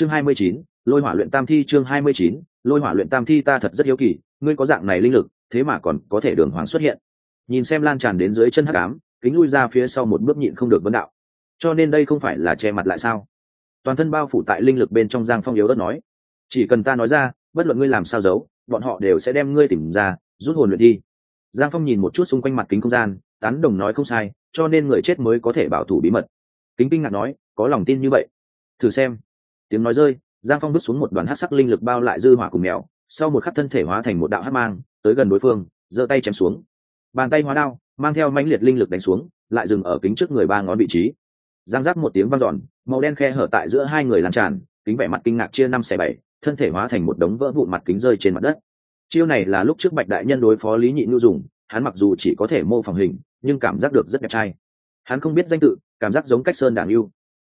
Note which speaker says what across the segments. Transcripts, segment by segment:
Speaker 1: chương hai mươi chín, lôi hỏa luyện tam thi chương hai mươi chín, lôi hỏa luyện tam thi ta thật rất hiếu kỳ, ngươi có dạng này linh lực, thế mà còn có thể đường hoàng xuất hiện. Nhìn xem lan tràn đến dưới chân hắc ám, kính lui ra phía sau một bước nhịn không được vấn đạo. Cho nên đây không phải là che mặt lại sao? Toàn thân bao phủ tại linh lực bên trong giang phong yếu đất nói. Chỉ cần ta nói ra, bất luận ngươi làm sao giấu, bọn họ đều sẽ đem ngươi tìm ra, rút hồn luyện đi. Giang phong nhìn một chút xung quanh mặt kính không gian, tán đồng nói không sai, cho nên người chết mới có thể bảo thủ bí mật. Kính kinh ngạc nói, có lòng tin như vậy. Thử xem tiếng nói rơi, giang phong bước xuống một đoàn hát sắc linh lực bao lại dư hỏa cùng mèo, sau một khắc thân thể hóa thành một đạo hát mang, tới gần đối phương, giơ tay chém xuống. Bàn tay hóa đao, mang theo mãnh liệt linh lực đánh xuống, lại dừng ở kính trước người ba ngón vị trí. Giang giáp một tiếng vang dọn, màu đen khe hở tại giữa hai người lan tràn, kính vẻ mặt kinh ngạc chia năm xẻ bảy, thân thể hóa thành một đống vỡ vụn mặt kính rơi trên mặt đất. Chiêu này là lúc trước bạch đại nhân đối phó lý nhị nhu dùng, hắn mặc dù chỉ có thể mô phỏng hình, nhưng cảm giác được rất đẹp trai. Hắn không biết danh tự, cảm giác giống cách sơn đảng yêu.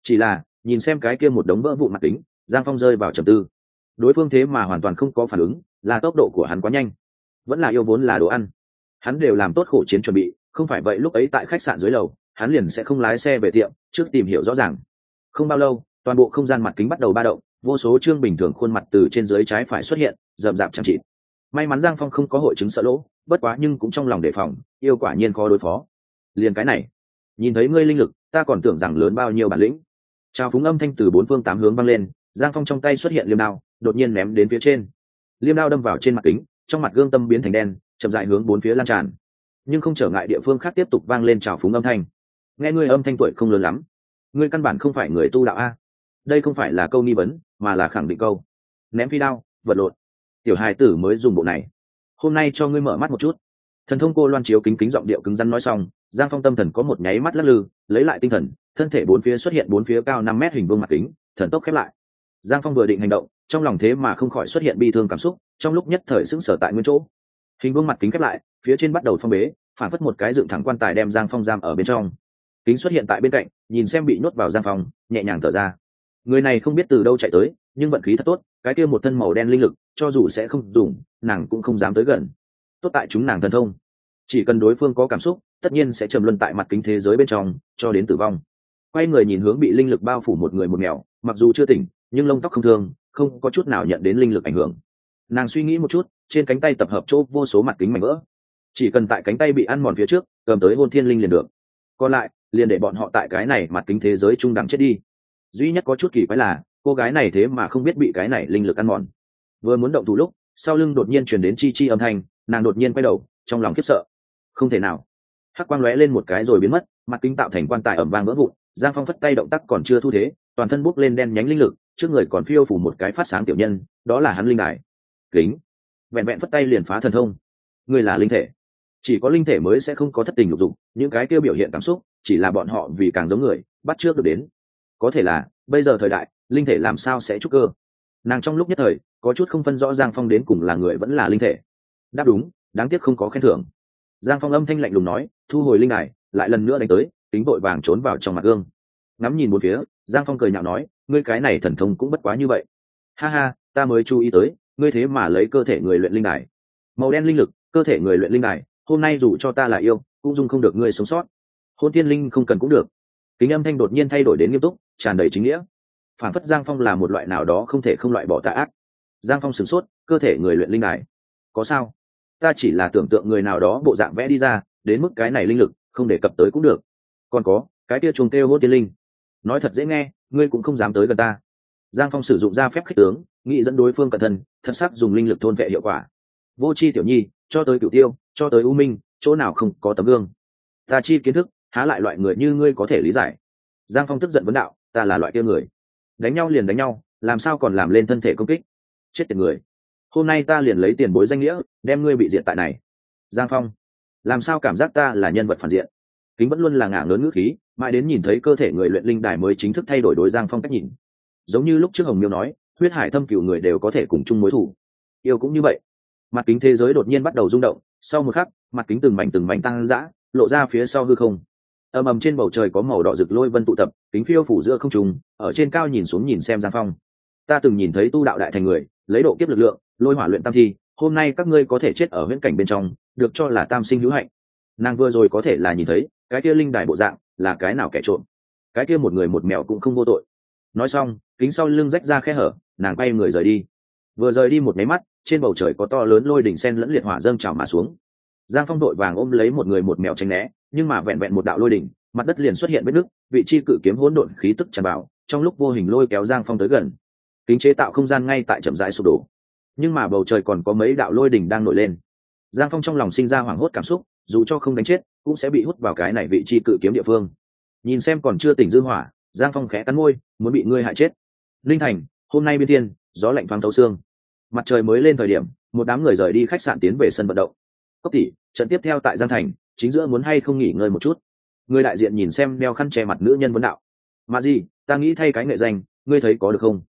Speaker 1: Chỉ là nhìn xem cái kia một đống vỡ vụ mặt kính, giang phong rơi vào trầm tư. Đối phương thế mà hoàn toàn không có phản ứng, là tốc độ của hắn quá nhanh. Vẫn là yêu vốn là đồ ăn. Hắn đều làm tốt khổ chiến chuẩn bị, không phải vậy lúc ấy tại khách sạn dưới lầu, hắn liền sẽ không lái xe về tiệm, trước tìm hiểu rõ ràng. Không bao lâu, toàn bộ không gian mặt kính bắt đầu ba động, vô số chương bình thường khuôn mặt từ trên dưới trái phải xuất hiện, rậm rạp chăm chịt may mắn giang phong không có hội chứng sợ lỗ, bất quá nhưng cũng trong lòng đề phòng, yêu quả nhiên khó đối phó. Liền cái này, nhìn thấy ngươi linh lực, ta còn tưởng rằng lớn bao nhiêu bản lĩnh trào phúng âm thanh từ bốn phương tám hướng vang lên, giang phong trong tay xuất hiện liêm đao, đột nhiên ném đến phía trên. Liêm đao đâm vào trên mặt kính, trong mặt gương tâm biến thành đen, chậm dại hướng bốn phía lan tràn. Nhưng không trở ngại địa phương khác tiếp tục vang lên trào phúng âm thanh. Nghe ngươi âm thanh tuổi không lớn lắm. Ngươi căn bản không phải người tu đạo a. Đây không phải là câu nghi vấn, mà là khẳng định câu. Ném phi đao, vật lộn. Tiểu hài tử mới dùng bộ này. Hôm nay cho ngươi mở mắt một chút. Thần thông cô loan chiếu kính kính giọng điệu cứng rắn nói xong, giang phong tâm thần có một nháy mắt lắc lư, lấy lại tinh thần thân thể bốn phía xuất hiện bốn phía cao năm mét hình vương mặt kính, thần tốc khép lại. Giang phong vừa định hành động, trong lòng thế mà không khỏi xuất hiện bi thương cảm xúc, trong lúc nhất thời sững sở tại nguyên chỗ. Hình vương mặt kính khép lại, phía trên bắt đầu phong bế, phản phất một cái dựng thẳng quan tài đem giang phong giam ở bên trong. Kính xuất hiện tại bên cạnh, nhìn xem bị nhốt vào giang phong, nhẹ nhàng thở ra. Người này không biết từ đâu chạy tới, nhưng vận khí thật tốt, cái kia một thân màu đen linh lực, cho dù sẽ không dùng, nàng cũng không dám tới gần. Tốt tại chúng nàng thần thông. Chỉ cần đối phương có cảm xúc, tất nhiên sẽ trầm luân tại mặt kính thế giới bên trong, cho đến tử vong quay người nhìn hướng bị linh lực bao phủ một người một mèo, mặc dù chưa tỉnh, nhưng lông tóc không thương, không có chút nào nhận đến linh lực ảnh hưởng. Nàng suy nghĩ một chút, trên cánh tay tập hợp chỗ vô số mặt kính mảnh vỡ. Chỉ cần tại cánh tay bị ăn mòn phía trước, cầm tới hôn thiên linh liền được. Còn lại, liền để bọn họ tại cái này mặt kính thế giới trung đẳng chết đi. Duy nhất có chút kỳ quái là, cô gái này thế mà không biết bị cái này linh lực ăn mòn. Vừa muốn động thủ lúc, sau lưng đột nhiên chuyển đến chi chi âm thanh, nàng đột nhiên quay đầu, trong lòng khiếp sợ. Không thể nào. Hắc quang lóe lên một cái rồi biến mất, mặt kính tạo thành quan tài ẩm vang vỡ vụn giang phong phất tay động tác còn chưa thu thế, toàn thân bốc lên đen nhánh linh lực, trước người còn phiêu phủ một cái phát sáng tiểu nhân, đó là hắn linh đài. Kính. Vẹn vẹn phất tay liền phá thần thông. Người là linh thể. Chỉ có linh thể mới sẽ không có thất tình lục dụng những cái kêu biểu hiện cảm xúc, chỉ là bọn họ vì càng giống người, bắt trước được đến. Có thể là, bây giờ thời đại, linh thể làm sao sẽ trúc cơ? Nàng trong lúc nhất thời, có chút không phân rõ giang phong đến cùng là người vẫn là linh thể. Đáp đúng, đáng tiếc không có khen thưởng. Giang phong âm thanh lạnh lùng nói, thu hồi linh này lại lần nữa đánh tới tính vội vàng trốn vào trong mặt gương. Ngắm nhìn một phía, giang phong cười nhạo nói, ngươi cái này thần thông cũng bất quá như vậy. Ha ha, ta mới chú ý tới, ngươi thế mà lấy cơ thể người luyện linh đài. Màu đen linh lực, cơ thể người luyện linh đài, hôm nay dù cho ta là yêu, cũng dung không được ngươi sống sót. Hôn tiên linh không cần cũng được. Kính âm thanh đột nhiên thay đổi đến nghiêm túc, tràn đầy chính nghĩa. Phản phất giang phong là một loại nào đó không thể không loại bỏ tạ ác. Giang phong sửng sốt, cơ thể người luyện linh đài? Có sao? Ta chỉ là tưởng tượng người nào đó bộ dạng vẽ đi ra, đến mức cái này linh lực, không đề cập tới cũng được còn có, cái kia chuồng kêu hốt tiên linh. Nói thật dễ nghe, ngươi cũng không dám tới gần ta. Giang phong sử dụng ra phép khích tướng nghị dẫn đối phương cẩn thân thật sắc dùng linh lực thôn vệ hiệu quả. Vô c h i tiểu nhi, cho tới cửu tiêu, cho tới u minh, chỗ nào không có tấm gương. Ta chi kiến thức, há lại loại người như ngươi có thể lý giải. Giang phong tức giận vấn đạo, ta là loại kia người. Đánh nhau liền đánh nhau, làm sao còn làm lên thân thể công kích? Chết tiệt người. Hôm nay ta liền lấy tiền bối danh nghĩa, đem ngươi bị diện tại này. Giang phong, làm sao cảm giác ta là nhân vật phản diện? Kính vẫn luôn là ngả lớn ngữ khí, mãi đến nhìn thấy cơ thể người luyện linh đài mới chính thức thay đổi đối giang phong cách nhìn. Giống như lúc trước hồng miêu nói, huyết hải thâm cửu người đều có thể cùng chung mối thủ. Yêu cũng như vậy. Mặt kính thế giới đột nhiên bắt đầu rung động, sau một khắc, mặt kính từng mảnh từng mảnh tăng dã, lộ ra phía sau hư không. Ầm ầm trên bầu trời có màu đỏ rực lôi vân tụ tập, kính phiêu phủ giữa không trùng ở trên cao nhìn xuống nhìn xem giang phong. Ta từng nhìn thấy tu đạo đại thành người, lấy độ kiếp lực lượng, lôi hỏa luyện tam thi, hôm nay các ngươi có thể chết ở huyễn cảnh bên trong, được cho là tam sinh hữu hạnh. Nàng vừa rồi có thể là nhìn thấy cái kia linh đài bộ dạng là cái nào kẻ trộm? Cái kia một người một mèo cũng không vô tội. Nói xong, kính sau lưng rách ra khe hở, nàng bay người rời đi. Vừa rời đi một máy mắt, trên bầu trời có to lớn lôi đỉnh sen lẫn liệt hỏa dâng trào mà xuống. Giang phong đội vàng ôm lấy một người một mèo tránh né, nhưng mà vẹn vẹn một đạo lôi đỉnh, mặt đất liền xuất hiện vết nứt, vị chi cự kiếm hỗn độn khí tức tràn vào, trong lúc vô hình lôi kéo giang phong tới gần. Kính chế tạo không gian ngay tại chậm rãi sụp đổ. Nhưng mà bầu trời còn có mấy đạo lôi đỉnh đang nổi lên. Giang phong trong lòng sinh ra hoảng hốt cảm xúc, dù cho không đánh chết cũng sẽ bị hút vào cái này vị trí cự kiếm địa phương. Nhìn xem còn chưa tỉnh dương hỏa, giang phong khẽ cắn môi, muốn bị ngươi hại chết. Linh thành, hôm nay biên thiên, gió lạnh thoáng thấu xương. Mặt trời mới lên thời điểm, một đám người rời đi khách sạn tiến về sân vận động. Cốc tỷ, trận tiếp theo tại giang thành, chính giữa muốn hay không nghỉ ngơi một chút? Người đại diện nhìn xem đeo khăn che mặt nữ nhân vấn đạo. Mà gì ta nghĩ thay cái nghệ danh, ngươi thấy có được không?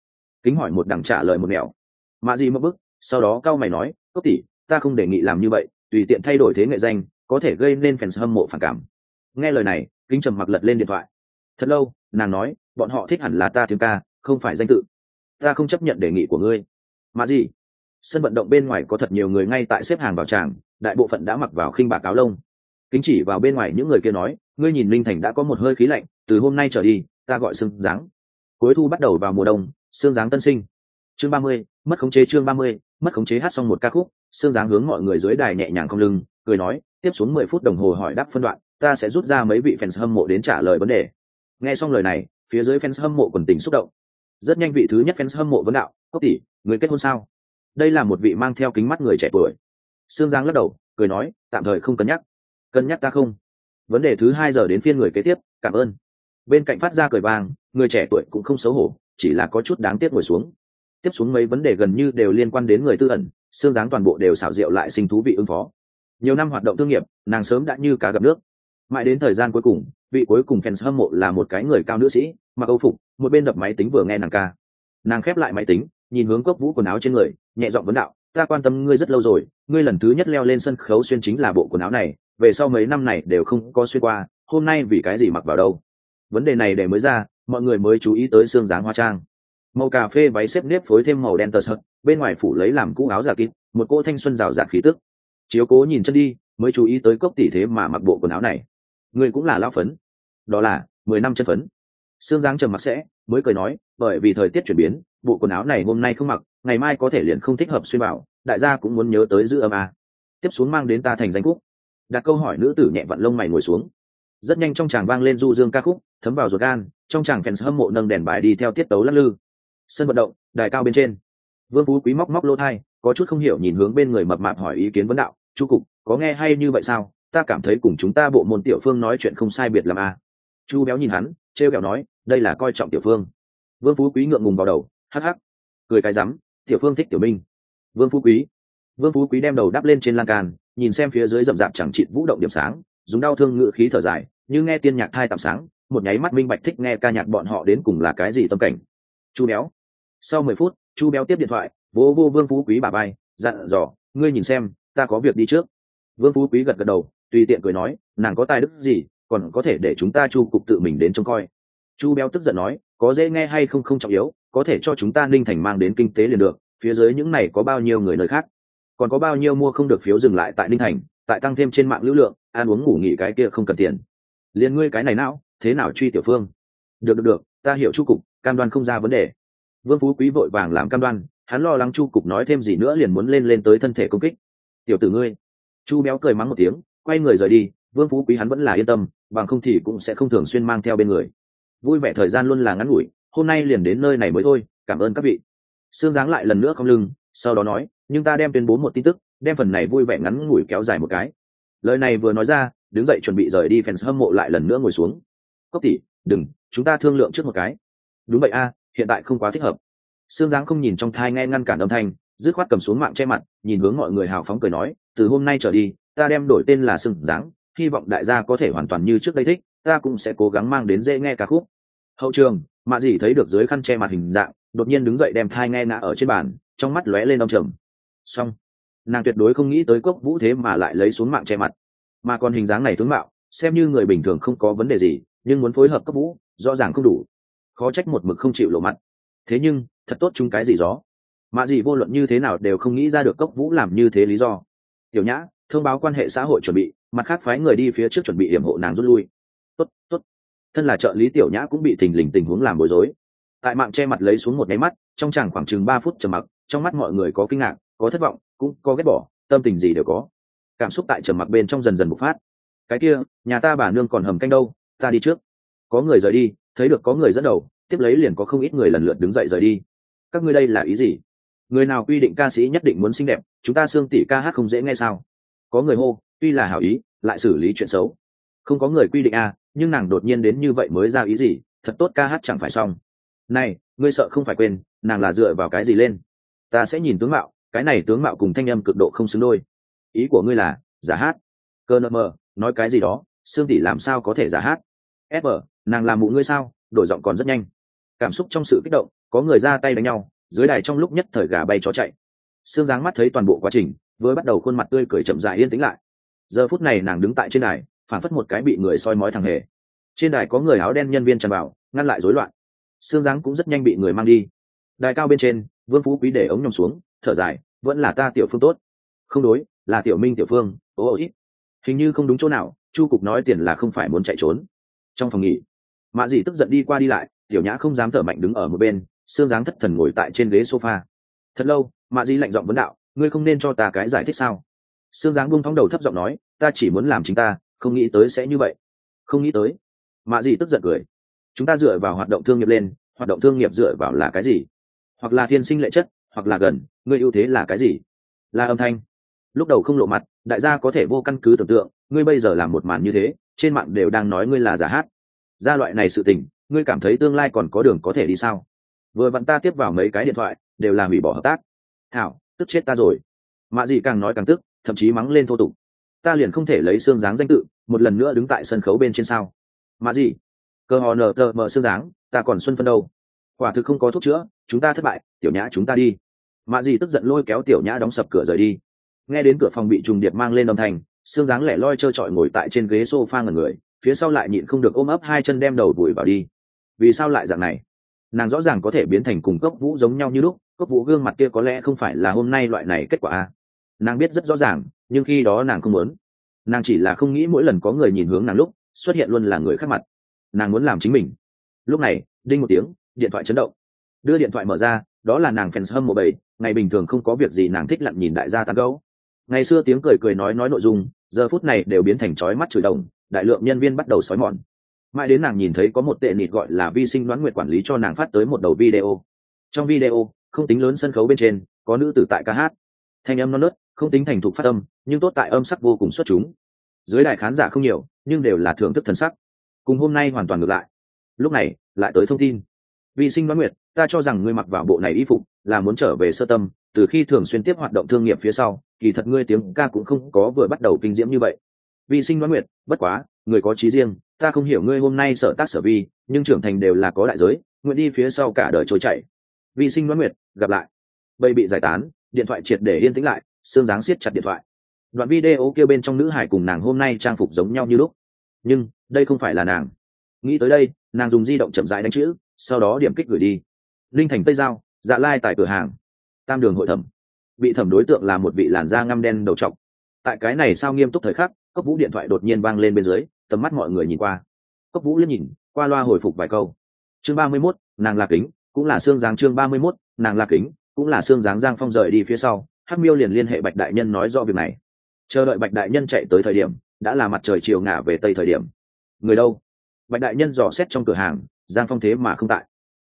Speaker 1: Kính hỏi một đằng trả lời một mẹo mà gì mất bức sau đó cao mày nói, cốc tỷ, ta không đề nghị làm như vậy, tùy tiện thay đổi thế nghệ danh có thể gây nên fans hâm mộ phản cảm. Nghe lời này, kính trầm mặc lật lên điện thoại. Thật lâu, nàng nói, bọn họ thích hẳn là ta tiếng ca, không phải danh tự. Ta không chấp nhận đề nghị của ngươi. Mà gì? Sân vận động bên ngoài có thật nhiều người ngay tại xếp hàng vào tràng, đại bộ phận đã mặc vào khinh bạc áo lông. Kính chỉ vào bên ngoài những người kia nói, ngươi nhìn linh thành đã có một hơi khí lạnh, từ hôm nay trở đi, ta gọi xương dáng cuối thu bắt đầu vào mùa đông xương dáng tân sinh. Chương ba mươi, mất khống chế chương ba mươi, mất khống chế hát xong một ca khúc xương dáng hướng mọi người dưới đài nhẹ nhàng không lưng, cười nói tiếp xuống mười phút đồng hồ hỏi đáp phân đoạn, ta sẽ rút ra mấy vị fans hâm mộ đến trả lời vấn đề. Nghe xong lời này, phía dưới fans hâm mộ quần tình xúc động. Rất nhanh vị thứ nhất fans hâm mộ vấn đạo, cốc tỷ, người kết hôn sao? Đây là một vị mang theo kính mắt người trẻ tuổi. Sương giang lắc đầu, cười nói, tạm thời không cân nhắc. Cân nhắc ta không? Vấn đề thứ hai giờ đến phiên người kế tiếp, cảm ơn. Bên cạnh phát ra cười vang, người trẻ tuổi cũng không xấu hổ, chỉ là có chút đáng tiếc ngồi xuống. Tiếp xuống mấy vấn đề gần như đều liên quan đến người tư ẩn xương dáng toàn bộ đều xảo diệu lại sinh thú vị ứng phó nhiều năm hoạt động thương nghiệp, nàng sớm đã như cá gặp nước. Mãi đến thời gian cuối cùng, vị cuối cùng fans hâm mộ là một cái người cao nữ sĩ, mặc âu phục, một bên đập máy tính vừa nghe nàng ca. Nàng khép lại máy tính, nhìn hướng cốc vũ quần áo trên người, nhẹ giọng vấn đạo, ta quan tâm ngươi rất lâu rồi, ngươi lần thứ nhất leo lên sân khấu xuyên chính là bộ quần áo này, về sau mấy năm này đều không có xuyên qua, hôm nay vì cái gì mặc vào đâu? Vấn đề này để mới ra, mọi người mới chú ý tới xương dáng hoa trang. Màu cà phê váy xếp nếp phối thêm màu đen tờ sợt, bên ngoài phủ lấy làm cũ áo giả kịp, một cô thanh xuân rào rạt khí tức chiếu cố nhìn chân đi, mới chú ý tới cốc tỷ thế mà mặc bộ quần áo này. Ngươi cũng là lao phấn. Đó là, mười năm chân phấn. Sương giáng trầm mặc sẽ, mới cười nói, bởi vì thời tiết chuyển biến, bộ quần áo này hôm nay không mặc, ngày mai có thể liền không thích hợp xuyên bảo, đại gia cũng muốn nhớ tới giữ âm à. tiếp xuống mang đến ta thành danh khúc. Đặt câu hỏi nữ tử nhẹ vặn lông mày ngồi xuống. Rất nhanh trong chàng vang lên du dương ca khúc, thấm vào ruột gan, trong chàng fans hâm mộ nâng đèn bài đi theo tiết tấu lắc lư. Sân vận động, đài cao bên trên. Vương phú quý móc móc lô thai, có chút không hiểu nhìn hướng bên người mập mạp hỏi ý kiến vấn đạo chu cục, có nghe hay như vậy sao? Ta cảm thấy cùng chúng ta bộ môn tiểu phương nói chuyện không sai biệt làm a à. chu béo nhìn hắn t r e o kẹo nói, đây là coi trọng tiểu phương. Vương phú quý ngượng ngùng vào đầu, hắc hắc. Cười cái rắm, tiểu phương thích tiểu minh. Vương phú quý. Vương phú quý đem đầu đắp lên trên lan can, nhìn xem phía dưới rậm rạp chẳng chịt vũ động điểm sáng, dùng đau thương ngự khí thở dài, như nghe tiên nhạc thai tạm sáng, một nháy mắt minh bạch thích nghe ca nhạc bọn họ đến cùng là cái gì tâm cảnh. Chu béo. Sau mười phút, chu béo tiếp điện thoại vô vô vương phú quý bà bay dặn dò, ngươi nhìn xem ta có việc đi trước. Vương phú quý gật gật đầu, tùy tiện cười nói, nàng có tài đức gì, còn có thể để chúng ta chu cục tự mình đến trông coi. Chu béo tức giận nói, có dễ nghe hay không không trọng yếu, có thể cho chúng ta ninh thành mang đến kinh tế liền được, phía dưới những này có bao nhiêu người nơi khác? Còn có bao nhiêu mua không được phiếu dừng lại tại ninh thành, tại tăng thêm trên mạng lưu lượng, ăn uống ngủ nghỉ cái kia không cần tiền. Liền ngươi cái này não, thế nào truy tiểu phương? Được được được, ta hiểu chu cục, cam đoan không ra vấn đề. Vương phú quý vội vàng làm cam đoan, hắn lo lắng chu cục nói thêm gì nữa liền muốn lên lên tới thân thể công kích tiểu tử ngươi. Chu béo cười mắng một tiếng, quay người rời đi, vương phú quý hắn vẫn là yên tâm, bằng không thì cũng sẽ không thường xuyên mang theo bên người. Vui vẻ thời gian luôn là ngắn ngủi, hôm nay liền đến nơi này mới thôi, cảm ơn các vị. Sương giáng lại lần nữa không lưng, sau đó nói, nhưng ta đem tuyên bố một tin tức, đem phần này vui vẻ ngắn ngủi kéo dài một cái. Lời này vừa nói ra, đứng dậy chuẩn bị rời đi, fans hâm mộ lại lần nữa ngồi xuống. Cốc tỷ, đừng, chúng ta thương lượng trước một cái. Đúng vậy a, hiện tại không quá thích hợp. Sương giáng không nhìn trong thai nghe ngăn cản âm thanh dứt khoát cầm xuống mạng che mặt, nhìn hướng mọi người hào phóng cười nói, từ hôm nay trở đi, ta đem đổi tên là Sừng giáng, hy vọng đại gia có thể hoàn toàn như trước đây thích, ta cũng sẽ cố gắng mang đến dễ nghe ca khúc. Hậu trường, mạ dì thấy được dưới khăn che mặt hình dạng, đột nhiên đứng dậy đem thai nghe ngã ở trên bàn, trong mắt lóe lên đông trầm. Xong, nàng tuyệt đối không nghĩ tới cốc vũ thế mà lại lấy xuống mạng che mặt. Mà còn hình dáng này tướng mạo, xem như người bình thường không có vấn đề gì, nhưng muốn phối hợp cấp vũ, rõ ràng không đủ. Khó trách một mực không chịu lộ mặt. Thế nhưng, thật tốt chúng cái gì gió mạ gì vô luận như thế nào đều không nghĩ ra được cốc vũ làm như thế lý do. Tiểu nhã, thông báo quan hệ xã hội chuẩn bị, mặt khác phái người đi phía trước chuẩn bị hiểm hộ nàng rút lui. Tốt tốt. Thân là trợ lý tiểu nhã cũng bị thình lình tình huống làm bối rối. Tại mạng che mặt lấy xuống một nháy mắt, trong chàng khoảng chừng ba phút trầm mặc, trong mắt mọi người có kinh ngạc, có thất vọng, cũng có ghét bỏ, tâm tình gì đều có. Cảm xúc tại trầm mặc bên trong dần dần bộc phát. Cái kia, nhà ta bà nương còn hầm canh đâu, ta đi trước. Có người rời đi, thấy được có người dẫn đầu, tiếp lấy liền có không ít người lần lượt đứng dậy rời đi. Các ngươi đây là ý gì? Người nào quy định ca sĩ nhất định muốn xinh đẹp chúng ta xương tỷ ca hát không dễ nghe sao? Có người hô tuy là hảo ý lại xử lý chuyện xấu. Không có người quy định a à, nhưng nàng đột nhiên đến như vậy mới ra ý gì thật tốt ca hát chẳng phải xong. Này ngươi sợ không phải quên nàng là dựa vào cái gì lên? Ta sẽ nhìn tướng mạo cái này tướng mạo cùng thanh âm cực độ không xứng đôi. Ý của ngươi là giả hát. Cơ nợ mờ nói cái gì đó xương tỷ làm sao có thể giả hát? Ép ở nàng làm mụ ngươi sao? Đổi giọng còn rất nhanh. Cảm xúc trong sự kích động có người ra tay đánh nhau dưới đài trong lúc nhất thời gà bay chó chạy. Xương dáng mắt thấy toàn bộ quá trình với bắt đầu khuôn mặt tươi cười chậm dài yên tĩnh lại. Giờ phút này nàng đứng tại trên đài, phản phất một cái bị người soi mói thằng hề. Trên đài có người áo đen nhân viên tràn vào, ngăn lại rối loạn. Xương dáng cũng rất nhanh bị người mang đi. Đài cao bên trên, vương phú quý để ống nhòm xuống, thở dài, vẫn là ta tiểu phương tốt. Không đối, là tiểu minh tiểu phương ố ồ ít. Hình như không đúng chỗ nào, chu cục nói tiền là không phải muốn chạy trốn. Trong phòng nghỉ mạ dị tức giận đi qua đi lại, tiểu nhã không dám thở mạnh đứng ở một bên xương dáng thất thần ngồi tại trên ghế sofa. Thật lâu, mạ dì lạnh giọng vấn đạo, ngươi không nên cho ta cái giải thích sao? Xương dáng buông thóng đầu thấp giọng nói, ta chỉ muốn làm chính ta, không nghĩ tới sẽ như vậy. Không nghĩ tới? Mạ dì tức giận cười. Chúng ta dựa vào hoạt động thương nghiệp lên, hoạt động thương nghiệp dựa vào là cái gì? Hoặc là thiên sinh lệ chất, hoặc là gần, ngươi ưu thế là cái gì? Là âm thanh. Lúc đầu không lộ mặt, đại gia có thể vô căn cứ tưởng tượng, ngươi bây giờ làm một màn như thế, trên mạng đều đang nói ngươi là giả hát. Ra loại này sự tình, ngươi cảm thấy tương lai còn có đường có thể đi sao? Vừa vặn ta tiếp vào mấy cái điện thoại, đều là hủy bỏ hợp tác. Thảo, tức chết ta rồi. Mạ dị càng nói càng tức, thậm chí mắng lên thô tục. Ta liền không thể lấy xương dáng danh tự, một lần nữa đứng tại sân khấu bên trên sao. Mạ dị, cơ hò nở tờ mờ xương dáng, ta còn xuân phân đâu? Quả thực không có thuốc chữa, chúng ta thất bại, tiểu nhã chúng ta đi. Mạ dị tức giận lôi kéo tiểu nhã đóng sập cửa rời đi. Nghe đến cửa phòng bị trùng điệp mang lên âm thanh, xương dáng lẻ loi trơ trọi ngồi tại trên ghế s o f a ngần người, phía sau lại nhịn không được ôm ấp hai chân đem đầu vùi vào đi. Vì sao lại dạng này? Nàng rõ ràng có thể biến thành cùng cốc vũ giống nhau như lúc, cốc vũ gương mặt kia có lẽ không phải là hôm nay loại này kết quả a. Nàng biết rất rõ ràng, nhưng khi đó nàng không muốn. Nàng chỉ là không nghĩ mỗi lần có người nhìn hướng nàng lúc, xuất hiện luôn là người khác mặt. Nàng muốn làm chính mình. Lúc này, đinh một tiếng, điện thoại chấn động. Đưa điện thoại mở ra, đó là nàng fans hâm mộ bảy ngày bình thường không có việc gì nàng thích lặn nhìn đại gia tán gấu ngày xưa tiếng cười cười nói nói nội dung, giờ phút này đều biến thành chói mắt chửi đồng, đại lượng nhân viên bắt đầu xói mòn mãi đến nàng nhìn thấy có một tệ nịt gọi là vi sinh đoán nguyện quản lý cho nàng phát tới một đầu video. Trong video, không tính lớn sân khấu bên trên, có nữ tử tại ca hát. Thanh âm non nớt, không tính thành thục phát âm, nhưng tốt tại âm sắc vô cùng xuất chúng. Dưới đại khán giả không nhiều, nhưng đều là thưởng thức thần sắc. Cùng hôm nay hoàn toàn ngược lại. Lúc này, lại tới thông tin. Vi sinh đoán nguyệt, ta cho rằng ngươi mặc vào bộ này y phục, là muốn trở về sơ tâm, từ khi thường xuyên tiếp hoạt động thương nghiệp phía sau, kỳ thật ngươi tiếng ca cũng không có vừa bắt đầu kinh diễm như vậy. Vi sinh đoán nguyệt, bất quá, người có trí riêng ta không hiểu ngươi hôm nay sở tác sở vi, nhưng trưởng thành đều là có đại giới, nguyện đi phía sau cả đời trôi chảy. Vi sinh đoán nguyệt, gặp lại. Bầy bị giải tán, điện thoại triệt để yên tĩnh lại xương dáng siết chặt điện thoại. Đoạn video kêu bên trong nữ hải cùng nàng hôm nay trang phục giống nhau như lúc. Nhưng, đây không phải là nàng. Nghĩ tới đây, nàng dùng di động chậm rãi đánh chữ, sau đó điểm kích gửi đi. Linh thành tây giao dạ lai tại cửa hàng. Tam đường hội thẩm. Bị thẩm đối tượng là một vị làn da ngăm đen đầu trọc. Tại cái này sao nghiêm túc thời khắc, cốc vũ điện thoại đột nhiên vang lên bên dưới tầm mắt mọi người nhìn qua. Cốc vũ liếc nhìn, qua loa hồi phục vài câu. Chương ba mươi mốt, nàng là kính, cũng là xương giáng chương ba mươi mốt, nàng là kính, cũng là xương giáng giang phong rời đi phía sau. Hắc miêu liền liên hệ bạch đại nhân nói rõ việc này. Chờ đợi bạch đại nhân chạy tới thời điểm, đã là mặt trời chiều ngả về tây thời điểm. Người đâu? Bạch đại nhân dò xét trong cửa hàng, giang phong thế mà không tại.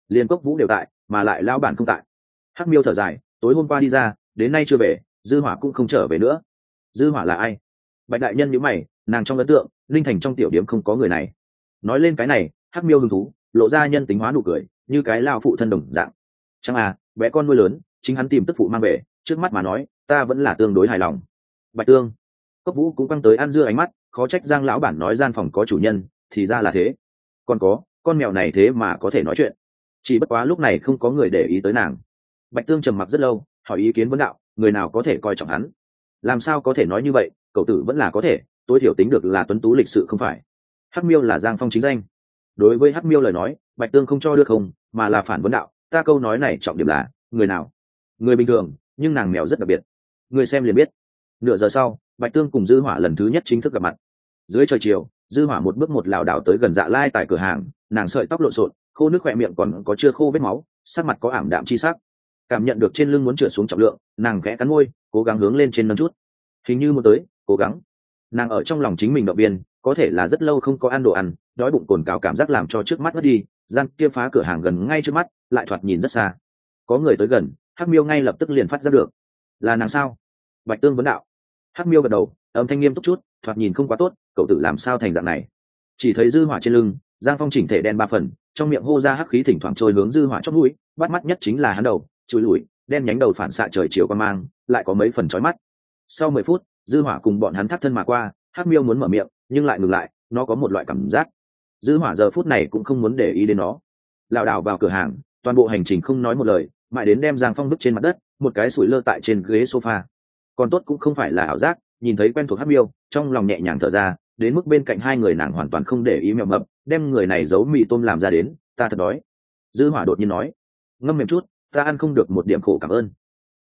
Speaker 1: Liên cốc vũ đều tại, mà lại lao bản không tại. Hắc miêu thở dài, tối hôm qua đi ra, đến nay chưa về, dư hỏa cũng không trở về nữa. Dư hỏa là ai? Bạch đại nhân nhíu mày nàng trong ấn tượng, linh thành trong tiểu điểm không có người này. Nói lên cái này, hắc miêu hứng thú, lộ ra nhân tính hóa nụ cười, như cái lao phụ thân đồng dạng. Chẳng à bé con nuôi lớn, chính hắn tìm tức phụ mang về, trước mắt mà nói, ta vẫn là tương đối hài lòng. Bạch tương, cốc vũ cũng quăng tới ăn dưa ánh mắt, khó trách giang lão bản nói gian phòng có chủ nhân, thì ra là thế. Còn có, con mèo này thế mà có thể nói chuyện. Chỉ bất quá lúc này không có người để ý tới nàng. Bạch tương trầm mặc rất lâu, hỏi ý kiến vấn đạo, người nào có thể coi trọng hắn? Làm sao có thể nói như vậy, cậu tử vẫn là có thể tối thiểu tính được là tuấn tú lịch sự không phải. Hắc miêu là giang phong chính danh. Đối với hắc miêu lời nói, bạch tương không cho được không, mà là phản vấn đạo, ta câu nói này trọng điểm là, người nào? Người bình thường, nhưng nàng mèo rất đặc biệt. Người xem liền biết. Nửa giờ sau, bạch tương cùng dư hỏa lần thứ nhất chính thức gặp mặt. Dưới trời chiều, dư hỏa một bước một lảo đảo tới gần dạ lai tại cửa hàng, nàng sợi tóc lộn xộn, khô nước khỏe miệng còn có chưa khô vết máu, sắc mặt có ảm đạm chi sắc. Cảm nhận được trên lưng muốn trượt xuống trọng lượng, nàng khẽ cắn môi, cố gắng hướng lên trên nâng chút. Hình như muốn tới, cố gắng nàng ở trong lòng chính mình động viên, có thể là rất lâu không có ăn đồ ăn, đói bụng cồn cào cảm giác làm cho trước mắt mất đi, gian kia phá cửa hàng gần ngay trước mắt, lại thoạt nhìn rất xa. Có người tới gần, hắc miêu ngay lập tức liền phát ra được. Là nàng sao? Bạch tương vấn đạo. Hắc miêu gật đầu, âm thanh nghiêm túc chút, thoạt nhìn không quá tốt, cậu tự làm sao thành dạng này? Chỉ thấy dư hỏa trên lưng, giang phong chỉnh thể đen ba phần, trong miệng hô ra hắc khí thỉnh thoảng trôi hướng dư hỏa chót mũi, bắt mắt nhất chính là hắn đầu, chùi lùi đen nhánh đầu phản xạ trời chiều qua mang, lại có mấy phần chói mắt. Sau mười phút dư hỏa cùng bọn hắn thắt thân mà qua, hắc miêu muốn mở miệng, nhưng lại ngừng lại, nó có một loại cảm giác. Dư hỏa giờ phút này cũng không muốn để ý đến nó. Lảo đảo vào cửa hàng, toàn bộ hành trình không nói một lời, mãi đến đem giang phong vứt trên mặt đất, một cái sủi lơ tại trên ghế sofa. Còn tốt cũng không phải là ảo giác, nhìn thấy quen thuộc hắc miêu, trong lòng nhẹ nhàng thở ra, đến mức bên cạnh hai người nàng hoàn toàn không để ý mèo mập, đem người này giấu mì tôm làm ra đến, ta thật đói. Dư hỏa đột nhiên nói, ngâm mềm chút, ta ăn không được một điểm khổ cảm ơn.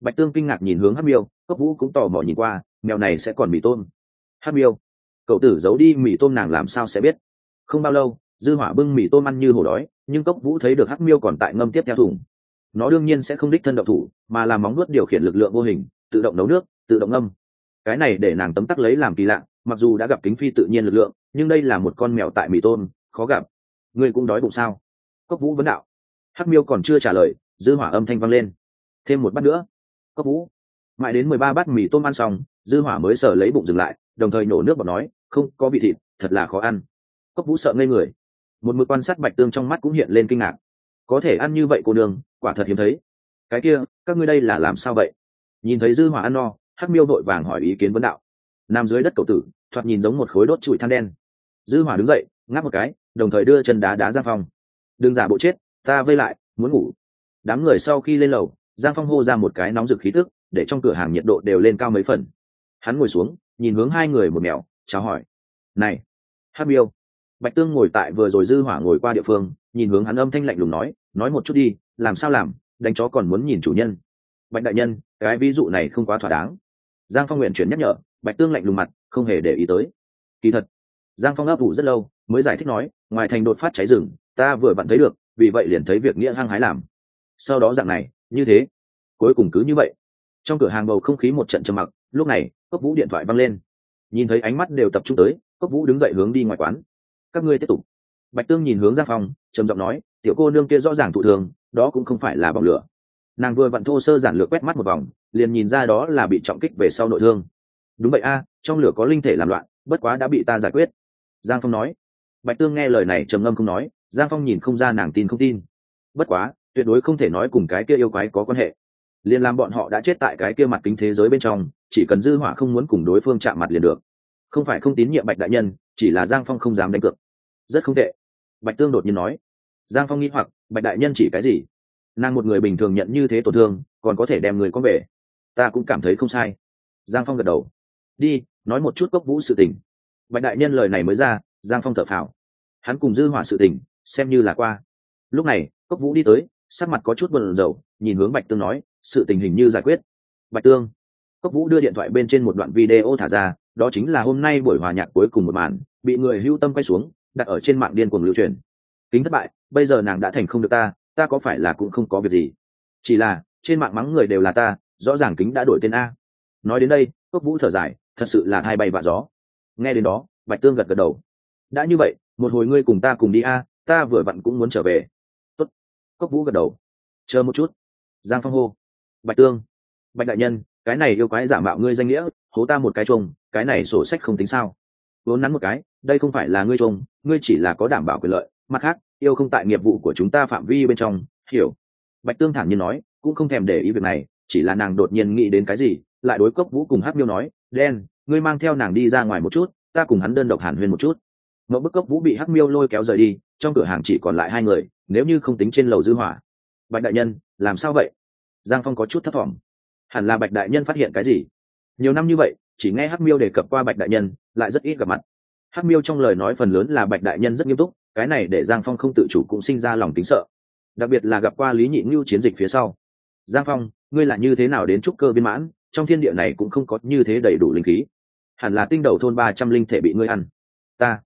Speaker 1: Bạch tương kinh ngạc nhìn hướng hắc miêu, Cấp vũ cũng tò mò nhìn qua mèo này sẽ còn mì tôm. Hát miêu. Cậu tử giấu đi mì tôm nàng làm sao sẽ biết? Không bao lâu, dư hỏa bưng mì tôm ăn như hổ đói, nhưng cốc vũ thấy được hắc miêu còn tại ngâm tiếp theo thùng. Nó đương nhiên sẽ không đích thân động thủ, mà là móng nuốt điều khiển lực lượng vô hình, tự động nấu nước, tự động ngâm. Cái này để nàng tấm tắc lấy làm kỳ lạ, mặc dù đã gặp kính phi tự nhiên lực lượng, nhưng đây là một con mèo tại mì tôm, khó gặp. Ngươi cũng đói bụng sao? Cốc vũ vấn đạo. Hắc miêu còn chưa trả lời, dư hỏa âm thanh vang lên. Thêm một bát nữa. Cốc vũ, mãi đến mười ba bát mì tôm ăn xong dư hỏa mới sờ lấy bụng dừng lại, đồng thời nổ nước bọt nói, không, có vị thịt, thật là khó ăn. Cốc vũ sợ ngây người. Một mực quan sát bạch tương trong mắt cũng hiện lên kinh ngạc. Có thể ăn như vậy cô đường quả thật hiếm thấy. Cái kia, các ngươi đây là làm sao vậy? Nhìn thấy dư hỏa ăn no, hắc miêu đội vàng hỏi ý kiến vấn đạo. Nằm dưới đất cầu tử, thoạt nhìn giống một khối đốt trụi than đen. Dư hỏa đứng dậy, ngáp một cái, đồng thời đưa chân đá đá ra phòng đừng giả bộ chết, ta vây lại, muốn ngủ. Đám người sau khi lên lầu, giang phong hô ra một cái nóng rực khí tức, để trong cửa hàng nhiệt độ đều lên cao mấy phần hắn ngồi xuống, nhìn hướng hai người một mèo chào hỏi. Này, hát miêu bạch tương ngồi tại vừa rồi dư hỏa ngồi qua địa phương, nhìn hướng hắn âm thanh lạnh lùng nói nói một chút đi, làm sao làm, đánh chó còn muốn nhìn chủ nhân. Bạch đại nhân, cái ví dụ này không quá thỏa đáng. Giang phong nguyện chuyển nhắc nhở, bạch tương lạnh lùng mặt, không hề để ý tới. Kỳ thật. Giang phong ấp ủ rất lâu, mới giải thích nói, ngoài thành đột phát cháy rừng, ta vừa vặn thấy được, vì vậy liền thấy việc nghĩa hăng hái làm. Sau đó dạng này, như thế, cuối cùng cứ như vậy. Trong cửa hàng bầu không khí một trận trầm mặc, lúc này cốc vũ điện thoại văng lên. Nhìn thấy ánh mắt đều tập trung tới cốc vũ đứng dậy hướng đi ngoài quán. Các ngươi tiếp tục. Bạch tương nhìn hướng ra phòng, trầm giọng nói tiểu cô nương kia rõ ràng thụ thường đó cũng không phải là bỏng lửa. Nàng vừa vặn thô sơ giản lược quét mắt một vòng liền nhìn ra đó là bị trọng kích về sau nội thương. Đúng vậy a trong lửa có linh thể làm loạn bất quá đã bị ta giải quyết. Giang phong nói. Bạch tương nghe lời này trầm ngâm không nói giang phong nhìn không ra nàng tin không tin. Bất quá tuyệt đối không thể nói cùng cái kia yêu quái có quan hệ. Liền làm bọn họ đã chết tại cái kia mặt kính thế giới bên trong chỉ cần dư hỏa không muốn cùng đối phương chạm mặt liền được. Không phải không tín nhiệm bạch đại nhân chỉ là giang phong không dám đánh cược. Rất không tệ. Bạch tương đột nhiên nói. Giang phong nghĩ hoặc bạch đại nhân chỉ cái gì? Nàng một người bình thường nhận như thế tổn thương còn có thể đem người con về. Ta cũng cảm thấy không sai. Giang phong gật đầu. Đi nói một chút cốc vũ sự tình. Bạch đại nhân lời này mới ra giang phong thở phào. Hắn cùng dư hỏa sự tình xem như là qua. Lúc này cốc vũ đi tới sắc mặt có chút buồn rầu, nhìn hướng bạch tương nói sự tình hình như giải quyết. Bạch tương cốc vũ đưa điện thoại bên trên một đoạn video thả ra, đó chính là hôm nay buổi hòa nhạc cuối cùng một màn, bị người hưu tâm quay xuống, đặt ở trên mạng điên cuồng lưu truyền. Kính thất bại, bây giờ nàng đã thành không được ta ta có phải là cũng không có việc gì? Chỉ là, trên mạng mắng người đều là ta, rõ ràng kính đã đổi tên a. Nói đến đây, cốc vũ thở dài, thật sự là hai bay vạ gió. Nghe đến đó, bạch tương gật gật đầu. Đã như vậy, một hồi ngươi cùng ta cùng đi a, ta vừa vặn cũng muốn trở về. Tốt. cốc vũ gật đầu. Chờ một chút. Giang phong hô. Bạch tương. Bạch đại nhân cái này yêu quái giả mạo ngươi danh nghĩa, hố ta một cái chung cái này sổ sách không tính sao? Vốn nắn một cái, đây không phải là ngươi chung ngươi chỉ là có đảm bảo quyền lợi, mặt khác, yêu không tại nghiệp vụ của chúng ta phạm vi bên trong, hiểu? Bạch tương thản nhiên nói, cũng không thèm để ý việc này, chỉ là nàng đột nhiên nghĩ đến cái gì, lại đối cốc vũ cùng hát miêu nói, đen, ngươi mang theo nàng đi ra ngoài một chút, ta cùng hắn đơn độc hàn huyên một chút. Mẫu bức cốc vũ bị hắc miêu lôi kéo rời đi, trong cửa hàng chỉ còn lại hai người, nếu như không tính trên lầu dư hỏa. Bạch đại nhân, làm sao vậy? Giang phong có chút thất vọng hẳn là bạch đại nhân phát hiện cái gì? Nhiều năm như vậy, chỉ nghe hắc miêu đề cập qua bạch đại nhân, lại rất ít gặp mặt. Hắc miêu trong lời nói phần lớn là bạch đại nhân rất nghiêm túc, cái này để giang phong không tự chủ cũng sinh ra lòng tính sợ. Đặc biệt là gặp qua lý nhị ngưu chiến dịch phía sau. Giang phong, ngươi là như thế nào đến trúc cơ viên mãn? Trong thiên địa này cũng không có như thế đầy đủ linh khí. Hẳn là tinh đầu thôn ba trăm linh thể bị ngươi ăn. Ta.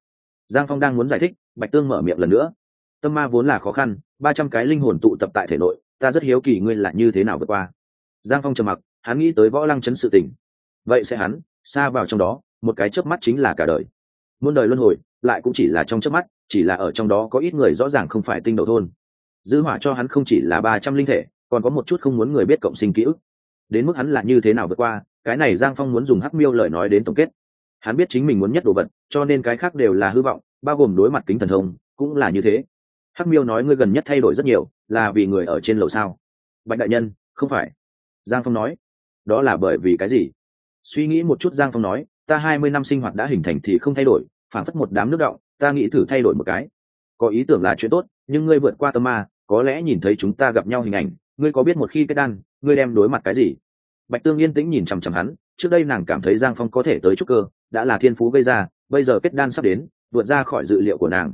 Speaker 1: Giang phong đang muốn giải thích, bạch tương mở miệng lần nữa. Tâm ma vốn là khó khăn, ba trăm cái linh hồn tụ tập tại thể nội, ta rất hiếu kỳ ngươi là như thế nào vượt qua giang phong trầm mặc, hắn nghĩ tới võ lăng chấn sự tình. Vậy sẽ hắn, xa vào trong đó, một cái chớp mắt chính là cả đời. Muôn đời luân hồi, lại cũng chỉ là trong chớp mắt, chỉ là ở trong đó có ít người rõ ràng không phải tinh đầu thôn. Dư hỏa cho hắn không chỉ là ba trăm linh thể, còn có một chút không muốn người biết cộng sinh ký ức. Đến mức hắn là như thế nào vượt qua, cái này giang phong muốn dùng hắc miêu lời nói đến tổng kết. Hắn biết chính mình muốn nhất đồ vật, cho nên cái khác đều là hư vọng, bao gồm đối mặt kính thần thông, cũng là như thế. Hắc miêu nói ngươi gần nhất thay đổi rất nhiều, là vì người ở trên lầu sao? Bạch đại nhân, không phải giang phong nói, đó là bởi vì cái gì? Suy nghĩ một chút, giang phong nói, ta hai mươi năm sinh hoạt đã hình thành thì không thay đổi phản phất một đám nước động, ta nghĩ thử thay đổi một cái. Có ý tưởng là chuyện tốt, nhưng ngươi vượt qua tâm ma, có lẽ nhìn thấy chúng ta gặp nhau hình ảnh, ngươi có biết một khi kết đan, ngươi đem đối mặt cái gì? Bạch tương yên tĩnh nhìn chằm chằm hắn, trước đây nàng cảm thấy giang phong có thể tới trúc cơ, đã là thiên phú gây ra, bây giờ kết đan sắp đến, vượt ra khỏi dự liệu của nàng.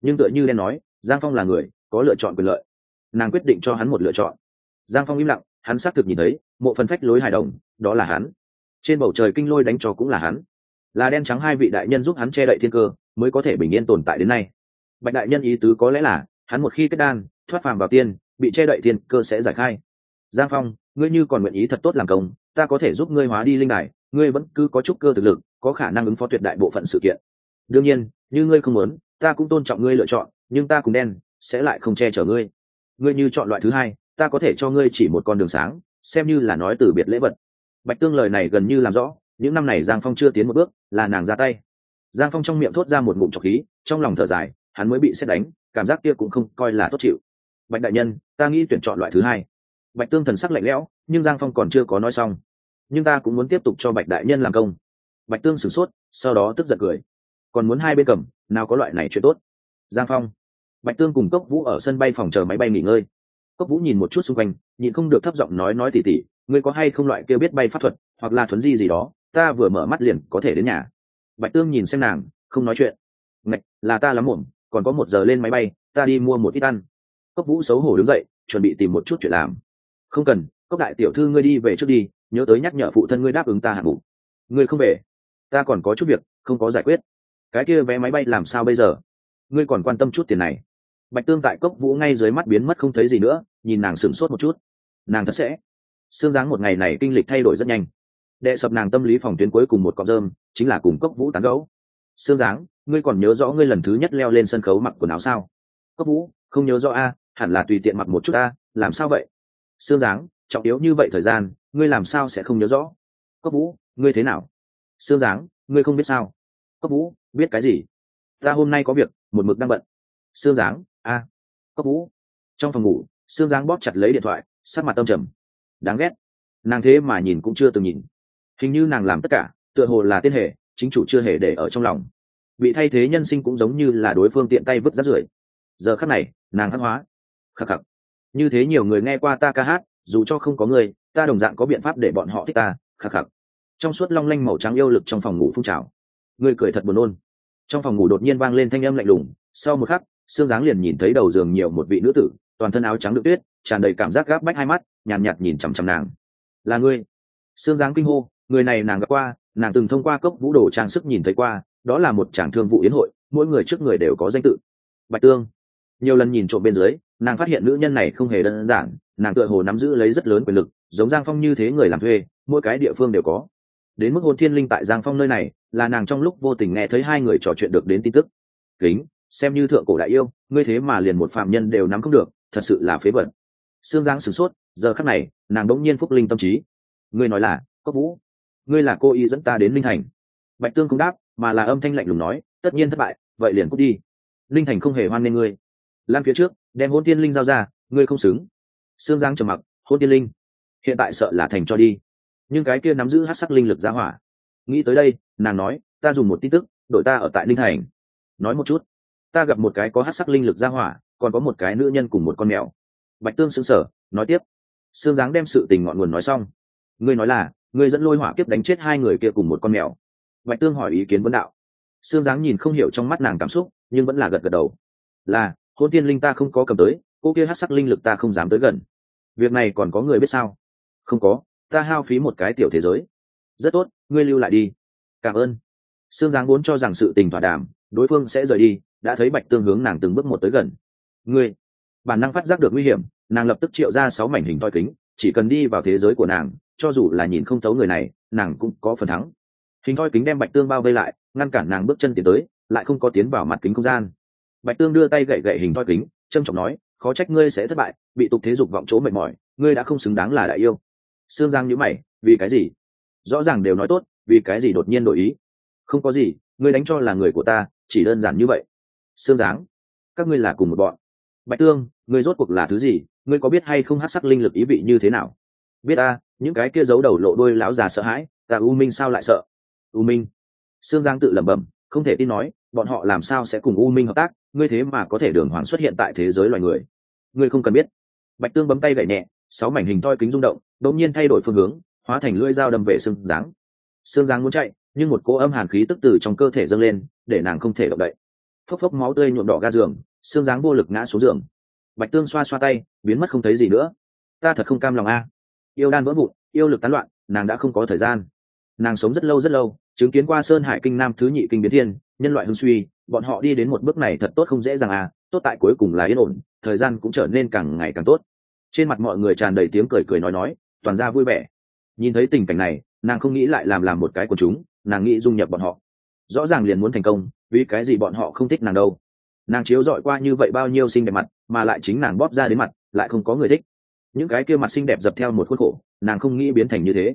Speaker 1: Nhưng tựa như đen nói, giang phong là người, có lựa chọn quyền lợi. Nàng quyết định cho hắn một lựa chọn. Giang phong im lặng hắn xác thực nhìn thấy, mộ phần phách lối hài đồng, đó là hắn. Trên bầu trời kinh lôi đánh cho cũng là hắn. Là đen trắng hai vị đại nhân giúp hắn che đậy thiên cơ, mới có thể bình yên tồn tại đến nay. Bạch đại nhân ý tứ có lẽ là, hắn một khi kết đan, thoát phàm vào tiên, bị che đậy thiên cơ sẽ giải khai. Giang phong, ngươi như còn nguyện ý thật tốt làm công, ta có thể giúp ngươi hóa đi linh đài, ngươi vẫn cứ có chút cơ thực lực, có khả năng ứng phó tuyệt đại bộ phận sự kiện. Đương nhiên, như ngươi không muốn, ta cũng tôn trọng ngươi lựa chọn, nhưng ta cùng đen sẽ lại không che chở ngươi. Ngươi như chọn loại thứ hai ta có thể cho ngươi chỉ một con đường sáng, xem như là nói từ biệt lễ vật. Bạch tương lời này gần như làm rõ, những năm này giang phong chưa tiến một bước, là nàng ra tay. Giang phong trong miệng thốt ra một ngụm trọc khí, trong lòng thở dài, hắn mới bị xét đánh, cảm giác kia cũng không coi là tốt chịu. Bạch đại nhân, ta nghĩ tuyển chọn loại thứ hai. Bạch tương thần sắc lạnh lẽo, nhưng giang phong còn chưa có nói xong. Nhưng ta cũng muốn tiếp tục cho bạch đại nhân làm công. Bạch tương sửng sốt, sau đó tức giận cười. Còn muốn hai bên cầm, nào có loại này chuyện tốt. Giang phong. Bạch tương cùng cốc vũ ở sân bay phòng chờ máy bay nghỉ ngơi cốc vũ nhìn một chút xung quanh, nhịn không được thấp giọng nói nói tỉ tỉ, ngươi có hay không loại kêu biết bay pháp thuật, hoặc là thuấn di gì đó, ta vừa mở mắt liền có thể đến nhà. Bạch tương nhìn xem nàng, không nói chuyện. Ngạch, là ta lắm muộn, còn có một giờ lên máy bay, ta đi mua một ít ăn. Cốc vũ xấu hổ đứng dậy, chuẩn bị tìm một chút chuyện làm. Không cần, cốc đại tiểu thư ngươi đi về trước đi, nhớ tới nhắc nhở phụ thân ngươi đáp ứng ta hạng mục. Ngươi không về? Ta còn có chút việc, không có giải quyết. Cái kia vé máy bay làm sao bây giờ? Ngươi còn quan tâm chút tiền này? Bạch tương tại cốc vũ ngay dưới mắt biến mất không thấy gì nữa, nhìn nàng sửng sốt một chút. Nàng thật sẽ. Xương dáng một ngày này kinh lịch thay đổi rất nhanh. Đệ sập nàng tâm lý phòng tuyến cuối cùng một cọc rơm, chính là cùng cốc vũ tán gấu xương dáng, ngươi còn nhớ rõ ngươi lần thứ nhất leo lên sân khấu mặc quần áo sao? Cốc vũ, không nhớ rõ a, hẳn là tùy tiện mặc một chút a làm sao vậy? Xương dáng, trọng yếu như vậy thời gian, ngươi làm sao sẽ không nhớ rõ? Cốc vũ, ngươi thế nào? Xương dáng, ngươi không biết sao? Cốc vũ, biết cái gì? Ta hôm nay có việc, một mực đang bận xương dáng, a cốc vũ. Trong phòng ngủ xương dáng bóp chặt lấy điện thoại, sắc mặt tâm trầm. Đáng ghét. Nàng thế mà nhìn cũng chưa từng nhìn. Hình như nàng làm tất cả, tựa hồ là tiên hệ, chính chủ chưa hề để ở trong lòng. Bị thay thế nhân sinh cũng giống như là đối phương tiện tay vứt rác rưởi. Giờ khắc này, nàng hắc hóa. Khắc khắc. Như thế nhiều người nghe qua ta ca hát, dù cho không có người, ta đồng dạng có biện pháp để bọn họ thích ta. Khắc khắc. Trong suốt long lanh màu trắng yêu lực trong phòng ngủ phun trào. Người cười thật buồn nôn. Trong phòng ngủ đột nhiên vang lên thanh âm lạnh lùng. Sau một khắc xương dáng liền nhìn thấy đầu giường nhiều một vị nữ tử toàn thân áo trắng đựng tuyết tràn đầy cảm giác gáp bách hai mắt nhàn nhạt, nhạt nhìn chằm chằm nàng. Là ngươi? Xương dáng kinh hô người này nàng gặp qua nàng từng thông qua cốc vũ đồ trang sức nhìn thấy qua đó là một chàng thương vụ yến hội mỗi người trước người đều có danh tự. Bạch tương. Nhiều lần nhìn trộm bên dưới nàng phát hiện nữ nhân này không hề đơn giản nàng tựa hồ nắm giữ lấy rất lớn quyền lực giống giang phong như thế người làm thuê mỗi cái địa phương đều có. Đến mức hôn thiên linh tại giang phong nơi này là nàng trong lúc vô tình nghe thấy hai người trò chuyện được đến tin tức. Kính xem như thượng cổ đại yêu, ngươi thế mà liền một phạm nhân đều nắm không được, thật sự là phế vật. Xương giang sửng sốt, giờ khắc này, nàng đỗng nhiên phúc linh tâm trí. Ngươi nói là, cốc vũ, ngươi là cô ý dẫn ta đến linh thành? Bạch tương cũng đáp, mà là âm thanh lạnh lùng nói, tất nhiên thất bại, vậy liền cút đi. Linh thành không hề hoan nghênh ngươi. Lan phía trước, đem hôn tiên linh giao ra, ngươi không xứng. Xương giang trầm mặc hôn tiên linh, hiện tại sợ là thành cho đi. Nhưng cái kia nắm giữ hát sắc linh lực ra hỏa. Nghĩ tới đây, nàng nói, ta dùng một tin tức, đội ta ở tại linh thành. Nói một chút ta gặp một cái có hát sắc linh lực ra hỏa, còn có một cái nữ nhân cùng một con mèo. Bạch tương xứng sở nói tiếp. Sương giáng đem sự tình ngọn nguồn nói xong. Ngươi nói là, ngươi dẫn lôi hỏa kiếp đánh chết hai người kia cùng một con mèo. Bạch tương hỏi ý kiến vấn đạo. Sương giáng nhìn không hiểu trong mắt nàng cảm xúc, nhưng vẫn là gật gật đầu. Là, hôn tiên linh ta không có cầm tới, cô kia hát sắc linh lực ta không dám tới gần. Việc này còn có người biết sao? Không có, ta hao phí một cái tiểu thế giới. Rất tốt, ngươi lưu lại đi. Cảm ơn. Sương giáng vốn cho rằng sự tình thỏa đàm, đối phương sẽ rời đi đã thấy bạch tương hướng nàng từng bước một tới gần. Ngươi, bản năng phát giác được nguy hiểm, nàng lập tức triệu ra sáu mảnh hình toi kính, chỉ cần đi vào thế giới của nàng, cho dù là nhìn không thấu người này, nàng cũng có phần thắng. Hình thoi kính đem bạch tương bao vây lại, ngăn cản nàng bước chân tiến tới, lại không có tiến vào mặt kính không gian. Bạch tương đưa tay gậy gậy hình thoi kính trâm trọng nói, khó trách ngươi sẽ thất bại, bị tục thế dục vọng chỗ mệt mỏi, ngươi đã không xứng đáng là đại yêu. Sương giang nhữ mày, vì cái gì? Rõ ràng đều nói tốt, vì cái gì đột nhiên đổi ý? Không có gì, ngươi đánh cho là người của ta, chỉ đơn giản như vậy sương giáng các ngươi là cùng một bọn. Bạch tương, ngươi rốt cuộc là thứ gì? Ngươi có biết hay không hát sắc linh lực ý vị như thế nào? Biết ta những cái kia giấu đầu lộ đôi lão già sợ hãi, ta u minh sao lại sợ? U minh. Sương giang tự lẩm bẩm, không thể tin nói, bọn họ làm sao sẽ cùng u minh hợp tác? Ngươi thế mà có thể đường hoàng xuất hiện tại thế giới loài người. Ngươi không cần biết. Bạch tương bấm tay gậy nhẹ, sáu mảnh hình toi kính rung động, đột nhiên thay đổi phương hướng, hóa thành lưỡi dao đâm về Sương giáng Sương giáng muốn chạy, nhưng một cỗ âm hàn khí tức từ trong cơ thể dâng lên, để nàng không thể động đậy phốc phốc máu tươi nhuộm đỏ ga giường, xương dáng vô lực ngã xuống giường. Bạch tương xoa xoa tay, biến mất không thấy gì nữa. Ta thật không cam lòng a. Yêu đan vỡ vụn, yêu lực tán loạn, nàng đã không có thời gian. Nàng sống rất lâu rất lâu, chứng kiến qua sơn hải kinh nam thứ nhị kinh biến thiên, nhân loại hưng suy, bọn họ đi đến một bước này thật tốt không dễ dàng à tốt tại cuối cùng là yên ổn, thời gian cũng trở nên càng ngày càng tốt. Trên mặt mọi người tràn đầy tiếng cười cười nói nói, toàn ra vui vẻ. Nhìn thấy tình cảnh này, nàng không nghĩ lại làm làm một cái của chúng, nàng nghĩ dung nhập bọn họ rõ ràng liền muốn thành công, vì cái gì bọn họ không thích nàng đâu? Nàng chiếu dọi qua như vậy bao nhiêu xinh đẹp mặt, mà lại chính nàng bóp ra đến mặt, lại không có người thích. Những cái kia mặt xinh đẹp dập theo một khuôn khổ, nàng không nghĩ biến thành như thế.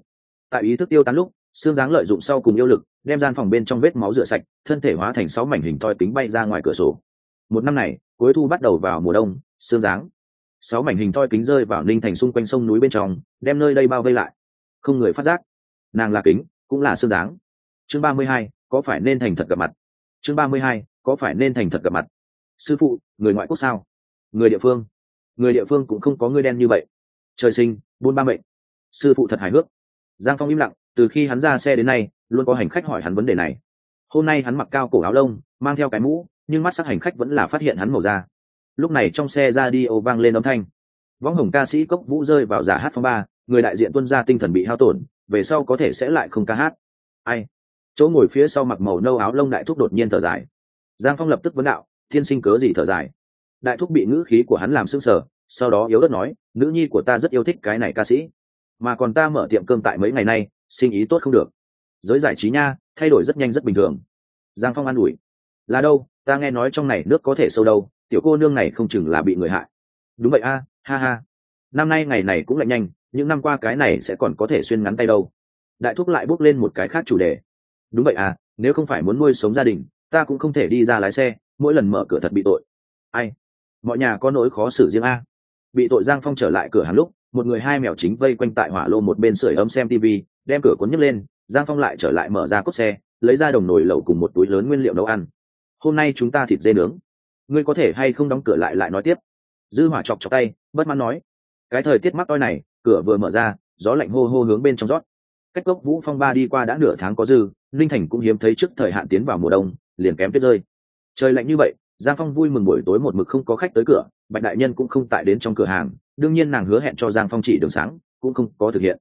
Speaker 1: Tại ý thức tiêu tán lúc, xương dáng lợi dụng sau cùng yêu lực, đem gian phòng bên trong vết máu rửa sạch, thân thể hóa thành sáu mảnh hình thoi kính bay ra ngoài cửa sổ. Một năm này, cuối thu bắt đầu vào mùa đông, xương dáng. Sáu mảnh hình thoi kính rơi vào ninh thành xung quanh sông núi bên trong, đem nơi đây bao vây lại. Không người phát giác. Nàng là kính, cũng là xương dáng. Chương ba mươi hai có phải nên thành thật gặp mặt? Chương ba mươi hai, có phải nên thành thật gặp mặt? Sư phụ, người ngoại quốc sao? Người địa phương? Người địa phương cũng không có người đen như vậy. Trời sinh, buôn ba mệnh. Sư phụ thật hài hước. Giang phong im lặng, từ khi hắn ra xe đến nay, luôn có hành khách hỏi hắn vấn đề này. Hôm nay hắn mặc cao cổ áo lông, mang theo cái mũ, nhưng mắt sắc hành khách vẫn là phát hiện hắn màu da. Lúc này trong xe ra đi ô vang lên âm thanh. Võng hồng ca sĩ cốc vũ rơi vào giả hát phong ba, người đại diện tuân ra tinh thần bị hao tổn, về sau có thể sẽ lại không ca hát. Ai? Chỗ ngồi phía sau mặc màu nâu áo lông đại thúc đột nhiên thở dài. Giang phong lập tức vấn đạo, thiên sinh cớ gì thở dài? Đại thúc bị ngữ khí của hắn làm sưng sờ, sau đó yếu đất nói, nữ nhi của ta rất yêu thích cái này ca sĩ, mà còn ta mở tiệm cơm tại mấy ngày nay, sinh ý tốt không được. Giới giải trí nha, thay đổi rất nhanh rất bình thường. Giang phong an ủi, là đâu, ta nghe nói trong này nước có thể sâu đâu, tiểu cô nương này không chừng là bị người hại. Đúng vậy a, ha ha. Năm nay ngày này cũng lạnh nhanh, những năm qua cái này sẽ còn có thể xuyên ngắn tay đâu. Đại thúc lại bước lên một cái khác chủ đề đúng vậy à nếu không phải muốn nuôi sống gia đình, ta cũng không thể đi ra lái xe, mỗi lần mở cửa thật bị tội. Ai? Mọi nhà có nỗi khó xử riêng a. Bị tội giang phong trở lại cửa hàng lúc, một người hai mèo chính vây quanh tại hỏa lô một bên sưởi ấm xem tv đem cửa cuốn nhấc lên, giang phong lại trở lại mở ra cốt xe, lấy ra đồng nồi lẩu cùng một túi lớn nguyên liệu nấu ăn. Hôm nay chúng ta thịt dê nướng. Ngươi có thể hay không đóng cửa lại lại nói tiếp? Dư hỏa chọc chọc tay, bất mãn nói. Cái thời tiết mắc toi này, cửa vừa mở ra, gió lạnh hô hô hướng bên trong rót cách gốc vũ phong ba đi qua đã nửa tháng có dư linh thành cũng hiếm thấy trước thời hạn tiến vào mùa đông, liền kém tuyết rơi. Trời lạnh như vậy, giang phong vui mừng buổi tối một mực không có khách tới cửa, bạch đại nhân cũng không tại đến trong cửa hàng, đương nhiên nàng hứa hẹn cho giang phong chỉ đường sáng, cũng không có thực hiện.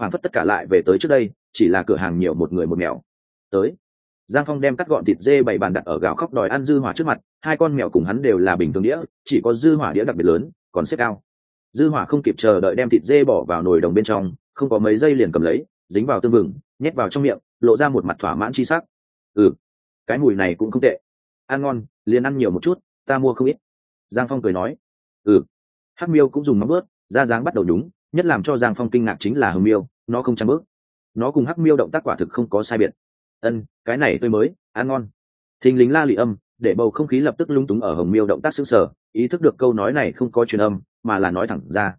Speaker 1: Phản phất tất cả lại về tới trước đây, chỉ là cửa hàng nhiều một người một mèo. Tới, giang phong đem cắt gọn thịt dê bày bàn đặt ở gạo khóc đòi ăn dư hỏa trước mặt, hai con mèo cùng hắn đều là bình thường đĩa, chỉ có dư hỏa đĩa đặc biệt lớn, còn xếp cao. Dư hỏa không kịp chờ đợi đem thịt dê bỏ vào nồi đồng bên trong, không có mấy giây liền cầm lấy dính vào tương vừng, nhét vào trong miệng, lộ ra một mặt thỏa mãn chi sắc. Ừ cái mùi này cũng không tệ. Ăn ngon, liền ăn nhiều một chút, ta mua không ít. Giang phong cười nói. Ừ. Hắc miêu cũng dùng mắm ướt ra dáng bắt đầu đúng nhất làm cho giang phong kinh ngạc chính là hồng miêu, nó không trăng bước. Nó cùng hắc miêu động tác quả thực không có sai biệt. Ân, cái này tôi mới, ăn ngon. Thình lính la lị âm, để bầu không khí lập tức lung túng ở hồng miêu động tác s ư sở ý thức được câu nói này không có truyền âm, mà là nói thẳng ra.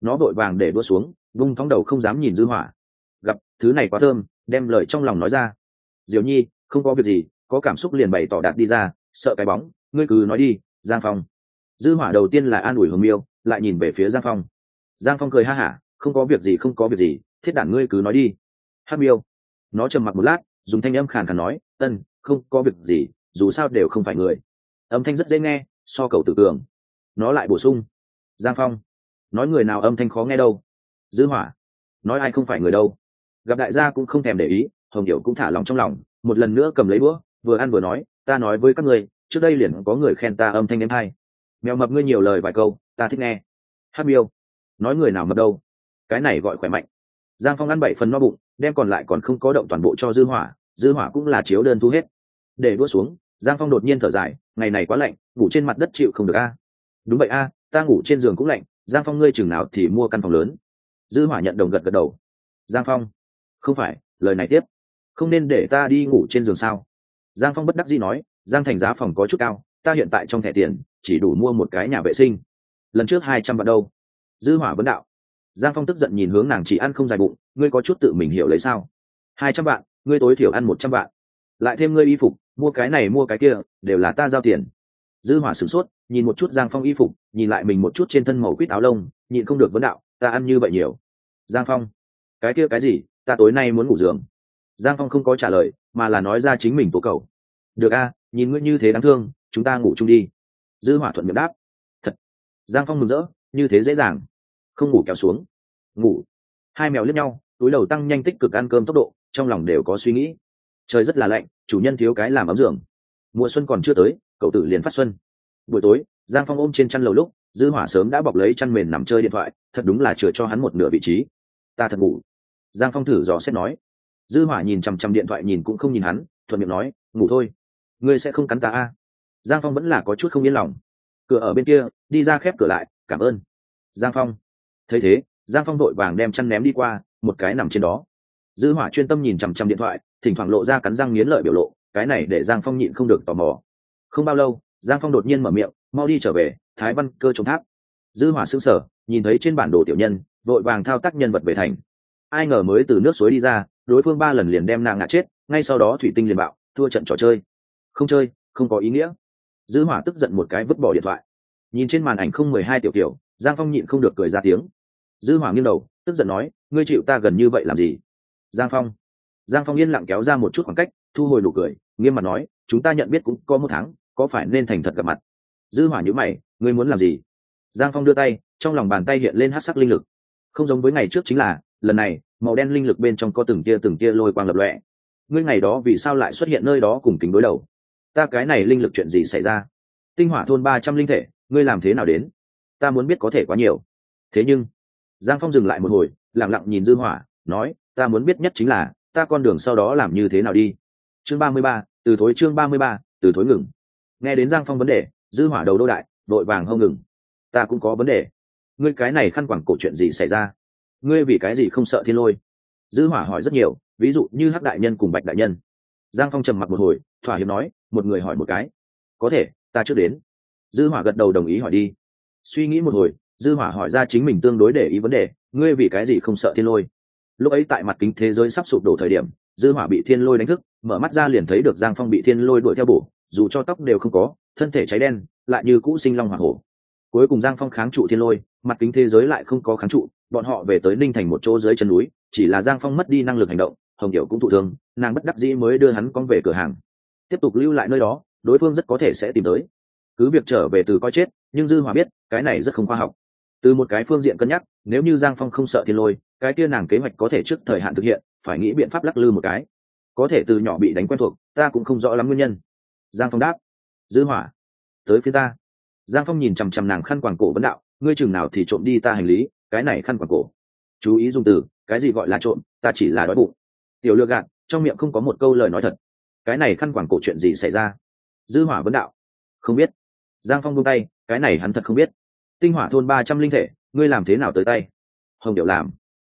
Speaker 1: Nó vội vàng để đua xuống, vung thóng đầu không dám nhìn dư hỏa gặp thứ này quá thơm, đem lời trong lòng nói ra. Diều nhi, không có việc gì, có cảm xúc liền bày tỏ đạt đi ra, sợ cái bóng, ngươi cứ nói đi, giang phong. Dư hỏa đầu tiên là an ủi hồng miêu, lại nhìn về phía giang phong. Giang phong cười ha hả, không có việc gì, không có việc gì, thiết đản ngươi cứ nói đi. Hát miêu. Nó trầm mặc một lát, dùng thanh âm khàn khàn nói, ân, không có việc gì, dù sao đều không phải người. Âm thanh rất dễ nghe, so cầu tự cường. Nó lại bổ sung, giang phong, nói người nào âm thanh khó nghe đâu. Dư hỏa, nói ai không phải người đâu gặp đại gia cũng không thèm để ý, hồng điệu cũng thả lòng trong lòng, một lần nữa cầm lấy bữa vừa ăn vừa nói, ta nói với các người trước đây liền có người khen ta âm thanh em hay mèo mập ngươi nhiều lời vài câu, ta thích nghe. Hát miêu. Nói người nào mập đâu. Cái này gọi khỏe mạnh. Giang phong ăn bảy phần no bụng, đem còn lại còn không có động toàn bộ cho dư hỏa dư hỏa cũng là chiếu đơn thu hết. Để đua xuống, giang phong đột nhiên thở dài, ngày này quá lạnh, ngủ trên mặt đất chịu không được a. Đúng vậy a, ta ngủ trên giường cũng lạnh, giang phong ngươi chừng nào thì mua căn phòng lớn. Dư hỏa nhận đồng gật gật đầu. Giang phong không phải, lời này tiếp. Không nên để ta đi ngủ trên giường sao? Giang phong bất đắc dĩ nói, giang thành giá phòng có chút cao, ta hiện tại trong thẻ tiền, chỉ đủ mua một cái nhà vệ sinh. Lần trước hai trăm vạn đâu? Dư hỏa vấn đạo. Giang phong tức giận nhìn hướng nàng chỉ ăn không dài bụng, ngươi có chút tự mình hiểu lấy sao? Hai trăm vạn, ngươi tối thiểu ăn một trăm vạn. Lại thêm ngươi y phục, mua cái này mua cái kia, đều là ta giao tiền. Dư hỏa sửng sốt, nhìn một chút giang phong y phục, nhìn lại mình một chút trên thân màu quýt áo lông, nhịn không được vấn đạo, ta ăn như vậy nhiều. Giang phong, cái kia cái gì? Ta tối nay muốn ngủ giường. Giang phong không có trả lời, mà là nói ra chính mình tố cầu. Được a, nhìn ngươi như thế đáng thương, chúng ta ngủ chung đi. Dư hỏa thuận miệng đáp. Thật. Giang phong mừng rỡ, như thế dễ dàng. Không ngủ kéo xuống. Ngủ. Hai mèo liếc nhau, túi đầu tăng nhanh tích cực ăn cơm tốc độ, trong lòng đều có suy nghĩ. Trời rất là lạnh, chủ nhân thiếu cái làm ấm giường. Mùa xuân còn chưa tới, cậu tử liền phát xuân. Buổi tối, giang phong ôm trên chăn lầu lúc, dư hỏa sớm đã bọc lấy chăn mền nằm chơi điện thoại, thật đúng là chừa cho hắn một nửa vị trí. Ta thật ngủ giang phong thử dò xét nói. Dư hỏa nhìn chằm chằm điện thoại nhìn cũng không nhìn hắn, thuận miệng nói, ngủ thôi. Ngươi sẽ không cắn ta a? Giang phong vẫn là có chút không yên lòng. Cửa ở bên kia, đi ra khép cửa lại, cảm ơn. Giang phong. Thấy thế, giang phong đội vàng đem chăn ném đi qua, một cái nằm trên đó. Dư hỏa chuyên tâm nhìn chằm chằm điện thoại, thỉnh thoảng lộ ra cắn răng nghiến lợi biểu lộ, cái này để giang phong nhịn không được tò mò. Không bao lâu, giang phong đột nhiên mở miệng, mau đi trở về, thái văn cơ trông tháp. Dư hỏa sững sờ, nhìn thấy trên bản đồ tiểu nhân, vội vàng thao tác nhân vật về thành ai ngờ mới từ nước suối đi ra đối phương ba lần liền đem nàng ngã chết ngay sau đó thủy tinh liền bạo thua trận trò chơi. Không chơi không có ý nghĩa. Dư hỏa tức giận một cái vứt bỏ điện thoại. Nhìn trên màn ảnh không mười hai tiểu tiểu, giang phong nhịn không được cười ra tiếng. Dư hỏa nghiêng đầu tức giận nói ngươi chịu ta gần như vậy làm gì? Giang phong. Giang phong yên lặng kéo ra một chút khoảng cách thu hồi nụ cười nghiêm mặt nói chúng ta nhận biết cũng có một tháng có phải nên thành thật gặp mặt? Dư hỏa nhíu mày ngươi muốn làm gì? Giang phong đưa tay trong lòng bàn tay hiện lên hắc sắc linh lực không giống với ngày trước chính là, lần này, màu đen linh lực bên trong có từng tia từng tia lôi quang lập lọe ngươi ngày đó vì sao lại xuất hiện nơi đó cùng kính đối đầu? Ta cái này linh lực chuyện gì xảy ra? Tinh hỏa thôn ba trăm linh thể, ngươi làm thế nào đến? Ta muốn biết có thể quá nhiều. Thế nhưng, giang phong dừng lại một hồi lẳng lặng nhìn dư hỏa, nói, ta muốn biết nhất chính là, ta con đường sau đó làm như thế nào đi? Chương ba mươi ba, từ thối chương ba mươi ba, từ thối ngừng. Nghe đến giang phong vấn đề, dư hỏa đầu đô đại đội vàng hông ngừng. Ta cũng có vấn đề ngươi cái này khăn quẳng cổ chuyện gì xảy ra? Ngươi vì cái gì không sợ thiên lôi? Dư hỏa hỏi rất nhiều, ví dụ như hắc đại nhân cùng bạch đại nhân. Giang phong trầm mặc một hồi, thỏa hiệp nói, một người hỏi một cái. Có thể, ta chưa đến. Dư hỏa gật đầu đồng ý hỏi đi. Suy nghĩ một hồi, dư hỏa hỏi ra chính mình tương đối để ý vấn đề, ngươi vì cái gì không sợ thiên lôi? Lúc ấy tại mặt kính thế giới sắp sụp đổ thời điểm, dư hỏa bị thiên lôi đánh thức, mở mắt ra liền thấy được giang phong bị thiên lôi đuổi theo bổ, dù cho tóc đều không có, thân thể cháy đen, lại như cũ sinh long hỏa hổ cuối cùng giang phong kháng trụ thiên lôi, mặt kính thế giới lại không có kháng trụ, bọn họ về tới ninh thành một chỗ dưới chân núi, chỉ là giang phong mất đi năng lực hành động, hồng điệu cũng thụ thương, nàng bất đắc dĩ mới đưa hắn con về cửa hàng. Tiếp tục lưu lại nơi đó, đối phương rất có thể sẽ tìm tới. Cứ việc trở về từ coi chết, nhưng dư hòa biết, cái này rất không khoa học. Từ một cái phương diện cân nhắc, nếu như giang phong không sợ thiên lôi, cái kia nàng kế hoạch có thể trước thời hạn thực hiện, phải nghĩ biện pháp lắc lư một cái. Có thể từ nhỏ bị đánh quen thuộc, ta cũng không rõ lắm nguyên nhân. Giang phong đáp, dư hỏa tới phía ta giang phong nhìn chằm chằm nàng khăn quàng cổ vấn đạo, ngươi chừng nào thì trộm đi ta hành lý, cái này khăn quàng cổ. Chú ý dùng từ, cái gì gọi là trộm, ta chỉ là đói bụng. Tiểu lừa gạt, trong miệng không có một câu lời nói thật. Cái này khăn quàng cổ chuyện gì xảy ra? Dư hỏa vấn đạo. Không biết. Giang phong buông tay, cái này hắn thật không biết. Tinh hỏa thôn ba trăm linh thể, ngươi làm thế nào tới tay? Hồng điệu làm.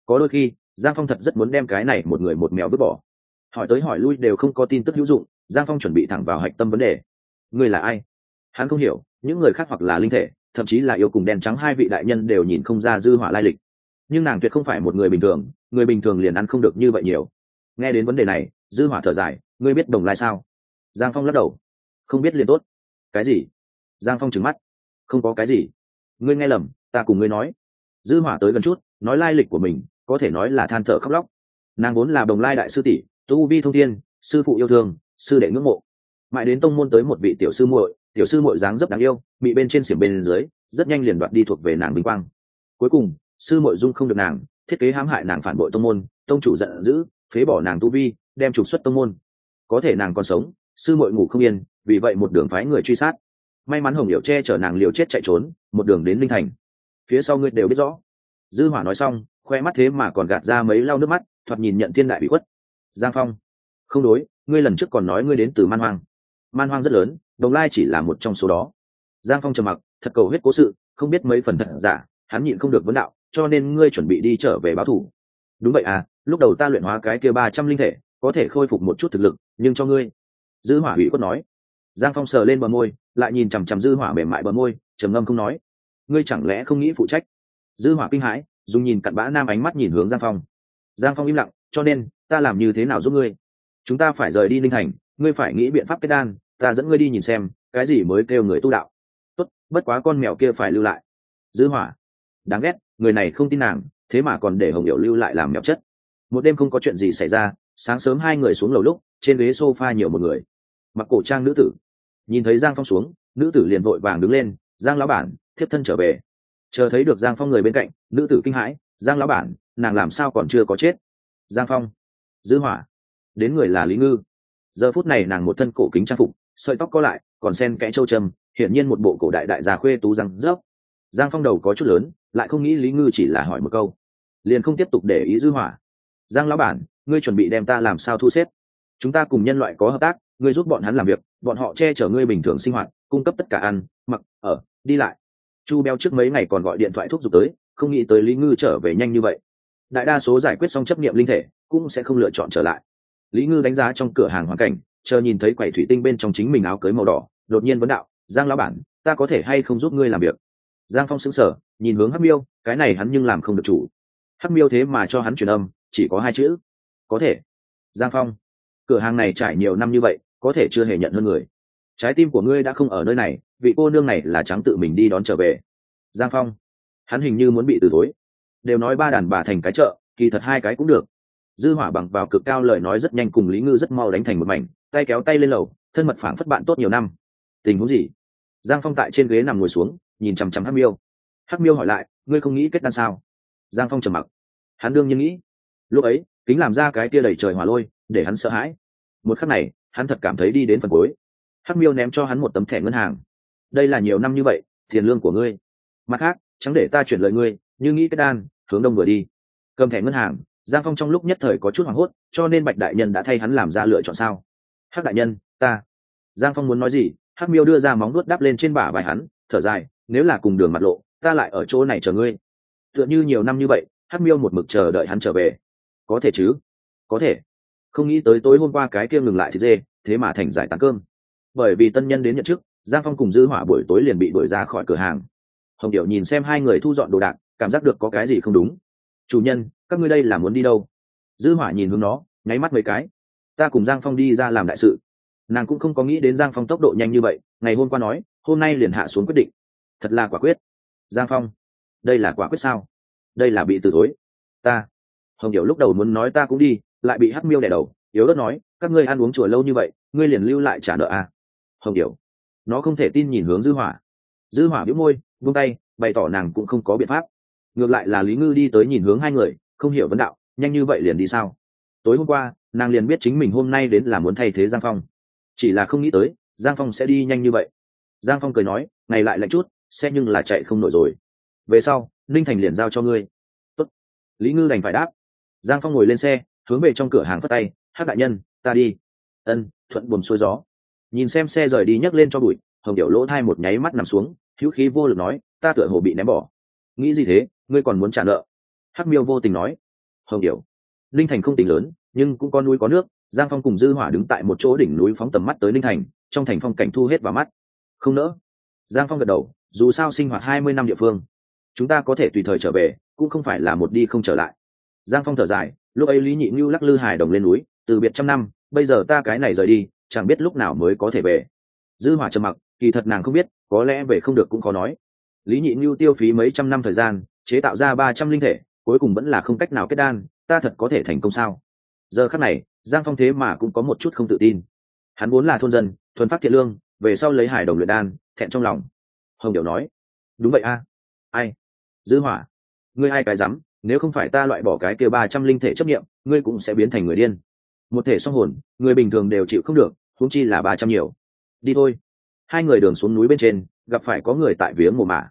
Speaker 1: Có đôi khi, giang phong thật rất muốn đem cái này một người một mèo vứt bỏ. Hỏi tới hỏi lui đều không có tin tức hữu dụng, giang phong chuẩn bị thẳng vào hạch tâm vấn đề. Ngươi là ai? Hắn không hiểu những người khác hoặc là linh thể, thậm chí là yêu cùng đen trắng hai vị đại nhân đều nhìn không ra dư hỏa lai lịch. Nhưng nàng tuyệt không phải một người bình thường, người bình thường liền ăn không được như vậy nhiều. Nghe đến vấn đề này, dư hỏa thở dài, ngươi biết đồng lai sao? Giang phong lắc đầu. Không biết liền tốt. Cái gì? Giang phong trừng mắt. Không có cái gì. Ngươi nghe lầm, ta cùng ngươi nói. Dư hỏa tới gần chút, nói lai lịch của mình, có thể nói là than thở khóc lóc. Nàng vốn là đồng lai đại sư tỷ, tu vi thông thiên, sư phụ yêu thương, sư đệ ngưỡng mộ. Mãi đến tông môn tới một vị tiểu sư muội tiểu sư muội dáng rất đáng yêu, bị bên trên xiểm bên dưới, rất nhanh liền đoạt đi thuộc về nàng vinh quang. Cuối cùng, sư muội dung không được nàng, thiết kế hãm hại nàng phản bội tông môn, tông chủ giận dữ, phế bỏ nàng tu vi, đem trục xuất tông môn. Có thể nàng còn sống, sư muội ngủ không yên, vì vậy một đường phái người truy sát. May mắn hồng điệu che chở nàng liều chết chạy trốn, một đường đến linh thành. Phía sau ngươi đều biết rõ. Dư hỏa nói xong, khoe mắt thế mà còn gạt ra mấy lau nước mắt, thoạt nhìn nhận thiên đại bị khuất. Giang phong, không đối, ngươi lần trước còn nói ngươi đến từ man hoang man hoang rất lớn, đồng lai chỉ là một trong số đó. Giang phong trầm mặc, thật cầu hết cố sự, không biết mấy phần thật giả, hắn nhịn không được vấn đạo, cho nên ngươi chuẩn bị đi trở về báo thủ. Đúng vậy à lúc đầu ta luyện hóa cái kia ba trăm linh thể, có thể khôi phục một chút thực lực, nhưng cho ngươi. Dư hỏa hủy quất nói. Giang phong sờ lên bờ môi, lại nhìn chằm chằm dư hỏa mềm mại bờ môi, trầm ngâm không nói. Ngươi chẳng lẽ không nghĩ phụ trách? Dư hỏa kinh hãi, dùng nhìn cặn bã nam ánh mắt nhìn hướng giang phong. Giang phong im lặng, cho nên, ta làm như thế nào giúp ngươi? Chúng ta phải rời đi ninh thành, ngươi phải nghĩ biện pháp kết đan ta dẫn ngươi đi nhìn xem, cái gì mới kêu người tu đạo. Tốt, bất quá con mèo kia phải lưu lại. Dư hỏa. Đáng ghét, người này không tin nàng, thế mà còn để hồng hiểu lưu lại làm mèo chất. Một đêm không có chuyện gì xảy ra, sáng sớm hai người xuống lầu lúc, trên ghế sofa nhiều một người. Mặc cổ trang nữ tử. Nhìn thấy giang phong xuống, nữ tử liền vội vàng đứng lên, giang lão bản, thiếp thân trở về. Chờ thấy được giang phong người bên cạnh, nữ tử kinh hãi, giang lão bản, nàng làm sao còn chưa có chết? Giang phong. Dư hỏa. Đến người là lý ngư. Giờ phút này nàng một thân cổ kính trang phục sợi tóc có lại, còn sen kẽ châu trầm hiển nhiên một bộ cổ đại đại già khuê tú răng rớp. Giang phong đầu có chút lớn, lại không nghĩ lý ngư chỉ là hỏi một câu. Liền không tiếp tục để ý dư hỏa. Giang lão bản, ngươi chuẩn bị đem ta làm sao thu xếp? Chúng ta cùng nhân loại có hợp tác, ngươi giúp bọn hắn làm việc, bọn họ che chở ngươi bình thường sinh hoạt, cung cấp tất cả ăn, mặc, ở, đi lại. Chu béo trước mấy ngày còn gọi điện thoại thúc giục tới, không nghĩ tới lý ngư trở về nhanh như vậy. Đại đa số giải quyết xong chấp nghiệm linh thể, cũng sẽ không lựa chọn trở lại. Lý ngư đánh giá trong cửa hàng hoàn cảnh chờ nhìn thấy quầy thủy tinh bên trong chính mình áo cưới màu đỏ, đột nhiên vấn đạo, giang lão bản, ta có thể hay không giúp ngươi làm việc? Giang phong xứng sở nhìn hướng hắc miêu, cái này hắn nhưng làm không được chủ. Hắc miêu thế mà cho hắn truyền âm, chỉ có hai chữ, có thể. Giang phong, cửa hàng này trải nhiều năm như vậy, có thể chưa hề nhận hơn người. Trái tim của ngươi đã không ở nơi này, vị cô nương này là trắng tự mình đi đón trở về. Giang phong, hắn hình như muốn bị từ tối đều nói ba đàn bà thành cái chợ, kỳ thật hai cái cũng được dư hỏa bằng vào cực cao lời nói rất nhanh cùng lý ngư rất mau đánh thành một mảnh, tay kéo tay lên lầu, thân mật phảng phất bạn tốt nhiều năm. Tình huống gì? Giang phong tại trên ghế nằm ngồi xuống, nhìn chằm chằm hắc miêu. Hắc miêu hỏi lại, ngươi không nghĩ kết đan sao? Giang phong trầm mặc. Hắn đương nhiên nghĩ. Lúc ấy, kính làm ra cái tia đầy trời hỏa lôi, để hắn sợ hãi. Một khắc này, hắn thật cảm thấy đi đến phần cuối. Hắc miêu ném cho hắn một tấm thẻ ngân hàng. Đây là nhiều năm như vậy, tiền lương của ngươi. Mặt khác, chẳng để ta chuyển lời ngươi, như nghĩ cái đan, hướng đông vừa đi. Cầm thẻ ngân hàng giang phong trong lúc nhất thời có chút hoảng hốt, cho nên bạch đại nhân đã thay hắn làm ra lựa chọn sao? Hắc đại nhân, ta. Giang phong muốn nói gì, hắc miêu đưa ra móng nuốt đắp lên trên bả vai hắn, thở dài, nếu là cùng đường mặt lộ, ta lại ở chỗ này chờ ngươi. Tựa như nhiều năm như vậy, hắc miêu một mực chờ đợi hắn trở về. Có thể chứ? Có thể. Không nghĩ tới tối hôm qua cái kia ngừng lại thì dê, thế mà thành giải tán cơm. Bởi vì tân nhân đến nhận chức, giang phong cùng dư hỏa buổi tối liền bị đuổi ra khỏi cửa hàng. Hồng điệu nhìn xem hai người thu dọn đồ đạc, cảm giác được có cái gì không đúng chủ nhân, các ngươi đây là muốn đi đâu? Dư hỏa nhìn hướng nó, nháy mắt mấy cái. Ta cùng giang phong đi ra làm đại sự. Nàng cũng không có nghĩ đến giang phong tốc độ nhanh như vậy, ngày hôm qua nói, hôm nay liền hạ xuống quyết định. Thật là quả quyết. Giang phong, đây là quả quyết sao? Đây là bị từ thối ta. Hồng điệu lúc đầu muốn nói ta cũng đi, lại bị hắc miêu đè đầu, yếu đất nói, các ngươi ăn uống chùa lâu như vậy, ngươi liền lưu lại trả nợ à? Hồng điệu nó không thể tin nhìn hướng dư hỏa. Dư hỏa bĩu môi, buông tay, bày tỏ nàng cũng không có biện pháp ngược lại là lý ngư đi tới nhìn hướng hai người, không hiểu vấn đạo, nhanh như vậy liền đi sao? Tối hôm qua, nàng liền biết chính mình hôm nay đến là muốn thay thế giang phong. Chỉ là không nghĩ tới, giang phong sẽ đi nhanh như vậy. Giang phong cười nói, ngày lại lạnh chút xe nhưng là chạy không nổi rồi. Về sau, ninh thành liền giao cho ngươi. Tốt. lý ngư đành phải đáp. Giang phong ngồi lên xe, hướng về trong cửa hàng phất tay, hát đại nhân, ta đi. Ân, thuận buồn xuôi gió. Nhìn xem xe rời đi nhấc lên cho bụi, hồng điệu lỗ thai một nháy mắt nằm xuống, hữu khí vô lực nói, ta tựa hồ bị ném bỏ. Nghĩ gì thế? Ngươi còn muốn trả nợ? Hắc miêu vô tình nói. Hồng điểu. Linh thành không tỉnh lớn, nhưng cũng có núi có nước, giang phong cùng dư hỏa đứng tại một chỗ đỉnh núi phóng tầm mắt tới linh thành, trong thành phong cảnh thu hết vào mắt. Không nỡ. Giang phong gật đầu, dù sao sinh hoạt hai mươi năm địa phương, chúng ta có thể tùy thời trở về, cũng không phải là một đi không trở lại. Giang phong thở dài, lúc ấy lý nhị ngưu lắc lư hài đồng lên núi, từ biệt trăm năm, bây giờ ta cái này rời đi, chẳng biết lúc nào mới có thể về. Dư hỏa trầm mặc, kỳ thật nàng không biết, có lẽ về không được cũng khó nói. Lý nhị ngưu tiêu phí mấy trăm năm thời gian chế tạo ra ba trăm linh thể, cuối cùng vẫn là không cách nào kết đan, ta thật có thể thành công sao? Giờ khắc này, giang phong thế mà cũng có một chút không tự tin. Hắn vốn là thôn dân, thuần phát thiện lương, về sau lấy hải đồng luyện đan, thẹn trong lòng. Hồng điệu nói, đúng vậy a, ai? Dư hỏa, ngươi ai cái rắm? Nếu không phải ta loại bỏ cái kia ba trăm linh thể chấp nghiệm ngươi cũng sẽ biến thành người điên. Một thể song hồn, người bình thường đều chịu không được, huống chi là ba trăm nhiều. Đi thôi. Hai người đường xuống núi bên trên, gặp phải có người tại viếng mộ mả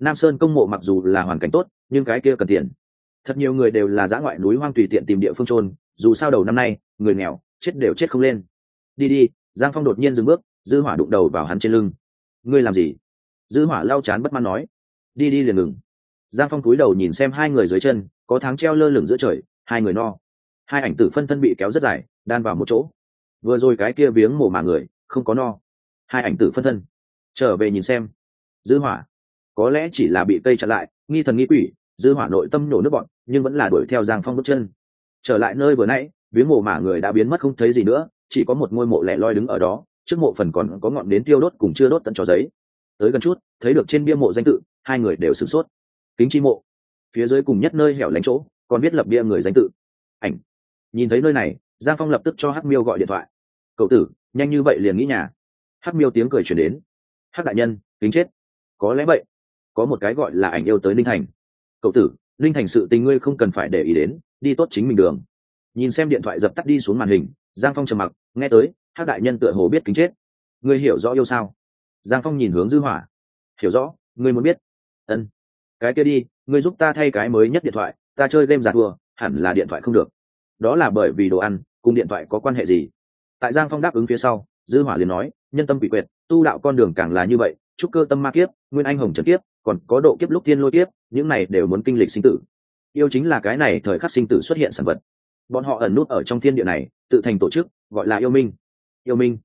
Speaker 1: nam sơn công mộ mặc dù là hoàn cảnh tốt, nhưng cái kia cần tiền. Thật nhiều người đều là giã ngoại núi hoang tùy tiện tìm địa phương trôn dù sao đầu năm nay, người nghèo, chết đều chết không lên. Đi đi, giang phong đột nhiên dừng bước, dư hỏa đụng đầu vào hắn trên lưng. Ngươi làm gì? Dư hỏa lau chán bất mãn nói. Đi đi liền ngừng. Giang phong cúi đầu nhìn xem hai người dưới chân, có tháng treo lơ lửng giữa trời, hai người no. Hai ảnh tử phân thân bị kéo rất dài, đan vào một chỗ. Vừa rồi cái kia viếng mổ mà người, không có no. Hai ảnh tử phân thân. Trở về nhìn xem. Dư hỏa có lẽ chỉ là bị cây chặn lại, nghi thần nghi quỷ, dư hỏa nội tâm nổ nước bọn, nhưng vẫn là đuổi theo giang phong bước chân. Trở lại nơi vừa nãy, viếng mộ mả người đã biến mất không thấy gì nữa, chỉ có một ngôi mộ lẻ loi đứng ở đó, trước mộ phần còn có ngọn nến tiêu đốt cùng chưa đốt tận trò giấy. Tới gần chút, thấy được trên bia mộ danh tự, hai người đều sửng sốt. Kính chi mộ. Phía dưới cùng nhất nơi hẻo lánh chỗ, còn biết lập bia người danh tự. Ảnh. Nhìn thấy nơi này, giang phong lập tức cho hắc miêu gọi điện thoại. Cậu tử, nhanh như vậy liền nghĩ nhà. Hắc miêu tiếng cười chuyển đến. Hắc đại nhân, kính chết. Có lẽ vậy có một cái gọi là ảnh yêu tới ninh thành. Cậu tử, ninh thành sự tình ngươi không cần phải để ý đến, đi tốt chính mình đường. Nhìn xem điện thoại dập tắt đi xuống màn hình, giang phong trầm mặc, nghe tới hát đại nhân tựa hồ biết kính chết. Ngươi hiểu rõ yêu sao? Giang phong nhìn hướng dư hỏa. Hiểu rõ, ngươi muốn biết. Ân. Cái kia đi, ngươi giúp ta thay cái mới nhất điện thoại, ta chơi game giả thua, hẳn là điện thoại không được. Đó là bởi vì đồ ăn, cùng điện thoại có quan hệ gì? Tại giang phong đáp ứng phía sau, dư hỏa liền nói, nhân tâm bị quyệt, tu đạo con đường càng là như vậy trúc cơ tâm ma kiếp, nguyên anh hồng trần kiếp còn có độ kiếp lúc tiên lôi kiếp, những này đều muốn kinh lịch sinh tử. Yêu chính là cái này thời khắc sinh tử xuất hiện sản vật. Bọn họ ẩn nút ở trong thiên địa này, tự thành tổ chức, gọi là yêu minh. Yêu minh.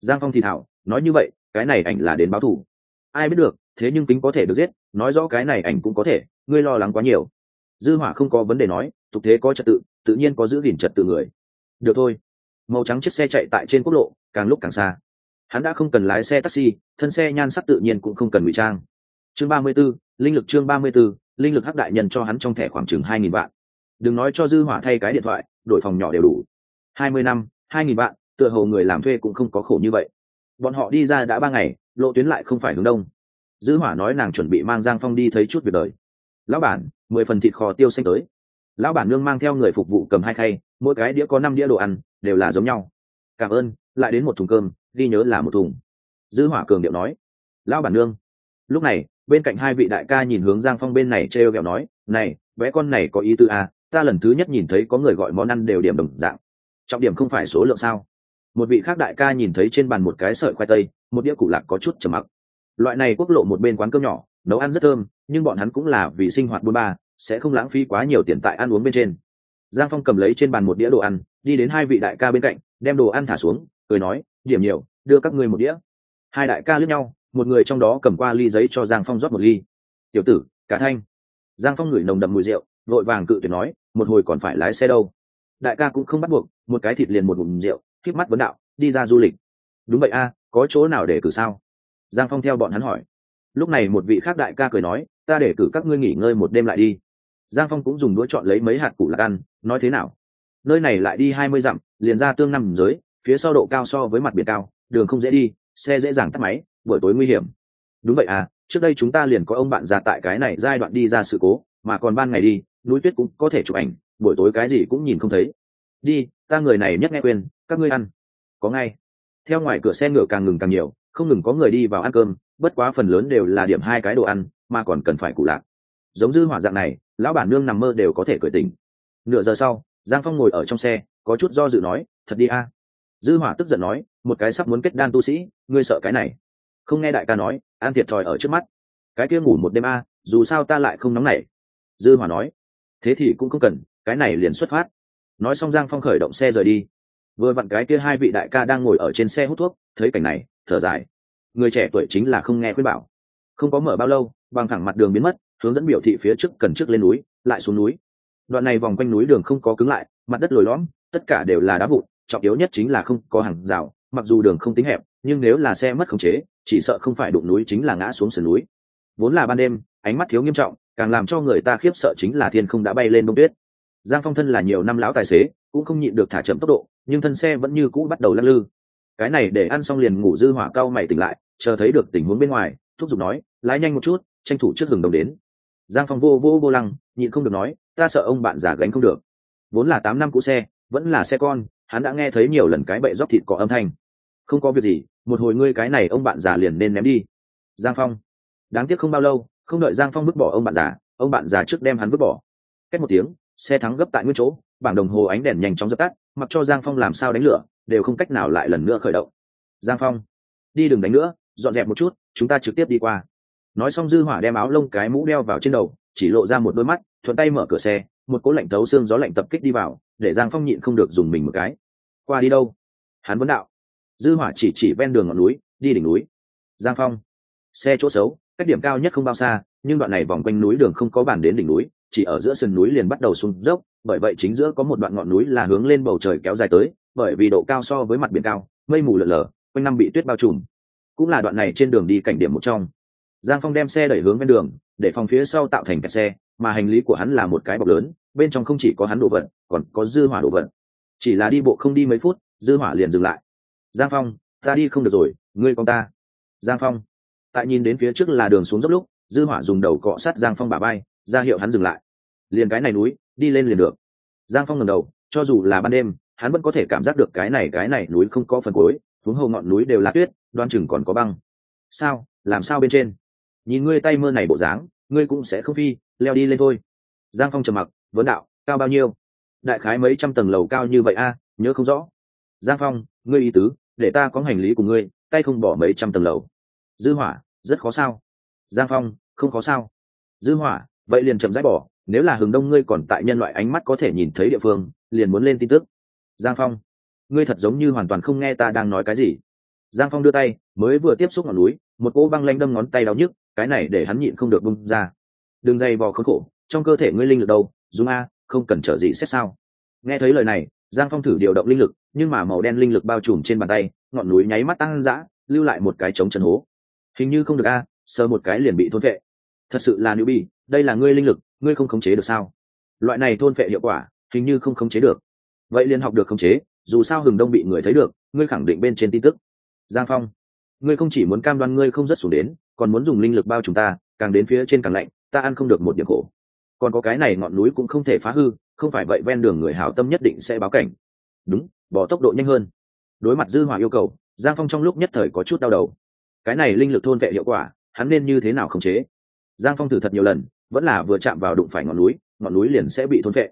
Speaker 1: Giang phong thì thảo, nói như vậy, cái này ảnh là đến báo thù ai biết được, thế nhưng kính có thể được giết, nói rõ cái này ảnh cũng có thể, ngươi lo lắng quá nhiều. Dư hỏa không có vấn đề nói, tục thế có trật tự tự nhiên có giữ gìn trật tự người. Được thôi. Màu trắng chiếc xe chạy tại trên quốc lộ, càng lúc càng xa. Hắn đã không cần lái xe taxi, thân xe nhan sắc tự nhiên cũng không cần ngụy trang chương 34, linh lực chương 34, linh lực hắc đại nhân cho hắn trong thẻ khoảng chừng hai nghìn vạn. Đừng nói cho dư hỏa thay cái điện thoại đổi phòng nhỏ đều đủ. Hai mươi năm hai nghìn vạn tựa hồ người làm thuê cũng không có khổ như vậy. Bọn họ đi ra đã ba ngày lộ tuyến lại không phải hướng đông. Dư hỏa nói nàng chuẩn bị mang giang phong đi thấy chút việc đời. Lão bản mười phần thịt kho tiêu xanh tới. Lão bản nương mang theo người phục vụ cầm hai khay mỗi cái đĩa có năm đĩa đồ ăn đều là giống nhau. Cảm ơn lại đến một thùng cơm ghi nhớ là một thùng. Dư hỏa cường điệu nói. Lão bản nương lúc này bên cạnh hai vị đại ca nhìn hướng giang phong bên này trêu ghẹo nói này bé con này có ý tư à, ta lần thứ nhất nhìn thấy có người gọi món ăn đều điểm đồng dạng. Trọng điểm không phải số lượng sao? Một vị khác đại ca nhìn thấy trên bàn một cái sợi khoai tây một đĩa củ lạc có chút trầm mặc. Loại này quốc lộ một bên quán cơm nhỏ nấu ăn rất thơm nhưng bọn hắn cũng là vì sinh hoạt buôn ba sẽ không lãng phí quá nhiều tiền tại ăn uống bên trên. Giang phong cầm lấy trên bàn một đĩa đồ ăn đi đến hai vị đại ca bên cạnh đem đồ ăn thả xuống cười nói điểm nhiều đưa các ngươi một đĩa. Hai đại ca lướt nhau một người trong đó cầm qua ly giấy cho giang phong rót một ly. Tiểu tử, cả thanh. Giang phong ngửi nồng đậm mùi rượu, vội vàng cự tuyệt nói, một hồi còn phải lái xe đâu. Đại ca cũng không bắt buộc, một cái thịt liền một bụng rượu k mắt vấn đạo, đi ra du lịch. Đúng vậy a, có chỗ nào để cử sao? Giang phong theo bọn hắn hỏi. Lúc này một vị khác đại ca cười nói, ta để cử các ngươi nghỉ ngơi một đêm lại đi. Giang phong cũng dùng đũa chọn lấy mấy hạt củ lạc ăn, nói thế nào? Nơi này lại đi hai mươi dặm, liền ra tương năm dưới phía sau độ cao so với mặt biển cao, đường không dễ đi, xe dễ dàng tắt máy buổi tối nguy hiểm. Đúng vậy à trước đây chúng ta liền có ông bạn già tại cái này giai đoạn đi ra sự cố, mà còn ban ngày đi, núi tuyết cũng có thể chụp ảnh, buổi tối cái gì cũng nhìn không thấy. Đi, ta người này nhất nghe quên các ngươi ăn. Có ngay. Theo ngoài cửa xe ngựa càng ngừng càng nhiều, không ngừng có người đi vào ăn cơm, bất quá phần lớn đều là điểm hai cái đồ ăn, mà còn cần phải cụ lạc. Giống dư hỏa dạng này, lão bản nương nằm mơ đều có thể cười tỉnh. nửa giờ sau, giang phong ngồi ở trong xe, có chút do dự nói, thật đi a. Dư hỏa tức giận nói, một cái sắp muốn kết đan tu sĩ, ngươi sợ cái này không nghe đại ca nói, an thiệt thòi ở trước mắt. Cái kia ngủ một đêm a, dù sao ta lại không nóng nảy. Dư hỏa nói. Thế thì cũng không cần, cái này liền xuất phát. Nói xong giang phong khởi động xe rời đi. Vừa vặn cái kia hai vị đại ca đang ngồi ở trên xe hút thuốc, thấy cảnh này, thở dài. Người trẻ tuổi chính là không nghe khuyên bảo. Không có mở bao lâu, bằng thẳng mặt đường biến mất, hướng dẫn biểu thị phía trước cần trước lên núi, lại xuống núi. Đoạn này vòng quanh núi đường không có cứng lại, mặt đất lồi lõm, tất cả đều là đá vụn, trọng yếu nhất chính là không có hàng rào, mặc dù đường không tính hẹp, nhưng nếu là xe mất khống chế chỉ sợ không phải đụng núi chính là ngã xuống sườn núi. Vốn là ban đêm, ánh mắt thiếu nghiêm trọng, càng làm cho người ta khiếp sợ chính là thiên không đã bay lên đông tuyết. Giang phong thân là nhiều năm lão tài xế, cũng không nhịn được thả chậm tốc độ, nhưng thân xe vẫn như cũ bắt đầu lăn lư. Cái này để ăn xong liền ngủ dư hỏa cao mày tỉnh lại, chờ thấy được tình huống bên ngoài, thúc giục nói, lái nhanh một chút, tranh thủ trước hừng đồng đến. Giang phong vô vô vô lăng, nhịn không được nói, ta sợ ông bạn già gánh không được. Vốn là tám năm cũ xe, vẫn là xe con, hắn đã nghe thấy nhiều lần cái bệ róc thịt có âm thanh. Không có việc gì một hồi ngươi cái này ông bạn già liền nên ném đi. Giang phong. Đáng tiếc không bao lâu, không đợi giang phong vứt bỏ ông bạn già, ông bạn già trước đem hắn vứt bỏ. Cách một tiếng, xe thắng gấp tại nguyên chỗ, bảng đồng hồ ánh đèn nhanh chóng dập tắt, mặc cho giang phong làm sao đánh lửa, đều không cách nào lại lần nữa khởi động. Giang phong. Đi đừng đánh nữa, dọn dẹp một chút, chúng ta trực tiếp đi qua. Nói xong dư hỏa đem áo lông cái mũ đeo vào trên đầu, chỉ lộ ra một đôi mắt, thuận tay mở cửa xe, một cỗ lạnh tấu xương gió lạnh tập kích đi vào, để giang phong nhịn không được dùng mình một cái. Qua đi đâu? Hắn vấn đạo dư hỏa chỉ chỉ ven đường ngọn núi, đi đỉnh núi. Giang phong. Xe chỗ xấu, cách điểm cao nhất không bao xa, nhưng đoạn này vòng quanh núi đường không có bàn đến đỉnh núi, chỉ ở giữa sườn núi liền bắt đầu xuống dốc, bởi vậy chính giữa có một đoạn ngọn núi là hướng lên bầu trời kéo dài tới, bởi vì độ cao so với mặt biển cao, mây mù lở lở, quanh năm bị tuyết bao trùm. Cũng là đoạn này trên đường đi cảnh điểm một trong. Giang phong đem xe đẩy hướng ven đường, để phòng phía sau tạo thành kẹt xe, mà hành lý của hắn là một cái bọc lớn, bên trong không chỉ có hắn đồ vật còn có dư hỏa đồ vật chỉ là đi bộ không đi mấy phút, dư hỏa liền dừng lại giang phong, ta đi không được rồi, ngươi con ta. Giang phong. Tại nhìn đến phía trước là đường xuống dốc lúc, dư hỏa dùng đầu cọ sát giang phong bả bay ra hiệu hắn dừng lại. Liền cái này núi, đi lên liền được. Giang phong ngẩng đầu, cho dù là ban đêm, hắn vẫn có thể cảm giác được cái này cái này núi không có phần cuối xuống hồ ngọn núi đều là tuyết, đoan chừng còn có băng. Sao? Làm sao bên trên? Nhìn ngươi tay mơ này bộ dáng, ngươi cũng sẽ không phi, leo đi lên thôi. Giang phong trầm mặc, vấn đạo, cao bao nhiêu? Đại khái mấy trăm tầng lầu cao như vậy a, nhớ không rõ. Giang phong ngươi ý tứ, để ta có hành lý của ngươi, tay không bỏ mấy trăm tầng lầu. Dư hỏa, rất khó sao? Giang phong, không khó sao? Dư hỏa, vậy liền chậm rãi bỏ, nếu là hướng đông ngươi còn tại nhân loại ánh mắt có thể nhìn thấy địa phương, liền muốn lên tin tức. Giang phong, ngươi thật giống như hoàn toàn không nghe ta đang nói cái gì. Giang phong đưa tay, mới vừa tiếp xúc ngọn núi, một cỗ băng lanh đâm ngón tay đau nhức, cái này để hắn nhịn không được bung ra. Đường dây vò khốn khổ, trong cơ thể ngươi linh lực đâu? Dùng a, không cần trở gì xét sao? Nghe thấy lời này giang phong thử điều động linh lực, nhưng mà màu đen linh lực bao trùm trên bàn tay, ngọn núi nháy mắt tăng dã, lưu lại một cái trống chân hố. Hình như không được a sờ một cái liền bị thôn vệ thật sự là nữ bi, đây là ngươi linh lực, ngươi không khống chế được sao? Loại này thôn vệ hiệu quả, hình như không khống chế được. Vậy liền học được khống chế, dù sao hừng đông bị người thấy được, ngươi khẳng định bên trên tin tức. Giang phong, ngươi không chỉ muốn cam đoan ngươi không rất xuống đến, còn muốn dùng linh lực bao chúng ta, càng đến phía trên càng lạnh, ta ăn không được một điểm khổ. Còn có cái này ngọn núi cũng không thể phá hư không phải vậy ven đường người hảo tâm nhất định sẽ báo cảnh. Đúng, bỏ tốc độ nhanh hơn. Đối mặt dư hỏa yêu cầu, giang phong trong lúc nhất thời có chút đau đầu. Cái này linh lực thôn vệ hiệu quả, hắn nên như thế nào khống chế? Giang phong thử thật nhiều lần, vẫn là vừa chạm vào đụng phải ngọn núi ngọn núi liền sẽ bị thôn vệ.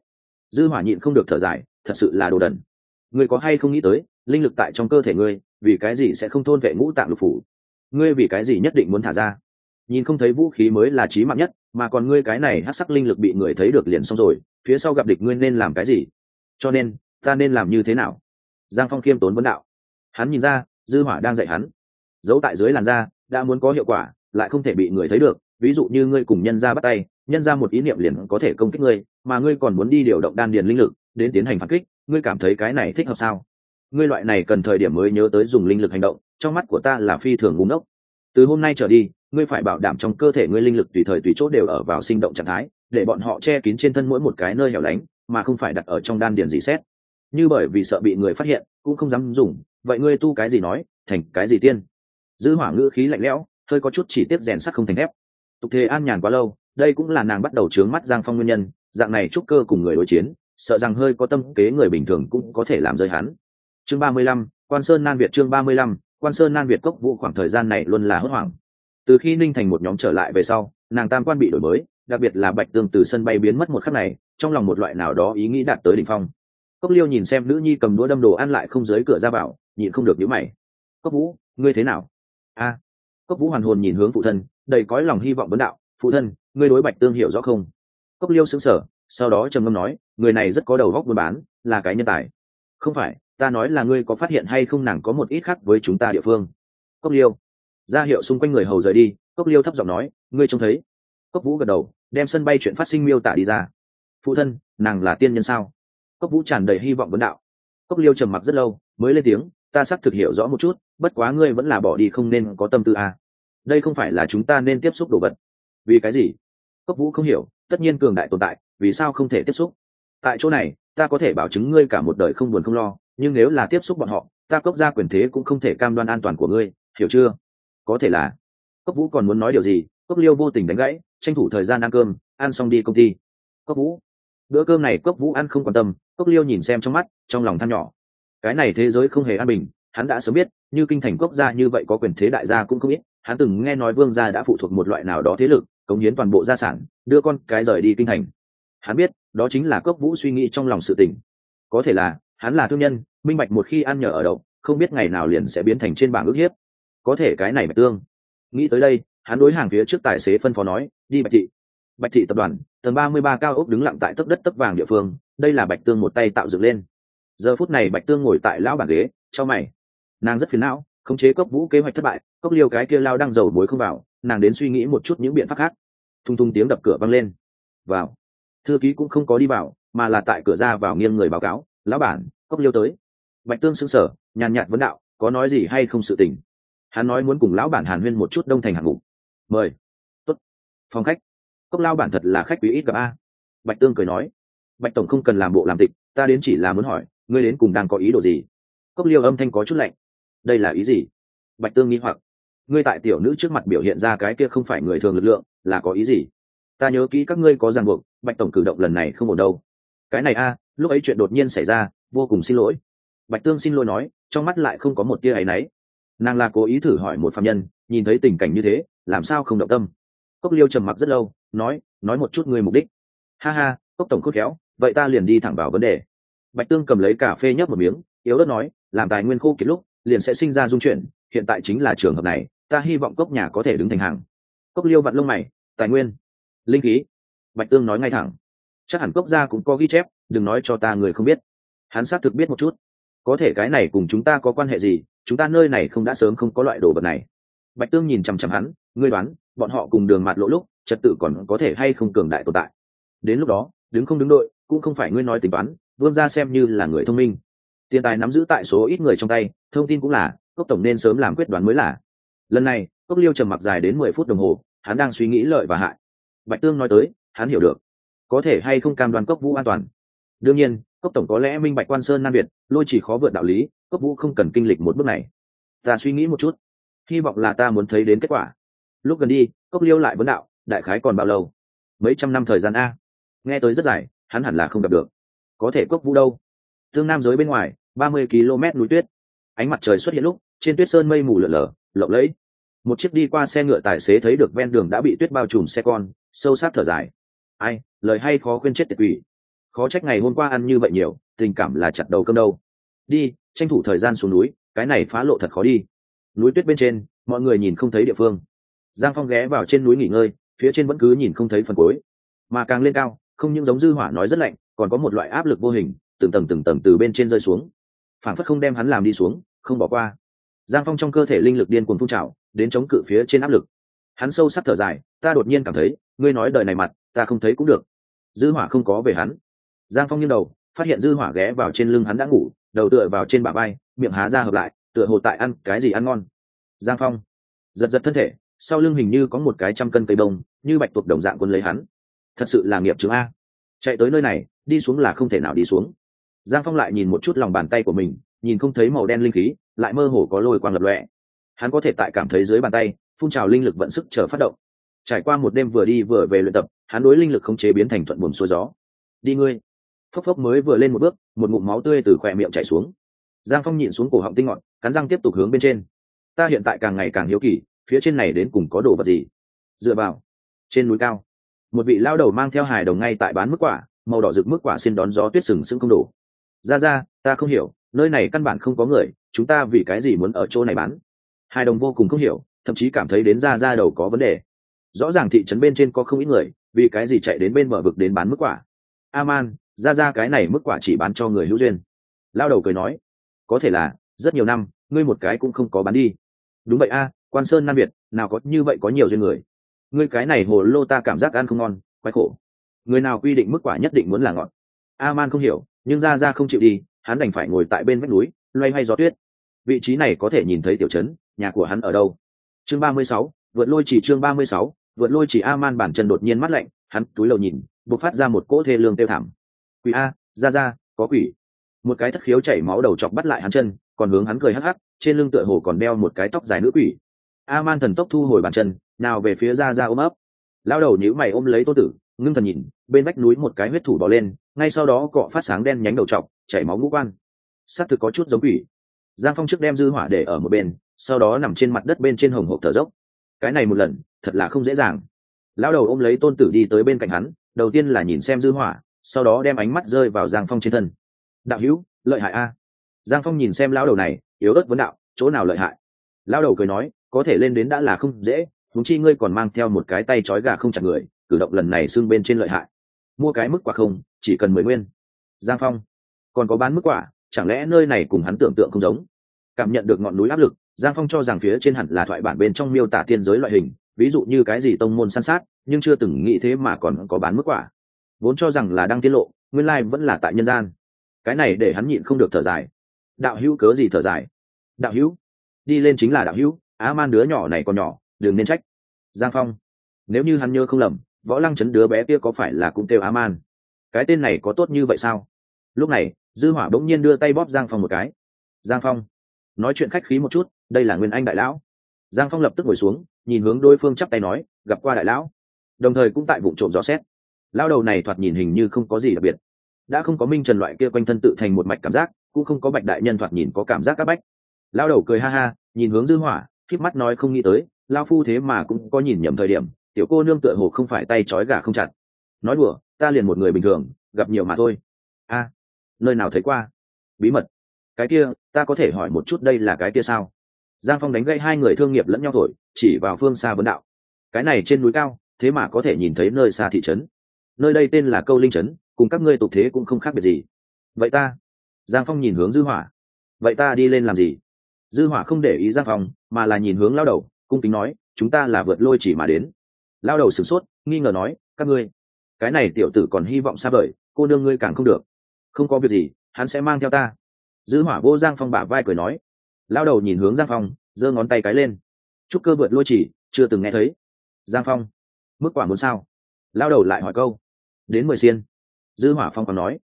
Speaker 1: Dư hỏa nhịn không được thở dài, thật sự là đồ đần. Ngươi có hay không nghĩ tới, linh lực tại trong cơ thể ngươi, vì cái gì sẽ không thôn vệ ngũ tạng lục phủ? Ngươi vì cái gì nhất định muốn thả ra? Nhìn không thấy vũ khí mới là trí mạng nhất, mà còn ngươi cái này hát sắc linh lực bị người thấy được liền xong rồi, phía sau gặp địch ngươi nên làm cái gì? Cho nên, ta nên làm như thế nào? Giang phong khiêm tốn vấn đạo. Hắn nhìn ra, dư hỏa đang dạy hắn. Giấu tại dưới làn da, đã muốn có hiệu quả, lại không thể bị người thấy được. Ví dụ như ngươi cùng nhân ra bắt tay, nhân ra một ý niệm liền có thể công kích ngươi, mà ngươi còn muốn đi điều động đan điền linh lực, đến tiến hành phản kích, ngươi cảm thấy cái này thích hợp sao? Ngươi loại này cần thời điểm mới nhớ tới dùng linh lực hành động, trong mắt của ta là phi thường ngu ngốc từ hôm nay trở đi, ngươi phải bảo đảm trong cơ thể ngươi linh lực tùy thời tùy chỗ đều ở vào sinh động trạng thái, để bọn họ che kín trên thân mỗi một cái nơi hẻo lánh, mà không phải đặt ở trong đan điền gì xét. Như bởi vì sợ bị người phát hiện, cũng không dám dùng, vậy ngươi tu cái gì nói, thành cái gì tiên? Giữ hỏa ngữ khí lạnh lẽo, hơi có chút chỉ tiếp rèn sắt không thành thép. Tục thế an nhàn quá lâu, đây cũng là nàng bắt đầu trướng mắt giang phong nguyên nhân, dạng này trúc cơ cùng người đối chiến, sợ rằng hơi có tâm kế người bình thường cũng có thể làm rơi hắn. Chương ba mươi lăm, quan sơn nan việt chương ba mươi lăm quan sơn nan việt cốc vũ khoảng thời gian này luôn là hốt hoảng. Từ khi ninh thành một nhóm trở lại về sau, nàng tam quan bị đổi mới, đặc biệt là bạch tương từ sân bay biến mất một khắc này, trong lòng một loại nào đó ý nghĩ đạt tới đỉnh phong. Cốc liêu nhìn xem nữ nhi cầm đũa đâm đồ ăn lại không dưới cửa ra bảo nhịn không được nhữ mày. Cốc vũ, ngươi thế nào? A. Cốc vũ hoàn hồn nhìn hướng phụ thân, đầy cõi lòng hy vọng vấn đạo, phụ thân, ngươi đối bạch tương hiểu rõ không? Cốc liêu xứng sở sau đó trầm ngâm nói, người này rất có đầu góc buôn bán, là cái nhân tài. Không phải ta nói là ngươi có phát hiện hay không nàng có một ít khác với chúng ta địa phương. Cốc liêu. Ra hiệu xung quanh người hầu rời đi, cốc liêu thấp giọng nói, ngươi trông thấy. Cốc vũ gật đầu, đem sân bay chuyện phát sinh miêu tả đi ra. Phụ thân, nàng là tiên nhân sao? Cốc vũ tràn đầy hy vọng vấn đạo. Cốc liêu trầm mặc rất lâu, mới lên tiếng, ta xác thực hiểu rõ một chút, bất quá ngươi vẫn là bỏ đi không nên có tâm tư à. đây không phải là chúng ta nên tiếp xúc đồ vật. Vì cái gì? Cốc vũ không hiểu, tất nhiên cường đại tồn tại, vì sao không thể tiếp xúc? Tại chỗ này, ta có thể bảo chứng ngươi cả một đời không buồn không lo nhưng nếu là tiếp xúc bọn họ, ta cốc ra quyền thế cũng không thể cam đoan an toàn của ngươi, hiểu chưa? Có thể là. Cốc vũ còn muốn nói điều gì? Cốc liêu vô tình đánh gãy, tranh thủ thời gian ăn cơm, ăn xong đi công ty. Cốc vũ. Bữa cơm này cốc vũ ăn không quan tâm, cốc liêu nhìn xem trong mắt, trong lòng than nhỏ. Cái này thế giới không hề an bình, hắn đã sớm biết, như kinh thành quốc gia như vậy có quyền thế đại gia cũng không ít, hắn từng nghe nói vương gia đã phụ thuộc một loại nào đó thế lực, cống hiến toàn bộ gia sản, đưa con cái rời đi kinh thành. Hắn biết, đó chính là cốc vũ suy nghĩ trong lòng sự tình. Có thể là hắn là thương nhân, minh bạch một khi ăn nhờ ở đậu không biết ngày nào liền sẽ biến thành trên bảng ước hiếp. Có thể cái này bạch tương. Nghĩ tới đây, hắn đối hàng phía trước tài xế phân phó nói, đi bạch thị. Bạch thị tập đoàn, tầng ba mươi ba cao ốc đứng lặng tại tấc đất tấc vàng địa phương, đây là bạch tương một tay tạo dựng lên. Giờ phút này bạch tương ngồi tại lão bảng ghế cho mày. Nàng rất phiền não, khống chế cốc vũ kế hoạch thất bại, cốc liêu cái kia lao đang dầu muối không vào, nàng đến suy nghĩ một chút những biện pháp khác. Thung thung tiếng đập cửa văng lên. Vào. Thư ký cũng không có đi vào, mà là tại cửa ra vào nghiêng người báo cáo lão bản, cốc liêu tới. Bạch tương xứng sở nhàn nhạt vấn đạo, có nói gì hay không sự tình? Hắn nói muốn cùng lão bản hàn huyên một chút đông thành hạng mục. Mời. Tốt. phòng khách. Cốc lao bản thật là khách quý ít gặp a. Bạch tương cười nói. Bạch tổng không cần làm bộ làm tịch, ta đến chỉ là muốn hỏi, ngươi đến cùng đang có ý đồ gì? Cốc liêu âm thanh có chút lạnh. Đây là ý gì? Bạch tương nghĩ hoặc. Ngươi tại tiểu nữ trước mặt biểu hiện ra cái kia không phải người thường lực lượng, là có ý gì? Ta nhớ kỹ các ngươi có ràng buộc, bạch tổng cử động lần này không ổn đâu. Cái này a lúc ấy chuyện đột nhiên xảy ra, vô cùng xin lỗi. Bạch tương xin lỗi nói, trong mắt lại không có một tia áy náy. Nàng là cố ý thử hỏi một phạm nhân, nhìn thấy tình cảnh như thế, làm sao không động tâm. Cốc liêu trầm mặc rất lâu, nói nói một chút người mục đích. Ha ha, cốc tổng khốt khéo, vậy ta liền đi thẳng vào vấn đề. Bạch tương cầm lấy cà phê nhấp một miếng, yếu ớt nói, làm tài nguyên khô kiệt lúc, liền sẽ sinh ra dung chuyển, hiện tại chính là trường hợp này, ta hy vọng cốc nhà có thể đứng thành hàng. Cốc liêu vặn lông mày, tài nguyên, linh khí. Bạch tương nói ngay thẳng. Chắc hẳn cốc gia cũng có ghi chép đừng nói cho ta người không biết. Hắn xác thực biết một chút. Có thể cái này cùng chúng ta có quan hệ gì, chúng ta nơi này không đã sớm không có loại đồ vật này. Bạch tương nhìn chằm chằm hắn, ngươi đoán, bọn họ cùng đường mặt lỗ lúc, trật tự còn có thể hay không cường đại tồn tại? Đến lúc đó, đứng không đứng đội, cũng không phải ngươi nói tính toán, vương ra xem như là người thông minh. Tiền tài nắm giữ tại số ít người trong tay, thông tin cũng là, cốc tổng nên sớm làm quyết đoán mới là. Lần này, cốc liêu trầm mặc dài đến mười phút đồng hồ, hắn đang suy nghĩ lợi và hại. Bạch tương nói tới, hắn hiểu được. Có thể hay không cam đoan cốc vũ an toàn? Đương nhiên, cốc tổng có lẽ minh bạch quan sơn nam việt, lôi chỉ khó vượt đạo lý, cốc vũ không cần kinh lịch một bước này. Ta suy nghĩ một chút, hy vọng là ta muốn thấy đến kết quả. Lúc gần đi, cốc liêu lại vấn đạo, đại khái còn bao lâu? Mấy trăm năm thời gian a? Nghe tới rất dài, hắn hẳn là không gặp được. Có thể cốc vũ đâu? Tương nam giới bên ngoài, ba mươi km núi tuyết. Ánh mặt trời xuất hiện lúc, trên tuyết sơn mây mù lở lở, lộng lẫy. Một chiếc đi qua xe ngựa tài xế thấy được ven đường đã bị tuyết bao trùm xe con, sâu sát thở dài. Ai, lời hay khó khuyên chết tiệt quỷ khó trách ngày hôm qua ăn như vậy nhiều, tình cảm là chặt đầu cơm đâu. Đi, tranh thủ thời gian xuống núi, cái này phá lộ thật khó đi. Núi tuyết bên trên, mọi người nhìn không thấy địa phương. Giang phong ghé vào trên núi nghỉ ngơi, phía trên vẫn cứ nhìn không thấy phần cuối. Mà càng lên cao, không những giống dư hỏa nói rất lạnh, còn có một loại áp lực vô hình, từng tầng từng tầng từ bên trên rơi xuống. Phản phất không đem hắn làm đi xuống, không bỏ qua. Giang phong trong cơ thể linh lực điên cuồng phun trào, đến chống cự phía trên áp lực. Hắn sâu sắc thở dài, ta đột nhiên cảm thấy, ngươi nói đời này mặt, ta không thấy cũng được. Dư hỏa không có về hắn giang phong nghiêng đầu, phát hiện dư hỏa ghé vào trên lưng hắn đã ngủ, đầu tựa vào trên bả vai, miệng há ra hợp lại, tựa hồ tại ăn cái gì ăn ngon. Giang phong giật giật thân thể, sau lưng hình như có một cái trăm cân cây bông, như bạch tuộc đồng dạng quân lấy hắn. Thật sự là nghiệp chứng a. Chạy tới nơi này, đi xuống là không thể nào đi xuống. Giang phong lại nhìn một chút lòng bàn tay của mình, nhìn không thấy màu đen linh khí, lại mơ hồ có lôi quang lập lọe hắn có thể tại cảm thấy dưới bàn tay, phun trào linh lực vận sức chờ phát động. Trải qua một đêm vừa đi vừa về luyện tập, hắn đối linh lực không chế biến thành thuận buồn xuôi gió. Đi ngươi phốc phốc mới vừa lên một bước, một ngụm máu tươi từ khỏe miệng chảy xuống. Giang phong nhịn xuống cổ họng tinh ngọn, cắn răng tiếp tục hướng bên trên. Ta hiện tại càng ngày càng hiếu kỳ, phía trên này đến cùng có đồ vật gì? Dựa vào, trên núi cao, một vị lao đầu mang theo hài đồng ngay tại bán mức quả, màu đỏ rực mức quả xin đón gió tuyết sừng sững không đổ. Ra ra, ta không hiểu, nơi này căn bản không có người, chúng ta vì cái gì muốn ở chỗ này bán? Hai đồng vô cùng không hiểu, thậm chí cảm thấy đến ra ra đầu có vấn đề. Rõ ràng thị trấn bên trên có không ít người, vì cái gì chạy đến bên mở vực đến bán mức quả? Aman ra ra cái này mức quả chỉ bán cho người hữu duyên. Lao đầu cười nói, có thể là, rất nhiều năm, ngươi một cái cũng không có bán đi. Đúng vậy a, quan sơn nam việt, nào có như vậy có nhiều duyên người. Ngươi cái này hồ lô ta cảm giác ăn không ngon, quái khổ. Người nào quy định mức quả nhất định muốn là ngọt. A man không hiểu, nhưng ra ra không chịu đi, hắn đành phải ngồi tại bên vách núi, loay hoay gió tuyết. Vị trí này có thể nhìn thấy tiểu trấn, nhà của hắn ở đâu? Chương ba mươi sáu, vượt lôi chỉ chương ba mươi sáu, vượt lôi chỉ a man bản chân đột nhiên mắt lạnh, hắn túi lầu nhìn, bộc phát ra một cỗ thê lương tiêu thảm quỷ a, ra ra, có quỷ. Một cái thất khiếu chảy máu đầu chọc bắt lại hắn chân, còn hướng hắn cười hắc hắc, trên lưng tựa hồ còn đeo một cái tóc dài nữ quỷ. A man thần tốc thu hồi bàn chân, nào về phía ra ra ôm ấp. Lao đầu nhữ mày ôm lấy tô tử, ngưng thần nhìn, bên vách núi một cái huyết thủ bỏ lên, ngay sau đó cọ phát sáng đen nhánh đầu trọc chảy máu ngũ quan. S á c thực có chút giống quỷ. Giang phong trước đem dư hỏa để ở một bên, sau đó nằm trên mặt đất bên trên hồng hộp thở dốc. Cái này một lần, thật là không dễ dàng. Lão đầu ôm lấy tôn tử đi tới bên cạnh hắn, đầu tiên là nhìn xem dư hỏa sau đó đem ánh mắt rơi vào giang phong trên thân. Đạo hữu, lợi hại a. Giang phong nhìn xem lão đầu này, yếu ớt vấn đạo, chỗ nào lợi hại? Lão đầu cười nói, có thể lên đến đã là không dễ thúng chi ngươi còn mang theo một cái tay trói gà không chặt người, cử động lần này xưng bên trên lợi hại. Mua cái mức quả không, chỉ cần mười nguyên. Giang phong, còn có bán mức quả, chẳng lẽ nơi này cùng hắn tưởng tượng không giống? Cảm nhận được ngọn núi áp lực, giang phong cho rằng phía trên hẳn là thoại bản bên trong miêu tả tiên giới loại hình, ví dụ như cái gì tông môn san sát, nhưng chưa từng nghĩ thế mà còn có bán mức quả vốn cho rằng là đang tiết lộ, nguyên lai vẫn là tại nhân gian. Cái này để hắn nhịn không được thở dài. Đạo hữu cớ gì thở dài? Đạo hữu, đi lên chính là đạo hữu, á man đứa nhỏ này còn nhỏ, đừng nên trách. Giang phong, nếu như hắn nhớ không lầm, võ lăng chấn đứa bé kia có phải là cũng kêu á man? Cái tên này có tốt như vậy sao? Lúc này, dư hỏa bỗng nhiên đưa tay bóp giang phong một cái. Giang phong, nói chuyện khách khí một chút, đây là nguyên anh đại lão. Giang phong lập tức ngồi xuống, nhìn hướng đối phương chắp tay nói, gặp qua đại lão. Đồng thời cũng tại vụ trộm rõ xét lao đầu này thoạt nhìn hình như không có gì đặc biệt. Đã không có minh trần loại kia quanh thân tự thành một mạch cảm giác, cũng không có bạch đại nhân thoạt nhìn có cảm giác c áp bách. Lao đầu cười ha ha, nhìn hướng dư hỏa khiếp mắt nói không nghĩ tới, lao phu thế mà cũng có nhìn nhầm thời điểm, tiểu cô nương tựa hồ không phải tay trói gà không chặt. Nói đùa, ta liền một người bình thường, gặp nhiều mà thôi. A à, nơi nào thấy qua? Bí mật. Cái kia, ta có thể hỏi một chút đây là cái kia sao? Giang phong đánh gây hai người thương nghiệp lẫn nhau thổi, chỉ vào phương xa vấn đạo. Cái này trên núi cao, thế mà có thể nhìn thấy nơi xa thị trấn nơi đây tên là câu linh trấn, cùng các ngươi tục thế cũng không khác biệt gì. Vậy ta? Giang phong nhìn hướng dư hỏa. Vậy ta đi lên làm gì? Dư hỏa không để ý giang phong, mà là nhìn hướng lao đầu, cung kính nói, chúng ta là vượt lôi chỉ mà đến. Lao đầu sửng sốt, nghi ngờ nói, các ngươi, cái này tiểu tử còn hy vọng xa vời, cô nương ngươi càng không được. Không có việc gì, hắn sẽ mang theo ta. Dư hỏa vô giang phong bả vai cười nói. Lao đầu nhìn hướng giang phong, giơ ngón tay cái lên. Chúc cơ vượt lôi chỉ, chưa từng nghe thấy. Giang phong, mức quả muốn sao? Lao đầu lại hỏi câu đến mười xiên. Dư hỏa phong còn nói,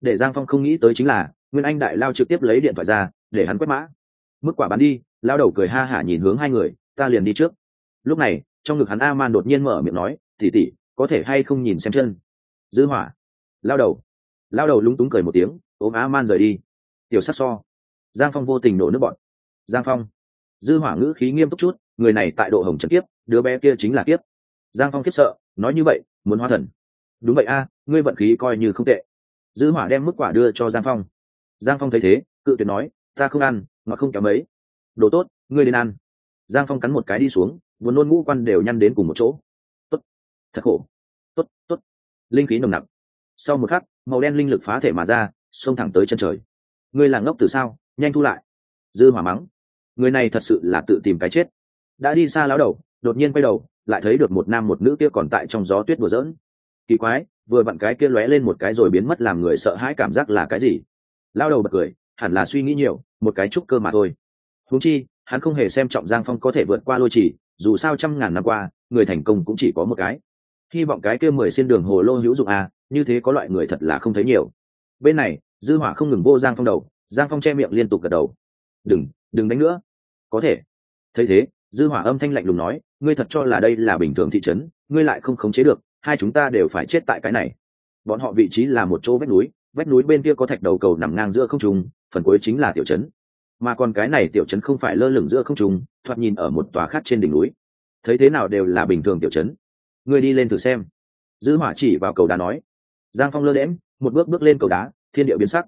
Speaker 1: để giang phong không nghĩ tới chính là, nguyên anh đại lao trực tiếp lấy điện thoại ra, để hắn quét mã. Mức quả bán đi, lao đầu cười ha hả nhìn hướng hai người, ta liền đi trước. Lúc này, trong ngực hắn a man đột nhiên mở miệng nói tỉ tỉ có thể hay không nhìn xem chân? Dư hỏa, lao đầu lao đầu lúng túng cười một tiếng, ôm a man rời đi. Tiểu sắc so, giang phong vô tình nổ nước bọn. Giang phong, dư hỏa ngữ khí nghiêm túc chút, người này tại độ hồng trần kiếp, đứa bé kia chính là kiếp. Giang phong kiếp sợ, nói như vậy, muốn hóa thần đúng vậy a, ngươi vận khí coi như không tệ. Dư hỏa đem mức quả đưa cho giang phong. Giang phong thấy thế, cự tuyệt nói, ta không ăn ngọt không kéo mấy. Đồ tốt, ngươi đến ăn. Giang phong cắn một cái đi xuống, buồn nôn ngũ quan đều nhăn đến cùng một chỗ. Tốt, thật khổ. Tốt tốt. Linh khí nồng nặc. Sau một khắc, màu đen linh lực phá thể mà ra, xông thẳng tới chân trời. Ngươi là ngốc từ sao? Nhanh thu lại. Dư hỏa mắng. Người này thật sự là tự tìm cái chết. Đã đi xa lão đầu, đột nhiên quay đầu, lại thấy được một nam một nữ kia còn tại trong gió tuyết đùa giỡn kỳ quái, vừa vặn cái kia lóe lên một cái rồi biến mất làm người sợ hãi cảm giác là cái gì? Lao đầu bật cười, hẳn là suy nghĩ nhiều, một cái trúc cơ mà thôi. Húng chi, hắn không hề xem trọng giang phong có thể vượt qua lôi chỉ, dù sao trăm ngàn năm qua, người thành công cũng chỉ có một cái. Hy vọng cái kia mười xin đường hồ lô hữu dụng à như thế có loại người thật là không thấy nhiều. Bên này, dư hỏa không ngừng vô giang phong đầu, giang phong che miệng liên tục gật đầu. Đừng đừng đánh nữa. Có thể. Thấy thế, dư hỏa âm thanh lạnh lùng nói, ngươi thật cho là đây là bình thường thị trấn, ngươi lại không khống chế được hai chúng ta đều phải chết tại cái này. Bọn họ vị trí là một chỗ vách núi vách núi bên kia có thạch đầu cầu nằm ngang giữa không trung, phần cuối chính là tiểu trấn. Mà còn cái này tiểu trấn không phải lơ lửng giữa không trung, thoạt nhìn ở một tòa khác trên đỉnh núi. Thấy thế nào đều là bình thường tiểu trấn. Ngươi đi lên thử xem. Dư hỏa chỉ vào cầu đá nói. Giang phong lơ đễm một bước bước lên cầu đá, thiên địa biến sắc.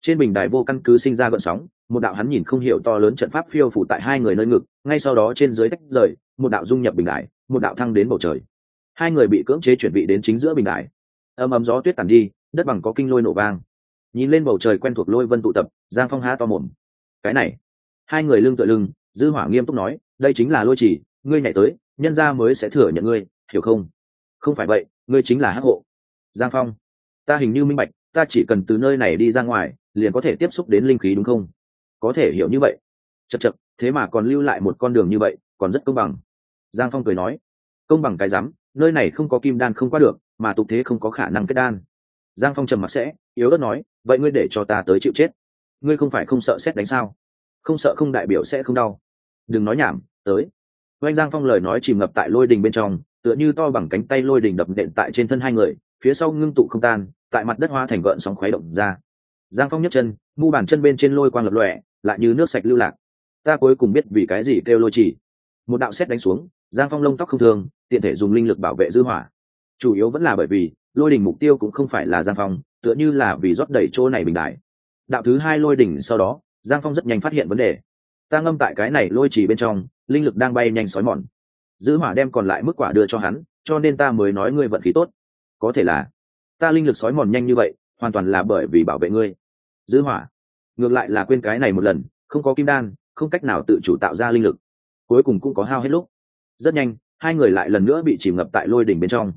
Speaker 1: Trên bình đài vô căn cứ sinh ra gợn sóng, một đạo hắn nhìn không hiểu to lớn trận pháp phiêu phủ tại hai người nơi ngực, ngay sau đó trên dưới tách rời, một đạo dung nhập bình đài, một đạo thăng đến bầu trời hai người bị cưỡng chế chuẩn bị đến chính giữa bình đại ầm ầm gió tuyết tàn đi, đất bằng có kinh lôi nổ vang. Nhìn lên bầu trời quen thuộc lôi vân tụ tập, giang phong há to mồm. Cái này. Hai người lưng tựa lưng, dư hỏa nghiêm túc nói, đây chính là lôi chỉ, ngươi nhảy tới, nhân gia mới sẽ thừa nhận ngươi, hiểu không? Không phải vậy, ngươi chính là hắc hộ. Giang phong. Ta hình như minh bạch, ta chỉ cần từ nơi này đi ra ngoài, liền có thể tiếp xúc đến linh khí đúng không? Có thể hiểu như vậy. Chật chật thế mà còn lưu lại một con đường như vậy, còn rất công bằng. Giang phong cười nói. Công bằng cái rắm nơi này không có kim đan không qua được, mà tục thế không có khả năng kết đan. Giang phong trầm mặc sẽ, yếu đất nói, vậy ngươi để cho ta tới chịu chết. Ngươi không phải không sợ xét đánh sao? Không sợ không đại biểu sẽ không đau. Đừng nói nhảm, tới. Oanh giang phong lời nói chìm ngập tại lôi đình bên trong, tựa như to bằng cánh tay lôi đình đập đệm tại trên thân hai người, phía sau ngưng tụ không tan, tại mặt đất hoa thành gợn sóng khuấy động ra. Giang phong nhấc chân, mu bàn chân bên trên lôi quang lập lòe, lại như nước sạch lưu lạc. Ta cuối cùng biết vì cái gì kêu lôi chỉ. Một đạo xét đánh xuống giang phong lông tóc không thường, tiện thể dùng linh lực bảo vệ dư hỏa. Chủ yếu vẫn là bởi vì, lôi đỉnh mục tiêu cũng không phải là giang phong, tựa như là vì rót đẩy chỗ này bình đại. Đạo thứ hai lôi đỉnh sau đó, giang phong rất nhanh phát hiện vấn đề. Ta ngâm tại cái này lôi chỉ bên trong, linh lực đang bay nhanh sói mòn. Dư hỏa đem còn lại mức quả đưa cho hắn, cho nên ta mới nói ngươi vận khí tốt. Có thể là, ta linh lực sói mòn nhanh như vậy, hoàn toàn là bởi vì bảo vệ ngươi. Dư hỏa, ngược lại là quên cái này một lần, không có kim đan, không cách nào tự chủ tạo ra linh lực. Cuối cùng cũng có hao hết lúc rất nhanh, hai người lại lần nữa bị chìm ngập tại lôi đỉnh bên trong.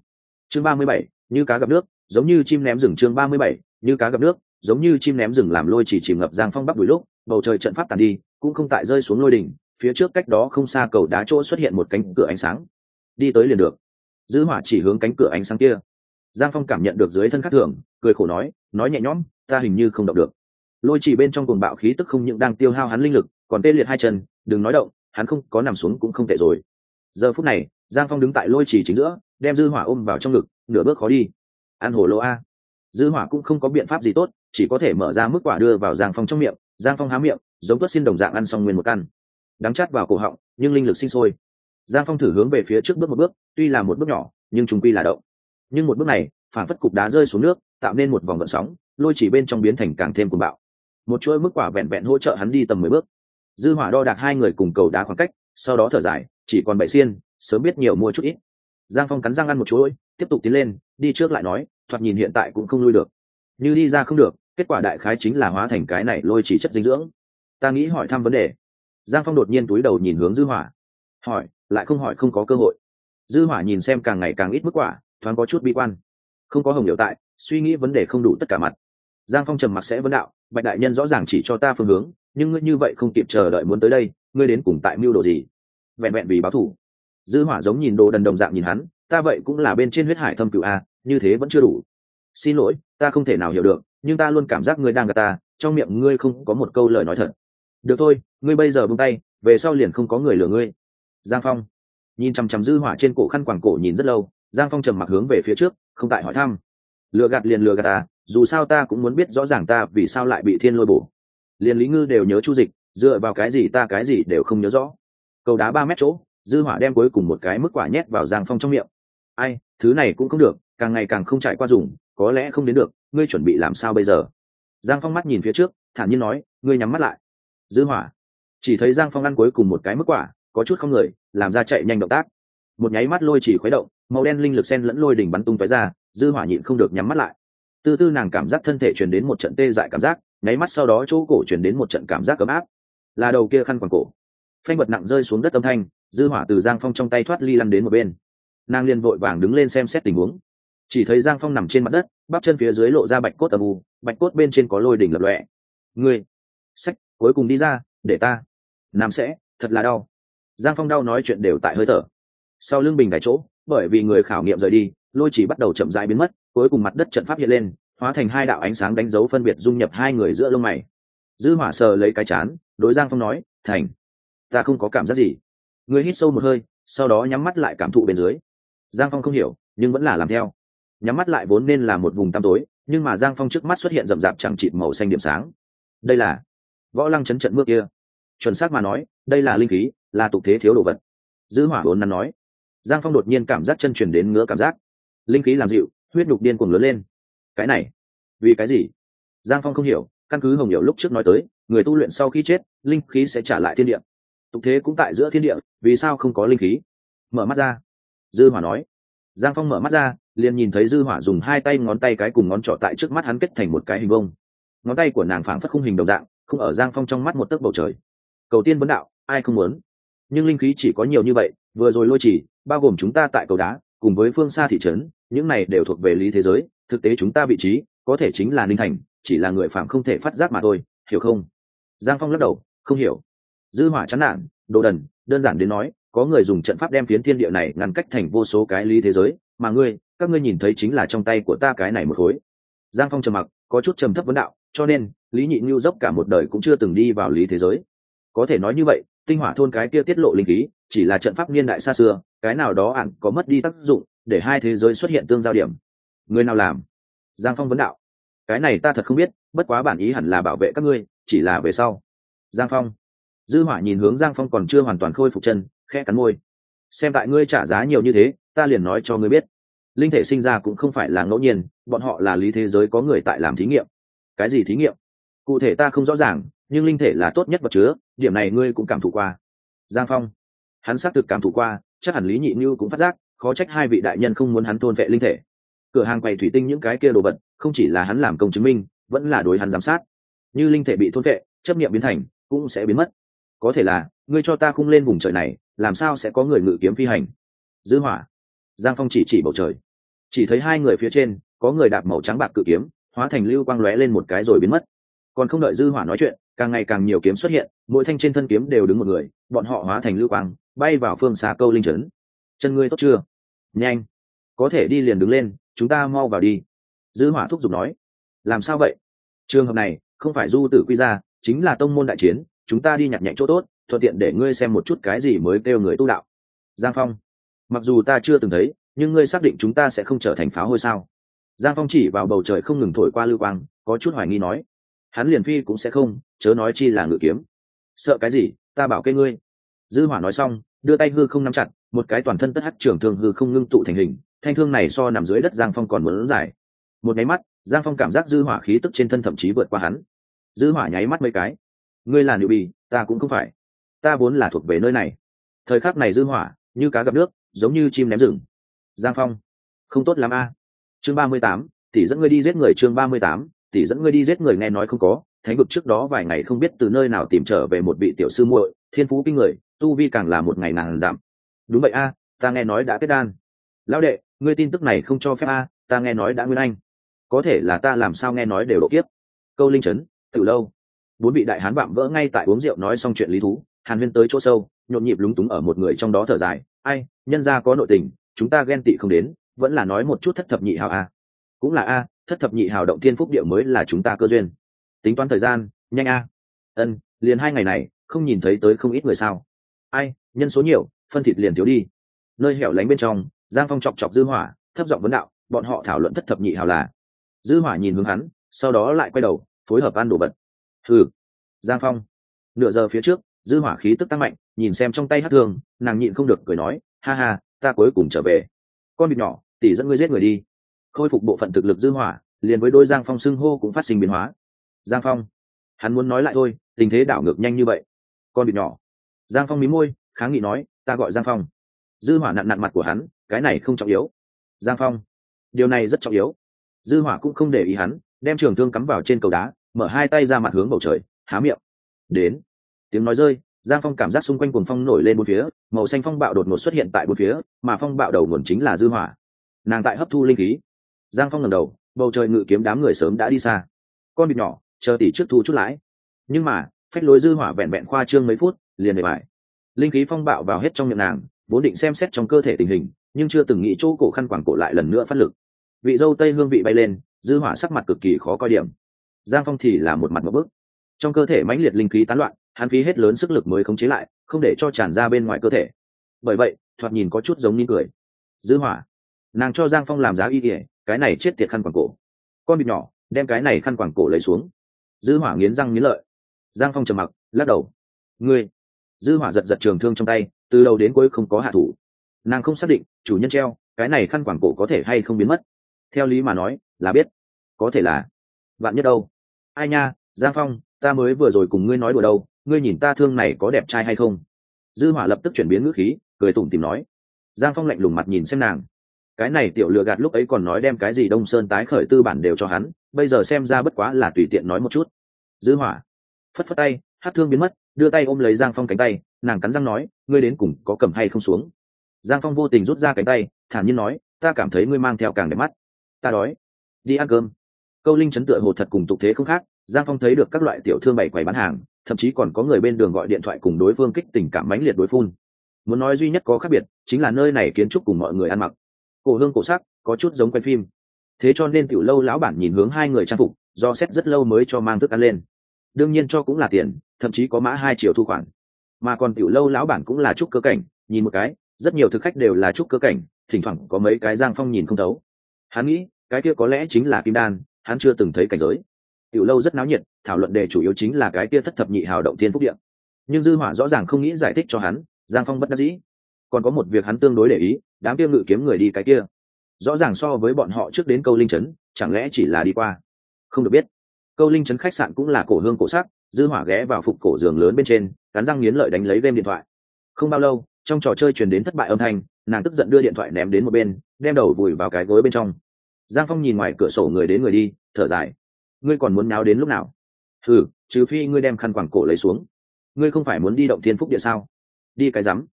Speaker 1: Chương ba mươi bảy, như cá gặp nước, giống như chim ném rừng. Chương ba mươi bảy, như cá gặp nước, giống như chim ném rừng làm lôi chỉ chìm ngập giang phong bắc bùi lúc, bầu trời trận pháp tàn đi, cũng không tại rơi xuống lôi đỉnh, phía trước cách đó không xa cầu đá chỗ xuất hiện một cánh cửa ánh sáng. Đi tới liền được. Giữ hỏa chỉ hướng cánh cửa ánh sáng kia. Giang phong cảm nhận được dưới thân khắc thường, cười khổ nói nói nhẹ nhõm, ta hình như không động được. Lôi chỉ bên trong cuồng bạo khí tức không những đang tiêu hao hắn linh lực, còn tê liệt hai chân, đừng nói động, hắn không có nằm xuống cũng không tệ rồi giờ phút này, giang phong đứng tại lôi chỉ chính giữa, đem dư hỏa ôm vào trong ngực, nửa bước khó đi. Ăn hồ lô a. Dư hỏa cũng không có biện pháp gì tốt, chỉ có thể mở ra mức quả đưa vào giang phong trong miệng. Giang phong há miệng, giống tuất xin đồng dạng ăn xong nguyên một căn. Đắng chát vào cổ họng, nhưng linh lực sinh sôi. Giang phong thử hướng về phía trước bước một bước, tuy là một bước nhỏ, nhưng trùng quy là động. Nhưng một bước này phản phất cục đá rơi xuống nước, tạo nên một vòng gợn sóng, lôi chỉ bên trong biến thành càng thêm cuồng bạo. Một chuỗi mức quả vẹn vẹn hỗ trợ hắn đi tầm mười bước. Dư hỏa đo đạc hai người cùng cầu đá khoảng cách sau đó thở dài, chỉ còn bảy xiên, sớm biết nhiều mua chút ít. Giang phong cắn răng ăn một chuỗi, tiếp tục tiến lên, đi trước lại nói, thoạt nhìn hiện tại cũng không lui được. Như đi ra không được, kết quả đại khái chính là hóa thành cái này lôi chỉ chất dinh dưỡng. Ta nghĩ hỏi thăm vấn đề. Giang phong đột nhiên túi đầu nhìn hướng dư hỏa. Hỏi, lại không hỏi không có cơ hội. Dư hỏa nhìn xem càng ngày càng ít mức quả, thoáng có chút bi quan. Không có hồng hiểu tại, suy nghĩ vấn đề không đủ tất cả mặt. Giang phong trầm mặc sẽ vấn đạo, bạch đại nhân rõ ràng chỉ cho ta phương hướng, nhưng ngươi như vậy không kịp chờ đợi muốn tới đây ngươi đến cùng tại mưu đồ gì? Vẹn vẹn vì báo thủ dư hỏa giống nhìn đồ đần đồng dạng nhìn hắn, ta vậy cũng là bên trên huyết hải thâm cựu a, như thế vẫn chưa đủ. Xin lỗi, ta không thể nào hiểu được, nhưng ta luôn cảm giác ngươi đang gạt ta, trong miệng ngươi không có một câu lời nói thật. Được thôi, ngươi bây giờ buông tay, về sau liền không có người lừa ngươi. Giang phong. Nhìn chằm chằm dư hỏa trên cổ khăn quàng cổ nhìn rất lâu, giang phong trầm mặc hướng về phía trước, không tại hỏi thăm. Lừa gạt liền lừa gạt ta, dù sao ta cũng muốn biết rõ ràng ta vì sao lại bị thiên lôi bổ. Liền lý ngư đều nhớ chu dịch dựa vào cái gì ta cái gì đều không nhớ rõ. Cầu đá ba mét chỗ, dư hỏa đem cuối cùng một cái mức quả nhét vào giang phong trong miệng. Ai, thứ này cũng không được, càng ngày càng không trải qua dùng, có lẽ không đến được, ngươi chuẩn bị làm sao bây giờ? Giang phong mắt nhìn phía trước, thản nhiên nói, ngươi nhắm mắt lại. Dư hỏa. Chỉ thấy giang phong ăn cuối cùng một cái mức quả, có chút không người làm ra chạy nhanh động tác. Một nháy mắt lôi chỉ khuấy động, màu đen linh lực sen lẫn lôi đỉnh bắn tung tóe ra, dư hỏa nhịn không được nhắm mắt lại. Từ từ nàng cảm giác thân thể truyền đến một trận tê dại cảm giác, nháy mắt sau đó chỗ cổ truyền đến một trận cảm giác ấm áp là đầu kia khăn quàng cổ. Phanh vật nặng rơi xuống đất âm thanh, dư hỏa từ giang phong trong tay thoát ly lăn đến một bên. Nàng liền vội vàng đứng lên xem xét tình huống. Chỉ thấy giang phong nằm trên mặt đất, bắp chân phía dưới lộ ra bạch cốt âm u, bạch cốt bên trên có lôi đỉnh lập lọe ngươi, sách, cuối cùng đi ra, để ta. Nam sẽ, thật là đau. Giang phong đau nói chuyện đều tại hơi thở. Sau lưng bình tại chỗ, bởi vì người khảo nghiệm rời đi, lôi chỉ bắt đầu chậm rãi biến mất, cuối cùng mặt đất trận pháp hiện lên, hóa thành hai đạo ánh sáng đánh dấu phân biệt dung nhập hai người giữa lông mày. Dư hỏa sờ lấy cái chán đối giang phong nói, thành, ta không có cảm giác gì. Người hít sâu một hơi, sau đó nhắm mắt lại cảm thụ bên dưới. Giang phong không hiểu, nhưng vẫn là làm theo. Nhắm mắt lại vốn nên là một vùng tăm tối, nhưng mà giang phong trước mắt xuất hiện rậm rạp chẳng chịt màu xanh điểm sáng. Đây là võ lăng chấn trận mưa kia. Chuẩn xác mà nói, đây là linh khí, là tục thế thiếu đồ vật. Dư hỏa vốn nắn nói. Giang phong đột nhiên cảm giác chân chuyển đến ngứa cảm giác. Linh khí làm dịu, huyết nhục điên cuồng lớn lên. Cái này, vì cái gì? Giang phong không hiểu, căn cứ hồng hiểu lúc trước nói tới người tu luyện sau khi chết, linh khí sẽ trả lại thiên địa. Tục thế cũng tại giữa thiên địa, vì sao không có linh khí? Mở mắt ra. Dư hỏa nói. Giang phong mở mắt ra, liền nhìn thấy dư hỏa dùng hai tay ngón tay cái cùng ngón trỏ tại trước mắt hắn kết thành một cái hình vông ngón tay của nàng phảng phất khung hình đồng dạng, không ở giang phong trong mắt một tấc bầu trời. Cầu tiên vấn đạo, ai không muốn? Nhưng linh khí chỉ có nhiều như vậy, vừa rồi lôi chỉ, bao gồm chúng ta tại cầu đá, cùng với phương xa thị trấn, những này đều thuộc về lý thế giới, thực tế chúng ta vị trí, có thể chính là ninh thành, chỉ là người phạm không thể phát giác mà thôi, hiểu không? Giang phong lắc đầu, không hiểu. Dư hỏa chán nản, đồ đần, đơn giản đến nói, có người dùng trận pháp đem phiến thiên địa này ngăn cách thành vô số cái lý thế giới, mà ngươi, các ngươi nhìn thấy chính là trong tay của ta cái này một khối. Giang phong trầm mặc, có chút trầm thấp vấn đạo, cho nên, lý nhị ngưu dốc cả một đời cũng chưa từng đi vào lý thế giới. Có thể nói như vậy, tinh hỏa thôn cái kia tiết lộ linh khí, chỉ là trận pháp niên đại xa xưa, cái nào đó ẳn có mất đi tác dụng, để hai thế giới xuất hiện tương giao điểm. Người nào làm? Giang phong vấn đạo cái này ta thật không biết, bất quá bản ý hẳn là bảo vệ các ngươi, chỉ là về sau. Giang phong. Dư hỏa nhìn hướng giang phong còn chưa hoàn toàn khôi phục chân, khẽ cắn môi. Xem tại ngươi trả giá nhiều như thế, ta liền nói cho ngươi biết. Linh thể sinh ra cũng không phải là ngẫu nhiên, bọn họ là lý thế giới có người tại làm thí nghiệm. Cái gì thí nghiệm? Cụ thể ta không rõ ràng, nhưng linh thể là tốt nhất vật chứa, điểm này ngươi cũng cảm thụ qua. Giang phong. Hắn xác thực cảm thụ qua, chắc hẳn lý nhị như cũng phát giác, khó trách hai vị đại nhân không muốn hắn thôn vệ linh thể. Cửa hàng quầy thủy tinh những cái kia đồ vật không chỉ là hắn làm công chứng minh, vẫn là đối hắn giám sát. Như linh thể bị thôn vệ chấp nghiệm biến thành, cũng sẽ biến mất. Có thể là, ngươi cho ta khung lên vùng trời này, làm sao sẽ có người ngự kiếm phi hành? Dư hỏa. Giang phong chỉ chỉ bầu trời. Chỉ thấy hai người phía trên, có người đạp màu trắng bạc cự kiếm, hóa thành lưu quang lóe lên một cái rồi biến mất. Còn không đợi dư hỏa nói chuyện, càng ngày càng nhiều kiếm xuất hiện, mỗi thanh trên thân kiếm đều đứng một người, bọn họ hóa thành lưu quang, bay vào phương xa câu linh trấn. Chân ngươi tốt chưa? Nhanh. Có thể đi liền đứng lên, chúng ta mau vào đi dư hỏa thúc giục nói, làm sao vậy? Trường hợp này, không phải du tử quy ra chính là tông môn đại chiến, chúng ta đi nhặt nhạnh chỗ tốt, thuận tiện để ngươi xem một chút cái gì mới kêu người tu đạo. Giang phong, mặc dù ta chưa từng thấy, nhưng ngươi xác định chúng ta sẽ không trở thành pháo hôi sao? Giang phong chỉ vào bầu trời không ngừng thổi qua lưu quang, có chút hoài nghi nói, hắn liền phi cũng sẽ không, chớ nói chi là ngự kiếm. Sợ cái gì, ta bảo kê ngươi. Dư hỏa nói xong, đưa tay hư không nắm chặt, một cái toàn thân tất hắc trưởng thường hư không ngưng tụ thành hình, thanh thương này so nằm dưới đất giang phong còn muốn dài một nháy mắt, giang phong cảm giác dư hỏa khí tức trên thân thậm chí vượt qua hắn. Dư hỏa nháy mắt mấy cái. Ngươi là nữ bì ta cũng không phải. Ta vốn là thuộc về nơi này. Thời khắc này dư hỏa, như cá gặp nước, giống như chim ném rừng. Giang phong, không tốt lắm a. Chương ba mươi tám, tỷ dẫn ngươi đi giết người chương ba mươi tám, tỷ dẫn ngươi đi giết người nghe nói không có. Thánh vực trước đó vài ngày không biết từ nơi nào tìm trở về một vị tiểu sư muội, thiên phú kinh người, tu vi càng là một ngày nàng giảm. Đúng vậy a, ta nghe nói đã kết đan. Lão đệ, ngươi tin tức này không cho phép a, ta nghe nói đã nguyên anh có thể là ta làm sao nghe nói đều độ kiếp. Câu linh trấn từ lâu. Bốn vị đại hán vạm vỡ ngay tại uống rượu nói xong chuyện lý thú, hàn huyên tới chỗ sâu, nhộn nhịp lúng túng ở một người trong đó thở dài. Ai, nhân ra có nội tình, chúng ta ghen tị không đến, vẫn là nói một chút thất thập nhị hào a. Cũng là a, thất thập nhị hào động thiên phúc địa mới là chúng ta cơ duyên. Tính toán thời gian, nhanh a. Ân, liền hai ngày này, không nhìn thấy tới không ít người sao. Ai, nhân số nhiều, phân thịt liền thiếu đi. Nơi hẻo lánh bên trong, giang phong chọc chọc dư hỏa, thấp giọng vấn đạo, bọn họ thảo luận thất thập nhị hào là dư hỏa nhìn hướng hắn, sau đó lại quay đầu, phối hợp ăn đồ vật. Thử giang phong. Nửa giờ phía trước, dư hỏa khí tức tăng mạnh, nhìn xem trong tay hát thương, nàng nhịn không được cười nói, ha ha, ta cuối cùng trở về. Con vịt nhỏ, tỷ dẫn ngươi giết người đi. Khôi phục bộ phận thực lực dư hỏa, liền với đôi giang phong xưng hô cũng phát sinh biến hóa. Giang phong. Hắn muốn nói lại thôi, tình thế đảo ngược nhanh như vậy. Con vịt nhỏ. Giang phong mí môi, kháng nghị nói, ta gọi giang phong. Dư hỏa nặn nặn mặt của hắn, cái này không trọng yếu. Giang phong. Điều này rất trọng yếu dư hỏa cũng không để ý hắn, đem trường thương cắm vào trên cầu đá, mở hai tay ra mặt hướng bầu trời, há miệng. Đến. Tiếng nói rơi, giang phong cảm giác xung quanh cuồng phong nổi lên bốn phía, màu xanh phong bạo đột ngột xuất hiện tại bốn phía, mà phong bạo đầu nguồn chính là dư hỏa. Nàng tại hấp thu linh khí. Giang phong ngẩng đầu, bầu trời ngự kiếm đám người sớm đã đi xa. Con vịt nhỏ, chờ tỷ trước thu chút lãi. Nhưng mà, phách lối dư hỏa vẹn vẹn khoa trương mấy phút, liền để bài linh khí phong bạo vào hết trong miệng nàng, vốn định xem xét trong cơ thể tình hình, nhưng chưa từng nghĩ chỗ cổ khăn quàng cổ lại lần nữa phát lực vị dâu tây hương vị bay lên dư hỏa sắc mặt cực kỳ khó coi điểm. Giang phong thì là một mặt một bước, trong cơ thể mãnh liệt linh khí tán loạn hắn phí hết lớn sức lực mới khống chế lại không để cho tràn ra bên ngoài cơ thể. Bởi vậy thoạt nhìn có chút giống như cười. Dư hỏa. Nàng cho giang phong làm giá y kỉa cái này chết tiệt khăn quàng cổ. Con bị nhỏ đem cái này khăn quàng cổ lấy xuống. Dư hỏa nghiến răng nghiến lợi. Giang phong trầm mặc lắc đầu. Ngươi. Dư hỏa giật giật trường thương trong tay từ đầu đến cuối không có hạ thủ. Nàng không xác định chủ nhân treo cái này khăn quàng cổ có thể hay không biến mất theo lý mà nói, là biết. Có thể là vạn nhất đâu. Ai nha, giang phong, ta mới vừa rồi cùng ngươi nói đùa đâu, ngươi nhìn ta thương này có đẹp trai hay không? Dư hỏa lập tức chuyển biến ngữ khí, cười tủm tìm nói. Giang phong lạnh lùng mặt nhìn xem nàng. Cái này tiểu lừa gạt lúc ấy còn nói đem cái gì đông sơn tái khởi tư bản đều cho hắn, bây giờ xem ra bất quá là tùy tiện nói một chút. Dư hỏa phất phất tay, hát thương biến mất, đưa tay ôm lấy giang phong cánh tay, nàng cắn răng nói, ngươi đến cùng có cầm hay không xuống. Giang phong vô tình rút ra cánh tay, thản nhiên nói, ta cảm thấy ngươi mang theo càng đẹp mắt ta đói. Đi ăn cơm. Câu linh chấn tựa hồ thật cùng tục thế không khác, giang phong thấy được các loại tiểu thương bày quầy bán hàng, thậm chí còn có người bên đường gọi điện thoại cùng đối phương kích tình cảm mãnh liệt đối phun. Muốn nói duy nhất có khác biệt, chính là nơi này kiến trúc cùng mọi người ăn mặc. Cổ hương cổ sắc, có chút giống quay phim. Thế cho nên tiểu lâu lão bản nhìn hướng hai người trang phục, do xét rất lâu mới cho mang thức ăn lên. Đương nhiên cho cũng là tiền, thậm chí có mã hai triệu thu khoản. Mà còn tiểu lâu lão bản cũng là trúc cơ cảnh, nhìn một cái, rất nhiều thực khách đều là trúc cơ cảnh, thỉnh thoảng có mấy cái giang phong nhìn không thấu hắn nghĩ, cái kia có lẽ chính là kim đan, hắn chưa từng thấy cảnh giới. Tiểu lâu rất náo nhiệt, thảo luận đề chủ yếu chính là cái kia thất thập nhị hào động thiên phúc điện nhưng dư hỏa rõ ràng không nghĩ giải thích cho hắn, giang phong bất đắc dĩ. Còn có một việc hắn tương đối để ý, đám kia ngự kiếm người đi cái kia. Rõ ràng so với bọn họ trước đến câu linh trấn, chẳng lẽ chỉ là đi qua? Không được biết. Câu linh trấn khách sạn cũng là cổ hương cổ sắc, dư hỏa ghé vào phục cổ giường lớn bên trên, cắn răng nghiến lợi đánh lấy game điện thoại. Không bao lâu trong trò chơi truyền đến thất bại âm thanh, nàng tức giận đưa điện thoại ném đến một bên, đem đầu vùi vào cái gối bên trong. Giang phong nhìn ngoài cửa sổ người đến người đi, thở dài. Ngươi còn muốn náo đến lúc nào? Ừ trừ phi ngươi đem khăn quàng cổ lấy xuống. Ngươi không phải muốn đi động thiên phúc địa sao? Đi cái rắm.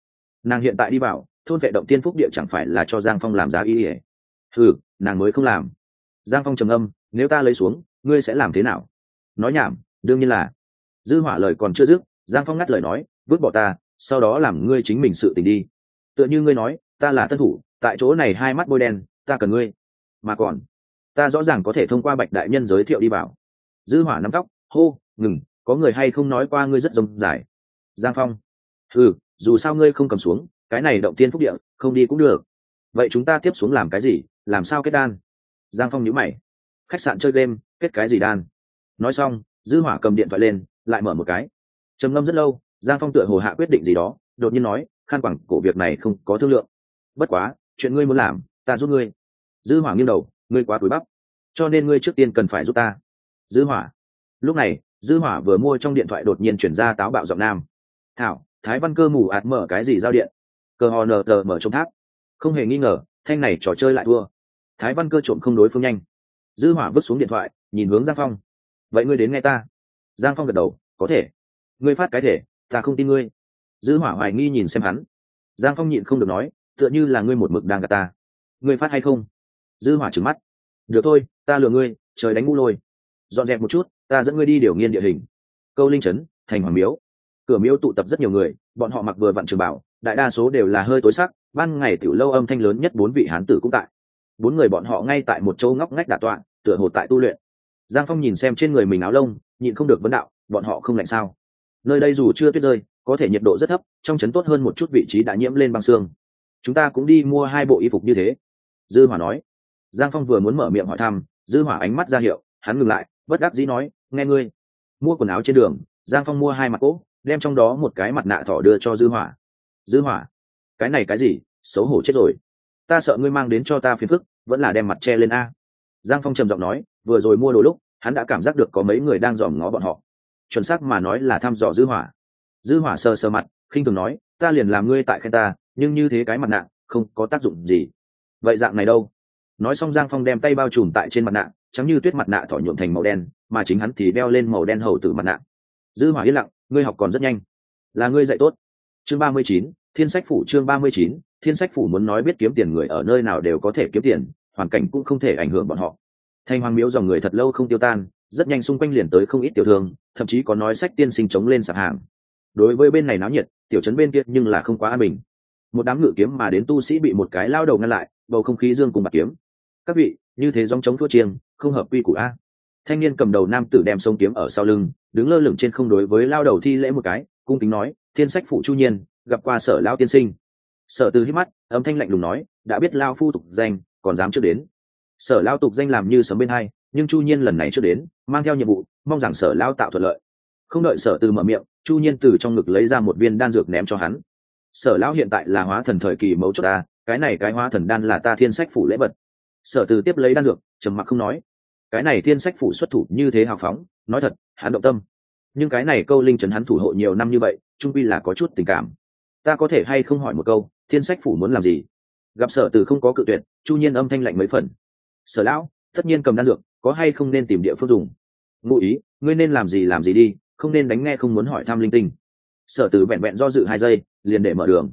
Speaker 1: Nàng hiện tại đi vào, thôn vệ động thiên phúc địa chẳng phải là cho giang phong làm giá y ỉa ừ nàng mới không làm. Giang phong trầm âm nếu ta lấy xuống, ngươi sẽ làm thế nào? Nói nhảm, đương nhiên là. Dư hỏa lời còn chưa dứt, giang phong ngắt lời nói, vứt bỏ ta sau đó làm ngươi chính mình sự tình đi. Tựa như ngươi nói, ta là tân thủ, tại chỗ này hai mắt bôi đen, ta cần ngươi. Mà còn, ta rõ ràng có thể thông qua bạch đại nhân giới thiệu đi vào. Dư hỏa nắm tóc, hô, ngừng, có người hay không nói qua ngươi rất rộng dài giang phong ừ dù sao ngươi không cầm xuống, cái này động tiên phúc địa, không đi cũng được. Vậy chúng ta tiếp xuống làm cái gì, làm sao kết đan? Giang phong nhíu mày, khách sạn chơi game, kết cái gì đan? Nói xong, dư hỏa cầm điện thoại lên, lại mở một cái. Trầm ngâm rất lâu giang phong tựa hồ hạ quyết định gì đó, đột nhiên nói khăn quẳng cổ việc này không có thương lượng. Bất quá, chuyện ngươi muốn làm, ta giúp ngươi. Dư hỏa nghiêng đầu, ngươi quá túi bắp, cho nên ngươi trước tiên cần phải giúp ta. Dư hỏa. Lúc này, dư hỏa vừa mua trong điện thoại đột nhiên chuyển ra táo bạo giọng nam. Thảo, thái văn cơ mù ạt mở cái gì giao điện? Cờ hò nờ tờ mở trong tháp. Không hề nghi ngờ, thanh này trò chơi lại thua. Thái văn cơ trộm không đối phương nhanh. Dư hỏa vứt xuống điện thoại, nhìn hướng giang phong. Vậy ngươi đến nghe ta. Giang phong gật đầu, có thể. Ngươi phát cái thể ta không tin ngươi. Dư hỏa hoài nghi nhìn xem hắn. Giang phong nhịn không được nói, tựa như là ngươi một mực đang gạt ta. Ngươi phát hay không? Dư hỏa trừng mắt. Được thôi, ta lừa ngươi, trời đánh ngu lôi. Dọn dẹp một chút, ta dẫn ngươi đi điều nghiên địa hình. Câu linh trấn thành hoàng miếu. Cửa miếu tụ tập rất nhiều người, bọn họ mặc vừa vặn trường bảo, đại đa số đều là hơi tối sắc, ban ngày tiểu lâu âm thanh lớn nhất bốn vị hán tử cũng tại. Bốn người bọn họ ngay tại một châu ngóc ngách đả tọa, tựa hồ tại tu luyện. Giang phong nhìn xem trên người mình áo lông, nhịn không được vấn đạo, bọn họ không lạnh sao? Nơi đây dù chưa tuyết rơi, có thể nhiệt độ rất thấp, trong trấn tốt hơn một chút vị trí đã nhiễm lên băng xương. Chúng ta cũng đi mua hai bộ y phục như thế. Dư hỏa nói. Giang phong vừa muốn mở miệng hỏi thăm, dư hỏa ánh mắt ra hiệu, hắn ngừng lại, bất đắc dĩ nói, nghe ngươi. Mua quần áo trên đường. Giang phong mua hai mặt cỗ, đem trong đó một cái mặt nạ thỏ đưa cho dư hỏa. Dư hỏa, cái này cái gì? Xấu hổ chết rồi. Ta sợ ngươi mang đến cho ta phiền phức, vẫn là đem mặt che lên a. Giang phong trầm giọng nói, vừa rồi mua đồ lúc, hắn đã cảm giác được có mấy người đang dòm ngó bọn họ chuẩn xác mà nói là thăm dò dư hỏa. Dư hỏa sờ sờ mặt, khinh thường nói, ta liền làm ngươi tại khen ta, nhưng như thế cái mặt nạ, không có tác dụng gì. Vậy dạng này đâu? Nói xong giang phong đem tay bao trùm tại trên mặt nạ chấm như tuyết mặt nạ thỏ nhuộm thành màu đen, mà chính hắn thì đeo lên màu đen hầu tử mặt nạ. Dư hỏa yên lặng, ngươi học còn rất nhanh. Là ngươi dạy tốt. Chương ba mươi chín, thiên sách phủ, chương ba mươi chín, thiên sách phủ muốn nói biết kiếm tiền người ở nơi nào đều có thể kiếm tiền, hoàn cảnh cũng không thể ảnh hưởng bọn họ. Thanh hoàng miếu dòng người thật lâu không tiêu tan rất nhanh xung quanh liền tới không ít tiểu thương, thậm chí có nói sách tiên sinh chống lên sạp hàng. Đối với bên này náo nhiệt, tiểu trấn bên kia nhưng là không quá an bình. Một đám ngự kiếm mà đến tu sĩ bị một cái lao đầu ngăn lại, bầu không khí dương cùng bạc kiếm. Các vị, như thế dòng chống thua chiêng, không hợp quy củ a. Thanh niên cầm đầu nam tử đem sông kiếm ở sau lưng, đứng lơ lửng trên không đối với lao đầu thi lễ một cái, cung kính nói, thiên sách phụ chu nhiên, gặp qua sở lao tiên sinh. Sở từ hít mắt, âm thanh lạnh lùng nói, đã biết lao phu tục danh, còn dám trước đến. Sở lao tục danh làm như sấm bên hai, nhưng chu nhiên lần này trước đến mang theo nhiệm vụ, mong rằng sở lao tạo thuận lợi. Không đợi sở từ mở miệng, chu nhiên từ trong ngực lấy ra một viên đan dược ném cho hắn. Sở lão hiện tại là hóa thần thời kỳ mấu chốt ta, cái này cái hóa thần đan là ta thiên sách phủ lễ vật. Sở từ tiếp lấy đan dược, trầm mặc không nói. Cái này thiên sách phủ xuất thủ như thế hào phóng, nói thật, hắn động tâm. Nhưng cái này câu linh trấn hắn thủ hộ nhiều năm như vậy, trung pi là có chút tình cảm. Ta có thể hay không hỏi một câu, thiên sách phủ muốn làm gì? Gặp sở từ không có cự tuyệt, chu nhiên âm thanh lạnh mấy phần. Sở lão, tất nhiên cầm đan dược có hay không nên tìm địa phương dùng? Ngụ ý, ngươi nên làm gì làm gì đi, không nên đánh nghe không muốn hỏi thăm linh tinh. Sở từ vẹn vẹn do dự hai giây, liền để mở đường.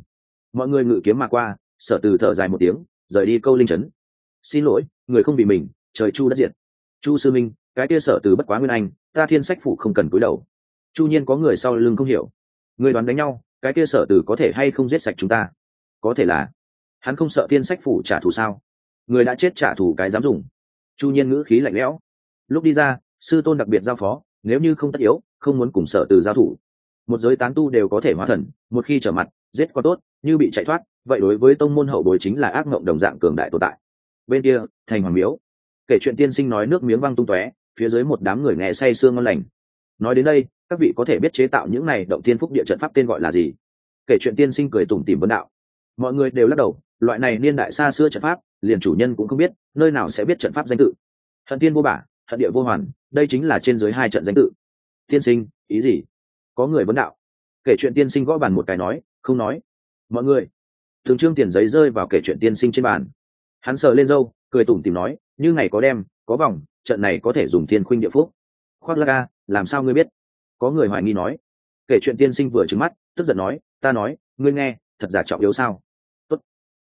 Speaker 1: Mọi người ngự kiếm mà qua, sở từ thở dài một tiếng, rời đi câu linh trấn xin lỗi, người không bị mình, trời chu đất diệt. Chu sư minh, cái kia sở từ bất quá nguyên anh, ta thiên sách phủ không cần cúi đầu. Chu nhiên có người sau lưng không hiểu. Người đoán đánh nhau, cái kia sở từ có thể hay không giết sạch chúng ta? Có thể là, hắn không sợ thiên sách phủ trả thù sao? Người đã chết trả thù cái dám dùng chu nhiên ngữ khí lạnh lẽo. Lúc đi ra, sư tôn đặc biệt giao phó, nếu như không tất yếu, không muốn cùng sở từ giao thủ. Một giới tán tu đều có thể hóa thần, một khi trở mặt, giết có tốt, như bị chạy thoát, vậy đối với tông môn hậu bối chính là ác mộng đồng dạng cường đại tồn tại. Bên kia, thành hoàng miếu. Kể chuyện tiên sinh nói nước miếng văng tung tóe, phía dưới một đám người nghe say sương ngon lành. Nói đến đây, các vị có thể biết chế tạo những này động tiên phúc địa trận pháp tên gọi là gì? Kể chuyện tiên sinh cười tủm tìm vấn đạo. Mọi người đều lắc đầu loại này niên đại xa xưa trận pháp, liền chủ nhân cũng không biết, nơi nào sẽ biết trận pháp danh tự. Hận tiên vô bả, hận địa vô hoàn, đây chính là trên dưới hai trận danh tự. Tiên sinh, ý gì? Có người vấn đạo. Kể chuyện tiên sinh gõ bàn một cái nói, không nói. Mọi người, thường trương tiền giấy rơi vào kể chuyện tiên sinh trên bàn. Hắn sờ lên râu, cười tủm tìm nói, như ngày có đem có vòng, trận này có thể dùng thiên khuynh địa phúc. Khoác la ca làm sao ngươi biết? Có người hoài nghi nói. Kể chuyện tiên sinh vừa trứng mắt, tức giận nói, ta nói, ngươi nghe, thật giả trọng yếu sao?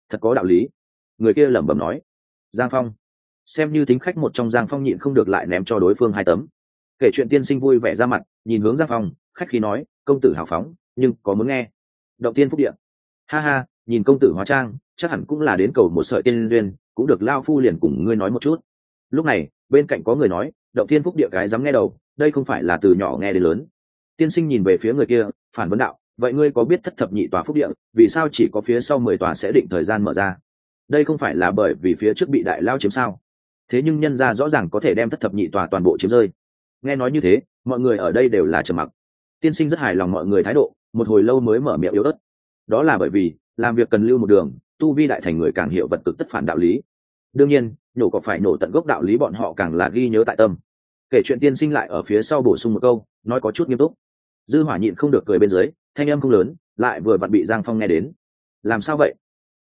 Speaker 1: Thật có đạo lý. Người kia lẩm bẩm nói, giang phong, xem như tính khách một trong giang phong nhịn không được lại ném cho đối phương hai tấm. Kể chuyện tiên sinh vui vẻ ra mặt, nhìn hướng giang phong, khách khí nói, công tử hào phóng, nhưng có muốn nghe. Động tiên phúc điện ha ha, nhìn công tử hóa trang, chắc hẳn cũng là đến cầu một sợi tiên duyên, cũng được lao phu liền cùng ngươi nói một chút. Lúc này, bên cạnh có người nói, động tiên phúc địa cái dám nghe đầu, đây không phải là từ nhỏ nghe đến lớn. Tiên sinh nhìn về phía người kia, phản vấn đạo vậy ngươi có biết thất thập nhị tòa phúc địa, vì sao chỉ có phía sau mười tòa sẽ định thời gian mở ra? Đây không phải là bởi vì phía trước bị đại lao chiếm sao? Thế nhưng nhân ra rõ ràng có thể đem thất thập nhị tòa toàn bộ chiếm rơi. Nghe nói như thế, mọi người ở đây đều là trầm mặc. Tiên sinh rất hài lòng mọi người thái độ, một hồi lâu mới mở miệng yếu ớt. Đó là bởi vì, làm việc cần lưu một đường, tu vi đại thành người càng hiểu vật cực tất phản đạo lý. Đương nhiên, nhổ có phải nổ tận gốc đạo lý bọn họ càng là ghi nhớ tại tâm. Kể chuyện tiên sinh lại ở phía sau bổ sung một câu, nói có chút nghiêm túc. Dư hỏa nhịn không được cười bên dưới thanh âm không lớn, lại vừa vặn bị giang phong nghe đến. Làm sao vậy?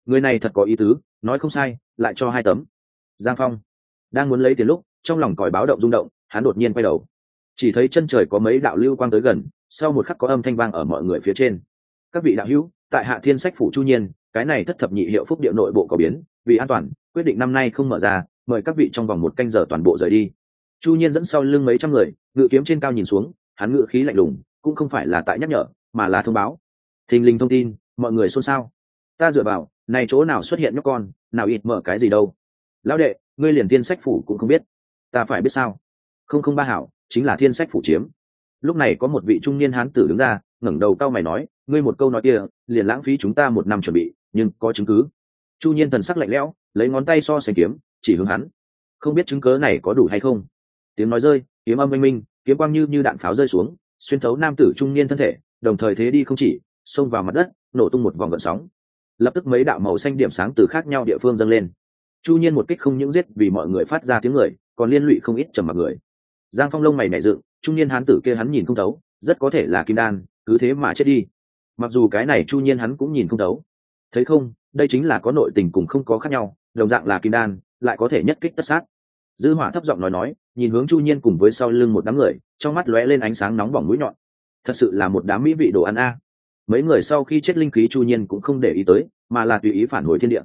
Speaker 1: Người này thật có ý tứ, nói không sai, lại cho hai tấm. Giang phong đang muốn lấy tiền lúc, trong lòng còi báo động rung động, hắn đột nhiên quay đầu. Chỉ thấy chân trời có mấy đạo lưu quang tới gần, sau một khắc có âm thanh vang ở mọi người phía trên. Các vị đạo hữu, tại hạ thiên sách phủ chu nhiên, cái này thất thập nhị hiệu phúc địa nội bộ có biến, vì an toàn, quyết định năm nay không mở ra, mời các vị trong vòng một canh giờ toàn bộ rời đi. Chu nhiên dẫn sau lưng mấy trăm người, ngự kiếm trên cao nhìn xuống, hắn ngự khí lạnh lùng, cũng không phải là tại nhắc nhở mà là thông báo. Thình lình thông tin, mọi người xôn xao. Ta dựa vào, này chỗ nào xuất hiện nhóc con, nào ít mở cái gì đâu. Lão đệ, ngươi liền thiên sách phủ cũng không biết. Ta phải biết sao? Không không ba hảo, chính là thiên sách phủ chiếm. Lúc này có một vị trung niên hán tử đứng ra, ngẩng đầu cao mày nói, ngươi một câu nói kia, liền lãng phí chúng ta một năm chuẩn bị, nhưng có chứng cứ. Chu nhiên thần sắc lạnh lẽo, lấy ngón tay so sánh kiếm, chỉ hướng hắn. Không biết chứng cớ này có đủ hay không? Tiếng nói rơi, kiếm âm minh minh, kiếm quang như như đạn pháo rơi xuống, xuyên thấu nam tử trung niên thân thể đồng thời thế đi không chỉ, xông vào mặt đất, nổ tung một vòng gợn sóng. Lập tức mấy đạo màu xanh điểm sáng từ khác nhau địa phương dâng lên. Chu nhiên một kích không những giết vì mọi người phát ra tiếng người, còn liên lụy không ít trầm mặc người. Giang phong lông mày nảy dựng trung niên hán tử kia hắn nhìn không thấu, rất có thể là kim đan, cứ thế mà chết đi. Mặc dù cái này chu nhiên hắn cũng nhìn không thấu. Thấy không, đây chính là có nội tình cùng không có khác nhau, đồng dạng là kim đan, lại có thể nhất kích tất sát. Dư hỏa thấp giọng nói nói, nhìn hướng chu nhiên cùng với sau lưng một đám người, trong mắt lóe lên ánh sáng nóng bỏng mũi nhọn thật sự là một đám mỹ vị đồ ăn a. Mấy người sau khi chết linh khí chu nhiên cũng không để ý tới, mà là tùy ý phản hồi thiên địa.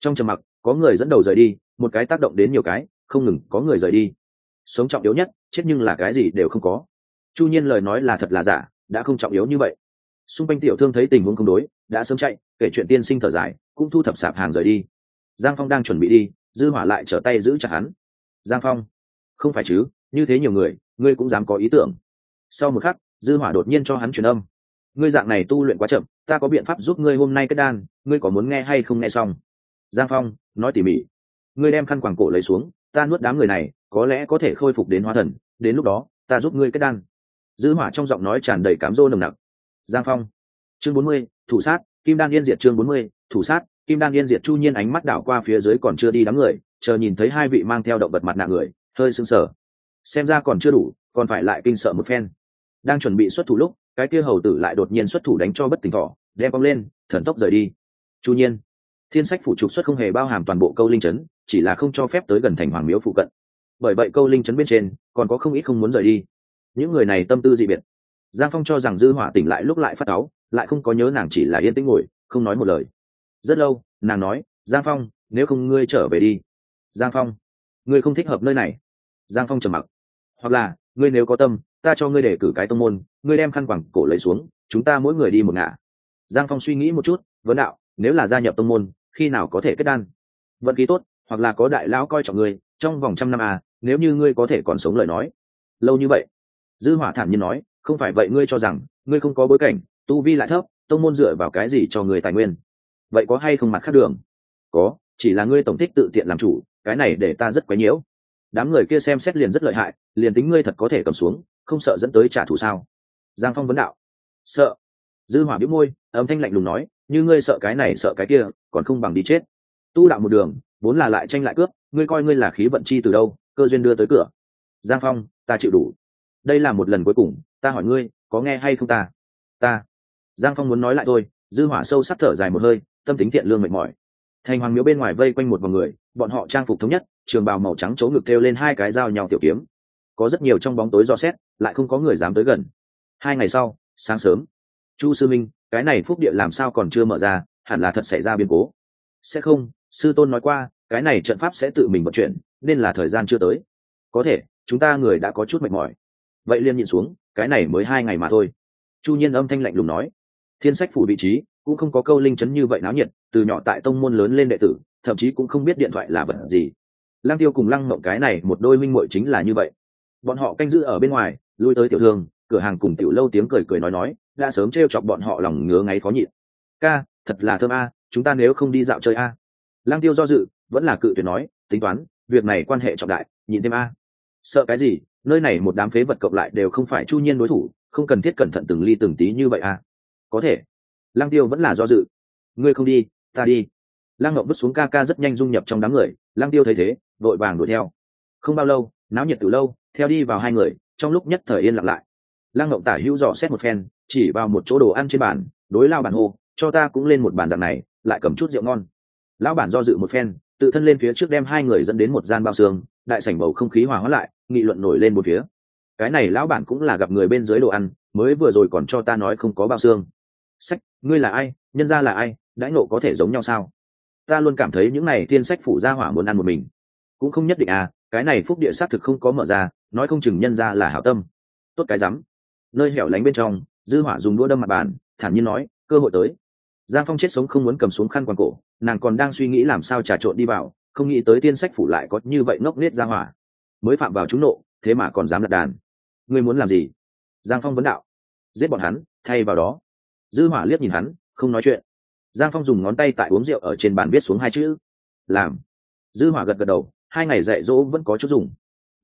Speaker 1: Trong trầm mặc, có người dẫn đầu rời đi, một cái tác động đến nhiều cái, không ngừng có người rời đi. Sống trọng yếu nhất, chết nhưng là cái gì đều không có. Chu nhiên lời nói là thật là giả, đã không trọng yếu như vậy. Xung quanh tiểu thương thấy tình huống không đối, đã sớm chạy, kể chuyện tiên sinh thở dài, cũng thu thập sạp hàng rời đi. Giang phong đang chuẩn bị đi, dư hỏa lại trở tay giữ chặt hắn. Giang phong, không phải chứ, như thế nhiều người, ngươi cũng dám có ý tưởng. Sau một khắc dư hỏa đột nhiên cho hắn truyền âm. Ngươi dạng này tu luyện quá chậm ta có biện pháp giúp ngươi hôm nay kết đan ngươi có muốn nghe hay không nghe xong? Giang phong nói tỉ mỉ. Ngươi đem khăn quàng cổ lấy xuống ta nuốt đám người này có lẽ có thể khôi phục đến hóa thần đến lúc đó ta giúp ngươi kết đan. Dư hỏa trong giọng nói tràn đầy cám dỗ nồng nặc. Giang phong. Chương bốn mươi, thủ sát kim đan yên diệt chương bốn mươi, thủ sát kim đan yên diệt chu nhiên ánh mắt đảo qua phía dưới còn chưa đi đám người chờ nhìn thấy hai vị mang theo động vật mặt nạ người hơi sưng sờ. Xem ra còn chưa đủ còn phải lại kinh sợ một phen đang chuẩn bị xuất thủ lúc, cái kia hầu tử lại đột nhiên xuất thủ đánh cho bất tỉnh thỏ đem bong lên, thần tốc rời đi. Chu nhiên, thiên sách phủ trục xuất không hề bao hàm toàn bộ câu linh trấn chỉ là không cho phép tới gần thành hoàng miếu phụ cận. Bởi vậy câu linh trấn bên trên, còn có không ít không muốn rời đi. Những người này tâm tư dị biệt. Giang phong cho rằng dư hỏa tỉnh lại lúc lại phát áo, lại không có nhớ nàng chỉ là yên tĩnh ngồi, không nói một lời. Rất lâu, nàng nói, giang phong, nếu không ngươi trở về đi. Giang phong, ngươi không thích hợp nơi này. Giang phong trầm mặc. Hoặc là, ngươi nếu có tâm ta cho ngươi để cử cái tông môn, ngươi đem khăn quẳng cổ lấy xuống, chúng ta mỗi người đi một ngả. Giang phong suy nghĩ một chút, vấn đạo, nếu là gia nhập tông môn, khi nào có thể kết đan? Vận khí tốt, hoặc là có đại lão coi trọng ngươi, trong vòng trăm năm à nếu như ngươi có thể còn sống lời nói. Lâu như vậy, dư hỏa thản nhiên nói, không phải vậy ngươi cho rằng, ngươi không có bối cảnh, tu vi lại thấp, tông môn dựa vào cái gì cho người tài nguyên? Vậy có hay không mặt khác đường? Có, chỉ là ngươi tổng thích tự tiện làm chủ, cái này để ta rất quấy nhiễu. Đám người kia xem xét liền rất lợi hại, liền tính ngươi thật có thể cầm xuống không sợ dẫn tới trả thù sao? Giang phong vấn đạo. Sợ. Dư hỏa biết môi, âm thanh lạnh lùng nói, như ngươi sợ cái này sợ cái kia, còn không bằng đi chết. Tu đạo một đường, vốn là lại tranh lại cướp, ngươi coi ngươi là khí vận chi từ đâu, cơ duyên đưa tới cửa. Giang phong, ta chịu đủ. Đây là một lần cuối cùng, ta hỏi ngươi, có nghe hay không ta? Ta. Giang phong muốn nói lại thôi, dư hỏa sâu sắc thở dài một hơi, tâm tính thiện lương mệt mỏi. Thành hoàng miếu bên ngoài vây quanh một vòng người, bọn họ trang phục thống nhất, trường bào màu trắng chỗ ngực kêu lên hai cái dao nhau tiểu kiếm có rất nhiều trong bóng tối do xét, lại không có người dám tới gần. Hai ngày sau, sáng sớm, chu sư minh, cái này phúc địa làm sao còn chưa mở ra, hẳn là thật xảy ra biến cố. Sẽ không, sư tôn nói qua, cái này trận pháp sẽ tự mình vận chuyển, nên là thời gian chưa tới. Có thể, chúng ta người đã có chút mệt mỏi. Vậy liên nhịn xuống, cái này mới hai ngày mà thôi. Chu nhiên âm thanh lạnh lùng nói. Thiên sách phủ vị trí, cũng không có câu linh chấn như vậy náo nhiệt, từ nhỏ tại tông môn lớn lên đệ tử, thậm chí cũng không biết điện thoại là vật gì. Lăng tiêu cùng lăng mộng cái này một đôi minh muội chính là như vậy bọn họ canh giữ ở bên ngoài, lui tới tiểu thương, cửa hàng cùng tiểu lâu tiếng cười cười nói nói, đã sớm t chọc bọn họ lòng ngứa ngáy khó nhịn. Ca, thật là thơm a, chúng ta nếu không đi dạo chơi a. Lang tiêu do dự, vẫn là cự tuyệt nói, tính toán, việc này quan hệ trọng đại, nhịn thêm a. Sợ cái gì? Nơi này một đám phế vật cộng lại đều không phải chu nhiên đối thủ, không cần thiết cẩn thận từng ly từng tí như vậy a. Có thể. Lăng tiêu vẫn là do dự. Ngươi không đi, ta đi. Lăng ngọc bước xuống ca ca rất nhanh dung nhập trong đám người, lăng tiêu thấy thế, vội vàng đuổi theo. Không bao lâu, náo nhiệt từ lâu theo đi vào hai người, trong lúc nhất thời yên lặng lại. Lăng ngộng tả hữu dò xét một phen, chỉ vào một chỗ đồ ăn trên bàn, đối lao bản hô, cho ta cũng lên một bàn dạng này, lại cầm chút rượu ngon. Lão bản do dự một phen, tự thân lên phía trước đem hai người dẫn đến một gian bao xương, đại sảnh bầu không khí hòa hóa lại, nghị luận nổi lên một phía. Cái này lão bản cũng là gặp người bên dưới đồ ăn, mới vừa rồi còn cho ta nói không có bao xương. Sách, ngươi là ai? Nhân ra là ai? Đãi nộ có thể giống nhau sao? Ta luôn cảm thấy những này thiên sách phủ ra hỏa muốn ăn một mình. Cũng không nhất định à cái này phúc địa xác thực không có mở ra nói không chừng nhân ra là hảo tâm. Tốt cái rắm. Nơi hẻo lánh bên trong, dư hỏa dùng đũa đâm mặt bàn, thản nhiên nói, cơ hội tới. Giang phong chết sống không muốn cầm xuống khăn quàng cổ, nàng còn đang suy nghĩ làm sao trà trộn đi vào, không nghĩ tới tiên sách phủ lại có như vậy ngốc nghếch ra hỏa. Mới phạm vào chúng nộ, thế mà còn dám đặt đàn. Ngươi muốn làm gì? Giang phong vấn đạo. Giết bọn hắn, thay vào đó. Dư hỏa liếc nhìn hắn, không nói chuyện. Giang phong dùng ngón tay tại uống rượu ở trên bàn viết xuống hai chữ. Làm. Dư hỏa gật gật đầu, hai ngày dạy dỗ vẫn có chút dùng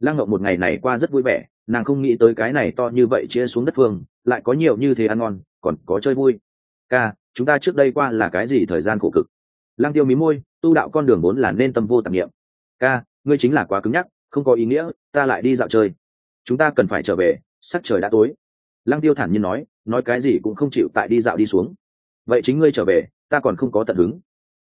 Speaker 1: lăng ngộng một ngày này qua rất vui vẻ, nàng không nghĩ tới cái này to như vậy chia xuống đất phương, lại có nhiều như thế ăn ngon, còn có chơi vui. Ca, chúng ta trước đây qua là cái gì thời gian khổ cực? Lăng tiêu mí môi, tu đạo con đường vốn là nên tâm vô tạp nghiệm ca, ngươi chính là quá cứng nhắc, không có ý nghĩa, ta lại đi dạo chơi. Chúng ta cần phải trở về, sắc trời đã tối. Lăng tiêu thản nhiên nói nói cái gì cũng không chịu tại đi dạo đi xuống. Vậy chính ngươi trở về, ta còn không có tận hứng.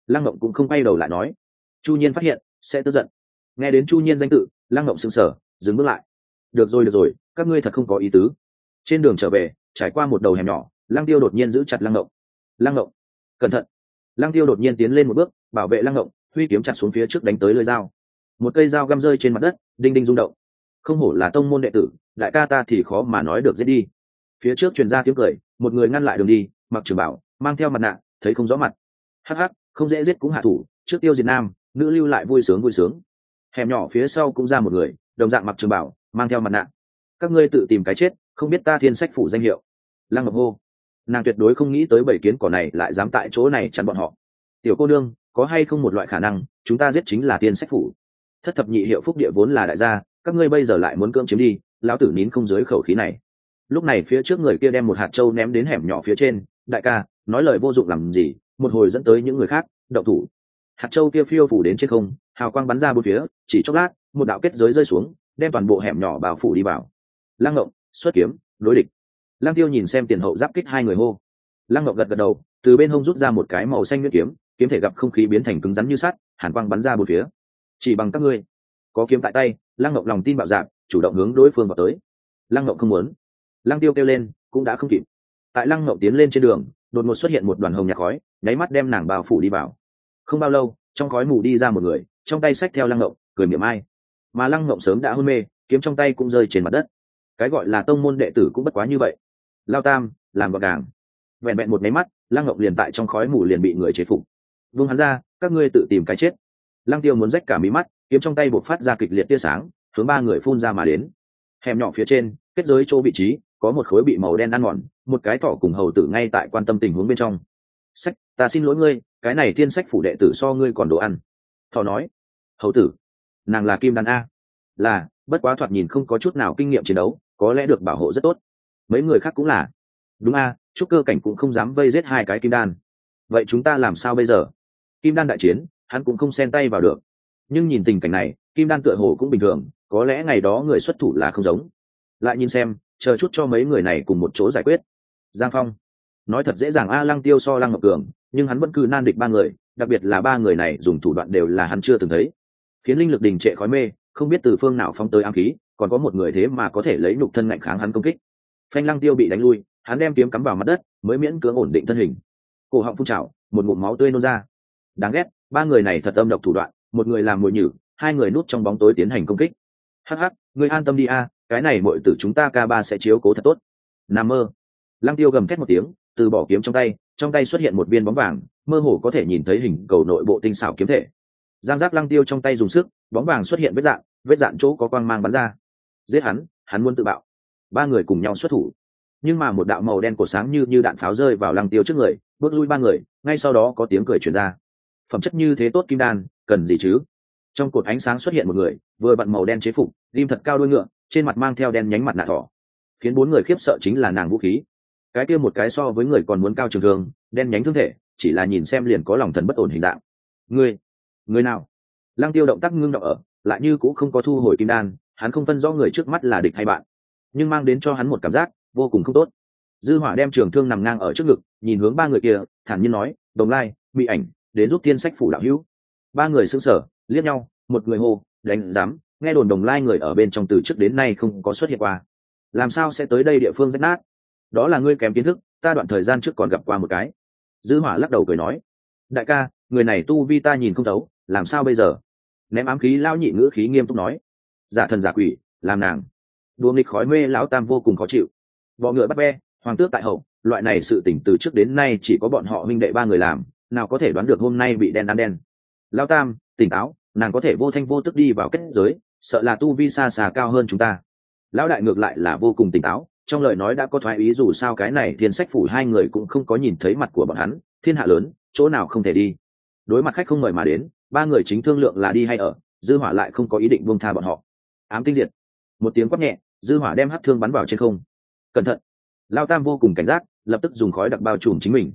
Speaker 1: Lăng ngộng cũng không quay đầu lại nói. Chu nhiên phát hiện, sẽ tức giận. Nghe đến chu nhiên danh tự lăng ngộng sững sờ, dừng bước lại. Được rồi được rồi, các ngươi thật không có ý tứ. Trên đường trở về, trải qua một đầu hẻm nhỏ, lăng tiêu đột nhiên giữ chặt lăng ngộng. Lăng ngộng, cẩn thận. Lăng tiêu đột nhiên tiến lên một bước, bảo vệ lăng ngộng, huy kiếm chặt xuống phía trước đánh tới lưỡi dao. Một cây dao găm rơi trên mặt đất, đinh đinh rung động. Không hổ là tông môn đệ tử, đại ca ta thì khó mà nói được giết đi. Phía trước truyền ra tiếng cười, một người ngăn lại đường đi, mặc trường bảo, mang theo mặt nạ, thấy không rõ mặt. Hắc hắc, không dễ giết cũng hạ thủ, trước tiêu diệt nam, nữ lưu lại vui sướng vui sướng hẻm nhỏ phía sau cũng ra một người, đồng dạng mặc trường bảo, mang theo mặt nạ. Các ngươi tự tìm cái chết, không biết ta thiên sách phủ danh hiệu. Lăng ngọc hô. Nàng tuyệt đối không nghĩ tới bảy kiến cỏ này lại dám tại chỗ này chặn bọn họ. Tiểu cô nương, có hay không một loại khả năng, chúng ta giết chính là thiên sách phủ? Thất thập nhị hiệu phúc địa vốn là đại gia, các ngươi bây giờ lại muốn cưỡng chiếm đi, lão tử nín không dưới khẩu khí này. Lúc này phía trước người kia đem một hạt trâu ném đến hẻm nhỏ phía trên. Đại ca, nói lời vô dụng làm gì, một hồi dẫn tới những người khác đậu thủ hạt châu kia phiêu phủ đến trên không, hào quang bắn ra bốn phía, chỉ chốc lát, một đạo kết giới rơi xuống, đem toàn bộ hẻm nhỏ bao phủ đi vào. Lăng ngộng, xuất kiếm, đối địch. Lăng tiêu nhìn xem tiền hậu giáp kích hai người hô. Lăng ngộng gật gật đầu, từ bên hông rút ra một cái màu xanh nhuyễn kiếm kiếm thể gặp không khí biến thành cứng rắn như sắt, hàn quang bắn ra bốn phía. Chỉ bằng các ngươi. Có kiếm tại tay, lăng ngộng lòng tin bạo dạn, chủ động hướng đối phương vào tới. Lăng ngộng không muốn. Lăng tiêu kêu lên, cũng đã không kịp. Tại lăng ngộng tiến lên trên đường, đột ngột xuất hiện một đoàn hồng nhạc khói, nháy mắt đem nàng bao phủ đi vào không bao lâu, trong khói mù đi ra một người, trong tay xách theo lăng ngộng, cười miệng ai. Mà lăng ngộng sớm đã hôn mê, kiếm trong tay cũng rơi trên mặt đất. Cái gọi là tông môn đệ tử cũng bất quá như vậy. Lao tam, làm gọn gàng. Vẹn vẹn một máy mắt, lăng ngộng liền tại trong khói mù liền bị người chế phục. Vung hắn ra, các ngươi tự tìm cái chết. Lăng tiêu muốn rách cả mí mắt, kiếm trong tay buộc phát ra kịch liệt tia sáng, hướng ba người phun ra mà đến. Hẻm nhỏ phía trên, kết giới chỗ vị trí, có một khối bị màu đen ăn mòn, một cái thỏ cùng hầu tử ngay tại quan tâm tình huống bên trong. Sách ta xin lỗi ngươi cái này thiên sách phủ đệ tử so ngươi còn đồ ăn. Thọ nói hầu tử nàng là kim đàn a. Là bất quá thoạt nhìn không có chút nào kinh nghiệm chiến đấu có lẽ được bảo hộ rất tốt. Mấy người khác cũng là. Đúng a à, trúc cơ cảnh cũng không dám vây giết hai cái kim đan. Vậy chúng ta làm sao bây giờ? Kim đan đại chiến hắn cũng không xen tay vào được. Nhưng nhìn tình cảnh này kim đan tựa hồ cũng bình thường có lẽ ngày đó người xuất thủ là không giống. Lại nhìn xem chờ chút cho mấy người này cùng một chỗ giải quyết. Giang phong nói thật dễ dàng a lăng tiêu so lăng ngọc cường nhưng hắn vẫn cứ nan địch ba người, đặc biệt là ba người này dùng thủ đoạn đều là hắn chưa từng thấy. Khiến linh lực đình trệ khói mê, không biết từ phương nào phong tới ám khí, còn có một người thế mà có thể lấy nhục thân ngạnh kháng hắn công kích. Phanh lăng tiêu bị đánh lui, hắn đem kiếm cắm vào mặt đất, mới miễn cưỡng ổn định thân hình. Cổ họng phun trào, một ngụm máu tươi nôn ra. Đáng ghét, ba người này thật âm độc thủ đoạn, một người làm mồi nhử, hai người núp trong bóng tối tiến hành công kích. Hắc hắc, người an tâm đi a, cái này mọi tử chúng ta ca ba sẽ chiếu cố thật tốt. Nam mơ. Lăng tiêu gầm thét một tiếng, từ bỏ kiếm trong tay trong tay xuất hiện một viên bóng vàng, mơ hồ có thể nhìn thấy hình cầu nội bộ tinh xảo kiếm thể. Giang giác lăng tiêu trong tay dùng sức, bóng vàng xuất hiện vết dạng vết dạng chỗ có quang mang bắn ra. Giết hắn hắn muốn tự bạo. Ba người cùng nhau xuất thủ. Nhưng mà một đạo màu đen cổ sáng như như đạn pháo rơi vào lăng tiêu trước người, bước lui ba người, ngay sau đó có tiếng cười truyền ra. Phẩm chất như thế tốt kim đan, cần gì chứ? Trong cột ánh sáng xuất hiện một người, vừa bận màu đen chế phục lim thật cao đuôi ngựa, trên mặt mang theo đen nhánh mặt nạ thỏ. Khiến bốn người khiếp sợ chính là nàng vũ khí cái kia một cái so với người còn muốn cao trường thương đen nhánh thương thể, chỉ là nhìn xem liền có lòng thần bất ổn hình dạng. Người người nào? Lăng tiêu động tác ngưng động ở, lại như cũng không có thu hồi kim đan, hắn không phân rõ người trước mắt là địch hay bạn, nhưng mang đến cho hắn một cảm giác vô cùng không tốt. Dư hỏa đem trường thương nằm ngang ở trước ngực, nhìn hướng ba người kia, thản nhiên nói, đồng lai bị ảnh, đến giúp tiên sách phủ đạo hữu. Ba người sững sờ, liếc nhau, một người hô, đánh dám nghe đồn đồng lai người ở bên trong từ trước đến nay không có xuất hiện qua. Làm sao sẽ tới đây địa phương rách nát? Đó là ngươi kém kiến thức, ta đoạn thời gian trước còn gặp qua một cái. Dư hỏa lắc đầu cười nói, đại ca, người này tu vi ta nhìn không thấu, làm sao bây giờ? Ném ám khí lao nhị ngữ khí nghiêm túc nói, giả thần giả quỷ, làm nàng. Đùa nghịch khói mê lão tam vô cùng khó chịu. Bọ ngựa bắt ve, hoàng tước tại hậu, loại này sự tỉnh từ trước đến nay chỉ có bọn họ minh đệ ba người làm, nào có thể đoán được hôm nay bị đen ăn đen. Lao tam, tỉnh táo, nàng có thể vô thanh vô tức đi vào kết giới, sợ là tu vi xa xa cao hơn chúng ta. Lão đại ngược lại là vô cùng tỉnh táo trong lời nói đã có thoái ý dù sao cái này thiên sách phủ hai người cũng không có nhìn thấy mặt của bọn hắn, thiên hạ lớn, chỗ nào không thể đi. Đối mặt khách không mời mà đến, ba người chính thương lượng là đi hay ở, dư hỏa lại không có ý định buông tha bọn họ. Ám tinh diệt. Một tiếng quát nhẹ, dư hỏa đem hắc thương bắn vào trên không. Cẩn thận. Lao tam vô cùng cảnh giác, lập tức dùng khói đặc bao trùm chính mình.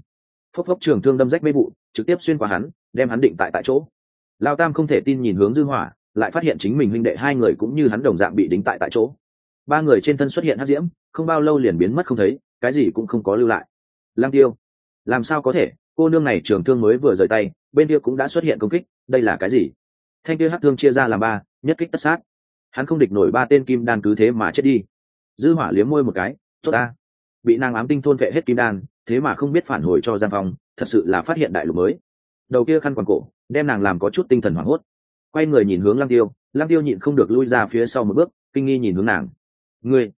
Speaker 1: Phốc phốc trường thương đâm rách mê vụ, trực tiếp xuyên qua hắn, đem hắn định tại tại chỗ. Lao tam không thể tin nhìn hướng dư hỏa, lại phát hiện chính mình huynh đệ hai người cũng như hắn đồng dạng bị đính tại tại chỗ ba người trên thân xuất hiện hắc diễm, không bao lâu liền biến mất không thấy, cái gì cũng không có lưu lại. Lang tiêu, làm sao có thể? Cô nương này trường thương mới vừa rời tay, bên kia cũng đã xuất hiện công kích, đây là cái gì? Thanh kia hắc thương chia ra làm ba, nhất kích tất sát. Hắn không địch nổi ba tên kim đan cứ thế mà chết đi. Dư hỏa liếm môi một cái, tốt ta. Bị nàng ám tinh thôn vệ hết kim đan, thế mà không biết phản hồi cho giang phong, thật sự là phát hiện đại lục mới. Đầu kia khăn quàng cổ, đem nàng làm có chút tinh thần hoảng hốt. Quay người nhìn hướng lăng tiêu lăng tiêu nhịn không được lui ra phía sau một bước, kinh nghi nhìn hướng nàng ngươi,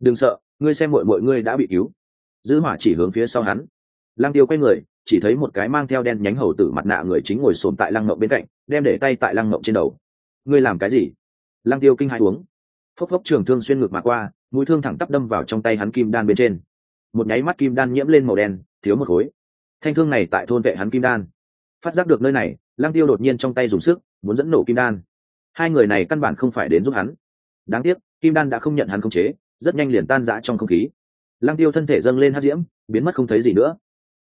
Speaker 1: đừng sợ, ngươi xem mội mội ngươi đã bị cứu. Dư hỏa chỉ hướng phía sau hắn. Lăng tiêu quay người, chỉ thấy một cái mang theo đen nhánh hầu tử mặt nạ người chính ngồi xổm tại lăng ngộng bên cạnh, đem để tay tại lăng ngộng trên đầu. Ngươi làm cái gì? Lăng tiêu kinh hai uống. Phốc phốc trường thương xuyên ngược mà qua, mũi thương thẳng tắp đâm vào trong tay hắn kim đan bên trên. Một nháy mắt kim đan nhiễm lên màu đen, thiếu một khối. Thanh thương này tại thôn vệ hắn kim đan. Phát giác được nơi này, lăng tiêu đột nhiên trong tay dùng sức, muốn dẫn nổ kim đan. Hai người này căn bản không phải đến giúp hắn đáng tiếc, kim đan đã không nhận hắn khống chế, rất nhanh liền tan rã trong không khí. Lăng tiêu thân thể dâng lên hát diễm, biến mất không thấy gì nữa.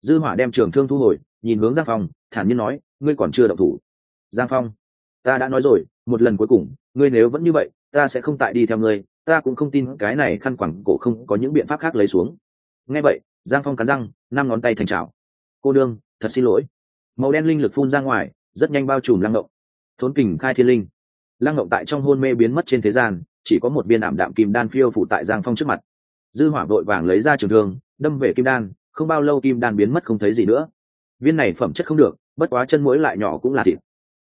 Speaker 1: Dư hỏa đem trường thương thu hồi, nhìn hướng giang phong, thản nhiên nói, ngươi còn chưa động thủ. Giang phong, ta đã nói rồi, một lần cuối cùng, ngươi nếu vẫn như vậy, ta sẽ không tại đi theo ngươi, ta cũng không tin cái này khăn quẳng cổ không có những biện pháp khác lấy xuống. Nghe vậy, giang phong cắn răng, năm ngón tay thành trào. Cô đương thật xin lỗi. Màu đen linh lực phun ra ngoài, rất nhanh bao trùm lăng ngộng. Thốn kình khai thiên linh. Lăng ngộng tại trong hôn mê biến mất trên thế gian chỉ có một viên ảm đạm kim đan phiêu phủ tại giang phong trước mặt. Dư hỏa vội vàng lấy ra trường thương, đâm về kim đan, không bao lâu kim đan biến mất không thấy gì nữa. Viên này phẩm chất không được, bất quá chân mũi lại nhỏ cũng là thịt.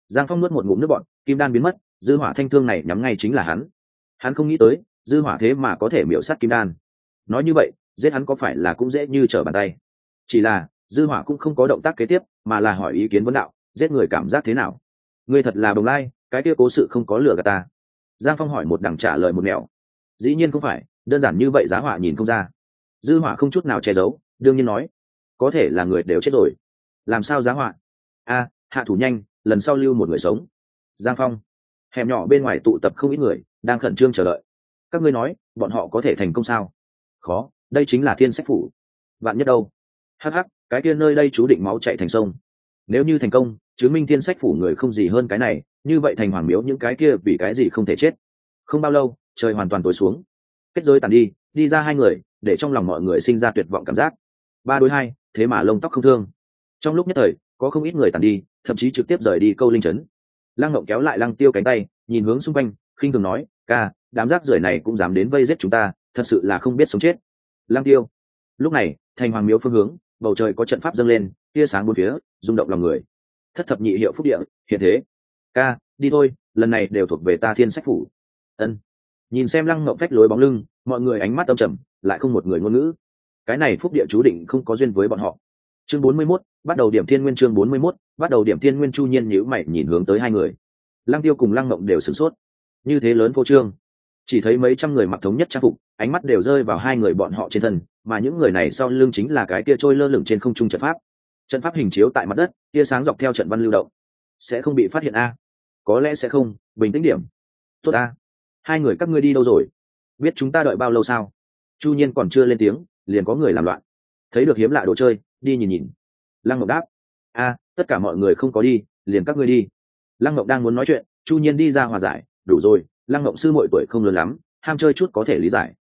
Speaker 1: Giang phong nuốt một ngụm nước bọn kim đan biến mất, dư hỏa thanh thương này nhắm ngay chính là hắn. Hắn không nghĩ tới, dư hỏa thế mà có thể miểu sát kim đan. Nói như vậy, giết hắn có phải là cũng dễ như trở bàn tay? Chỉ là, dư hỏa cũng không có động tác kế tiếp, mà là hỏi ý kiến vấn đạo, giết người cảm giác thế nào? Ngươi thật là đồng lai, cái kia cố sự không có lừa gạt ta giang phong hỏi một đằng trả lời một mẹo dĩ nhiên không phải, đơn giản như vậy giá hỏa nhìn không ra. Dư hỏa không chút nào che giấu, đương nhiên nói, có thể là người đều chết rồi. Làm sao giá hỏa a, hạ thủ nhanh, lần sau lưu một người sống. Giang phong, hẻm nhỏ bên ngoài tụ tập không ít người, đang khẩn trương chờ đợi. Các ngươi nói, bọn họ có thể thành công sao? Khó, đây chính là thiên sách phủ. Vạn nhất đâu? Hắc hắc, cái kia nơi đây chú định máu chạy thành sông. Nếu như thành công, chứng minh thiên sách phủ người không gì hơn cái này như vậy thành hoàng miếu những cái kia vì cái gì không thể chết? Không bao lâu, trời hoàn toàn tối xuống. Kết giới tàn đi đi ra hai người, để trong lòng mọi người sinh ra tuyệt vọng cảm giác. Ba đối hai, thế mà lông tóc không thương. Trong lúc nhất thời, có không ít người tàn đi, thậm chí trực tiếp rời đi câu linh trấn lăng ngộng kéo lại lăng tiêu cánh tay, nhìn hướng xung quanh, khinh thường nói, ca, đám rác rưởi này cũng dám đến vây giết chúng ta, thật sự là không biết sống chết. Lăng tiêu, lúc này, thành hoàng miếu phương hướng, bầu trời có trận pháp dâng lên, tia sáng bốn phía, rung động lòng người. Thất thập nhị hiệu phúc địa, hiện thế ca đi thôi lần này đều thuộc về ta thiên sách phủ. Ân. Nhìn xem lăng ngộng phách lối bóng lưng mọi người ánh mắt âm trầm lại không một người ngôn ngữ. Cái này phúc địa chú định không có duyên với bọn họ. Chương bốn mươi 41, bắt đầu điểm thiên nguyên chương bốn mươi 41, bắt đầu điểm thiên nguyên chu nhiên nhíu mày nhìn hướng tới hai người. Lăng tiêu cùng lăng ngộng đều sửng sốt. Như thế lớn phô trương. Chỉ thấy mấy trăm người mặc thống nhất trang phục ánh mắt đều rơi vào hai người bọn họ trên thân mà những người này sau lưng chính là cái tia trôi lơ lửng trên không trung trận pháp. Trận pháp hình chiếu tại mặt đất tia sáng dọc theo trận văn lưu động sẽ không bị phát hiện a. Có lẽ sẽ không, bình tĩnh điểm. Tốt a hai người các ngươi đi đâu rồi? Biết chúng ta đợi bao lâu sao? Chu nhiên còn chưa lên tiếng, liền có người làm loạn. Thấy được hiếm lạ đồ chơi, đi nhìn nhìn. Lăng ngọc đáp. A, tất cả mọi người không có đi, liền các ngươi đi. Lăng ngọc đang muốn nói chuyện, chu nhiên đi ra hòa giải. Đủ rồi, lăng ngọc sư mọi tuổi không lớn lắm, ham chơi chút có thể lý giải.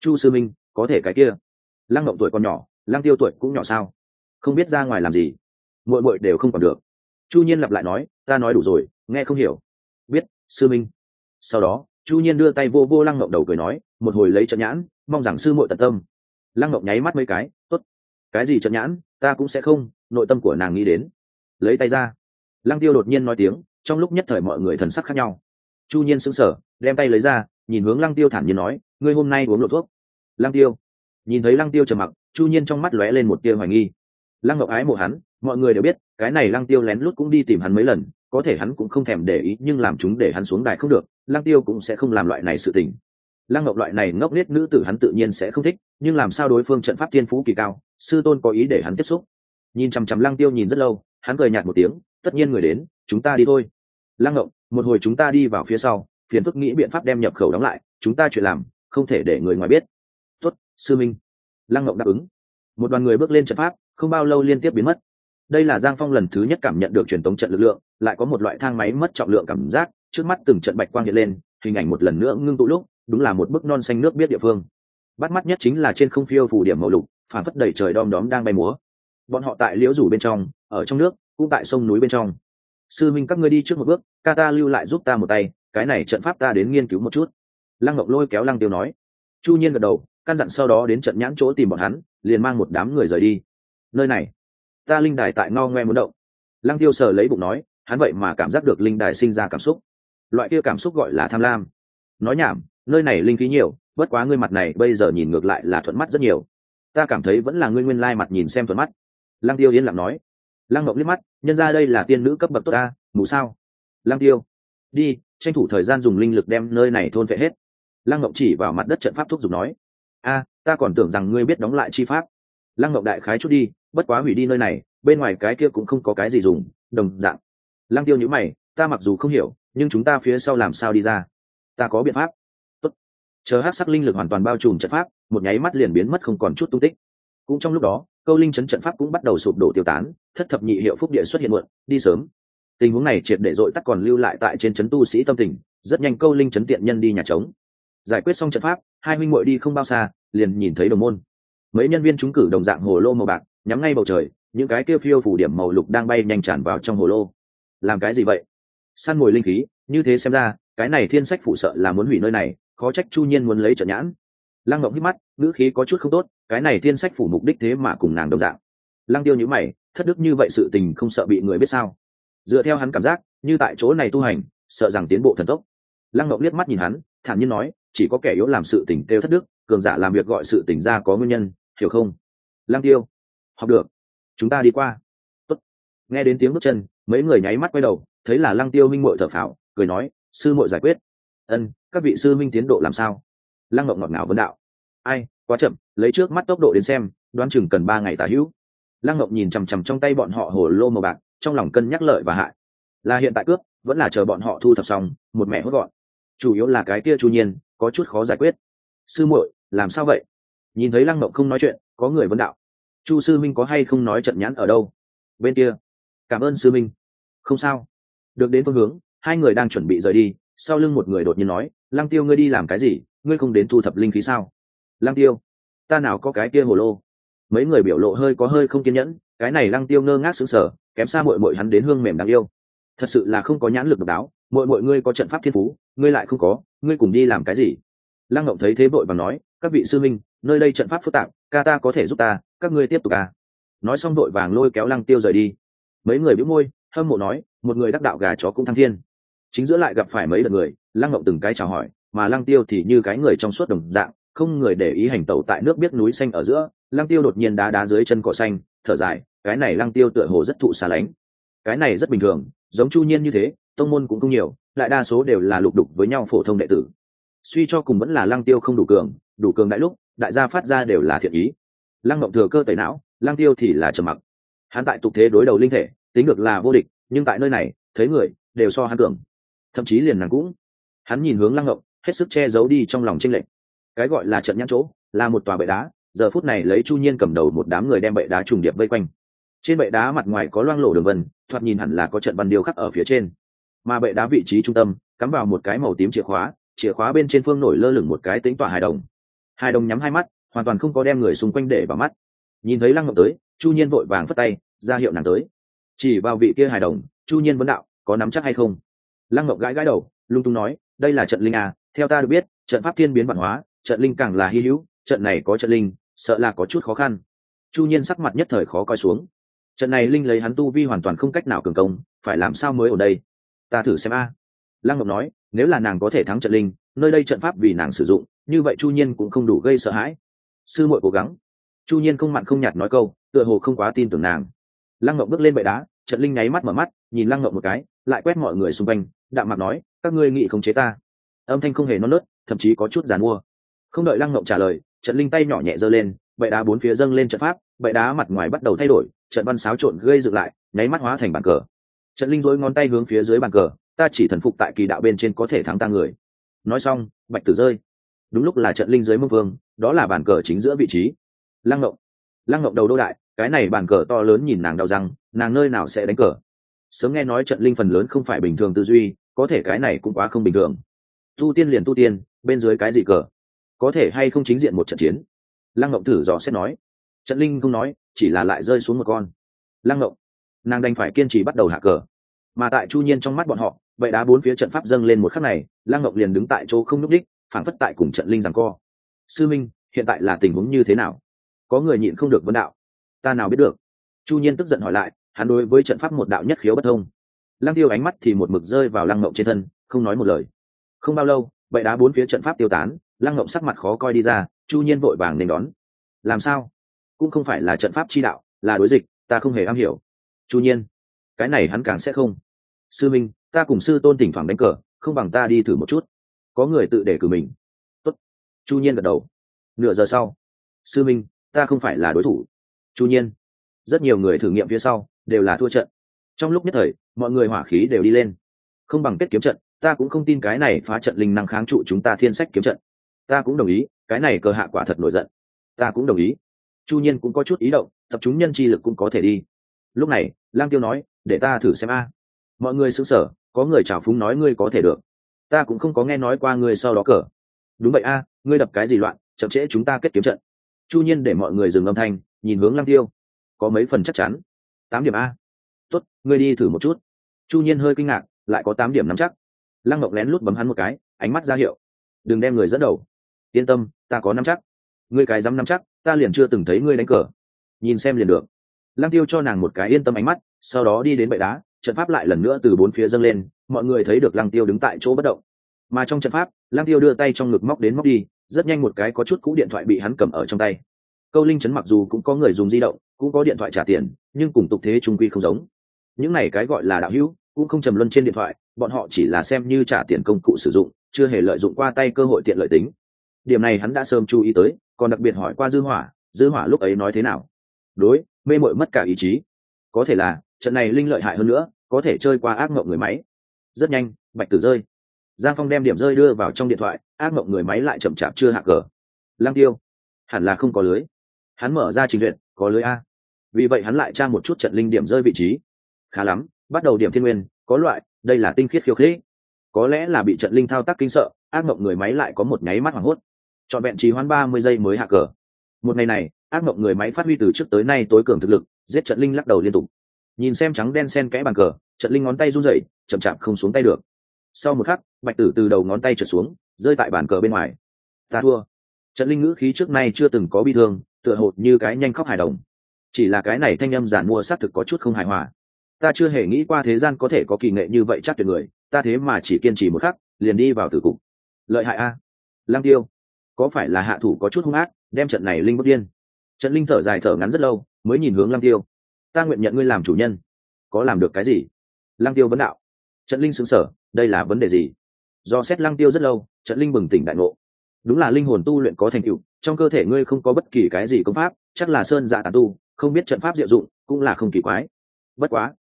Speaker 1: Chu sư minh, có thể cái kia. Lăng ngọc tuổi còn nhỏ, lăng tiêu tuổi cũng nhỏ sao? Không biết ra ngoài làm gì. Muội muội đều không còn được chu nhiên lặp lại nói, ta nói đủ rồi, nghe không hiểu. Biết, sư minh. Sau đó, chu nhiên đưa tay vô vô lăng mộng đầu cười nói, một hồi lấy trận nhãn, mong rằng sư muội tận tâm. Lăng mộng nháy mắt mấy cái, tốt, cái gì trận nhãn, ta cũng sẽ không, nội tâm của nàng nghĩ đến. Lấy tay ra, lăng tiêu đột nhiên nói tiếng, trong lúc nhất thời mọi người thần sắc khác nhau. Chu nhiên sững sờ, đem tay lấy ra, nhìn hướng lăng tiêu thản nhiên nói, ngươi hôm nay uống lộ thuốc. Lăng tiêu, nhìn thấy lăng tiêu trầm mặc, chu nhiên trong mắt lóe lên một tia hoài nghi lăng ngọc ái mộ hắn, mọi người đều biết, cái này lăng tiêu lén lút cũng đi tìm hắn mấy lần, có thể hắn cũng không thèm để ý, nhưng làm chúng để hắn xuống đài không được, lăng tiêu cũng sẽ không làm loại này sự tình. Lăng ngọc loại này ngốc nết nữ tử hắn tự nhiên sẽ không thích, nhưng làm sao đối phương trận pháp thiên phú kỳ cao, sư tôn có ý để hắn tiếp xúc. Nhìn chằm chằm lăng tiêu nhìn rất lâu, hắn cười nhạt một tiếng, tất nhiên người đến, chúng ta đi thôi. Lăng ngọc, một hồi chúng ta đi vào phía sau, phiền phức nghĩ biện pháp đem nhập khẩu đóng lại, chúng ta chuyện làm, không thể để người ngoài biết. Tuất sư minh. Lăng ngọc đáp ứng. Một đoàn người bước lên trận pháp không bao lâu liên tiếp biến mất. Đây là giang phong lần thứ nhất cảm nhận được truyền tống trận lực lượng, lại có một loại thang máy mất trọng lượng cảm giác, trước mắt từng trận bạch quang hiện lên, hình ảnh một lần nữa ngưng tụ lúc, đúng là một bức non xanh nước biết địa phương. Bắt mắt nhất chính là trên không phiêu phủ điểm màu lục, phản phất đầy trời đom đóm đang bay múa. Bọn họ tại liễu rủ bên trong, ở trong nước, cũng tại sông núi bên trong. Sư minh, các ngươi đi trước một bước, ca ta lưu lại giúp ta một tay, cái này trận pháp ta đến nghiên cứu một chút. Lăng ngọc lôi kéo lăng tiêu nói. Chu nhiên gật đầu, căn dặn sau đó đến trận nhãn chỗ tìm bọn hắn, liền mang một đám người rời đi nơi này. Ta linh đài tại no ngoe muốn động. Lăng tiêu sờ lấy bụng nói, hắn vậy mà cảm giác được linh đài sinh ra cảm xúc. Loại kia cảm xúc gọi là tham lam. Nói nhảm, nơi này linh khí nhiều, bất quá ngươi mặt này bây giờ nhìn ngược lại là thuận mắt rất nhiều. Ta cảm thấy vẫn là ngươi nguyên lai mặt nhìn xem thuận mắt. Lăng tiêu yên lặng nói. Lăng ngọc liếc mắt, nhân ra đây là tiên nữ cấp bậc tốt ta, mù sao? Lăng tiêu, đi, tranh thủ thời gian dùng linh lực đem nơi này thôn vệ hết. Lăng ngọc chỉ vào mặt đất trận pháp thúc giục nói. A, ta còn tưởng rằng ngươi biết đóng lại chi pháp. Lăng ngọc đại khái chút đi bất quá hủy đi nơi này, bên ngoài cái kia cũng không có cái gì dùng, đồng dạng. Lăng tiêu nhữ mày, ta mặc dù không hiểu, nhưng chúng ta phía sau làm sao đi ra? Ta có biện pháp. Tốt. chờ hát sắc linh lực hoàn toàn bao trùm trận pháp, một nháy mắt liền biến mất không còn chút tung tích. Cũng trong lúc đó, câu linh chấn trận pháp cũng bắt đầu sụp đổ tiêu tán, thất thập nhị hiệu phúc địa xuất hiện muộn, đi sớm. Tình huống này triệt để dội tắt còn lưu lại tại trên chấn tu sĩ tâm tình, rất nhanh câu linh chấn tiện nhân đi nhà trống. Giải quyết xong trận pháp, hai huynh muội đi không bao xa, liền nhìn thấy đồng môn. Mấy nhân viên trúng cử đồng dạng hồ lô màu bạc nhắm ngay bầu trời, những cái kia phiêu phủ điểm màu lục đang bay nhanh tràn vào trong hồ lô. Làm cái gì vậy? Săn mồi linh khí, như thế xem ra, cái này thiên sách phụ sợ là muốn hủy nơi này, khó trách chu nhiên muốn lấy trận nhãn. Lăng ngọc hít mắt, ngữ khí có chút không tốt, cái này thiên sách phủ mục đích thế mà cùng nàng đồng dạng. Lăng tiêu nhữ mày, thất đức như vậy sự tình không sợ bị người biết sao? Dựa theo hắn cảm giác, như tại chỗ này tu hành, sợ rằng tiến bộ thần tốc. Lăng ngọc liếc mắt nhìn hắn, thản nhiên nói, chỉ có kẻ yếu làm sự tình kêu thất đức, cường giả làm việc gọi sự tình ra có nguyên nhân, hiểu không? Lăng tiêu học được. Chúng ta đi qua. Tốt. nghe đến tiếng bước chân, mấy người nháy mắt quay đầu, thấy là lăng tiêu minh mội thở phào, cười nói, sư muội giải quyết. Ân, các vị sư minh tiến độ làm sao? Lăng ngọc ngọt ngào vấn đạo. Ai, quá chậm, lấy trước mắt tốc độ đến xem, đoán chừng cần ba ngày tả hữu. Lăng ngọc nhìn chằm chằm trong tay bọn họ hồ lô màu bạc, trong lòng cân nhắc lợi và hại. Là hiện tại cướp, vẫn là chờ bọn họ thu thập xong, một mẹ hốt gọn. Chủ yếu là cái kia chu nhiên, có chút khó giải quyết. Sư muội, làm sao vậy? Nhìn thấy lăng mộng không nói chuyện, có người vấn đạo chu sư minh có hay không nói trận nhãn ở đâu? Bên kia. Cảm ơn sư minh không sao. Được đến phương hướng, hai người đang chuẩn bị rời đi, sau lưng một người đột nhiên nói, lăng tiêu ngươi đi làm cái gì? Ngươi không đến thu thập linh khí sao? Lăng tiêu, ta nào có cái kia hồ lô? Mấy người biểu lộ hơi có hơi không kiên nhẫn, cái này lăng tiêu ngơ ngác xứng sở kém xa mội mội hắn đến hương mềm đáng yêu. Thật sự là không có nhãn lực độc đáo mội mội ngươi có trận pháp thiên phú, ngươi lại không có, ngươi cùng đi làm cái gì? Lăng ngộng thấy thế vội và nói, các vị sư minh nơi đây trận pháp phức tạp ca ta có thể giúp ta, các ngươi tiếp tục à. Nói xong đội vàng lôi kéo lăng tiêu rời đi. Mấy người bĩu môi, hâm mộ nói, một người đắc đạo gà chó cũng thăng thiên. Chính giữa lại gặp phải mấy đợt người, lăng ngộng từng cái chào hỏi, mà lăng tiêu thì như cái người trong suốt đồng dạng, không người để ý hành tẩu tại nước biết núi xanh ở giữa. Lăng tiêu đột nhiên đá đá dưới chân cỏ xanh, thở dài, cái này lăng tiêu tựa hồ rất thụ xa lánh. Cái này rất bình thường, giống chu nhiên như thế, tông môn cũng không nhiều lại đa số đều là lục đục với nhau phổ thông đệ tử. Suy cho cùng vẫn là lăng tiêu không đủ cường đủ cường đại lúc đại gia phát ra đều là thiện ý. Lăng mộng thừa cơ tẩy não, lăng tiêu thì là trầm mặc. Hắn tại tục thế đối đầu linh thể, tính được là vô địch, nhưng tại nơi này, thấy người, đều so hắn cường. Thậm chí liền nàng cũng. Hắn nhìn hướng lăng mộng, hết sức che giấu đi trong lòng tranh lệch. Cái gọi là trận nhãn chỗ, là một tòa bệ đá, giờ phút này lấy chu nhiên cầm đầu một đám người đem bệ đá trùng điệp vây quanh. Trên bệ đá mặt ngoài có loang lổ đường vân, thoạt nhìn hẳn là có trận văn điêu khắc ở phía trên. Mà bệ đá vị trí trung tâm, cắm vào một cái màu tím chìa khóa chìa khóa bên trên phương nổi lơ lửng một cái tính tỏa hài đồng hai đồng nhắm hai mắt, hoàn toàn không có đem người xung quanh để vào mắt. Nhìn thấy lăng ngọc tới, chu nhiên vội vàng phất tay, ra hiệu nàng tới. Chỉ vào vị kia hài đồng, chu nhiên vấn đạo, có nắm chắc hay không? Lăng ngọc gãi gãi đầu, lung tung nói, đây là trận linh à theo ta được biết, trận pháp thiên biến văn hóa, trận linh càng là hy hữu, trận này có trận linh, sợ là có chút khó khăn. Chu nhiên sắc mặt nhất thời khó coi xuống. Trận này linh lấy hắn tu vi hoàn toàn không cách nào cường công, phải làm sao mới ở đây? Ta thử xem a. Lăng ngọc nói, nếu là nàng có thể thắng trận linh nơi đây trận pháp vì nàng sử dụng, như vậy chu nhiên cũng không đủ gây sợ hãi. Sư muội cố gắng. Chu nhiên không mặn không nhạt nói câu, tựa hồ không quá tin tưởng nàng. Lăng ngọc bước lên bệ đá, trận linh nháy mắt mở mắt, nhìn lăng ngọc một cái, lại quét mọi người xung quanh, đạm mặt nói, các ngươi nghĩ không chế ta? Âm thanh không hề non nớt, thậm chí có chút giàn mua. Không đợi lăng ngọc trả lời, trận linh tay nhỏ nhẹ giơ lên, bệ đá bốn phía dâng lên trận pháp, bệ đá mặt ngoài bắt đầu thay đổi, trận văn xáo trộn gây dựng lại, nháy mắt hóa thành bàn cờ. Trận linh dối ngón tay hướng phía dưới bàn cờ, ta chỉ thần phục tại kỳ đạo bên trên có thể thắng ta người nói xong, bạch tử rơi. Đúng lúc là trận linh dưới mông vương, đó là bàn cờ chính giữa vị trí. Lăng ngộng. Lăng ngộng đầu đô đại, cái này bàn cờ to lớn nhìn nàng đau răng, nàng nơi nào sẽ đánh cờ? Sớm nghe nói trận linh phần lớn không phải bình thường tư duy, có thể cái này cũng quá không bình thường. Tu tiên liền tu tiên, bên dưới cái gì cờ? Có thể hay không chính diện một trận chiến? Lăng ngộng thử dò xét nói. Trận linh không nói, chỉ là lại rơi xuống một con. Lăng ngộng. Nàng đành phải kiên trì bắt đầu hạ cờ. Mà tại chu nhiên trong mắt bọn họ vậy đá bốn phía trận pháp dâng lên một khắc này lăng ngọc liền đứng tại chỗ không nhúc đích phản phất tại cùng trận linh rằng co. Sư minh, hiện tại là tình huống như thế nào? Có người nhịn không được vấn đạo. Ta nào biết được. Chu nhiên tức giận hỏi lại, hắn đối với trận pháp một đạo nhất khiếu bất thông. Lăng tiêu ánh mắt thì một mực rơi vào lăng ngộng trên thân, không nói một lời. Không bao lâu bậy đá bốn phía trận pháp tiêu tán, lăng ngộng sắc mặt khó coi đi ra, chu nhiên vội vàng nên đón. Làm sao? Cũng không phải là trận pháp chi đạo, là đối dịch, ta không hề am hiểu. Chu nhiên, cái này hắn càng sẽ không. Sư minh, ta cùng sư tôn thỉnh thoảng đánh cờ không bằng ta đi thử một chút. Có người tự để cử mình. Tốt. chu nhiên gật đầu. Nửa giờ sau. Sư minh, ta không phải là đối thủ. Chu nhiên. Rất nhiều người thử nghiệm phía sau, đều là thua trận. Trong lúc nhất thời, mọi người hỏa khí đều đi lên. Không bằng kết kiếm trận, ta cũng không tin cái này phá trận linh năng kháng trụ chúng ta thiên sách kiếm trận. Ta cũng đồng ý, cái này cơ hạ quả thật nổi giận. Ta cũng đồng ý. Chu nhiên cũng có chút ý động, tập chúng nhân chi lực cũng có thể đi. Lúc này, lang tiêu nói, để ta thử xem a. Mọi người xứng sở có người chào phúng nói ngươi có thể được. Ta cũng không có nghe nói qua ngươi sau đó cờ. Đúng vậy a, ngươi đập cái gì loạn, chậm trễ chúng ta kết kiếm trận. Chu nhiên để mọi người dừng âm thanh, nhìn hướng lang tiêu. Có mấy phần chắc chắn. Tám điểm a. Tốt, ngươi đi thử một chút. Chu nhiên hơi kinh ngạc, lại có tám điểm nắm chắc. Lăng ngọc lén lút bấm hắn một cái, ánh mắt ra hiệu. Đừng đem người dẫn đầu. Yên tâm, ta có nắm chắc. Ngươi cái dám nắm chắc, ta liền chưa từng thấy ngươi đánh cờ. Nhìn xem liền được. Lăng tiêu cho nàng một cái yên tâm ánh mắt, sau đó đi đến bệ đá trận pháp lại lần nữa từ bốn phía dâng lên, mọi người thấy được lăng tiêu đứng tại chỗ bất động. Mà trong trận pháp, lăng tiêu đưa tay trong ngực móc đến móc đi, rất nhanh một cái có chút cũ điện thoại bị hắn cầm ở trong tay. Câu linh chấn mặc dù cũng có người dùng di động, cũng có điện thoại trả tiền, nhưng cùng tục thế trung quy không giống. Những này cái gọi là đạo hữu, cũng không trầm luân trên điện thoại, bọn họ chỉ là xem như trả tiền công cụ sử dụng, chưa hề lợi dụng qua tay cơ hội tiện lợi tính. Điểm này hắn đã sớm chú ý tới, còn đặc biệt hỏi qua dư hỏa dư hỏa lúc ấy nói thế nào? Đối, mê mội mất cả ý chí. Có thể là trận này linh lợi hại hơn nữa, có thể chơi qua ác mộng người máy. Rất nhanh, bạch tử rơi. Giang phong đem điểm rơi đưa vào trong điện thoại, ác mộng người máy lại chậm chạp chưa hạ cờ. Lang tiêu, hẳn là không có lưới. Hắn mở ra trình duyệt, có lưới a. Vì vậy hắn lại tra một chút trận linh điểm rơi vị trí. Khá lắm, bắt đầu điểm thiên nguyên, có loại, đây là tinh khiết khiêu khích. Có lẽ là bị trận linh thao tác kinh sợ, ác mộng người máy lại có một nháy mắt hoảng hốt. Trọn vẹn trì hoãn ba mươi giây mới hạ cờ. Một ngày này, ác mộng người máy phát huy từ trước tới nay tối cường thực lực, giết trận linh lắc đầu liên tục nhìn xem trắng đen sen kẽ bàn cờ trận linh ngón tay run rẩy, chậm chạp không xuống tay được. Sau một khắc, bạch tử từ đầu ngón tay trượt xuống, rơi tại bàn cờ bên ngoài. Ta thua. Trận linh ngữ khí trước nay chưa từng có bi thương, tựa hột như cái nhanh khóc hài đồng. Chỉ là cái này thanh âm giản mua xác thực có chút không hài hòa. Ta chưa hề nghĩ qua thế gian có thể có kỳ nghệ như vậy chắc tuyệt người, ta thế mà chỉ kiên trì một khắc, liền đi vào tử cục. Lợi hại a. Lăng tiêu, có phải là hạ thủ có chút hung ác, đem trận này linh bất điên. Trận linh thở dài thở ngắn rất lâu, mới nhìn hướng lăng tiêu ta nguyện nhận ngươi làm chủ nhân. Có làm được cái gì? Lăng tiêu vấn đạo. Trận linh xứng sở đây là vấn đề gì? Do xét lăng tiêu rất lâu, trận linh bừng tỉnh đại ngộ. Đúng là linh hồn tu luyện có thành tựu, trong cơ thể ngươi không có bất kỳ cái gì công pháp, chắc là sơn dạ tàn tu, không biết trận pháp diệu dụng, cũng là không kỳ quái. Bất quá,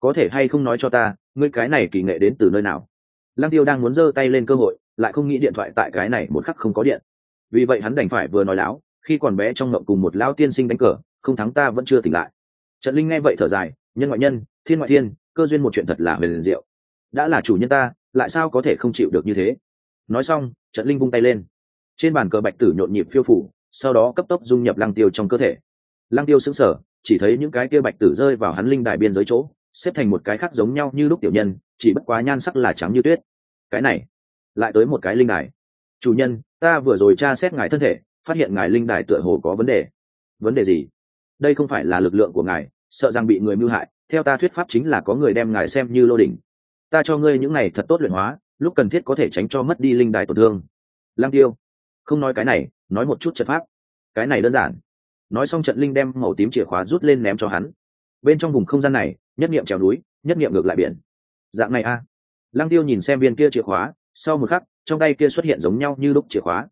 Speaker 1: có thể hay không nói cho ta, ngươi cái này kỳ nghệ đến từ nơi nào? Lăng tiêu đang muốn giơ tay lên cơ hội, lại không nghĩ điện thoại tại cái này một khắc không có điện. Vì vậy hắn đành phải vừa nói láo, khi còn bé trong ngậm cùng một lão tiên sinh đánh cờ, không thắng ta vẫn chưa tỉnh lại trận linh nghe vậy thở dài, nhân ngoại nhân, thiên ngoại thiên, cơ duyên một chuyện thật là huyền diệu. Đã là chủ nhân ta, lại sao có thể không chịu được như thế? Nói xong trận linh vung tay lên. Trên bàn cờ bạch tử nhộn nhịp phiêu phủ, sau đó cấp tốc dung nhập lăng tiêu trong cơ thể. Lăng tiêu sững sờ, chỉ thấy những cái kia bạch tử rơi vào hắn linh đại biên giới chỗ, xếp thành một cái khác giống nhau như lúc tiểu nhân, chỉ bất quá nhan sắc là trắng như tuyết. Cái này, lại tới một cái linh đài. Chủ nhân, ta vừa rồi tra xét ngài thân thể, phát hiện ngài linh đài tựa hồ có vấn đề. Vấn đề gì? Đây không phải là lực lượng của ngài, sợ rằng bị người mưu hại, theo ta thuyết pháp chính là có người đem ngài xem như lô đỉnh. Ta cho ngươi những này thật tốt luyện hóa, lúc cần thiết có thể tránh cho mất đi linh đài tổn thương. Lang tiêu, không nói cái này, nói một chút trận pháp. Cái này đơn giản. Nói xong trận linh đem màu tím chìa khóa rút lên ném cho hắn. Bên trong vùng không gian này, nhất nghiệm trèo núi, nhất nghiệm ngược lại biển. Dạng này a. À. lăng tiêu nhìn xem viên kia chìa khóa, sau một khắc, trong tay kia xuất hiện giống nhau như lúc chìa khóa.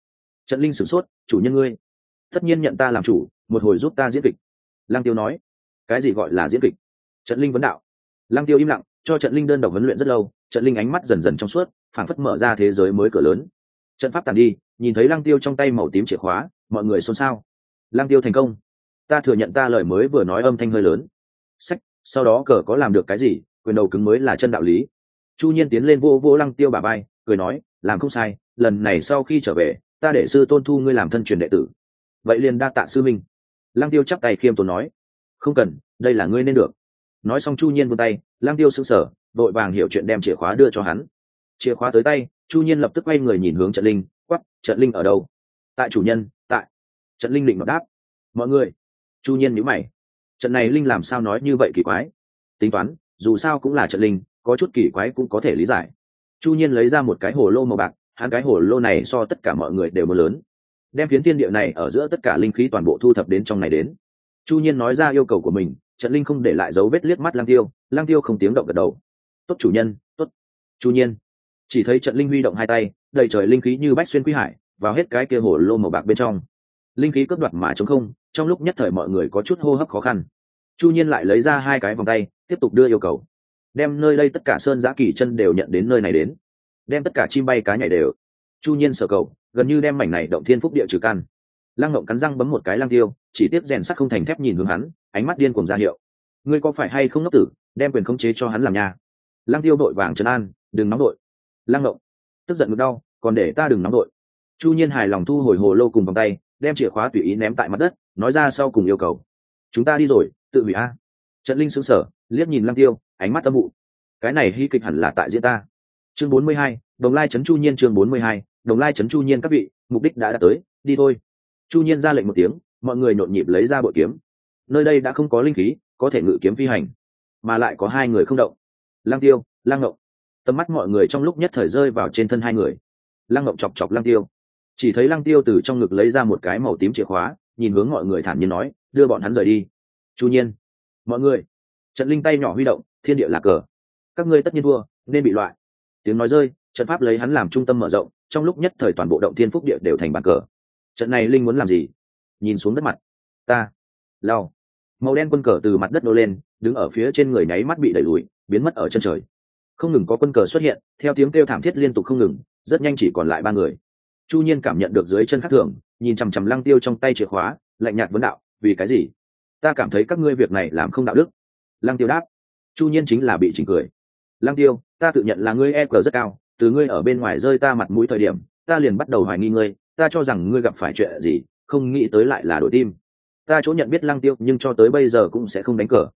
Speaker 1: Trận linh sửng sốt, chủ nhân ngươi, tất nhiên nhận ta làm chủ, một hồi giúp ta diễn kịch lăng tiêu nói, cái gì gọi là diễn kịch? Trận linh vấn đạo. Lăng tiêu im lặng, cho trận linh đơn độc huấn luyện rất lâu, trận linh ánh mắt dần dần trong suốt, phảng phất mở ra thế giới mới cửa lớn. Trận pháp tàn đi, nhìn thấy lăng tiêu trong tay màu tím chìa khóa, mọi người xôn xao. Lăng tiêu thành công. Ta thừa nhận ta lời mới vừa nói âm thanh hơi lớn. Sách, sau đó cờ có làm được cái gì, quyền đầu cứng mới là chân đạo lý. Chu nhiên tiến lên vô vô lăng tiêu bà bay cười nói, làm không sai, lần này sau khi trở về, ta để sư tôn thu ngươi làm thân truyền đệ tử. Vậy liền đa tạ sư minh lăng tiêu chắp tay khiêm tốn nói, không cần, đây là ngươi nên được. Nói xong chu nhiên vươn tay, lăng tiêu sững sờ, vội vàng hiểu chuyện đem chìa khóa đưa cho hắn. Chìa khóa tới tay, chu nhiên lập tức quay người nhìn hướng trận linh quắp trận linh ở đâu? Tại chủ nhân, tại. Trận linh định nó đáp, mọi người. Chu nhiên nhữ mày, trận này linh làm sao nói như vậy kỳ quái? Tính toán, dù sao cũng là trận linh, có chút kỳ quái cũng có thể lý giải. Chu nhiên lấy ra một cái hồ lô màu bạc, hắn cái hồ lô này so tất cả mọi người đều mưa lớn đem phiến tiên địa này ở giữa tất cả linh khí toàn bộ thu thập đến trong này đến. Chu nhiên nói ra yêu cầu của mình trận linh không để lại dấu vết liếc mắt lang tiêu lang tiêu không tiếng động gật đầu. Tốt chủ nhân, tốt. Chu nhiên. Chỉ thấy trận linh huy động hai tay, đầy trời linh khí như bách xuyên quy hải, vào hết cái kia hồ lô màu bạc bên trong. Linh khí cướp đoạt mà chống không, trong lúc nhất thời mọi người có chút hô hấp khó khăn. Chu nhiên lại lấy ra hai cái vòng tay, tiếp tục đưa yêu cầu. Đem nơi đây tất cả sơn giã kỳ chân đều nhận đến nơi này đến. Đem tất cả chim bay cá nhảy đều chu nhiên sở cầu, gần như đem mảnh này động thiên phúc địa trừ căn. Lăng ngộng cắn răng bấm một cái lang tiêu, chỉ tiếp rèn sắc không thành thép nhìn hướng hắn, ánh mắt điên cùng ra hiệu. Ngươi có phải hay không ngốc tử, đem quyền khống chế cho hắn làm nhà? Lang tiêu đội vàng trấn an, đừng nóng đội. Lăng ngộng, tức giận ngực đau, còn để ta đừng nóng đội. Chu nhiên hài lòng thu hồi hồ lô cùng vòng tay, đem chìa khóa tùy ý ném tại mặt đất, nói ra sau cùng yêu cầu. Chúng ta đi rồi, tự hủy a. Trận linh xứng sở liếc nhìn lăng tiêu, ánh mắt âm vụ cái này hy kịch hẳn là tại diễn ta. Chương bốn mươi hai, đồng lai trấn chu nhiên chương bốn mươi hai đồng lai trấn chu nhiên các vị, mục đích đã đạt tới, đi thôi. Chu nhiên ra lệnh một tiếng, mọi người nhộn nhịp lấy ra bội kiếm. Nơi đây đã không có linh khí, có thể ngự kiếm phi hành, mà lại có hai người không động. Lang tiêu lang ngộng. Tầm mắt mọi người trong lúc nhất thời rơi vào trên thân hai người. Lang ngộng chọc chọc lang tiêu. Chỉ thấy lang tiêu từ trong ngực lấy ra một cái màu tím chìa khóa, nhìn hướng mọi người thản nhiên nói, đưa bọn hắn rời đi. Chu nhiên. Mọi người. Trận linh tay nhỏ huy động, thiên địa là cờ. Các ngươi tất nhiên thua, nên bị loại. Tiếng nói rơi, trận pháp lấy hắn làm trung tâm mở rộng trong lúc nhất thời toàn bộ động thiên phúc địa đều thành bàn cờ. Trận này linh muốn làm gì? Nhìn xuống đất mặt. Ta. Lao. Màu đen quân cờ từ mặt đất nô lên, đứng ở phía trên người nháy mắt bị đẩy lùi, biến mất ở chân trời. Không ngừng có quân cờ xuất hiện, theo tiếng kêu thảm thiết liên tục không ngừng, rất nhanh chỉ còn lại ba người. Chu nhiên cảm nhận được dưới chân khắc thường, nhìn chằm chằm lăng tiêu trong tay chìa khóa, lạnh nhạt vấn đạo, vì cái gì? Ta cảm thấy các ngươi việc này làm không đạo đức. Lăng tiêu đáp. Chu nhiên chính là bị chỉnh cười. Lăng tiêu, ta tự nhận là ngươi e cờ rất cao từ ngươi ở bên ngoài rơi ta mặt mũi thời điểm, ta liền bắt đầu hoài nghi ngươi, ta cho rằng ngươi gặp phải chuyện gì, không nghĩ tới lại là đổi tim. Ta chỗ nhận biết lăng tiêu, nhưng cho tới bây giờ cũng sẽ không đánh cờ.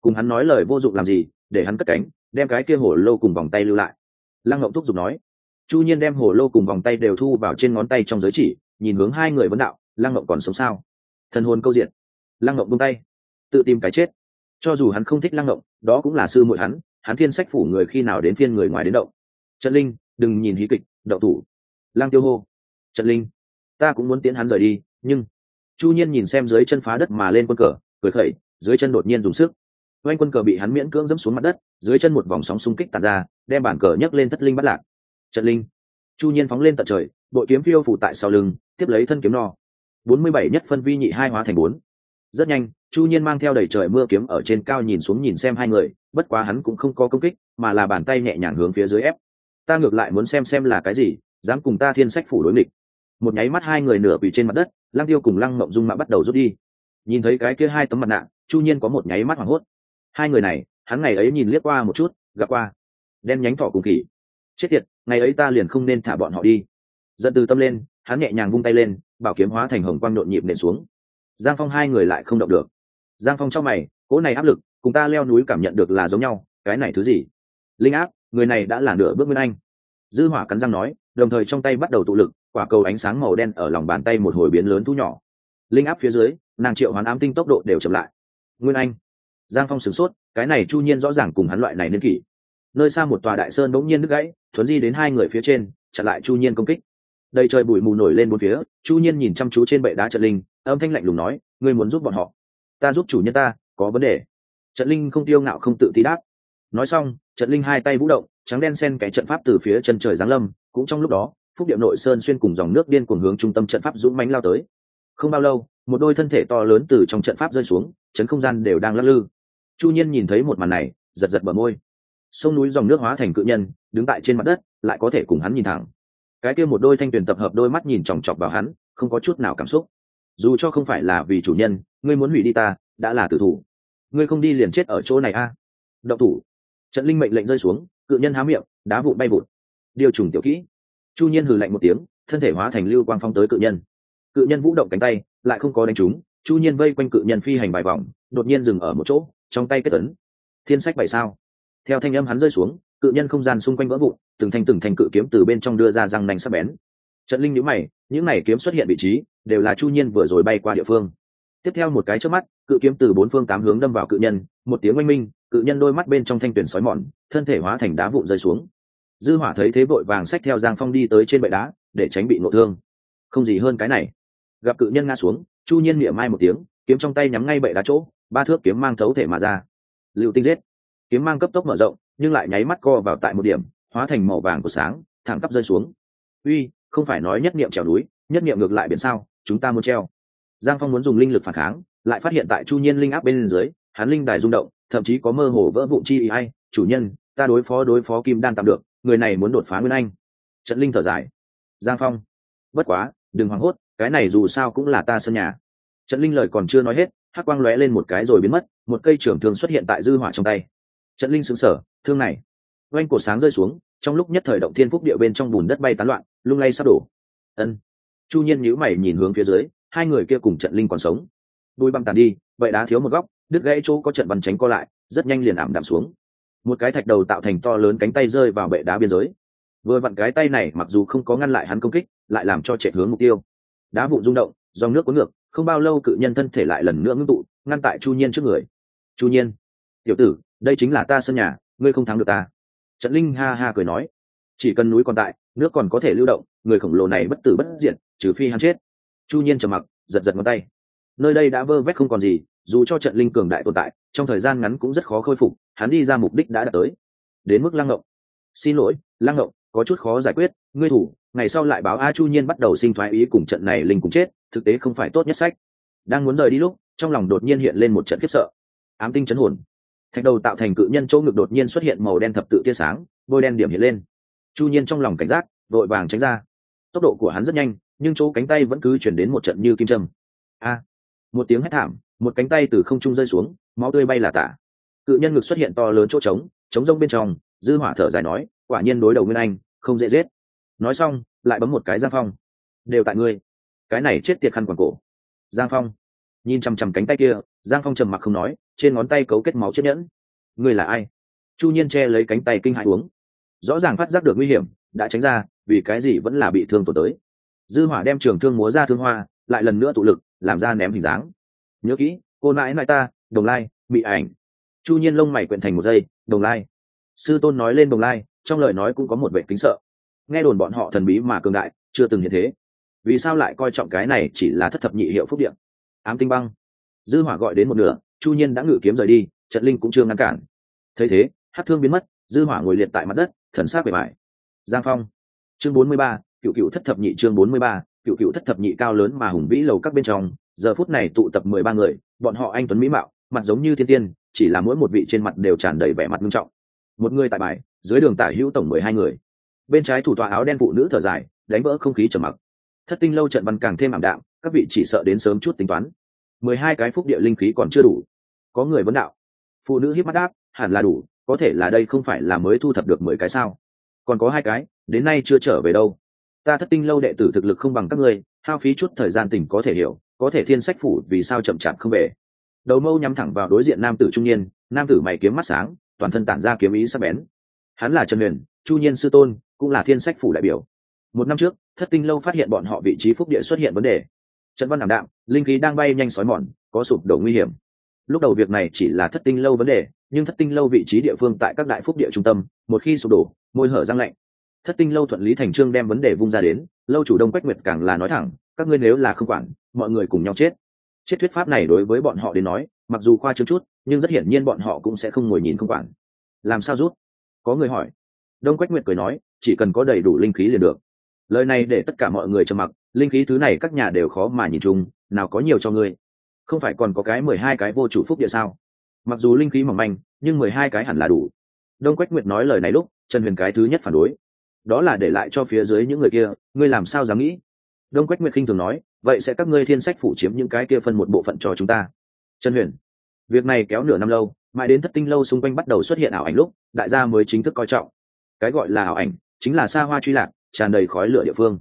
Speaker 1: Cùng hắn nói lời vô dụng làm gì, để hắn cất cánh, đem cái kia hổ lô cùng vòng tay lưu lại. Lăng ngậu thúc giục nói. Chu nhiên đem hổ lô cùng vòng tay đều thu vào trên ngón tay trong giới chỉ, nhìn hướng hai người vấn đạo, lăng ngậu còn sống sao? Thần hồn câu diện. Lăng ngậu buông tay. Tự tìm cái chết. Cho dù hắn không thích lăng ngậu đó cũng là sư muội hắn hắn thiên sách phủ người khi nào đến phiên người ngoài đến động trận linh, đừng nhìn hí kịch, đậu thủ. Lang tiêu hô. Trận linh. Ta cũng muốn tiến hắn rời đi, nhưng chu nhiên nhìn xem dưới chân phá đất mà lên quân cờ, cười khẩy, dưới chân đột nhiên dùng sức. Oanh quân cờ bị hắn miễn cưỡng dẫm xuống mặt đất, dưới chân một vòng sóng xung kích tàn ra, đem bản cờ nhấc lên thất linh bắt lạc. Trận linh. Chu nhiên phóng lên tận trời bội kiếm phiêu phủ tại sau lưng, tiếp lấy thân kiếm no. Bốn mươi bảy nhất phân vi nhị hai hóa thành bốn. Rất nhanh, chu nhiên mang theo đầy trời mưa kiếm ở trên cao nhìn xuống nhìn xem hai người, bất quá hắn cũng không có công kích, mà là bàn tay nhẹ nhàng hướng phía dưới ép ta ngược lại muốn xem xem là cái gì dám cùng ta thiên sách phủ đối nghịch. Một nháy mắt hai người nửa quỳ trên mặt đất lăng tiêu cùng lăng mộng dung mạ bắt đầu rút đi. Nhìn thấy cái kia hai tấm mặt nạ chu nhiên có một nháy mắt hoảng hốt. Hai người này hắn ngày ấy nhìn liếc qua một chút gặp qua. Đen nhánh thỏ cùng kỳ, chết tiệt ngày ấy ta liền không nên thả bọn họ đi. Giận từ tâm lên hắn nhẹ nhàng vung tay lên bảo kiếm hóa thành hồng quang nhộn nhịp nện xuống. Giang phong hai người lại không động được. Giang phong trong mày cỗ này áp lực cùng ta leo núi cảm nhận được là giống nhau cái này thứ gì? Linh áp người này đã là nửa bước nguyên anh. Dư hỏa cắn răng nói, đồng thời trong tay bắt đầu tụ lực, quả cầu ánh sáng màu đen ở lòng bàn tay một hồi biến lớn thu nhỏ. Linh áp phía dưới, nàng triệu hoán ám tinh tốc độ đều chậm lại. Nguyên anh. Giang phong sửng sốt, cái này chu nhiên rõ ràng cùng hắn loại này niên kỷ. Nơi xa một tòa đại sơn bỗng nhiên đứt gãy, thuấn di đến hai người phía trên, chặn lại chu nhiên công kích. Đầy trời bụi mù nổi lên bốn phía, chu nhiên nhìn chăm chú trên bệ đá trận linh, âm thanh lạnh lùng nói, ngươi muốn giúp bọn họ? Ta giúp chủ nhân ta, có vấn đề. Trận linh không tiêu ngạo không tự ti đáp. Nói xong trận linh hai tay vũ động, trắng đen sen cái trận pháp từ phía chân trời giáng lâm, cũng trong lúc đó, phúc điệu nội sơn xuyên cùng dòng nước điên cuồng hướng trung tâm trận pháp dũng mánh lao tới. Không bao lâu, một đôi thân thể to lớn từ trong trận pháp rơi xuống, chấn không gian đều đang lắc lư. Chu nhiên nhìn thấy một màn này, giật giật bờ môi. Sông núi dòng nước hóa thành cự nhân, đứng tại trên mặt đất, lại có thể cùng hắn nhìn thẳng. Cái kia một đôi thanh tuyền tập hợp đôi mắt nhìn chòng chọc vào hắn, không có chút nào cảm xúc. Dù cho không phải là vì chủ nhân, ngươi muốn hủy đi ta, đã là tử thủ. Ngươi không đi liền chết ở chỗ này a. À? động thủ trận linh mệnh lệnh rơi xuống, cự nhân há miệng, đá vụn bay vụn. điều trùng tiểu kỹ. Chu nhiên hừ lạnh một tiếng, thân thể hóa thành lưu quang phong tới cự nhân. Cự nhân vũ động cánh tay, lại không có đánh trúng, chu nhiên vây quanh cự nhân phi hành vài vòng, đột nhiên dừng ở một chỗ, trong tay kết tấn thiên sách bảy sao. Theo thanh âm hắn rơi xuống, cự nhân không gian xung quanh vỡ vụn, từng thanh từng thanh cự kiếm từ bên trong đưa ra răng nành sắc bén. Trận linh nhíu mày, những này kiếm xuất hiện vị trí, đều là chu nhiên vừa rồi bay qua địa phương. Tiếp theo một cái trước mắt, cự kiếm từ bốn phương tám hướng đâm vào cự nhân, một tiếng oanh minh cự nhân đôi mắt bên trong thanh tuyển sói mòn, thân thể hóa thành đá vụn rơi xuống. Dư hỏa thấy thế vội vàng xách theo giang phong đi tới trên bệ đá, để tránh bị nội thương. Không gì hơn cái này. Gặp cự nhân ngã xuống, chu nhiên miệng mai một tiếng, kiếm trong tay nhắm ngay bệ đá chỗ, ba thước kiếm mang thấu thể mà ra. Lưu tinh giết. Kiếm mang cấp tốc mở rộng, nhưng lại nháy mắt co vào tại một điểm, hóa thành màu vàng của sáng, thẳng tắp rơi xuống. Uy, không phải nói nhất niệm trèo núi, nhất niệm ngược lại biển sao, chúng ta muốn treo. Giang phong muốn dùng linh lực phản kháng, lại phát hiện tại chu nhiên linh áp bên dưới, hắn linh đài rung động thậm chí có mơ hồ vỡ vụn chi ý hay chủ nhân, ta đối phó đối phó kim đan tạm được, người này muốn đột phá nguyên anh. Trận linh thở dài. Giang phong. Bất quá, đừng hoảng hốt, cái này dù sao cũng là ta sân nhà. Trận linh lời còn chưa nói hết, hắc quang lóe lên một cái rồi biến mất, một cây trưởng thương xuất hiện tại dư hỏa trong tay. Trận linh sững sờ, thương này. Oanh cổ sáng rơi xuống, trong lúc nhất thời động thiên phúc địa bên trong bùn đất bay tán loạn, lung lay sắp đổ. Ân. Chu nhiên nhíu mày nhìn hướng phía dưới, hai người kia cùng trận linh còn sống. Đuôi băng tàn đi, vậy đá thiếu một góc đứt gãy chỗ có trận văn tránh co lại, rất nhanh liền ảm đạm xuống. Một cái thạch đầu tạo thành to lớn cánh tay rơi vào bệ đá biên giới. Vừa vặn cái tay này mặc dù không có ngăn lại hắn công kích, lại làm cho chạy hướng mục tiêu. Đá vụ rung động, dòng nước cuốn ngược, không bao lâu cự nhân thân thể lại lần nữa ngưng tụ, ngăn tại chu nhiên trước người. Chu nhiên, tiểu tử, đây chính là ta sân nhà, ngươi không thắng được ta. Trận linh ha ha cười nói. Chỉ cần núi còn tại, nước còn có thể lưu động, người khổng lồ này bất tử bất diệt, trừ phi hắn chết. Chu nhiên trầm mặc, giật giật ngón tay. Nơi đây đã vơ vét không còn gì dù cho trận linh cường đại tồn tại, trong thời gian ngắn cũng rất khó khôi phục, hắn đi ra mục đích đã đạt tới. Đến mức lăng ngộng. Xin lỗi, lăng ngộng, có chút khó giải quyết, ngươi thủ, ngày sau lại báo a chu nhiên bắt đầu sinh thoái ý cùng trận này linh cùng chết, thực tế không phải tốt nhất sách. Đang muốn rời đi lúc, trong lòng đột nhiên hiện lên một trận khiếp sợ. Ám tinh chấn hồn. Thạch đầu tạo thành cự nhân chỗ ngực đột nhiên xuất hiện màu đen thập tự tia sáng, bôi đen điểm hiện lên. Chu nhiên trong lòng cảnh giác, vội vàng tránh ra. Tốc độ của hắn rất nhanh, nhưng chỗ cánh tay vẫn cứ chuyển đến một trận như kim trâm a. Một tiếng hét thảm một cánh tay từ không trung rơi xuống, máu tươi bay là tả. Cự nhân ngực xuất hiện to lớn chỗ trống trống rông bên trong, dư hỏa thở dài nói, quả nhiên đối đầu nguyên anh, không dễ giết. Nói xong, lại bấm một cái giang phong. Đều tại ngươi. Cái này chết tiệt khăn quàng cổ. Giang phong. Nhìn chằm chằm cánh tay kia, giang phong trầm mặc không nói, trên ngón tay cấu kết máu chiếc nhẫn. Ngươi là ai? Chu nhiên che lấy cánh tay kinh hãi uống. Rõ ràng phát giác được nguy hiểm, đã tránh ra, vì cái gì vẫn là bị thương tổn tới. Dư hỏa đem trường thương múa ra thương hoa, lại lần nữa tụ lực, làm ra ném hình dáng nhớ kỹ cô nãi nãi ta đồng lai bị ảnh. Chu nhiên lông mày quyện thành một giây đồng lai. Sư tôn nói lên đồng lai trong lời nói cũng có một vệ kính sợ. Nghe đồn bọn họ thần bí mà cường đại chưa từng hiện thế. Vì sao lại coi trọng cái này chỉ là thất thập nhị hiệu phúc điện? Ám tinh băng. Dư hỏa gọi đến một nửa chu nhiên đã ngự kiếm rời đi trận linh cũng chưa ngăn cản. Thấy thế hát thương biến mất dư hỏa ngồi liệt tại mặt đất thần sắc bề bại. Giang phong. Chương 43, cựu cựu thất thập nhị chương 43, cựu cựu thất thập nhị cao lớn mà hùng vĩ lầu các bên trong giờ phút này tụ tập mười ba người, bọn họ anh tuấn mỹ mạo, mặt giống như thiên tiên, chỉ là mỗi một vị trên mặt đều tràn đầy vẻ mặt nghiêm trọng. Một người tại bài, dưới đường tả hữu tổng mười hai người. Bên trái thủ tọa áo đen phụ nữ thở dài, đánh vỡ không khí trầm mặc. Thất tinh lâu trận văn càng thêm ảm đạm, các vị chỉ sợ đến sớm chút tính toán. Mười hai cái phúc địa linh khí còn chưa đủ. Có người vấn đạo. Phụ nữ hiếp mắt đáp, hẳn là đủ, có thể là đây không phải là mới thu thập được mười cái sao? Còn có hai cái, đến nay chưa trở về đâu. Ta thất tinh lâu đệ tử thực lực không bằng các ngươi, hao phí chút thời gian tỉnh có thể hiểu có thể thiên sách phủ vì sao chậm chạp không về. Đầu mâu nhắm thẳng vào đối diện nam tử trung niên, nam tử mày kiếm mắt sáng, toàn thân tản ra kiếm ý sắc bén. Hắn là trần huyền, chu nhiên sư tôn, cũng là thiên sách phủ đại biểu. Một năm trước, thất tinh lâu phát hiện bọn họ vị trí phúc địa xuất hiện vấn đề. Trận văn ảm đạm, linh khí đang bay nhanh sói mòn, có sụp đổ nguy hiểm. Lúc đầu việc này chỉ là thất tinh lâu vấn đề, nhưng thất tinh lâu vị trí địa phương tại các đại phúc địa trung tâm, một khi sụp đổ, môi hở răng lạnh. Thất tinh lâu thuận lý thành trương đem vấn đề vung ra đến, lâu chủ đông quách nguyệt càng là nói thẳng các ngươi nếu là không quản, mọi người cùng nhau chết. Chết thuyết pháp này đối với bọn họ đến nói, mặc dù khoa trương chút, nhưng rất hiển nhiên bọn họ cũng sẽ không ngồi nhìn không quản. Làm sao rút? Có người hỏi. Đông quách nguyệt cười nói, chỉ cần có đầy đủ linh khí liền được. Lời này để tất cả mọi người trầm mặc, linh khí thứ này các nhà đều khó mà nhìn chung, nào có nhiều cho ngươi. Không phải còn có cái mười hai cái vô chủ phúc địa sao? Mặc dù linh khí mỏng manh, nhưng mười hai cái hẳn là đủ. Đông quách nguyệt nói lời này lúc, trần huyền cái thứ nhất phản đối. Đó là để lại cho phía dưới những người kia, ngươi làm sao dám nghĩ? Đông quách nguyệt khinh thường nói, vậy sẽ các ngươi thiên sách phủ chiếm những cái kia phân một bộ phận cho chúng ta. Trần huyền, việc này kéo nửa năm lâu, mãi đến thất tinh lâu xung quanh bắt đầu xuất hiện ảo ảnh lúc, đại gia mới chính thức coi trọng. Cái gọi là ảo ảnh, chính là xa hoa truy lạc, tràn đầy khói lửa địa phương.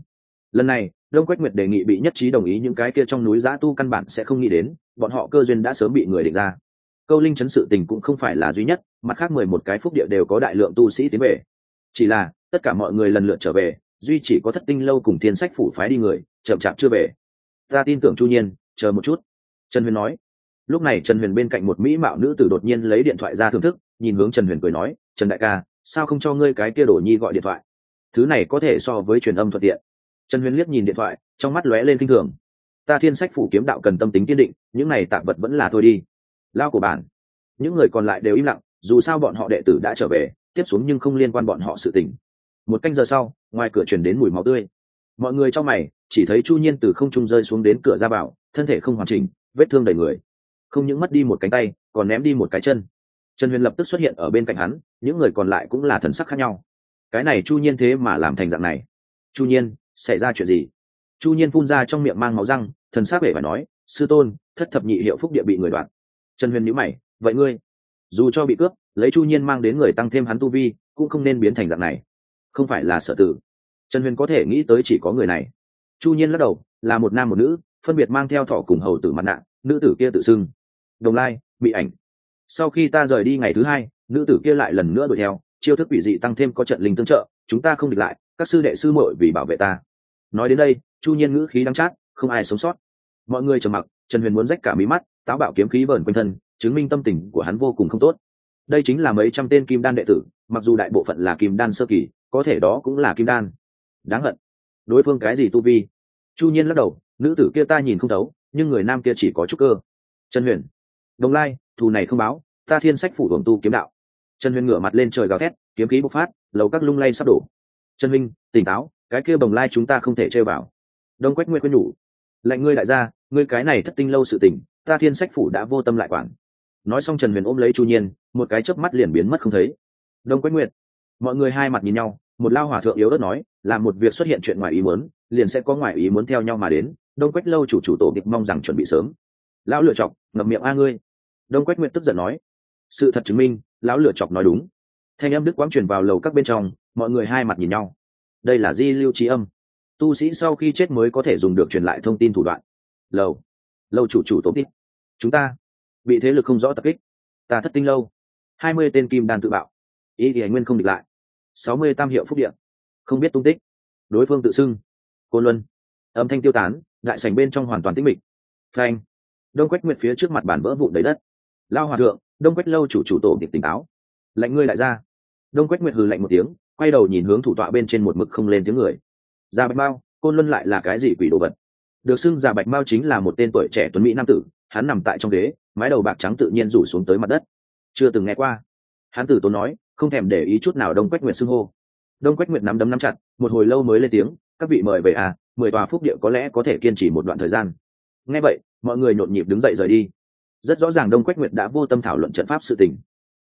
Speaker 1: Lần này, đông quách nguyệt đề nghị bị nhất trí đồng ý những cái kia trong núi giã tu căn bản sẽ không nghĩ đến, bọn họ cơ duyên đã sớm bị người định ra. Câu linh chấn sự tình cũng không phải là duy nhất, mặt khác mười một cái phúc địa đều có đại lượng tu sĩ tiến về. Chỉ là, tất cả mọi người lần lượt trở về duy chỉ có thất tinh lâu cùng thiên sách phủ phái đi người, chậm chạp chưa về. Ta tin tưởng chu nhiên, chờ một chút. Trần huyền nói. Lúc này trần huyền bên cạnh một mỹ mạo nữ tử đột nhiên lấy điện thoại ra thưởng thức, nhìn hướng trần huyền cười nói, trần đại ca, sao không cho ngươi cái kia đổ nhi gọi điện thoại? Thứ này có thể so với truyền âm thuận tiện. Trần huyền liếc nhìn điện thoại, trong mắt lóe lên kinh thường. Ta thiên sách phủ kiếm đạo cần tâm tính kiên định, những này tạm vật vẫn là thôi đi. Lao của bản những người còn lại đều im lặng, dù sao bọn họ đệ tử đã trở về, tiếp xuống nhưng không liên quan bọn họ sự tình. Một canh giờ sau ngoài cửa chuyển đến mùi máu tươi. Mọi người trong mày, chỉ thấy chu nhiên từ không trung rơi xuống đến cửa ra vào, thân thể không hoàn chỉnh, vết thương đầy người. Không những mất đi một cánh tay, còn ném đi một cái chân. Trần huyền lập tức xuất hiện ở bên cạnh hắn, những người còn lại cũng là thần sắc khác nhau. Cái này chu nhiên thế mà làm thành dạng này? Chu nhiên, xảy ra chuyện gì? Chu nhiên phun ra trong miệng mang máu răng, thần sắc vẻ và nói, sư tôn, thất thập nhị hiệu phúc địa bị người đoạt. Trần huyền nhữ mày, vậy ngươi? Dù cho bị cướp, lấy chu nhiên mang đến người tăng thêm hắn tu vi, cũng không nên biến thành dạng này không phải là sở tử. Trần huyền có thể nghĩ tới chỉ có người này. Chu nhiên lắc đầu, là một nam một nữ, phân biệt mang theo thỏ cùng hầu tử mặt nạ, nữ tử kia tự xưng. Đồng lai bị ảnh. Sau khi ta rời đi ngày thứ hai, nữ tử kia lại lần nữa đuổi theo, chiêu thức quỷ dị tăng thêm có trận linh tương trợ, chúng ta không địch lại, các sư đệ sư muội vì bảo vệ ta. Nói đến đây, chu nhiên ngữ khí đắng chát, không ai sống sót. Mọi người trầm mặc, trần huyền muốn rách cả mí mắt, táo bạo kiếm khí vờn quanh thân, chứng minh tâm tình của hắn vô cùng không tốt đây chính là mấy trăm tên kim đan đệ tử mặc dù đại bộ phận là kim đan sơ kỳ có thể đó cũng là kim đan. Đáng hận. Đối phương cái gì tu vi? Chu nhiên lắc đầu nữ tử kia ta nhìn không thấu nhưng người nam kia chỉ có chút cơ. Trần huyền. Đồng lai thù này không báo ta thiên sách phủ hưởng tu kiếm đạo. Trần huyền ngửa mặt lên trời gào thét kiếm khí bộc phát lầu các lung lay sắp đổ. Trần minh tỉnh táo cái kia bồng lai chúng ta không thể chơi vào. Đông quách nguyên quên nhủ. Lạnh ngươi đại gia ngươi cái này thất tinh lâu sự tỉnh, ta thiên sách phủ đã vô tâm lại quản nói xong trần huyền ôm lấy chu nhiên, một cái chớp mắt liền biến mất không thấy. Đông quách nguyệt, mọi người hai mặt nhìn nhau, một lao hòa thượng yếu ớt nói, là một việc xuất hiện chuyện ngoài ý muốn, liền sẽ có ngoài ý muốn theo nhau mà đến, đông quách lâu chủ chủ tổ kịch mong rằng chuẩn bị sớm. Lão lựa chọc, ngậm miệng a ngươi. Đông quách nguyệt tức giận nói, sự thật chứng minh, lão lựa chọc nói đúng. Thanh âm đức quang truyền vào lầu các bên trong, mọi người hai mặt nhìn nhau. Đây là di lưu trí âm. Tu sĩ sau khi chết mới có thể dùng được truyền lại thông tin thủ đoạn. Lầu, lâu chủ chủ tổ kích chúng ta bị thế lực không rõ tập kích. Ta thất tinh lâu. Hai mươi tên kim đan tự bạo. Ý thì nguyên không địch lại. Sáu mươi tam hiệu phúc điện không biết tung tích. Đối phương tự xưng. Côn luân. Âm thanh tiêu tán, đại sảnh bên trong hoàn toàn tĩnh mịch. Phanh. Đông quách nguyệt phía trước mặt bản vỡ vụn đầy đất. Lao hòa thượng, đông quách lâu chủ chủ tổ điệp tỉnh táo. Lạnh ngươi lại ra. Đông quách nguyệt hừ lạnh một tiếng, quay đầu nhìn hướng thủ tọa bên trên một mực không lên tiếng người. Già bạch mao, côn luân lại là cái gì quỷ đồ vật? Được xưng già bạch mao chính là một tên tuổi trẻ tuấn mỹ nam tử, hắn nằm tại trong ghế mái đầu bạc trắng tự nhiên rủ xuống tới mặt đất. Chưa từng nghe qua. Hắn tử tốn nói, không thèm để ý chút nào đông quách nguyệt xưng hô. Đông quách nguyệt nắm đấm nắm chặt, một hồi lâu mới lên tiếng, các vị mời về à mười tòa phúc địa có lẽ có thể kiên trì một đoạn thời gian. Nghe vậy, mọi người nhộn nhịp đứng dậy rời đi. Rất rõ ràng đông quách nguyệt đã vô tâm thảo luận trận pháp sự tình.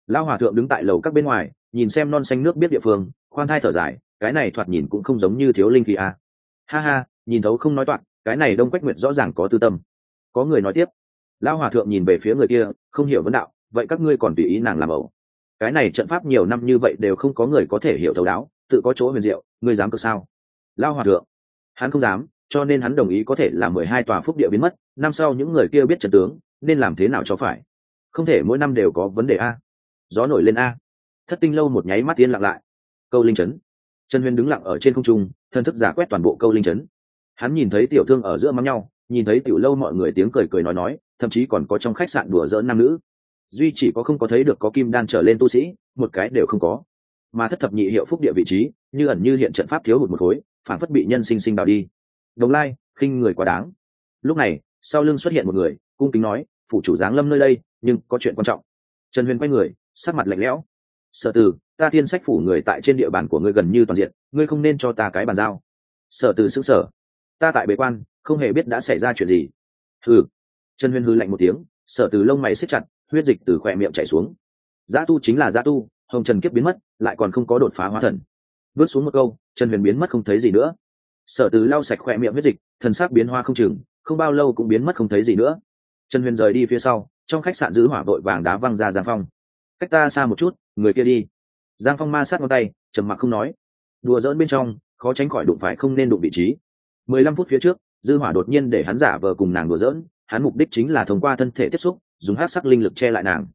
Speaker 1: Lao hòa thượng đứng tại lầu các bên ngoài, nhìn xem non xanh nước biết địa phương, khoan thai thở dài, cái này thoạt nhìn cũng không giống như thiếu linh khí à. ha ha, nhìn thấu không nói toạc, cái này đông quách nguyệt rõ ràng có tư tâm. Có người nói tiếp lao hòa thượng nhìn về phía người kia không hiểu vấn đạo vậy các ngươi còn tùy ý nàng làm ẩu? Cái này trận pháp nhiều năm như vậy đều không có người có thể hiểu thấu đáo tự có chỗ huyền diệu ngươi dám cực sao? Lao hòa thượng hắn không dám cho nên hắn đồng ý có thể là mười hai tòa phúc địa biến mất năm sau những người kia biết trận tướng nên làm thế nào cho phải? Không thể mỗi năm đều có vấn đề a. Gió nổi lên a. Thất tinh lâu một nháy mắt tiên lặng lại. Câu linh Trấn, trần huyền đứng lặng ở trên không trung thân thức giả quét toàn bộ câu linh Trấn. hắn nhìn thấy tiểu thương ở giữa mắm nhau nhìn thấy tiểu lâu mọi người tiếng cười cười nói nói, thậm chí còn có trong khách sạn đùa dỡ nam nữ. Duy chỉ có không có thấy được có kim đan trở lên tu sĩ, một cái đều không có. Mà thất thập nhị hiệu phúc địa vị trí, như ẩn như hiện trận pháp thiếu hụt một khối, phản phất bị nhân sinh sinh đào đi. Đồng lai, khinh người quá đáng. Lúc này, sau lưng xuất hiện một người, cung kính nói, phủ chủ giáng lâm nơi đây, nhưng có chuyện quan trọng. Trần huyền quay người, sắc mặt lạnh lẽo. Sở từ ta thiên sách phủ người tại trên địa bàn của ngươi gần như toàn diện, ngươi không nên cho ta cái bàn giao. Sở từ xứng sở. Ta tại bế quan không hề biết đã xảy ra chuyện gì. Hừ. Trần huyền hư lạnh một tiếng, sở từ lông mày xếp chặt, huyết dịch từ khỏe miệng chảy xuống. Giá tu chính là giá tu, hồng trần kiếp biến mất, lại còn không có đột phá hóa thần. Bước xuống một câu, trần huyền biến mất không thấy gì nữa. Sở từ lau sạch khỏe miệng huyết dịch, thần sắc biến hoa không chừng, không bao lâu cũng biến mất không thấy gì nữa. Trần huyền rời đi phía sau, trong khách sạn giữ hỏa vội vàng đá văng ra giang phong. Cách ta xa một chút, người kia đi. Giang phong ma sát ngón tay, trầm mặc không nói. Đùa dỡn bên trong, khó tránh khỏi đụng phải không nên đụng vị trí. Mười lăm phút phía trước dư hỏa đột nhiên để hắn giả vờ cùng nàng đùa dỡn hắn mục đích chính là thông qua thân thể tiếp xúc, dùng hắc sắc linh lực che lại nàng.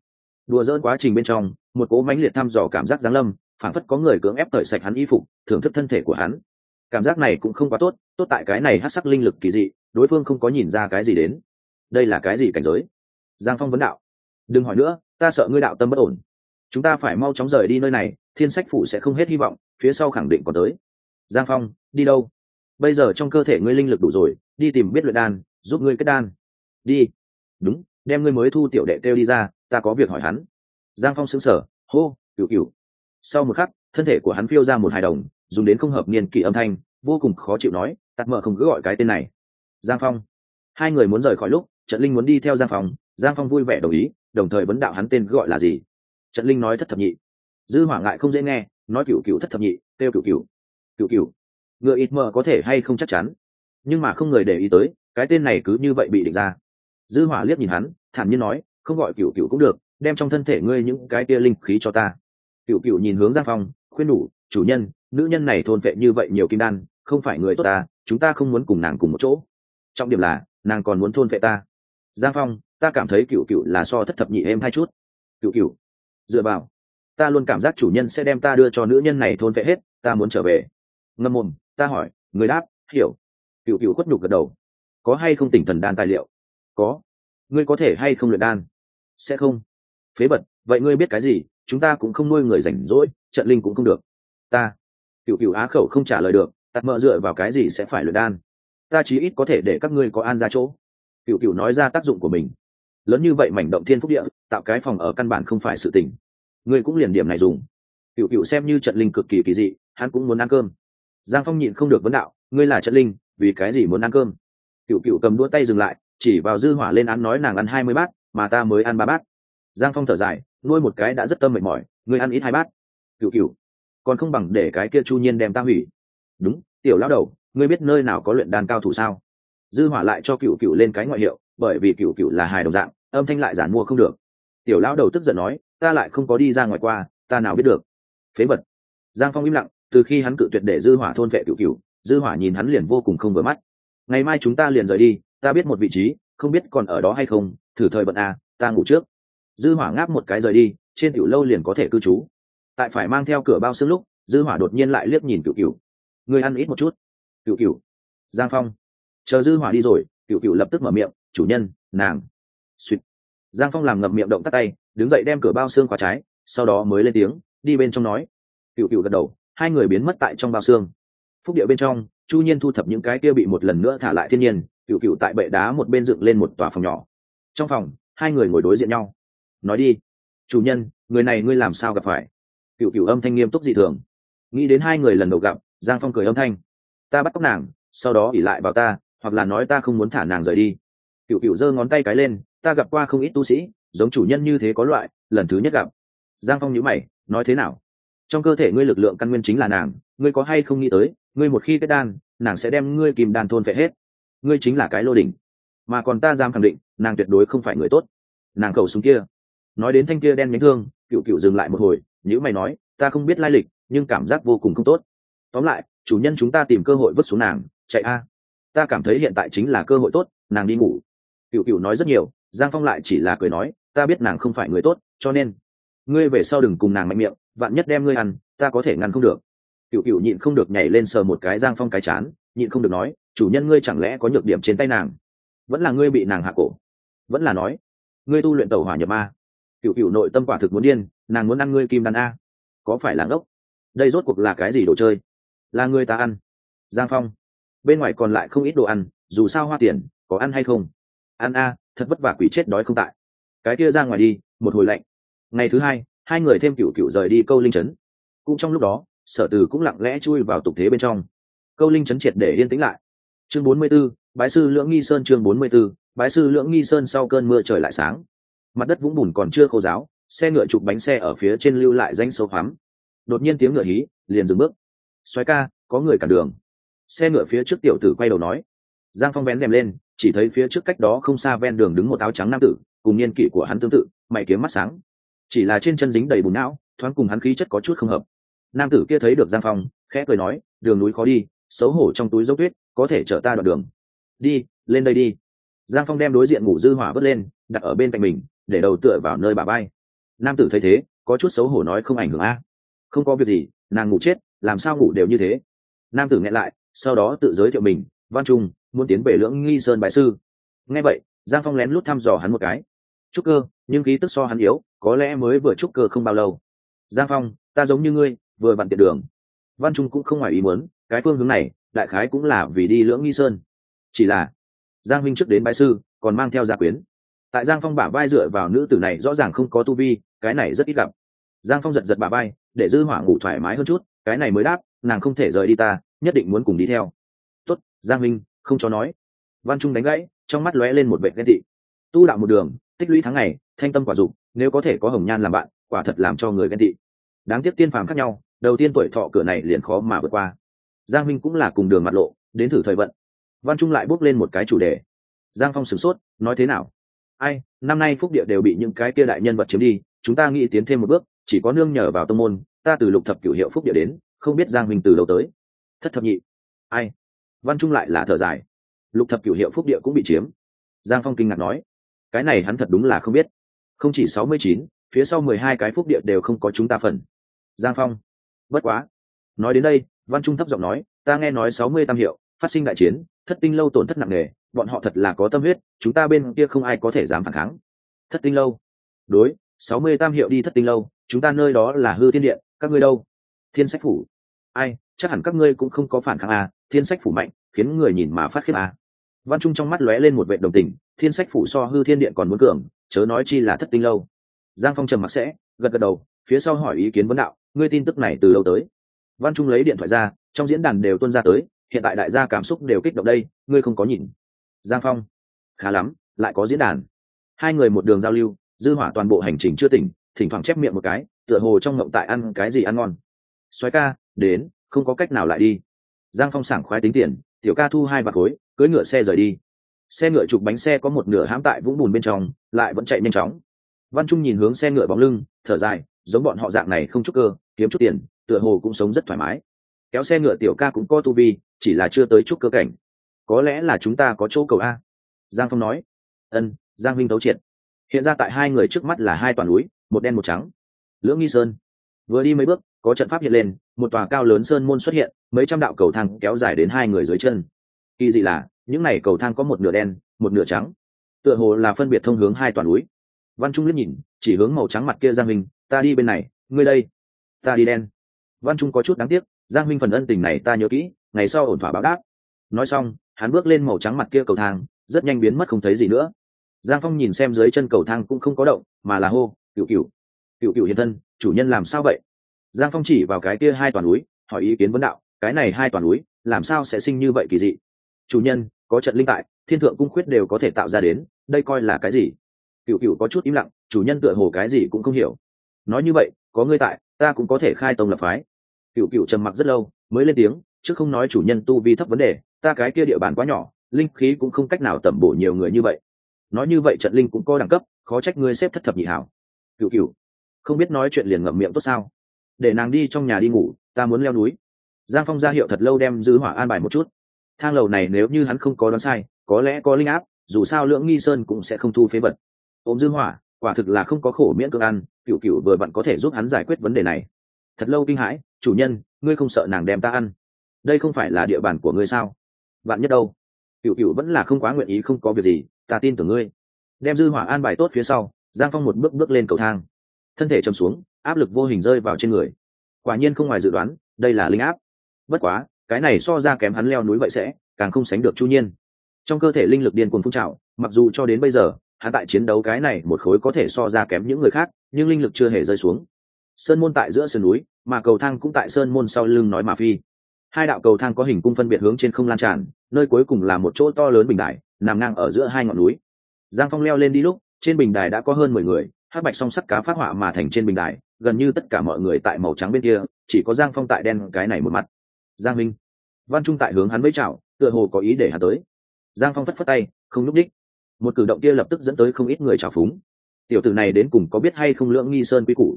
Speaker 1: Đùa dỡn quá trình bên trong, một cố mãnh liệt thăm dò cảm giác giáng lâm phản phất có người cưỡng ép tẩy sạch hắn y phục, thưởng thức thân thể của hắn. Cảm giác này cũng không quá tốt tốt tại cái này hắc sắc linh lực kỳ dị, đối phương không có nhìn ra cái gì đến. Đây là cái gì cảnh giới? Giang phong vấn đạo. Đừng hỏi nữa, ta sợ ngươi đạo tâm bất ổn. Chúng ta phải mau chóng rời đi nơi này, thiên sách phủ sẽ không hết hy vọng, phía sau khẳng định còn tới. Giang phong, đi đâu? Bây giờ trong cơ thể ngươi linh lực đủ rồi, đi tìm biết luyện đan, giúp ngươi kết đan. Đi. Đúng, đem ngươi mới thu tiểu đệ kêu đi ra, ta có việc hỏi hắn. Giang phong xứng sở hô cựu cựu sau một khắc, thân thể của hắn phiêu ra một hài đồng, dùng đến không hợp niên kỷ âm thanh, vô cùng khó chịu nói tắt mợ không cứ gọi cái tên này. Giang phong. Hai người muốn rời khỏi lúc, trận linh muốn đi theo giang phong. Giang phong vui vẻ đồng ý, đồng thời vấn đạo hắn tên gọi là gì. Trận linh nói thất thập nhị. Dư hỏa ngại không dễ nghe, nói cựu cựu thất thập nhị, kêu cựu cựu cựu cựu ngựa ít mờ có thể hay không chắc chắn. Nhưng mà không người để ý tới, cái tên này cứ như vậy bị định ra. Dư hỏa liếc nhìn hắn, thản nhiên nói, không gọi cựu cựu cũng được, đem trong thân thể ngươi những cái kia linh khí cho ta. Cựu cựu nhìn hướng giang phong, khuyên đủ, chủ nhân, nữ nhân này thôn vệ như vậy nhiều kim đan, không phải người tốt ta, chúng ta không muốn cùng nàng cùng một chỗ. Trọng điểm là, nàng còn muốn thôn vệ ta. Giang phong, ta cảm thấy cựu cựu là so thất thập nhị em hai chút. Cựu cựu dựa vào, ta luôn cảm giác chủ nhân sẽ đem ta đưa cho nữ nhân này thôn vệ hết, ta muốn trở về. Ngâm mồm ta hỏi, người đáp, hiểu. Cựu cựu khuất nhục gật đầu. Có hay không tỉnh thần đan tài liệu? Có. Ngươi có thể hay không luyện đan? Sẽ không. Phế bật vậy ngươi biết cái gì? Chúng ta cũng không nuôi người rảnh rỗi, trận linh cũng không được. Ta. Cựu cựu á khẩu không trả lời được tạt mợ dựa vào cái gì sẽ phải luyện đan? Ta chí ít có thể để các ngươi có an ra chỗ. Cựu cựu nói ra tác dụng của mình. Lớn như vậy mảnh động thiên phúc địa, tạo cái phòng ở căn bản không phải sự tỉnh ngươi cũng liền điểm này dùng. Cựu cựu xem như trận linh cực kỳ kỳ dị, hắn cũng muốn ăn cơm giang phong nhịn không được vấn đạo, ngươi là trận linh, vì cái gì muốn ăn cơm? Cựu cựu cầm đũa tay dừng lại, chỉ vào dư hỏa lên án nói nàng ăn hai mươi bát, mà ta mới ăn ba bát. Giang phong thở dài, nuôi một cái đã rất tâm mệt mỏi, ngươi ăn ít hai bát. Cựu cựu, còn không bằng để cái kia chu nhiên đem ta hủy. Đúng, tiểu lão đầu, ngươi biết nơi nào có luyện đan cao thủ sao? Dư hỏa lại cho cựu cựu lên cái ngoại hiệu, bởi vì cựu cựu là hài đồng dạng, âm thanh lại giản mua không được. Tiểu lão đầu tức giận nói, ta lại không có đi ra ngoài qua, ta nào biết được. Phế vật. Giang phong im lặng từ khi hắn cự tuyệt để dư hỏa thôn vệ cựu cựu dư hỏa nhìn hắn liền vô cùng không vừa mắt. Ngày mai chúng ta liền rời đi, ta biết một vị trí, không biết còn ở đó hay không, thử thời bận à ta ngủ trước. Dư hỏa ngáp một cái rời đi, trên tiểu lâu liền có thể cư trú. Tại phải mang theo cửa bao xương lúc, dư hỏa đột nhiên lại liếc nhìn cựu cựu người ăn ít một chút. Cựu cựu giang phong. Chờ dư hỏa đi rồi cựu cựu lập tức mở miệng, chủ nhân, nàng. Suýt giang phong làm ngậm miệng động tắt tay, đứng dậy đem cửa bao xương khóa trái, sau đó mới lên tiếng, đi bên trong nói. Cựu cựu gật đầu hai người biến mất tại trong bao xương. Phúc địa bên trong, chu nhiên thu thập những cái kia bị một lần nữa thả lại thiên nhiên, cựu cựu tại bệ đá một bên dựng lên một tòa phòng nhỏ. Trong phòng, hai người ngồi đối diện nhau. Nói đi, chủ nhân, người này ngươi làm sao gặp phải? Cựu cựu âm thanh nghiêm túc dị thường. Nghĩ đến hai người lần đầu gặp, giang phong cười âm thanh. Ta bắt cóc nàng, sau đó ỉ lại vào ta, hoặc là nói ta không muốn thả nàng rời đi. Cựu cựu giơ ngón tay cái lên, ta gặp qua không ít tu sĩ, giống chủ nhân như thế có loại, lần thứ nhất gặp. Giang phong nhữ mày, nói thế nào? Trong cơ thể ngươi lực lượng căn nguyên chính là nàng, ngươi có hay không nghĩ tới, ngươi một khi kết đan, nàng sẽ đem ngươi kìm đàn thôn phệ hết. Ngươi chính là cái lô đỉnh. Mà còn ta dám khẳng định, nàng tuyệt đối không phải người tốt. Nàng khẩu súng kia. Nói đến thanh kia đen nhánh thương, cựu cựu dừng lại một hồi nhữ mày nói, ta không biết lai lịch, nhưng cảm giác vô cùng không tốt. Tóm lại, chủ nhân chúng ta tìm cơ hội vứt xuống nàng, chạy a. Ta cảm thấy hiện tại chính là cơ hội tốt, nàng đi ngủ. Cựu cựu nói rất nhiều, giang phong lại chỉ là cười nói, ta biết nàng không phải người tốt, cho nên ngươi về sau đừng cùng nàng mạnh miệng, vạn nhất đem ngươi ăn, ta có thể ngăn không được. Cựu cựu nhịn không được nhảy lên sờ một cái giang phong cái chán, nhịn không được nói, chủ nhân ngươi chẳng lẽ có nhược điểm trên tay nàng? Vẫn là ngươi bị nàng hạ cổ. Vẫn là nói, ngươi tu luyện tàu hỏa nhập a cựu cựu nội tâm quả thực muốn điên, nàng muốn ăn ngươi kim đàn a. Có phải là ngốc? Đây rốt cuộc là cái gì đồ chơi? Là người ta ăn. Giang phong. Bên ngoài còn lại không ít đồ ăn, dù sao hoa tiền, có ăn hay không? Ăn a, thật vất vả quỷ chết đói không tại. Cái kia ra ngoài đi, một hồi lạnh ngày thứ hai hai người thêm cựu cựu rời đi câu linh trấn. Cũng trong lúc đó sở từ cũng lặng lẽ chui vào tục thế bên trong. Câu linh trấn triệt để yên tĩnh lại. Chương bốn mươi 44, bái sư lưỡng nghi sơn chương bốn mươi 44, bái sư lưỡng nghi sơn sau cơn mưa trời lại sáng. Mặt đất vũng bùn còn chưa khô giáo xe ngựa chụp bánh xe ở phía trên lưu lại danh sâu hoắm. Đột nhiên tiếng ngựa hí liền dừng bước. Xoáy ca có người cản đường. Xe ngựa phía trước tiểu tử quay đầu nói. Giang phong vén rèm lên chỉ thấy phía trước cách đó không xa ven đường đứng một áo trắng nam tử cùng niên kỷ của hắn tương tự mày kiếm mắt sáng chỉ là trên chân dính đầy bùn não, thoáng cùng hắn khí chất có chút không hợp. Nam tử kia thấy được giang phong, khẽ cười nói, đường núi khó đi, xấu hổ trong túi dốc tuyết, có thể chở ta đoạn đường. Đi, lên đây đi. Giang phong đem đối diện ngủ dư hỏa vớt lên, đặt ở bên cạnh mình, để đầu tựa vào nơi bà bay. Nam tử thấy thế, có chút xấu hổ nói không ảnh hưởng a. Không có việc gì, nàng ngủ chết, làm sao ngủ đều như thế? Nam tử nghe lại, sau đó tự giới thiệu mình, văn trung, muốn tiến về lưỡng nghi sơn bái sư. Nghe vậy, giang phong lén lút thăm dò hắn một cái. Trúc cơ nhưng khí tức so hắn yếu, có lẽ mới vừa trúc cơ không bao lâu. Giang phong, ta giống như ngươi, vừa vặn tiện đường. Văn trung cũng không ngoài ý muốn, cái phương hướng này, đại khái cũng là vì đi lưỡng nghi sơn. Chỉ là, giang minh trước đến bái sư, còn mang theo gia quyến. Tại giang phong bả vai dựa vào nữ tử này rõ ràng không có tu vi, cái này rất ít gặp. Giang phong giật giật bả vai, để dư hỏa ngủ thoải mái hơn chút, cái này mới đáp, nàng không thể rời đi ta, nhất định muốn cùng đi theo. Tốt, giang minh, không cho nói. Văn trung đánh gãy, trong mắt lóe lên một vệ ghen tị. Tu đạo một đường tích lũy tháng ngày, thanh tâm quả dục, nếu có thể có hồng nhan làm bạn, quả thật làm cho người ghen tị. Đáng tiếc tiên phàm khác nhau, đầu tiên tuổi thọ cửa này liền khó mà vượt qua. Giang minh cũng là cùng đường mặt lộ, đến thử thời vận. Văn trung lại bước lên một cái chủ đề. Giang phong sửng sốt, nói thế nào? Ai, năm nay phúc địa đều bị những cái kia đại nhân vật chiếm đi, chúng ta nghĩ tiến thêm một bước, chỉ có nương nhờ vào tông môn, ta từ lục thập cửu hiệu phúc địa đến, không biết giang minh từ đâu tới. Thất thập nhị. Ai? Văn trung lại là thở dài. Lục thập cửu hiệu phúc địa cũng bị chiếm. Giang phong kinh ngạc nói cái này hắn thật đúng là không biết. Không chỉ sáu mươi chín phía sau mười hai cái phúc địa đều không có chúng ta phần. Giang phong. Bất quá. Nói đến đây văn trung thấp giọng nói ta nghe nói sáu mươi tam hiệu phát sinh đại chiến thất tinh lâu tổn thất nặng nề bọn họ thật là có tâm huyết chúng ta bên kia không ai có thể dám phản kháng. Thất tinh lâu? Đối sáu mươi tam hiệu đi thất tinh lâu chúng ta nơi đó là hư thiên điện các ngươi đâu? Thiên sách phủ. Ai chắc hẳn các ngươi cũng không có phản kháng à, thiên sách phủ mạnh khiến người nhìn mà phát khiếp à. văn trung trong mắt lóe lên một vệ đồng tình thiên sách phủ so hư thiên điện còn muốn cường, chớ nói chi là thất tinh lâu. Giang phong trầm mặc sẽ, gật gật đầu, phía sau hỏi ý kiến vấn đạo, ngươi tin tức này từ lâu tới? Văn trung lấy điện thoại ra, trong diễn đàn đều tuân ra tới, hiện tại đại gia cảm xúc đều kích động đây, ngươi không có nhìn. Giang phong, khá lắm, lại có diễn đàn. Hai người một đường giao lưu, dư hỏa toàn bộ hành trình chưa tỉnh, thỉnh thoảng chép miệng một cái, tựa hồ trong ngộng tại ăn cái gì ăn ngon. Xoáy ca, đến, không có cách nào lại đi. Giang phong sảng khoái tính tiền, tiểu ca thu hai bạc khối cưỡi ngựa xe rời đi xe ngựa chụp bánh xe có một nửa hãm tại vũng bùn bên trong, lại vẫn chạy nhanh chóng. Văn trung nhìn hướng xe ngựa bóng lưng, thở dài, giống bọn họ dạng này không chút cơ, kiếm chút tiền, tựa hồ cũng sống rất thoải mái. Kéo xe ngựa tiểu ca cũng có tu vi, chỉ là chưa tới chút cơ cảnh. Có lẽ là chúng ta có chỗ cầu a. Giang phong nói. Ân, giang minh tấu triệt. Hiện ra tại hai người trước mắt là hai toàn núi, một đen một trắng. Lưỡng nghi sơn. Vừa đi mấy bước, có trận pháp hiện lên, một tòa cao lớn sơn môn xuất hiện, mấy trăm đạo cầu thang kéo dài đến hai người dưới chân. Kỳ dị là những này cầu thang có một nửa đen, một nửa trắng. Tựa hồ là phân biệt thông hướng hai toàn núi. Văn trung liếc nhìn, chỉ hướng màu trắng mặt kia giang minh, ta đi bên này, ngươi đây. Ta đi đen. Văn trung có chút đáng tiếc, giang minh phần ân tình này ta nhớ kỹ, ngày sau ổn thỏa báo đáp. Nói xong, hắn bước lên màu trắng mặt kia cầu thang, rất nhanh biến mất không thấy gì nữa. Giang phong nhìn xem dưới chân cầu thang cũng không có động, mà là hô cựu cựu cựu cựu hiện thân, chủ nhân làm sao vậy? Giang phong chỉ vào cái kia hai toàn núi, hỏi ý kiến vấn đạo, cái này hai toàn núi, làm sao sẽ sinh như vậy kỳ dị? Chủ nhân có trận linh tại, thiên thượng cung khuyết đều có thể tạo ra đến, đây coi là cái gì? Cựu cựu có chút im lặng, chủ nhân tựa hồ cái gì cũng không hiểu. Nói như vậy, có ngươi tại, ta cũng có thể khai tông lập phái. Cựu cựu trầm mặc rất lâu, mới lên tiếng chứ không nói chủ nhân tu vi thấp vấn đề, ta cái kia địa bàn quá nhỏ, linh khí cũng không cách nào tẩm bổ nhiều người như vậy. Nói như vậy trận linh cũng có đẳng cấp, khó trách ngươi xếp thất thập nhị hảo. Cựu cựu không biết nói chuyện liền ngậm miệng tốt sao? Để nàng đi trong nhà đi ngủ, ta muốn leo núi. Giang phong ra hiệu thật lâu đem dư hỏa an bài một chút thang lầu này nếu như hắn không có đoán sai, có lẽ có linh áp, dù sao lưỡng nghi sơn cũng sẽ không thu phế vật. Ôm dư hỏa, quả thực là không có khổ miễn cưỡng ăn, cựu cựu vừa vặn có thể giúp hắn giải quyết vấn đề này. Thật lâu kinh hãi, chủ nhân, ngươi không sợ nàng đem ta ăn? Đây không phải là địa bàn của ngươi sao? Bạn nhất đâu? Cựu cựu vẫn là không quá nguyện ý, không có việc gì, ta tin tưởng ngươi. Đem dư hỏa an bài tốt phía sau, giang phong một bước bước lên cầu thang. Thân thể chầm xuống, áp lực vô hình rơi vào trên người. Quả nhiên không ngoài dự đoán, đây là linh áp. Bất quá cái này so ra kém hắn leo núi vậy sẽ, càng không sánh được chu nhiên. Trong cơ thể linh lực điên cuồng phun trào, mặc dù cho đến bây giờ, hắn tại chiến đấu cái này một khối có thể so ra kém những người khác, nhưng linh lực chưa hề rơi xuống. Sơn môn tại giữa sườn núi, mà cầu thang cũng tại sơn môn sau lưng nói mà phi. Hai đạo cầu thang có hình cung phân biệt hướng trên không lan tràn, nơi cuối cùng là một chỗ to lớn bình đại nằm ngang ở giữa hai ngọn núi. Giang phong leo lên đi lúc, trên bình đài đã có hơn mười người, hát bạch song sắt cá phát họa mà thành trên bình đài, gần như tất cả mọi người tại màu trắng bên kia, chỉ có giang phong tại đen cái này một mặt. Giang minh văn trung tại hướng hắn với chào tựa hồ có ý để hắn tới. Giang phong phất phất tay, không núp đích một cử động kia lập tức dẫn tới không ít người trào phúng. Tiểu tử này đến cùng có biết hay không lưỡng nghi sơn quy củ?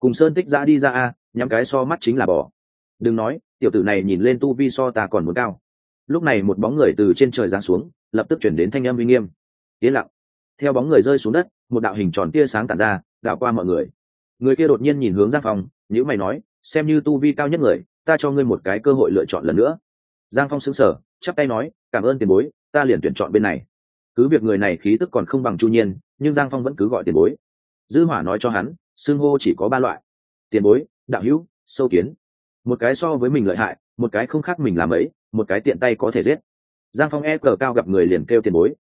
Speaker 1: Cùng sơn tích ra đi ra a, nhắm cái so mắt chính là bỏ. đừng nói, tiểu tử này nhìn lên tu vi so ta còn muốn cao. Lúc này một bóng người từ trên trời giáng xuống, lập tức chuyển đến thanh âm uy nghiêm. Yên lặng. Theo bóng người rơi xuống đất, một đạo hình tròn tia sáng tản ra, đảo qua mọi người. Người kia đột nhiên nhìn hướng giang phong nhữ mày nói, xem như tu vi cao nhất người, ta cho ngươi một cái cơ hội lựa chọn lần nữa giang phong xứng sở chắp tay nói, cảm ơn tiền bối, ta liền tuyển chọn bên này. Cứ việc người này khí tức còn không bằng chu nhiên, nhưng giang phong vẫn cứ gọi tiền bối. Dư hỏa nói cho hắn, xưng hô chỉ có ba loại. Tiền bối, đạo hữu, sâu kiến. Một cái so với mình lợi hại, một cái không khác mình làm ấy, một cái tiện tay có thể giết. Giang phong e cờ cao gặp người liền kêu tiền bối.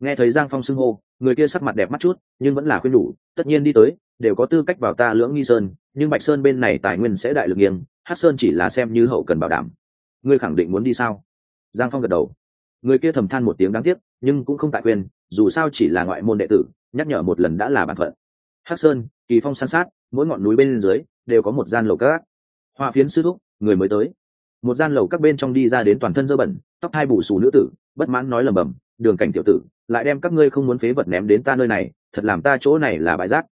Speaker 1: Nghe thấy giang phong xưng hô, người kia sắc mặt đẹp mắt chút, nhưng vẫn là khuyên đủ tất nhiên đi tới, đều có tư cách vào ta lưỡng nghi sơn, nhưng bạch sơn bên này tài nguyên sẽ đại lực nghiêng hát sơn chỉ là xem như hậu cần bảo đảm ngươi khẳng định muốn đi sao? Giang phong gật đầu. Người kia thầm than một tiếng đáng tiếc, nhưng cũng không tại quyền dù sao chỉ là ngoại môn đệ tử, nhắc nhở một lần đã là bản phận. Hắc sơn, kỳ phong san sát, mỗi ngọn núi bên dưới đều có một gian lầu các. Hoa phiến sư thúc, người mới tới. Một gian lầu các bên trong đi ra đến toàn thân dơ bẩn, tóc hai bù xù nữ tử, bất mãn nói lầm bầm đường cảnh tiểu tử, lại đem các ngươi không muốn phế vật ném đến ta nơi này, thật làm ta chỗ này là bãi rác.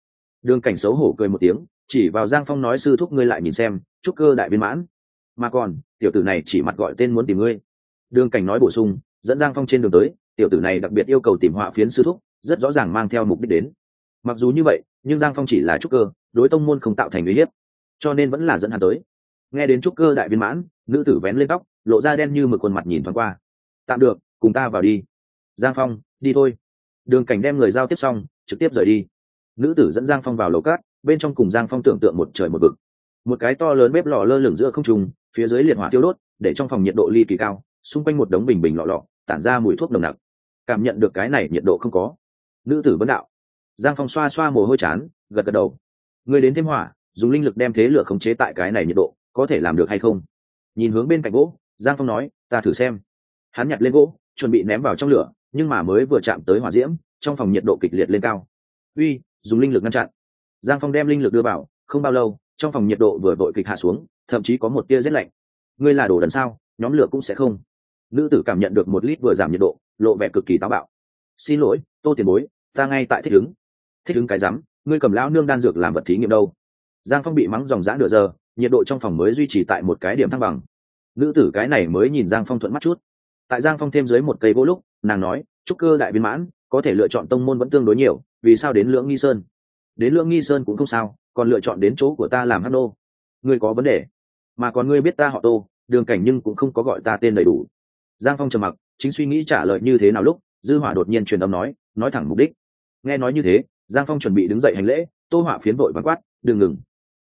Speaker 1: Đường cảnh xấu hổ cười một tiếng, chỉ vào giang phong nói, sư thúc ngươi lại nhìn xem chúc cơ đại viên mãn mà còn, tiểu tử này chỉ mặt gọi tên muốn tìm ngươi. Đường cảnh nói bổ sung, dẫn giang phong trên đường tới, tiểu tử này đặc biệt yêu cầu tìm họa phiến sư thúc, rất rõ ràng mang theo mục đích đến. Mặc dù như vậy, nhưng giang phong chỉ là trúc cơ, đối tông môn không tạo thành uy hiếp, cho nên vẫn là dẫn hắn tới. Nghe đến trúc cơ đại viên mãn, nữ tử vén lên tóc, lộ ra đen như mực khuôn mặt nhìn thoáng qua. Tạm được, cùng ta vào đi. Giang phong, đi thôi. Đường cảnh đem người giao tiếp xong, trực tiếp rời đi. Nữ tử dẫn giang phong vào lầu cát, bên trong cùng giang phong tưởng tượng một trời một vực. Một cái to lớn bếp lò lơ lửng giữa không trùng phía dưới liệt hỏa tiêu đốt, để trong phòng nhiệt độ ly kỳ cao, xung quanh một đống bình bình lọ lọ, tản ra mùi thuốc nồng nặc. Cảm nhận được cái này nhiệt độ không có. Nữ tử vấn đạo. Giang phong xoa xoa mồ hôi chán, gật gật đầu. Người đến thêm hỏa, dùng linh lực đem thế lửa khống chế tại cái này nhiệt độ, có thể làm được hay không? Nhìn hướng bên cạnh gỗ, giang phong nói, ta thử xem. Hắn nhặt lên gỗ, chuẩn bị ném vào trong lửa, nhưng mà mới vừa chạm tới hỏa diễm, trong phòng nhiệt độ kịch liệt lên cao. Uy, dùng linh lực ngăn chặn. Giang phong đem linh lực đưa vào, không bao lâu trong phòng nhiệt độ vừa vội kịch hạ xuống, thậm chí có một tia rét lạnh. Ngươi là đồ đần sao? Nhóm lửa cũng sẽ không. Nữ tử cảm nhận được một lít vừa giảm nhiệt độ, lộ vẻ cực kỳ táo bạo. Xin lỗi, tô tiền bối, ta ngay tại thích ứng. Thích ứng cái rắm, ngươi cầm lão nương đan dược làm vật thí nghiệm đâu? Giang phong bị mắng dòng dã nửa giờ, nhiệt độ trong phòng mới duy trì tại một cái điểm thăng bằng. Nữ tử cái này mới nhìn giang phong thuận mắt chút. Tại giang phong thêm dưới một cây gỗ lúc, nàng nói, trúc cơ đại viên mãn, có thể lựa chọn tông môn vẫn tương đối nhiều, vì sao đến lưỡng nghi sơn? Đến lưỡng nghi sơn cũng không sao còn lựa chọn đến chỗ của ta làm hát nô. Ngươi có vấn đề, mà còn ngươi biết ta họ tô, đường cảnh nhưng cũng không có gọi ta tên đầy đủ. Giang phong trầm mặc, chính suy nghĩ trả lời như thế nào lúc, dư hỏa đột nhiên truyền âm nói nói thẳng mục đích. Nghe nói như thế, giang phong chuẩn bị đứng dậy hành lễ, tô hỏa phiến vội vắn quát, đừng ngừng.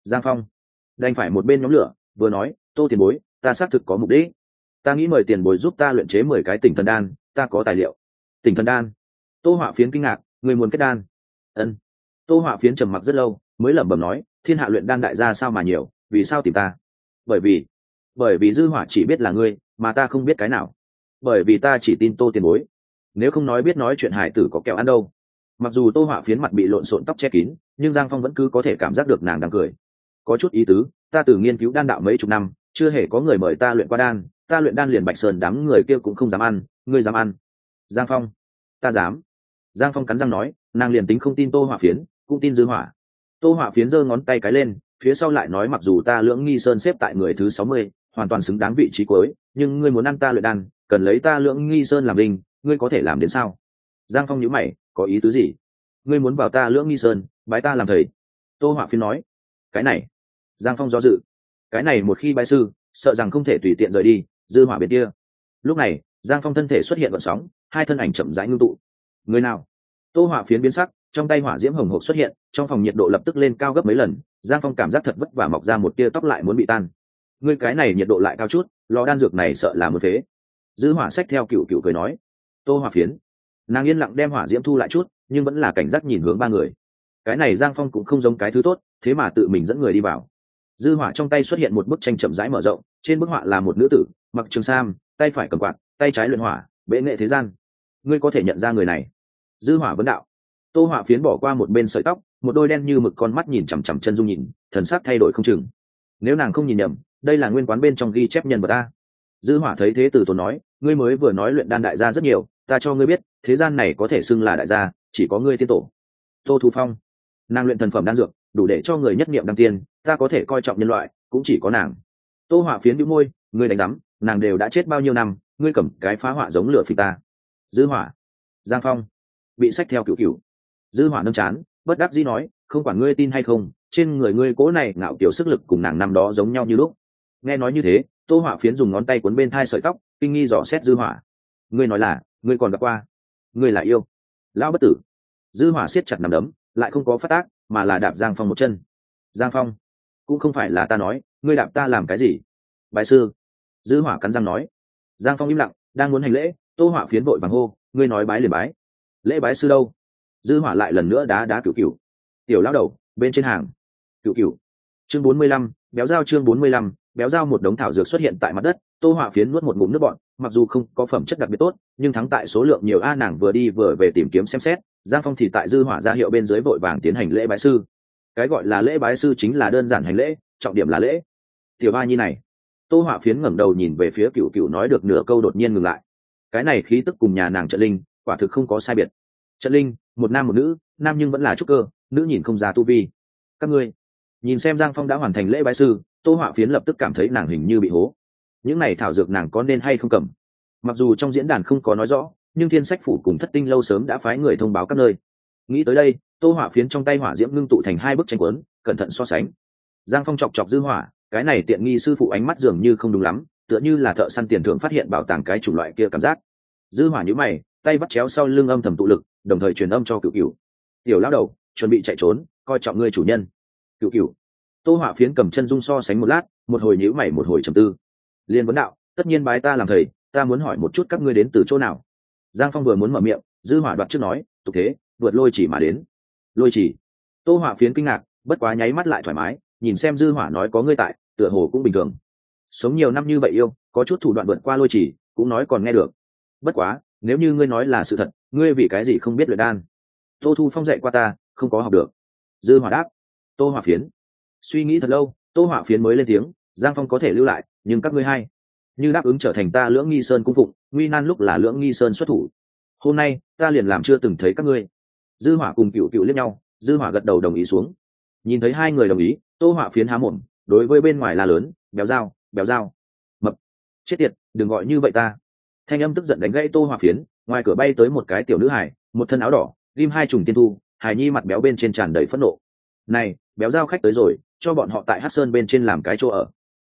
Speaker 1: Giang phong đành phải một bên nhóm lửa, vừa nói, tô tiền bối, ta xác thực có mục đích. Ta nghĩ mời tiền bối giúp ta luyện chế mười cái tỉnh thần đan, ta có tài liệu. Tỉnh thần đan? Tô hỏa phiến kinh ngạc người muốn kết đan? Ân. Tô hỏa phiến trầm mặc rất lâu mới lẩm bẩm nói, thiên hạ luyện đan đại gia sao mà nhiều, vì sao tìm ta? Bởi vì bởi vì dư hỏa chỉ biết là ngươi, mà ta không biết cái nào. Bởi vì ta chỉ tin tô tiền bối. Nếu không nói biết nói chuyện hải tử có kẹo ăn đâu. Mặc dù tô hỏa phiến mặt bị lộn xộn tóc che kín, nhưng giang phong vẫn cứ có thể cảm giác được nàng đang cười. Có chút ý tứ, ta từ nghiên cứu đan đạo mấy chục năm, chưa hề có người mời ta luyện qua đan, ta luyện đan liền bạch sơn đám người kia cũng không dám ăn, ngươi dám ăn. Giang phong. Ta dám. Giang phong cắn răng nói, nàng liền tính không tin tô hỏa phiến, cũng tin dư hỏa tô họa phiến giơ ngón tay cái lên, phía sau lại nói mặc dù ta lưỡng nghi sơn xếp tại người thứ sáu mươi, hoàn toàn xứng đáng vị trí cuối, nhưng ngươi muốn ăn ta luyện đan, cần lấy ta lưỡng nghi sơn làm linh ngươi có thể làm đến sao? Giang phong nhíu mày, có ý tứ gì? Ngươi muốn vào ta lưỡng nghi sơn, bái ta làm thầy? Tô họa phiến nói. Cái này. Giang phong do dự. Cái này một khi bái sư, sợ rằng không thể tùy tiện rời đi, dư hỏa bên kia. Lúc này, giang phong thân thể xuất hiện vận sóng, hai thân ảnh chậm rãi ngưng tụ. Người nào? Tô họa phiến biến sắc trong tay hỏa diễm hồng hộc xuất hiện, trong phòng nhiệt độ lập tức lên cao gấp mấy lần, giang phong cảm giác thật vất vả mọc ra một tia tóc lại muốn bị tan. Ngươi cái này nhiệt độ lại cao chút, lò đan dược này sợ là một thế dư hỏa sách theo cựu cựu cười nói, tô hỏa phiến. Nàng yên lặng đem hỏa diễm thu lại chút, nhưng vẫn là cảnh giác nhìn hướng ba người. Cái này giang phong cũng không giống cái thứ tốt, thế mà tự mình dẫn người đi vào. Dư hỏa trong tay xuất hiện một bức tranh chậm rãi mở rộng, trên bức họa là một nữ tử, mặc trường sam, tay phải cầm quạt, tay trái luyện hỏa, bệ nghệ thế gian. Ngươi có thể nhận ra người này. Dư hỏa vấn đạo tô họa phiến bỏ qua một bên sợi tóc, một đôi đen như mực con mắt nhìn chằm chằm chân dung nhìn, thần sắc thay đổi không chừng. Nếu nàng không nhìn nhầm, đây là nguyên quán bên trong ghi chép nhân vật ta dư hỏa thấy thế từ tốn nói, ngươi mới vừa nói luyện đan đại gia rất nhiều, ta cho ngươi biết, thế gian này có thể xưng là đại gia, chỉ có ngươi tiên tổ. Tô thu phong, nàng luyện thần phẩm đan dược, đủ để cho người nhất niệm đăng tiên, ta có thể coi trọng nhân loại, cũng chỉ có nàng. Tô hỏa phiến bĩu môi, ngươi đánh rắm nàng đều đã chết bao nhiêu năm, ngươi cầm cái phá họa giống lửa phi ta. Dư hỏa giang phong, bị sách theo cửu cửu dư hỏa nâng chán, bất đắc dĩ nói, không quản ngươi tin hay không, trên người ngươi cố này ngạo kiểu sức lực cùng nàng năm đó giống nhau như lúc. Nghe nói như thế, tô hỏa phiến dùng ngón tay cuốn bên thai sợi tóc, kinh nghi dò xét dư hỏa. Ngươi nói là, ngươi còn gặp qua? Ngươi là yêu? Lão bất tử. Dư hỏa siết chặt nằm đấm, lại không có phát tác, mà là đạp giang phong một chân. Giang phong, cũng không phải là ta nói, ngươi đạp ta làm cái gì? Bài sư. Dư hỏa cắn răng nói. Giang phong im lặng, đang muốn hành lễ, tô hỏa phiến vội vàng hô, ngươi nói bái liền bái. Lễ bái sư đâu? Dư hỏa lại lần nữa đá đá cửu cửu. Tiểu lão đầu bên trên hàng. Cửu cửu. Chương 45, béo dao chương 45, béo dao một đống thảo dược xuất hiện tại mặt đất tô hỏa phiến nuốt một ngụm nước bọn mặc dù không có phẩm chất đặc biệt tốt nhưng thắng tại số lượng nhiều a nàng vừa đi vừa về tìm kiếm xem xét giang phong thì tại dư hỏa ra hiệu bên dưới vội vàng tiến hành lễ bái sư. Cái gọi là lễ bái sư chính là đơn giản hành lễ trọng điểm là lễ. Tiểu ba nhi này. Tô hỏa phiến ngẩng đầu nhìn về phía cựu cựu nói được nửa câu đột nhiên ngừng lại. Cái này khí tức cùng nhà nàng trận linh quả thực không có sai biệt. Trận linh một nam một nữ, nam nhưng vẫn là trúc cơ, nữ nhìn không ra tu vi. Các ngươi, nhìn xem giang phong đã hoàn thành lễ bái sư, tô hỏa phiến lập tức cảm thấy nàng hình như bị hố. Những này thảo dược nàng có nên hay không cầm? Mặc dù trong diễn đàn không có nói rõ, nhưng thiên sách phủ cùng thất tinh lâu sớm đã phái người thông báo các nơi. Nghĩ tới đây, tô hỏa phiến trong tay hỏa diễm ngưng tụ thành hai bức tranh quấn cẩn thận so sánh. Giang phong chọc chọc dư hỏa, cái này tiện nghi sư phụ ánh mắt dường như không đúng lắm, tựa như là thợ săn tiền thưởng phát hiện bảo tàng cái chủng loại kia cảm giác. Dư hỏa nhíu mày tay bắt chéo sau lưng âm thầm tụ lực, đồng thời truyền âm cho cựu cựu tiểu lão đầu, chuẩn bị chạy trốn, coi trọng ngươi chủ nhân. Cựu cựu tô hỏa phiến cầm chân dung so sánh một lát, một hồi nhíu mày, một hồi trầm tư. Liên vấn đạo, tất nhiên bái ta làm thầy, ta muốn hỏi một chút các ngươi đến từ chỗ nào? Giang phong vừa muốn mở miệng, dư hỏa đoạt trước nói, tục thế, vượt lôi chỉ mà đến. Lôi chỉ? Tô hỏa phiến kinh ngạc, bất quá nháy mắt lại thoải mái, nhìn xem dư hỏa nói có ngươi tại, tựa hồ cũng bình thường. Sống nhiều năm như vậy yêu, có chút thủ đoạn vượt qua lôi chỉ, cũng nói còn nghe được. Bất quá nếu như ngươi nói là sự thật, ngươi vì cái gì không biết luyện đan? Tô thu phong dạy qua ta, không có học được. Dư hỏa đáp. Tô hỏa phiến. Suy nghĩ thật lâu, tô hỏa phiến mới lên tiếng, giang phong có thể lưu lại, nhưng các ngươi hay. Như đáp ứng trở thành ta lưỡng nghi sơn cung phụng, nguy nan lúc là lưỡng nghi sơn xuất thủ. Hôm nay, ta liền làm chưa từng thấy các ngươi. Dư hỏa cùng cựu cựu liếc nhau, dư hỏa gật đầu đồng ý xuống. Nhìn thấy hai người đồng ý, tô hỏa phiến há mồm, đối với bên ngoài là lớn, béo dao béo dao. Mập. Chết tiệt, đừng gọi như vậy ta thanh âm tức giận đánh gãy tô hỏa phiến, ngoài cửa bay tới một cái tiểu nữ hải một thân áo đỏ, ghim hai trùng tiên thu hải nhi mặt béo bên trên tràn đầy phẫn nộ. Này, béo giao khách tới rồi, cho bọn họ tại hát sơn bên trên làm cái chỗ ở.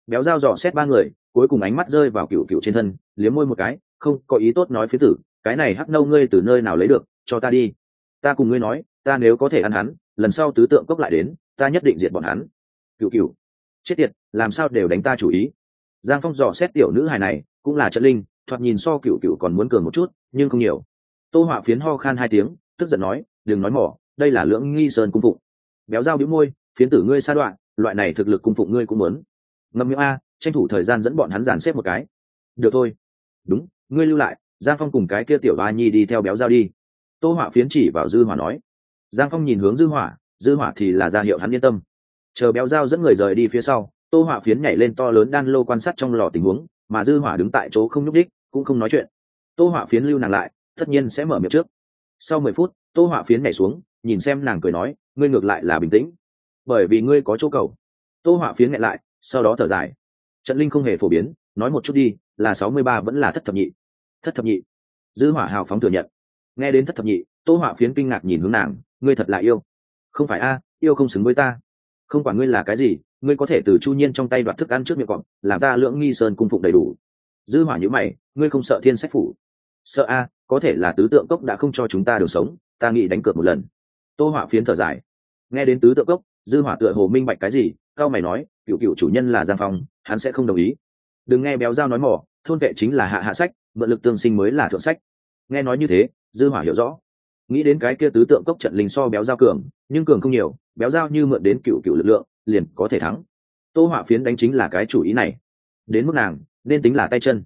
Speaker 1: Béo dao dò xét ba người, cuối cùng ánh mắt rơi vào cựu cựu trên thân, liếm môi một cái, không, có ý tốt nói phía tử, cái này hắc nâu ngươi từ nơi nào lấy được, cho ta đi. Ta cùng ngươi nói, ta nếu có thể ăn hắn, lần sau tứ tượng cốc lại đến, ta nhất định diệt bọn hắn. Cựu cựu chết tiệt, làm sao đều đánh ta chủ ý. Giang phong dò xét tiểu nữ hài này, cũng là trận linh thoạt nhìn so cựu cựu còn muốn cường một chút, nhưng không nhiều. Tô họa phiến ho khan hai tiếng, tức giận nói, đừng nói mỏ, đây là lưỡng nghi sơn cung phụng. Béo dao bĩu môi, phiến tử ngươi sa đoạn, loại này thực lực cung phụng ngươi cũng muốn. Ngâm miệng a, tranh thủ thời gian dẫn bọn hắn dàn xếp một cái. Được thôi. Đúng, ngươi lưu lại, giang phong cùng cái kia tiểu ba nhi đi theo béo dao đi. Tô họa phiến chỉ vào dư hỏa nói. Giang phong nhìn hướng dư hỏa dư hỏa thì là ra hiệu hắn yên tâm. Chờ béo dao dẫn người rời đi phía sau, tô họa phiến nhảy lên to lớn đan lô quan sát trong lò tình huống, mà dư hỏa đứng tại chỗ không nhúc đích cũng không nói chuyện. Tô họa phiến lưu nàng lại, tất nhiên sẽ mở miệng trước. Sau mười phút, tô họa phiến nhảy xuống, nhìn xem nàng cười nói, ngươi ngược lại là bình tĩnh, bởi vì ngươi có chỗ cầu. Tô họa phiến nghẹn lại, sau đó thở dài. Trận linh không hề phổ biến, nói một chút đi, là sáu mươi ba vẫn là thất thập nhị? Thất thập nhị. Dư hỏa hào phóng thừa nhận. Nghe đến thất thập nhị, tô họa phiến kinh ngạc nhìn hướng nàng, ngươi thật là yêu. Không phải a, yêu không xứng với ta. Không quản ngươi là cái gì, ngươi có thể từ chu nhiên trong tay đoạt thức ăn trước miệng cọp làm ta lưỡng nghi sơn cung phục đầy đủ. Dư hỏa nhữ mày ngươi không sợ thiên sách phủ? Sợ a, có thể là tứ tượng cốc đã không cho chúng ta đường sống, ta nghĩ đánh cược một lần. Tô hỏa phiến thở dài. Nghe đến tứ tượng cốc, dư hỏa tựa hồ minh bạch cái gì, cao mày nói cựu cựu chủ nhân là giang phong, hắn sẽ không đồng ý. Đừng nghe béo dao nói mỏ, thôn vệ chính là hạ hạ sách, mượn lực tương sinh mới là thượng sách. Nghe nói như thế, dư hỏa hiểu rõ. Nghĩ đến cái kia tứ tượng cốc trận linh so béo dao cường, nhưng cường không nhiều, béo dao như mượn đến cựu cựu lực lượng, liền có thể thắng. Tô hỏa phiến đánh chính là cái chủ ý này. Đến mức nàng, nên tính là tay chân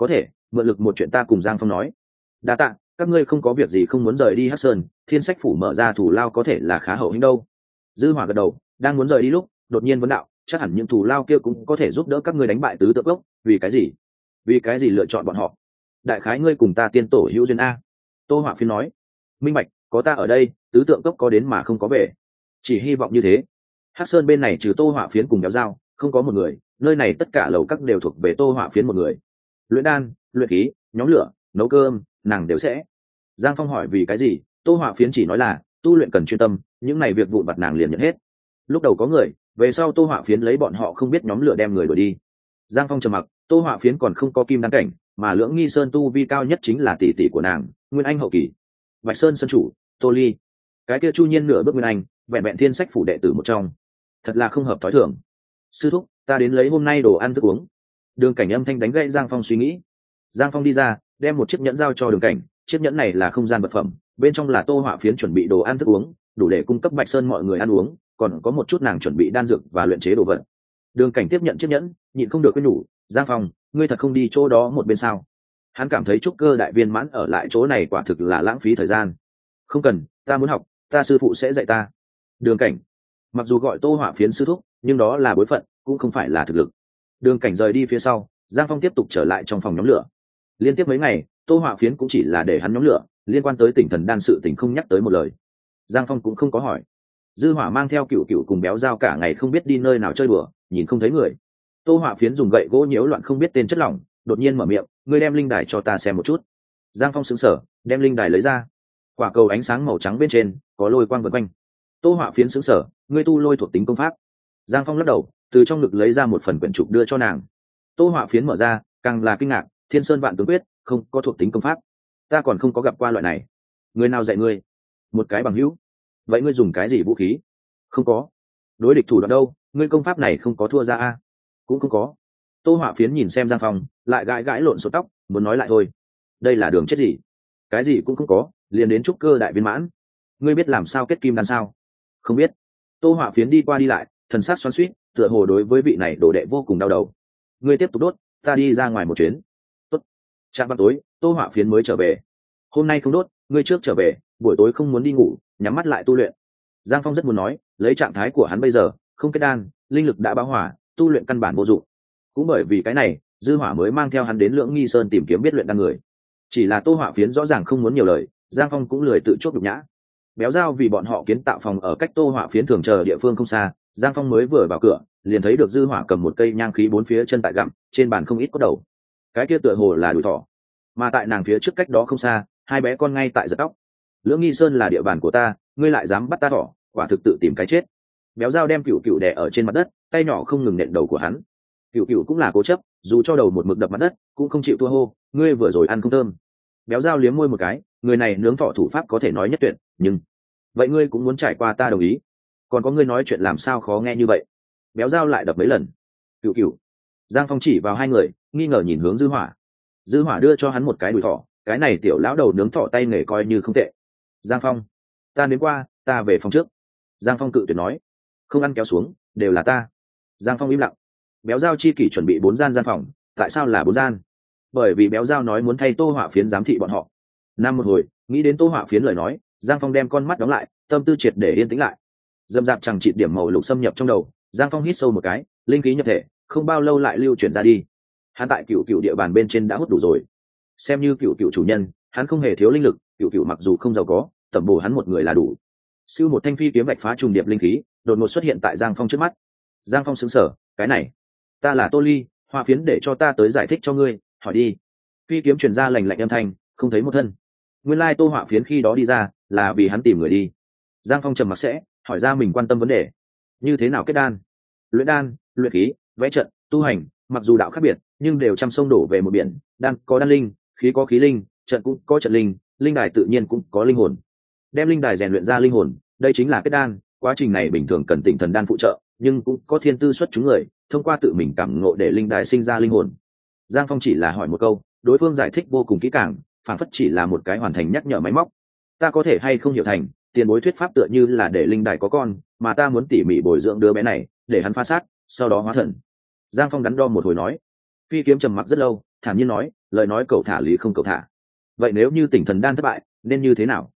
Speaker 1: có thể, mượn lực một chuyện ta cùng giang phong nói. Đa tạ, các ngươi không có việc gì không muốn rời đi hát sơn, thiên sách phủ mở ra thủ lao có thể là khá hậu hĩnh đâu. Dư hỏa gật đầu, đang muốn rời đi lúc, đột nhiên vấn đạo, chắc hẳn những thủ lao kia cũng có thể giúp đỡ các ngươi đánh bại tứ tượng cốc vì cái gì? Vì cái gì lựa chọn bọn họ? Đại khái ngươi cùng ta tiên tổ hữu duyên a. Tô hỏa phiên nói, minh bạch, có ta ở đây, tứ tượng cốc có đến mà không có về. Chỉ hy vọng như thế. Hắc sơn bên này trừ tô hỏa phiến cùng kéo dao không có một người, nơi này tất cả lầu các đều thuộc về tô hỏa phiến một người luyện đan, luyện khí, nhóm lửa, nấu cơm, nàng đều sẽ. Giang phong hỏi vì cái gì, tô họa phiến chỉ nói là, tu luyện cần chuyên tâm, những này việc vụn vặt nàng liền nhận hết. Lúc đầu có người, về sau tô họa phiến lấy bọn họ không biết nhóm lửa đem người đuổi đi. Giang phong trầm mặc, tô họa phiến còn không có kim đăng cảnh, mà lưỡng nghi sơn tu vi cao nhất chính là tỷ tỷ của nàng, nguyên anh hậu kỳ. Bạch sơn sân chủ, tô ly. Cái kia chu nhiên nửa bước nguyên anh, vẹn vẹn thiên sách phủ đệ tử một trong. Thật là không hợp t h ó i thưởng sư thúc, ta đến lấy hôm nay đồ ăn thức uống đường cảnh âm thanh đánh gãy giang phong suy nghĩ. Giang phong đi ra, đem một chiếc nhẫn giao cho đường cảnh. Chiếc nhẫn này là không gian vật phẩm, bên trong là tô họa phiến chuẩn bị đồ ăn thức uống, đủ để cung cấp bạch sơn mọi người ăn uống, còn có một chút nàng chuẩn bị đan dược và luyện chế đồ vật. Đường cảnh tiếp nhận chiếc nhẫn, nhịn không được quên nhủ, giang phong, ngươi thật không đi chỗ đó một bên sao? Hắn cảm thấy trúc cơ đại viên mãn ở lại chỗ này quả thực là lãng phí thời gian. Không cần, ta muốn học, ta sư phụ sẽ dạy ta. Đường cảnh, mặc dù gọi tô hỏa phiến sư thúc, nhưng đó là bối phận, cũng không phải là thực lực đường cảnh rời đi phía sau, giang phong tiếp tục trở lại trong phòng nhóm lửa. Liên tiếp mấy ngày, tô họa phiến cũng chỉ là để hắn nhóm lửa, liên quan tới tỉnh thần đan sự tỉnh không nhắc tới một lời. Giang phong cũng không có hỏi. Dư hỏa mang theo cựu cựu cùng béo dao cả ngày không biết đi nơi nào chơi bừa nhìn không thấy người. Tô họa phiến dùng gậy gỗ nhiễu loạn không biết tên chất lỏng, đột nhiên mở miệng, ngươi đem linh đài cho ta xem một chút. Giang phong sững sờ, đem linh đài lấy ra. Quả cầu ánh sáng màu trắng bên trên, có lôi quang vân quanh. Tô họa phiến sững sờ, ngươi tu lôi thuộc tính công pháp. Giang phong lắc đầu từ trong ngực lấy ra một phần quyển trục đưa cho nàng. Tô họa phiến mở ra càng là kinh ngạc thiên sơn vạn tướng quyết không có thuộc tính công pháp. Ta còn không có gặp qua loại này. Người nào dạy ngươi? Một cái bằng hữu. Vậy ngươi dùng cái gì vũ khí? Không có. Đối địch thủ đoạn đâu? Ngươi công pháp này không có thua ra a? Cũng không có. Tô họa phiến nhìn xem giang phòng, lại gãi gãi lộn số tóc muốn nói lại thôi. Đây là đường chết gì? Cái gì cũng không có liền đến trúc cơ đại viên mãn. Ngươi biết làm sao kết kim đan sao? Không biết. Tô họa phiến đi qua đi lại thần sát xoắn suýt tựa hồ đối với vị này đồ đệ vô cùng đau đầu. Ngươi tiếp tục đốt, ta đi ra ngoài một chuyến. Tốt. trạm vào tối, tô hỏa phiến mới trở về. Hôm nay không đốt, ngươi trước trở về, buổi tối không muốn đi ngủ, nhắm mắt lại tu luyện. Giang phong rất muốn nói, lấy trạng thái của hắn bây giờ, không kết đan, linh lực đã báo hỏa tu luyện căn bản vô dụng. Cũng bởi vì cái này, dư hỏa mới mang theo hắn đến lưỡng nghi sơn tìm kiếm biết luyện đan người. Chỉ là tô hỏa phiến rõ ràng không muốn nhiều lời, giang phong cũng lười tự chốt nhục nhã. Béo dao vì bọn họ kiến tạo phòng ở cách tô hỏa phiến thường chờ địa phương không xa giang phong mới vừa vào cửa, liền thấy được dư hỏa cầm một cây nhang khí bốn phía chân tại gặm, trên bàn không ít có đầu. Cái kia tựa hồ là đùi thỏ. Mà tại nàng phía trước cách đó không xa, hai bé con ngay tại giật tóc. Lưỡng nghi sơn là địa bàn của ta, ngươi lại dám bắt ta thỏ, quả thực tự tìm cái chết. Béo dao đem cựu cựu đè ở trên mặt đất, tay nhỏ không ngừng nện đầu của hắn. Cựu cựu cũng là cố chấp, dù cho đầu một mực đập mặt đất, cũng không chịu thua hô, ngươi vừa rồi ăn không thơm. Béo dao liếm môi một cái, người này nướng thọ thủ pháp có thể nói nhất tuyệt, nhưng, vậy ngươi cũng muốn trải qua ta đồng ý còn có ngươi nói chuyện làm sao khó nghe như vậy? Béo dao lại đập mấy lần. Cựu cựu giang phong chỉ vào hai người, nghi ngờ nhìn hướng dư hỏa. Dư hỏa đưa cho hắn một cái đùi thỏ, cái này tiểu lão đầu nướng thỏ tay nghề coi như không tệ. Giang phong. Ta đến qua, ta về phòng trước. Giang phong cự tuyệt nói. Không ăn kéo xuống, đều là ta. Giang phong im lặng. Béo dao chi kỷ chuẩn bị bốn gian gian phòng, tại sao là bốn gian? Bởi vì béo dao nói muốn thay tô hỏa phiến giám thị bọn họ. Năm một hồi, nghĩ đến tô hỏa phiến lời nói, giang phong đem con mắt đóng lại, tâm tư triệt để yên tĩnh lại dâm dạp chẳng trị điểm màu lục xâm nhập trong đầu, giang phong hít sâu một cái, linh khí nhập thể, không bao lâu lại lưu chuyển ra đi. Hắn tại cựu cựu địa bàn bên trên đã hút đủ rồi. Xem như cựu cựu chủ nhân, hắn không hề thiếu linh lực, cựu cựu mặc dù không giàu có tẩm bổ hắn một người là đủ. Siêu một thanh phi kiếm vạch phá trùng điệp linh khí, đột ngột xuất hiện tại giang phong trước mắt. Giang phong xứng sở cái này, ta là tô ly, hoa phiến để cho ta tới giải thích cho ngươi, hỏi đi. Phi kiếm truyền ra lành lạnh âm thanh, không thấy một thân. Nguyên lai tô họa phiến khi đó đi ra, là vì hắn tìm người đi. Giang phong trầm mặc sẽ hỏi ra mình quan tâm vấn đề. Như thế nào kết đan? Luyện đan, luyện khí, vẽ trận, tu hành, mặc dù đạo khác biệt, nhưng đều chăm sông đổ về một biển. Đan có đan linh, khí có khí linh, trận cũng có trận linh linh đài tự nhiên cũng có linh hồn. Đem linh đài rèn luyện ra linh hồn, đây chính là kết đan. Quá trình này bình thường cần tỉnh thần đan phụ trợ, nhưng cũng có thiên tư xuất chúng người, thông qua tự mình cảm ngộ để linh đài sinh ra linh hồn. Giang phong chỉ là hỏi một câu, đối phương giải thích vô cùng kỹ càng phản phất chỉ là một cái hoàn thành nhắc nhở máy móc. Ta có thể hay không hiểu thành? Tiền bối thuyết pháp tựa như là để linh đài có con, mà ta muốn tỉ mỉ bồi dưỡng đứa bé này, để hắn pha sát sau đó hóa thần. Giang phong đắn đo một hồi nói. Phi kiếm trầm mặc rất lâu, thản nhiên nói, lời nói cầu thả lý không cầu thả. Vậy nếu như tỉnh thần đan thất bại, nên như thế nào?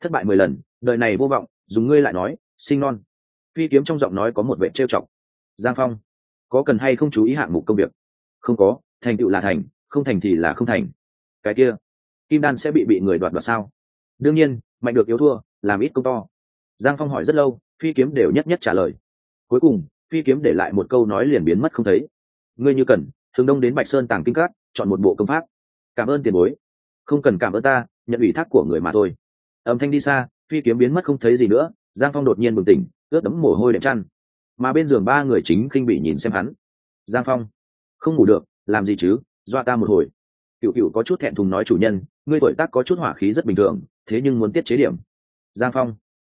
Speaker 1: Thất bại mười lần, đời này vô vọng, dùng ngươi lại nói, sinh non. Phi kiếm trong giọng nói có một vệ trêu chọc. Giang phong, có cần hay không chú ý hạng mục công việc? Không có, thành tựu là thành, không thành thì là không thành. Cái kia, kim đan sẽ bị bị người đoạt đoạt sao? Đương nhiên, mạnh được yếu thua làm ít công to. Giang phong hỏi rất lâu, phi kiếm đều nhất nhất trả lời. Cuối cùng, phi kiếm để lại một câu nói liền biến mất không thấy. Ngươi như cần, thường đông đến bạch sơn tàng kinh cát chọn một bộ công pháp. Cảm ơn tiền bối. Không cần cảm ơn ta, nhận ủy thác của người mà thôi. Âm thanh đi xa, phi kiếm biến mất không thấy gì nữa, giang phong đột nhiên bừng tỉnh, ướt đấm mồ hôi đệm chăn. Mà bên giường ba người chính khinh bị nhìn xem hắn. Giang phong, không ngủ được, làm gì chứ, dọa ta một hồi. Cựu cựu có chút thẹn thùng nói chủ nhân, ngươi tuổi tác có chút hỏa khí rất bình thường, thế nhưng muốn tiết chế điểm giang phong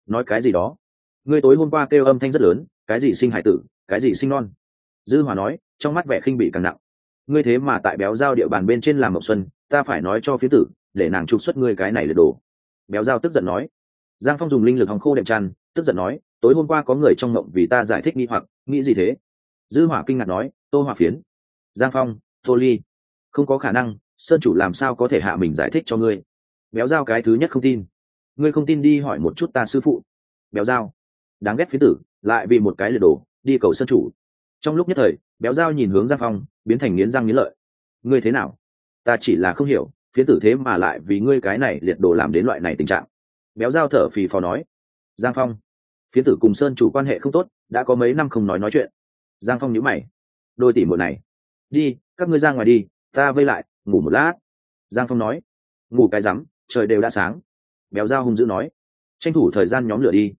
Speaker 1: nói cái gì đó? Ngươi tối hôm qua kêu âm thanh rất lớn cái gì sinh hải tử cái gì sinh non? Dư hòa nói trong mắt vẻ khinh bị càng nặng. Ngươi thế mà tại béo Giao địa bàn bên trên làm mộc xuân ta phải nói cho phía tử để nàng trục xuất ngươi cái này lật đổ béo Giao tức giận nói. Giang phong dùng linh lực hòng khô đệm tràn, tức giận nói tối hôm qua có người trong mộng vì ta giải thích nghi hoặc nghĩ gì thế? Dư hỏa kinh ngạc nói tô hỏa phiến. Giang phong tô ly. Không có khả năng sơn chủ làm sao có thể hạ mình giải thích cho ngươi? Béo Giao cái thứ nhất không tin ngươi không tin đi hỏi một chút ta sư phụ. Béo dao đáng ghét phiến tử, lại vì một cái liệt đổ đi cầu sơn chủ. Trong lúc nhất thời, béo dao nhìn hướng giang phong, biến thành nghiến răng nghiến lợi. Ngươi thế nào? Ta chỉ là không hiểu, phiến tử thế mà lại vì ngươi cái này liệt đồ làm đến loại này tình trạng. Béo dao thở phì phò nói. Giang phong. Phiến tử cùng sơn chủ quan hệ không tốt, đã có mấy năm không nói nói chuyện. Giang phong nhíu mày. Đôi tỷ muội này. Đi, các ngươi ra ngoài đi, ta vây lại, ngủ một lát. Giang phong nói. Ngủ cái rắm, trời đều đã sáng béo dao hung dữ nói, tranh thủ thời gian nhóm lửa đi.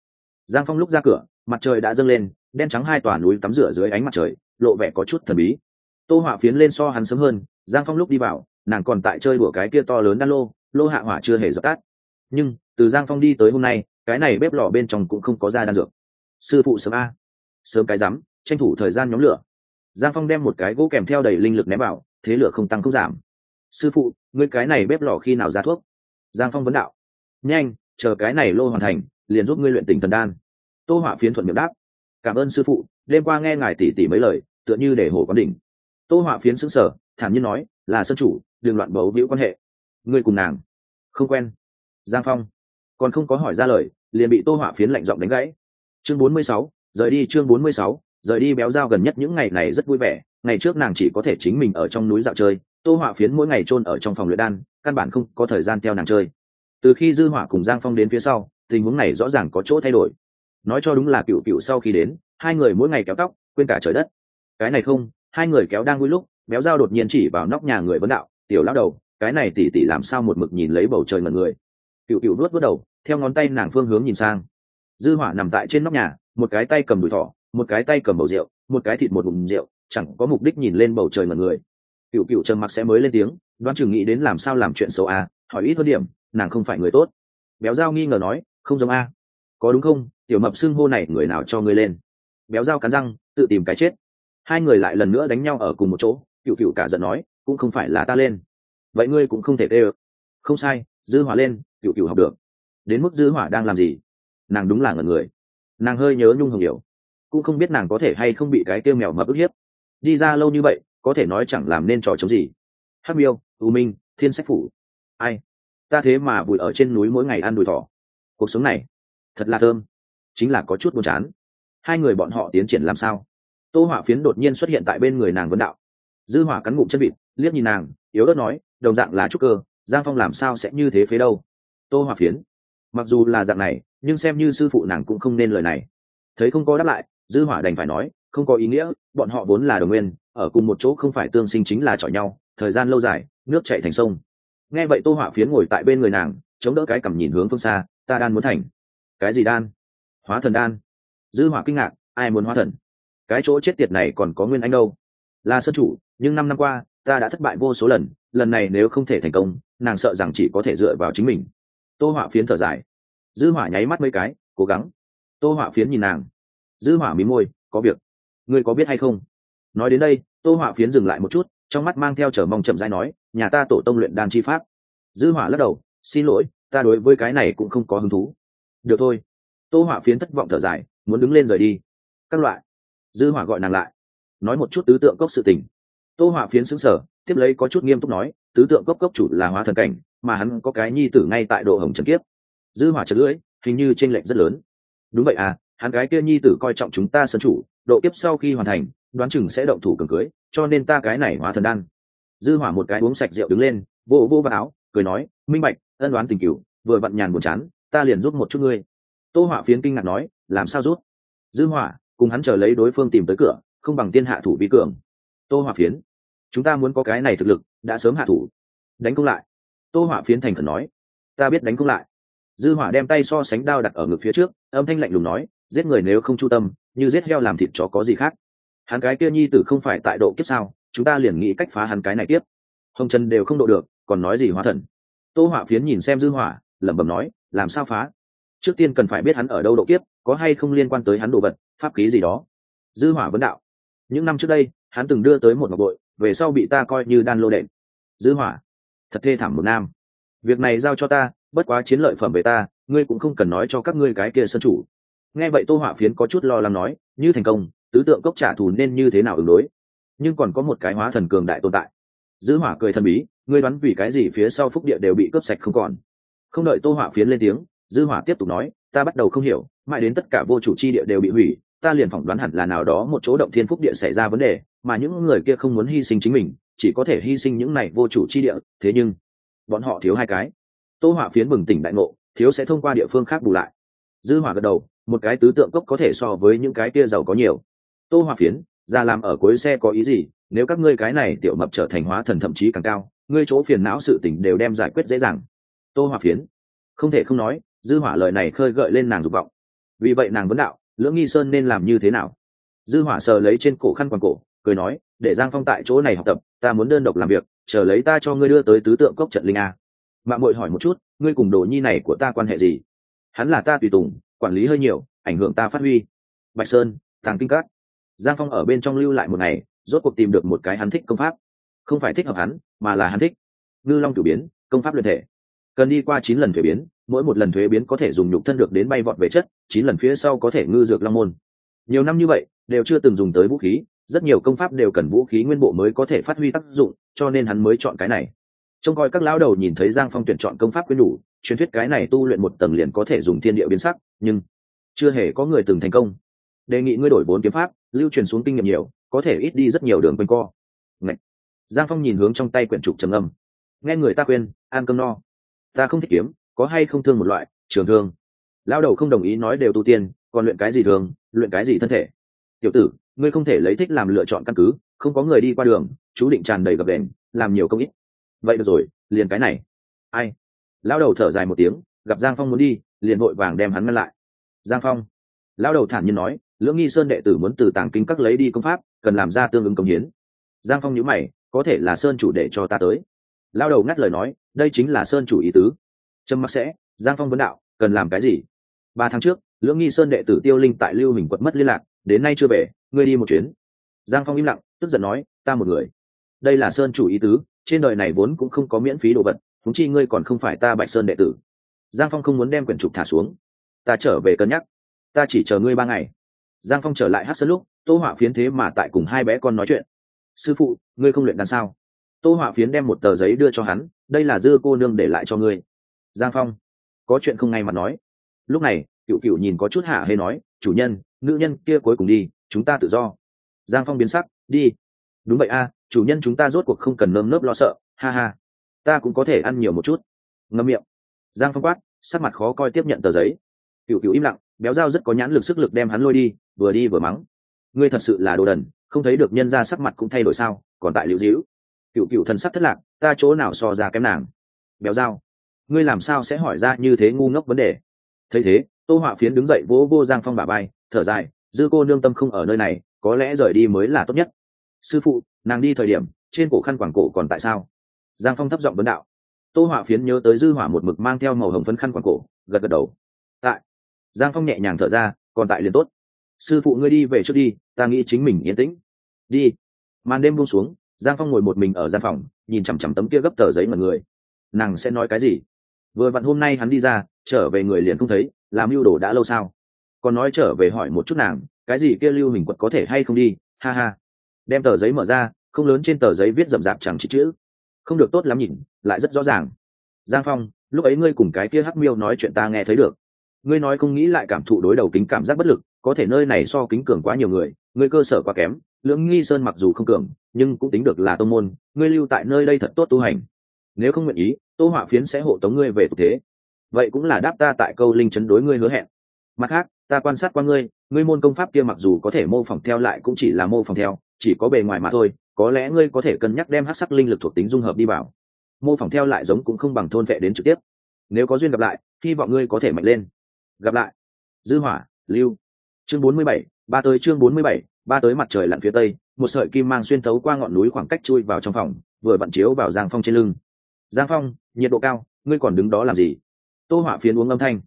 Speaker 1: Giang phong lúc ra cửa, mặt trời đã dâng lên, đen trắng hai tòa núi tắm rửa dưới ánh mặt trời, lộ vẻ có chút thần bí. Tô họa phiến lên so hắn sớm hơn, giang phong lúc đi vào, nàng còn tại chơi đùa cái kia to lớn đan lô lô hạ hỏa chưa hề dập tắt. Nhưng, từ giang phong đi tới hôm nay, cái này bếp lò bên trong cũng không có ra đan dược. Sư phụ sớm a, sớm cái rắm, tranh thủ thời gian nhóm lửa. Giang phong đem một cái gỗ kèm theo đầy linh lực ném vào, thế lửa không tăng không giảm. Sư phụ, ngươi cái này bếp lò khi nào ra thuốc? Giang phong vấn đạo nhanh chờ cái này lô hoàn thành liền giúp ngươi luyện tình thần đan. Tô hỏa phiến thuận miệng đáp. Cảm ơn sư phụ đêm qua nghe ngài tỉ tỉ mấy lời tựa như để hổ quán đỉnh. Tô hỏa phiến xứng sở thản nhiên nói là sân chủ đừng loạn bấu víu quan hệ. Ngươi cùng nàng không quen. Giang phong còn không có hỏi ra lời liền bị tô hỏa phiến lạnh giọng đánh gãy. Chương 46, rời đi chương 46, rời đi béo dao gần nhất những ngày này rất vui vẻ. Ngày trước nàng chỉ có thể chính mình ở trong núi dạo chơi. Tô hỏa phiến mỗi ngày chôn ở trong phòng luyện đan căn bản không có thời gian theo nàng chơi từ khi dư hỏa cùng giang phong đến phía sau, tình huống này rõ ràng có chỗ thay đổi. Nói cho đúng là cựu cựu sau khi đến, hai người mỗi ngày kéo tóc, quên cả trời đất. Cái này không, hai người kéo đang vui lúc, béo dao đột nhiên chỉ vào nóc nhà người vấn đạo, tiểu lão đầu, cái này tỉ tỉ làm sao một mực nhìn lấy bầu trời ngần người? Cựu cựu nuốt bước đầu, theo ngón tay nàng phương hướng nhìn sang. Dư hỏa nằm tại trên nóc nhà, một cái tay cầm đùi thỏ, một cái tay cầm bầu rượu, một cái thịt một bụng rượu, chẳng có mục đích nhìn lên bầu trời ngần người. Cựu cựu trầm mặc sẽ mới lên tiếng, đoán chừng nghĩ đến làm sao làm chuyện xấu à hỏi ít hơn điểm nàng không phải người tốt. Béo dao nghi ngờ nói, không giống a. Có đúng không? Tiểu mập xưng hô này người nào cho ngươi lên? Béo dao cắn răng, tự tìm cái chết. Hai người lại lần nữa đánh nhau ở cùng một chỗ, cựu cựu cả giận nói, cũng không phải là ta lên. Vậy ngươi cũng không thể tê ơ. Không sai, dư hỏa lên, cựu cựu học được. Đến mức dư hỏa đang làm gì? Nàng đúng là ngẩn người. Nàng hơi nhớ nhung hồng hiểu. Cũng không biết nàng có thể hay không bị cái tiêu mèo mập ức hiếp. Đi ra lâu như vậy, có thể nói chẳng làm nên trò chống gì. Hắc miêu, u minh, thiên sách phủ. Ai? Ta thế mà vùi ở trên núi mỗi ngày ăn đùi thỏ. Cuộc sống này, thật là thơm, chính là có chút buồn chán. Hai người bọn họ tiến triển làm sao? Tô hỏa phiến đột nhiên xuất hiện tại bên người nàng vấn đạo. Dư hỏa cắn ngụm chân vịt, liếc nhìn nàng, yếu ớt nói, đồng dạng là trúc cơ, giang phong làm sao sẽ như thế phế đâu? Tô hỏa phiến, mặc dù là dạng này, nhưng xem như sư phụ nàng cũng không nên lời này. Thấy không có đáp lại, dư hỏa đành phải nói, không có ý nghĩa, bọn họ vốn là đồng nguyên, ở cùng một chỗ không phải tương sinh chính là chọi nhau, thời gian lâu dài, nước chảy thành sông nghe vậy tô hỏa phiến ngồi tại bên người nàng, chống đỡ cái cằm nhìn hướng phương xa, ta đan muốn thành. Cái gì đan? Hóa thần đan. Dư hỏa kinh ngạc, ai muốn hóa thần? Cái chỗ chết tiệt này còn có nguyên anh đâu. Là sân chủ, nhưng năm năm qua, ta đã thất bại vô số lần lần này nếu không thể thành công, nàng sợ rằng chỉ có thể dựa vào chính mình. Tô hỏa phiến thở dài. Dư hỏa nháy mắt mấy cái, cố gắng. Tô hỏa phiến nhìn nàng. Dư hỏa mí môi, có việc. Ngươi có biết hay không? Nói đến đây, tô hỏa phiến dừng lại một chút trong mắt mang theo chờ mong chậm rãi nói, nhà ta tổ tông luyện đan chi pháp. Dư hỏa lắc đầu, xin lỗi, ta đối với cái này cũng không có hứng thú. Được thôi. Tô hỏa phiến thất vọng thở dài, muốn đứng lên rời đi. Các loại. Dư hỏa gọi nàng lại. Nói một chút tứ tượng cốc sự tình. Tô hỏa phiến sững sờ, tiếp lấy có chút nghiêm túc nói, tứ tượng cốc cốc chủ là hóa thần cảnh, mà hắn có cái nhi tử ngay tại độ hồng trần kiếp. Dư hỏa chật lưỡi, hình như trên lệch rất lớn. Đúng vậy à hắn cái kia nhi tử coi trọng chúng ta sân chủ độ kiếp sau khi hoàn thành, đoán chừng sẽ động thủ cường cưới, cho nên ta cái này hóa thần đan. Dư hỏa một cái uống sạch rượu đứng lên vô vô vào áo, cười nói, minh bạch, ân đoán tình cửu, vừa vặn nhàn buồn chán, ta liền giúp một chút ngươi. Tô hỏa phiến kinh ngạc nói, làm sao rút dư hỏa, cùng hắn chờ lấy đối phương tìm tới cửa, không bằng tiên hạ thủ vi cường. Tô hỏa phiến, chúng ta muốn có cái này thực lực, đã sớm hạ thủ. Đánh công lại. Tô hỏa phiến thành khẩn nói, ta biết đánh công lại. Dư hỏa đem tay so sánh đao đặt ở ngực phía trước, âm thanh lạnh lùng nói, giết người nếu không chu tâm như giết heo làm thịt chó có gì khác. Hắn cái kia nhi tử không phải tại độ kiếp sao, chúng ta liền nghĩ cách phá hắn cái này tiếp hồng trần đều không độ được, còn nói gì hóa thần. Tô hỏa phiến nhìn xem dư hỏa, lẩm bẩm nói, làm sao phá? Trước tiên cần phải biết hắn ở đâu độ kiếp, có hay không liên quan tới hắn đồ vật, pháp khí gì đó. Dư hỏa vấn đạo. Những năm trước đây, hắn từng đưa tới một ngọc bội, về sau bị ta coi như đan lô đệm. Dư hỏa. Thật thê thảm một nam. Việc này giao cho ta, bất quá chiến lợi phẩm về ta, ngươi cũng không cần nói cho các ngươi cái kia sân chủ nghe vậy tô hỏa phiến có chút lo lắng nói, như thành công, tứ tượng cốc trả thù nên như thế nào ứng đối? Nhưng còn có một cái hóa thần cường đại tồn tại. Dư hỏa cười thần bí, ngươi đoán vì cái gì phía sau phúc địa đều bị cướp sạch không còn? Không đợi tô hỏa phiến lên tiếng, dư hỏa tiếp tục nói, ta bắt đầu không hiểu, mãi đến tất cả vô chủ chi địa đều bị hủy, ta liền phỏng đoán hẳn là nào đó một chỗ động thiên phúc địa xảy ra vấn đề, mà những người kia không muốn hy sinh chính mình, chỉ có thể hy sinh những này vô chủ chi địa, thế nhưng bọn họ thiếu hai cái. Tô hỏa phiến bừng tỉnh đại ngộ, thiếu sẽ thông qua địa phương khác bù lại. Dư hỏa gật đầu một cái tứ tượng cốc có thể so với những cái kia giàu có nhiều. Tô hòa phiến, ra làm ở cuối xe có ý gì? Nếu các ngươi cái này tiểu mập trở thành hóa thần thậm chí càng cao, ngươi chỗ phiền não sự tình đều đem giải quyết dễ dàng. Tô hòa phiến, không thể không nói, dư hỏa lời này khơi gợi lên nàng dục vọng. Vì vậy nàng vấn đạo, lưỡng nghi sơn nên làm như thế nào? Dư hỏa sờ lấy trên cổ khăn quàng cổ, cười nói, để giang phong tại chỗ này học tập, ta muốn đơn độc làm việc, chờ lấy ta cho ngươi đưa tới tứ tượng cốc trận linh a. Mạng muội hỏi một chút, ngươi cùng đồ nhi này của ta quan hệ gì? Hắn là ta tùy tùng quản lý hơi nhiều, ảnh hưởng ta phát huy. Bạch sơn tàng kinh cát giang phong ở bên trong lưu lại một ngày, rốt cuộc tìm được một cái hắn thích công pháp. Không phải thích hợp hắn, mà là hắn thích. Ngư long cửu biến, công pháp luyện thể. Cần đi qua chín lần thuế biến, mỗi một lần thuế biến có thể dùng nhục thân được đến bay vọt về chất, chín lần phía sau có thể ngư dược long môn. Nhiều năm như vậy, đều chưa từng dùng tới vũ khí, rất nhiều công pháp đều cần vũ khí nguyên bộ mới có thể phát huy tác dụng, cho nên hắn mới chọn cái này. Trông coi các lão đầu nhìn thấy giang phong tuyển chọn công pháp quyên đủ truyền thuyết cái này tu luyện một tầng liền có thể dùng thiên địa biến sắc, nhưng chưa hề có người từng thành công. Đề nghị ngươi đổi bốn kiếm pháp, lưu truyền xuống kinh nghiệm nhiều, có thể ít đi rất nhiều đường quanh co. Ngậy. giang phong nhìn hướng trong tay quyển trục trầm âm nghe người ta khuyên ăn cơm no. Ta không thích kiếm, có hay không thương một loại, trường thương. Lao đầu không đồng ý nói đều tu tiên, còn luyện cái gì thường, luyện cái gì thân thể. Tiểu tử, ngươi không thể lấy thích làm lựa chọn căn cứ, không có người đi qua đường, chú định tràn đầy gập đèn làm nhiều công ít. Vậy được rồi, liền cái này. Ai? Lao đầu thở dài một tiếng, gặp giang phong muốn đi, liền vội vàng đem hắn ngăn lại. Giang phong lao đầu thản nhiên nói, lưỡng nghi sơn đệ tử muốn từ tàng kinh các lấy đi công pháp, cần làm ra tương ứng công hiến. Giang phong nhữ mày, có thể là sơn chủ để cho ta tới. Lao đầu ngắt lời nói, đây chính là sơn chủ ý tứ. Trâm mắc sẽ, giang phong vấn đạo, cần làm cái gì? Ba tháng trước, lưỡng nghi sơn đệ tử tiêu linh tại lưu hình quật mất liên lạc, đến nay chưa về, ngươi đi một chuyến. Giang phong im lặng, tức giận nói, ta một người. Đây là sơn chủ ý tứ, trên đời này vốn cũng không có miễn phí đồ vật thúng chi ngươi còn không phải ta bạch sơn đệ tử. Giang phong không muốn đem quyển trục thả xuống. Ta trở về cân nhắc. Ta chỉ chờ ngươi ba ngày. Giang phong trở lại hát sơn lúc, tô họa phiến thế mà tại cùng hai bé con nói chuyện. Sư phụ, ngươi không luyện đàn sao? Tô họa phiến đem một tờ giấy đưa cho hắn, đây là dưa cô nương để lại cho ngươi. Giang phong, có chuyện không ngay mà nói. Lúc này cựu cựu nhìn có chút hạ hay nói, chủ nhân, nữ nhân kia cuối cùng đi, chúng ta tự do. Giang phong biến sắc, đi. Đúng vậy a, chủ nhân chúng ta rốt cuộc không cần nơm nớp lo sợ, ha ha ta cũng có thể ăn nhiều một chút. Ngâm miệng. Giang phong quát, sắc mặt khó coi tiếp nhận tờ giấy. Cựu cựu im lặng, béo dao rất có nhãn lực sức lực đem hắn lôi đi, vừa đi vừa mắng. Ngươi thật sự là đồ đần, không thấy được nhân ra sắc mặt cũng thay đổi sao, còn tại liệu dĩu cựu cựu thần sắc thất lạc, ta chỗ nào so ra kém nàng? Béo dao, ngươi làm sao sẽ hỏi ra như thế ngu ngốc vấn đề? Thấy thế, tô họa phiến đứng dậy vỗ vô giang phong bà bay thở dài, dư cô nương tâm không ở nơi này, có lẽ rời đi mới là tốt nhất. Sư phụ, nàng đi thời điểm, trên cổ khăn quảng cổ còn tại sao? Giang phong thấp giọng vấn đạo. Tô họa phiến nhớ tới dư hỏa một mực mang theo màu hồng phấn khăn quảng cổ, gật gật đầu. Tại. Giang phong nhẹ nhàng thở ra, còn tại liền tốt. Sư phụ ngươi đi về trước đi, ta nghĩ chính mình yên tĩnh. Đi. Màn đêm buông xuống, giang phong ngồi một mình ở gian phòng, nhìn chằm chằm tấm kia gấp tờ giấy mà người. Nàng sẽ nói cái gì? Vừa vặn hôm nay hắn đi ra, trở về người liền không thấy, làm mưu đồ đã lâu sao? Còn nói trở về hỏi một chút nàng, cái gì kia lưu hình quật có thể hay không đi? Ha ha. Đem tờ giấy mở ra, không lớn trên tờ giấy viết rậm rạp chẳng chữ không được tốt lắm nhìn, lại rất rõ ràng. Giang phong, lúc ấy ngươi cùng cái kia hắc miêu nói chuyện ta nghe thấy được. Ngươi nói không nghĩ lại cảm thụ đối đầu kính cảm giác bất lực, có thể nơi này so kính cường quá nhiều người, ngươi cơ sở quá kém, lưỡng nghi sơn mặc dù không cường, nhưng cũng tính được là tô môn, ngươi lưu tại nơi đây thật tốt tu hành. Nếu không nguyện ý, tô họa phiến sẽ hộ tống ngươi về tục thế. Vậy cũng là đáp ta tại câu linh chấn đối ngươi hứa hẹn. Mặt khác, ta quan sát qua ngươi ngươi môn công pháp kia mặc dù có thể mô phỏng theo lại cũng chỉ là mô phỏng theo, chỉ có bề ngoài mà thôi có lẽ ngươi có thể cân nhắc đem hát sắc linh lực thuộc tính dung hợp đi vào. Mô phỏng theo lại giống cũng không bằng thôn vệ đến trực tiếp. Nếu có duyên gặp lại hy vọng ngươi có thể mạnh lên. Gặp lại. Dư hỏa lưu. Chương 47, ba tới chương 47, ba tới mặt trời lặn phía tây một sợi kim mang xuyên thấu qua ngọn núi khoảng cách chui vào trong phòng vừa vặn chiếu vào giang phong trên lưng. Giang phong nhiệt độ cao ngươi còn đứng đó làm gì? Tô hỏa phiến uống âm thanh.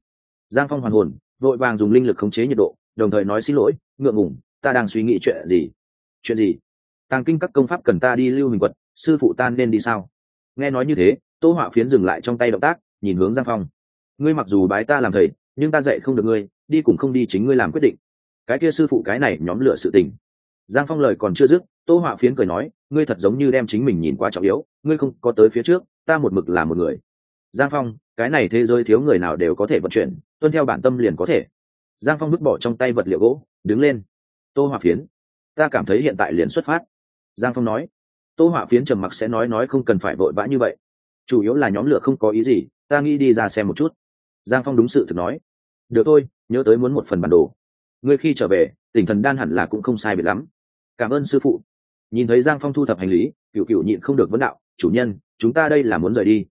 Speaker 1: Giang phong hoàn hồn vội vàng dùng linh lực khống chế nhiệt độ đồng thời nói xin lỗi ngượng ngủng ta đang suy nghĩ chuyện gì? Chuyện gì? Tàng kinh các công pháp cần ta đi lưu hình quật, sư phụ ta nên đi sao? Nghe nói như thế, tô họa phiến dừng lại trong tay động tác, nhìn hướng giang phong. Ngươi mặc dù bái ta làm thầy, nhưng ta dạy không được ngươi, đi cũng không đi chính ngươi làm quyết định. Cái kia sư phụ cái này nhóm lựa sự tình. Giang phong lời còn chưa dứt, tô họa phiến cười nói, ngươi thật giống như đem chính mình nhìn quá trọng yếu, ngươi không có tới phía trước, ta một mực là một người. Giang phong, cái này thế giới thiếu người nào đều có thể vận chuyển, tuân theo bản tâm liền có thể. Giang phong vứt bỏ trong tay vật liệu gỗ, đứng lên. Tô họa phiến, ta cảm thấy hiện tại liền xuất phát giang phong nói, tô họa phiến trầm mặc sẽ nói nói không cần phải vội vã như vậy. Chủ yếu là nhóm lửa không có ý gì, ta nghĩ đi ra xem một chút. Giang phong đúng sự thực nói, được thôi, nhớ tới muốn một phần bản đồ. Ngươi khi trở về, tỉnh thần đan hẳn là cũng không sai biệt lắm. Cảm ơn sư phụ. Nhìn thấy giang phong thu thập hành lý cựu cựu nhịn không được vấn đạo, chủ nhân, chúng ta đây là muốn rời đi.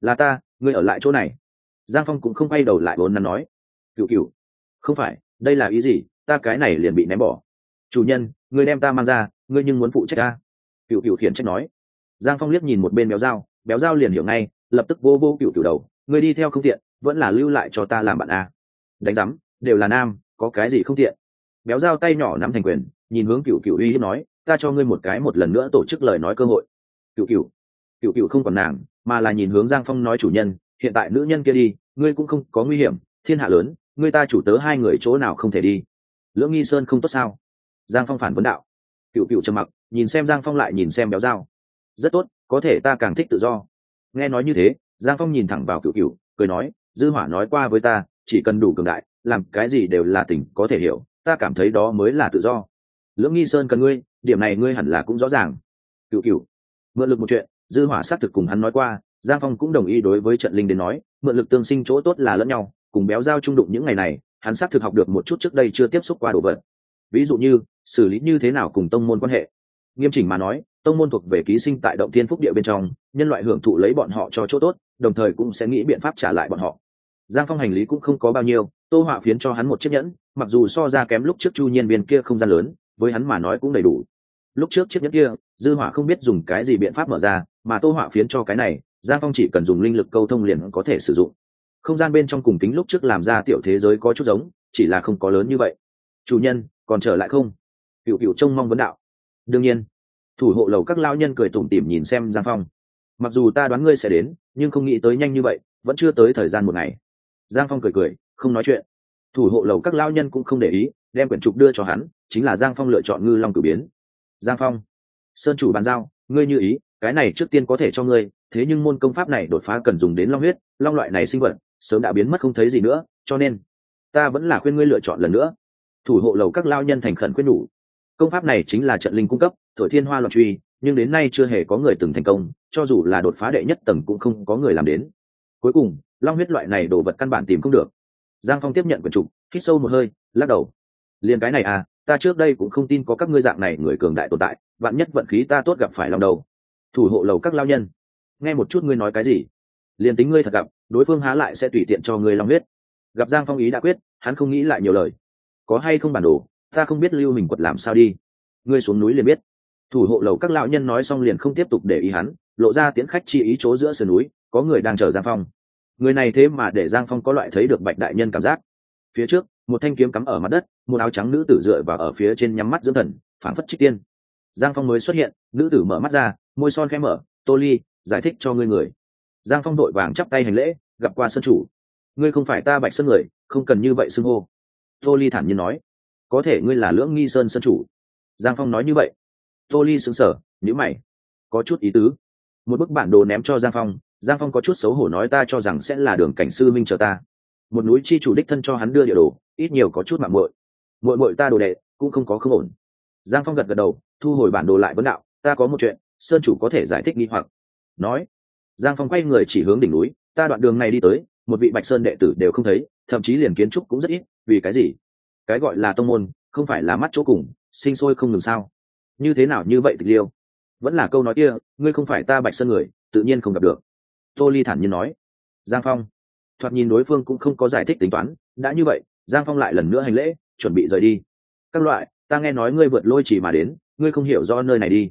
Speaker 1: Là ta, ngươi ở lại chỗ này. Giang phong cũng không quay đầu lại vốn nắn nói cựu cựu không phải, đây là ý gì? Ta cái này liền bị ném bỏ. Chủ nhân ngươi đem ta mang ra, ngươi nhưng muốn phụ trách ta. Cựu cựu khiển trách nói. Giang phong liếc nhìn một bên béo dao béo dao liền hiểu ngay, lập tức vô vô cựu cựu đầu. Ngươi đi theo không tiện, vẫn là lưu lại cho ta làm bạn a. Đánh giám, đều là nam, có cái gì không tiện? Béo dao tay nhỏ nắm thành quyền, nhìn hướng cựu cựu uy hiếp nói, ta cho ngươi một cái một lần nữa tổ chức lời nói cơ hội. Cựu cựu cựu cựu không còn nàng, mà là nhìn hướng giang phong nói chủ nhân, hiện tại nữ nhân kia đi, ngươi cũng không có nguy hiểm, thiên hạ lớn, ngươi ta chủ tớ hai người chỗ nào không thể đi? Lưỡng nghi sơn không tốt sao? Giang phong phản vấn đạo. Cựu cựu trầm mặc, nhìn xem giang phong lại nhìn xem béo dao. Rất tốt, có thể ta càng thích tự do. Nghe nói như thế, giang phong nhìn thẳng vào cựu cựu cười nói, dư hỏa nói qua với ta, chỉ cần đủ cường đại, làm cái gì đều là tỉnh có thể hiểu, ta cảm thấy đó mới là tự do. Lưỡng nghi sơn cần ngươi, điểm này ngươi hẳn là cũng rõ ràng. Cựu cựu mượn lực một chuyện, dư hỏa xác thực cùng hắn nói qua, giang phong cũng đồng ý đối với trận linh đến nói, mượn lực tương sinh chỗ tốt là lẫn nhau, cùng béo dao trung đụng những ngày này, hắn xác thực học được một chút trước đây chưa tiếp xúc qua đồ vật ví dụ như, xử lý như thế nào cùng tông môn quan hệ. Nghiêm chỉnh mà nói, tông môn thuộc về ký sinh tại động thiên phúc địa bên trong, nhân loại hưởng thụ lấy bọn họ cho chỗ tốt, đồng thời cũng sẽ nghĩ biện pháp trả lại bọn họ. Giang phong hành lý cũng không có bao nhiêu, tô họa phiến cho hắn một chiếc nhẫn, mặc dù so ra kém lúc trước chu nhiên viên kia không gian lớn, với hắn mà nói cũng đầy đủ. Lúc trước chiếc nhẫn kia, dư hỏa không biết dùng cái gì biện pháp mở ra, mà tô họa phiến cho cái này, giang phong chỉ cần dùng linh lực câu thông liền có thể sử dụng. Không gian bên trong cùng kính lúc trước làm ra tiểu thế giới có chút giống, chỉ là không có lớn như vậy. Chủ nhân còn trở lại không? Cựu cựu trông mong vấn đạo. Đương nhiên, thủ hộ lầu các lao nhân cười tủm tỉm nhìn xem giang phong. Mặc dù ta đoán ngươi sẽ đến, nhưng không nghĩ tới nhanh như vậy, vẫn chưa tới thời gian một ngày. Giang phong cười cười, không nói chuyện. Thủ hộ lầu các lao nhân cũng không để ý, đem quyển trục đưa cho hắn, chính là giang phong lựa chọn ngư long cử biến. Giang phong, sơn chủ bàn giao, ngươi như ý, cái này trước tiên có thể cho ngươi, thế nhưng môn công pháp này đột phá cần dùng đến long huyết, long loại này sinh vật, sớm đã biến mất không thấy gì nữa, cho nên, ta vẫn là khuyên ngươi lựa chọn lần nữa thủ hộ lầu các lao nhân thành khẩn quyết nhủ. Công pháp này chính là trận linh cung cấp, thổi thiên hoa loạn truy, nhưng đến nay chưa hề có người từng thành công, cho dù là đột phá đệ nhất tầng cũng không có người làm đến. Cuối cùng, long huyết loại này đồ vật căn bản tìm không được. Giang phong tiếp nhận quần trục, hít sâu một hơi, lắc đầu. Liền cái này à ta trước đây cũng không tin có các ngươi dạng này người cường đại tồn tại, vạn nhất vận khí ta tốt gặp phải lòng đầu. Thủ hộ lầu các lao nhân. Nghe một chút ngươi nói cái gì? Liền tính ngươi thật gặp, đối phương há lại sẽ tùy tiện cho ngươi long huyết. Gặp giang phong ý đã quyết, hắn không nghĩ lại nhiều lời có hay không bản đồ, ta không biết lưu mình quật làm sao đi. Ngươi xuống núi liền biết. Thủ hộ lầu các lão nhân nói xong liền không tiếp tục để ý hắn, lộ ra tiến khách chi ý chỗ giữa sườn núi, có người đang chờ giang phong. Người này thế mà để giang phong có loại thấy được bạch đại nhân cảm giác. Phía trước, một thanh kiếm cắm ở mặt đất, một áo trắng nữ tử dựa vào ở phía trên nhắm mắt dưỡng thần phản phất trích tiên. Giang phong mới xuất hiện, nữ tử mở mắt ra, môi son khẽ mở, tô ly, giải thích cho ngươi người. Giang phong đội vàng chắp tay hành lễ, gặp qua sân chủ. Ngươi không phải ta bạch sơn người, không cần như vậy xưng hô tô ly thản nhiên nói, có thể ngươi là lưỡng nghi sơn sân chủ. Giang phong nói như vậy. Tô ly xứng sở nhữ mày. Có chút ý tứ. Một bức bản đồ ném cho giang phong giang phong có chút xấu hổ nói, ta cho rằng sẽ là đường cảnh sư minh chờ ta. Một núi chi chủ đích thân cho hắn đưa địa đồ, ít nhiều có chút mạng muội. Muội muội ta đồ đệ, cũng không có không ổn. Giang phong gật gật đầu, thu hồi bản đồ lại vấn đạo, ta có một chuyện, sơn chủ có thể giải thích nghi hoặc. Nói, giang phong quay người chỉ hướng đỉnh núi, ta đoạn đường này đi tới, một vị bạch sơn đệ tử đều không thấy, thậm chí liền kiến trúc cũng rất ít vì cái gì? Cái gọi là tông môn, không phải là mắt chỗ cùng, sinh sôi không ngừng sao? Như thế nào như vậy tịch liêu? Vẫn là câu nói kia, ngươi không phải ta bạch sơn người, tự nhiên không gặp được. Tô ly thản nhiên nói. Giang phong. Thoạt nhìn đối phương cũng không có giải thích tính toán, đã như vậy, giang phong lại lần nữa hành lễ, chuẩn bị rời đi. Các loại, ta nghe nói ngươi vượt lôi chỉ mà đến, ngươi không hiểu do nơi này đi.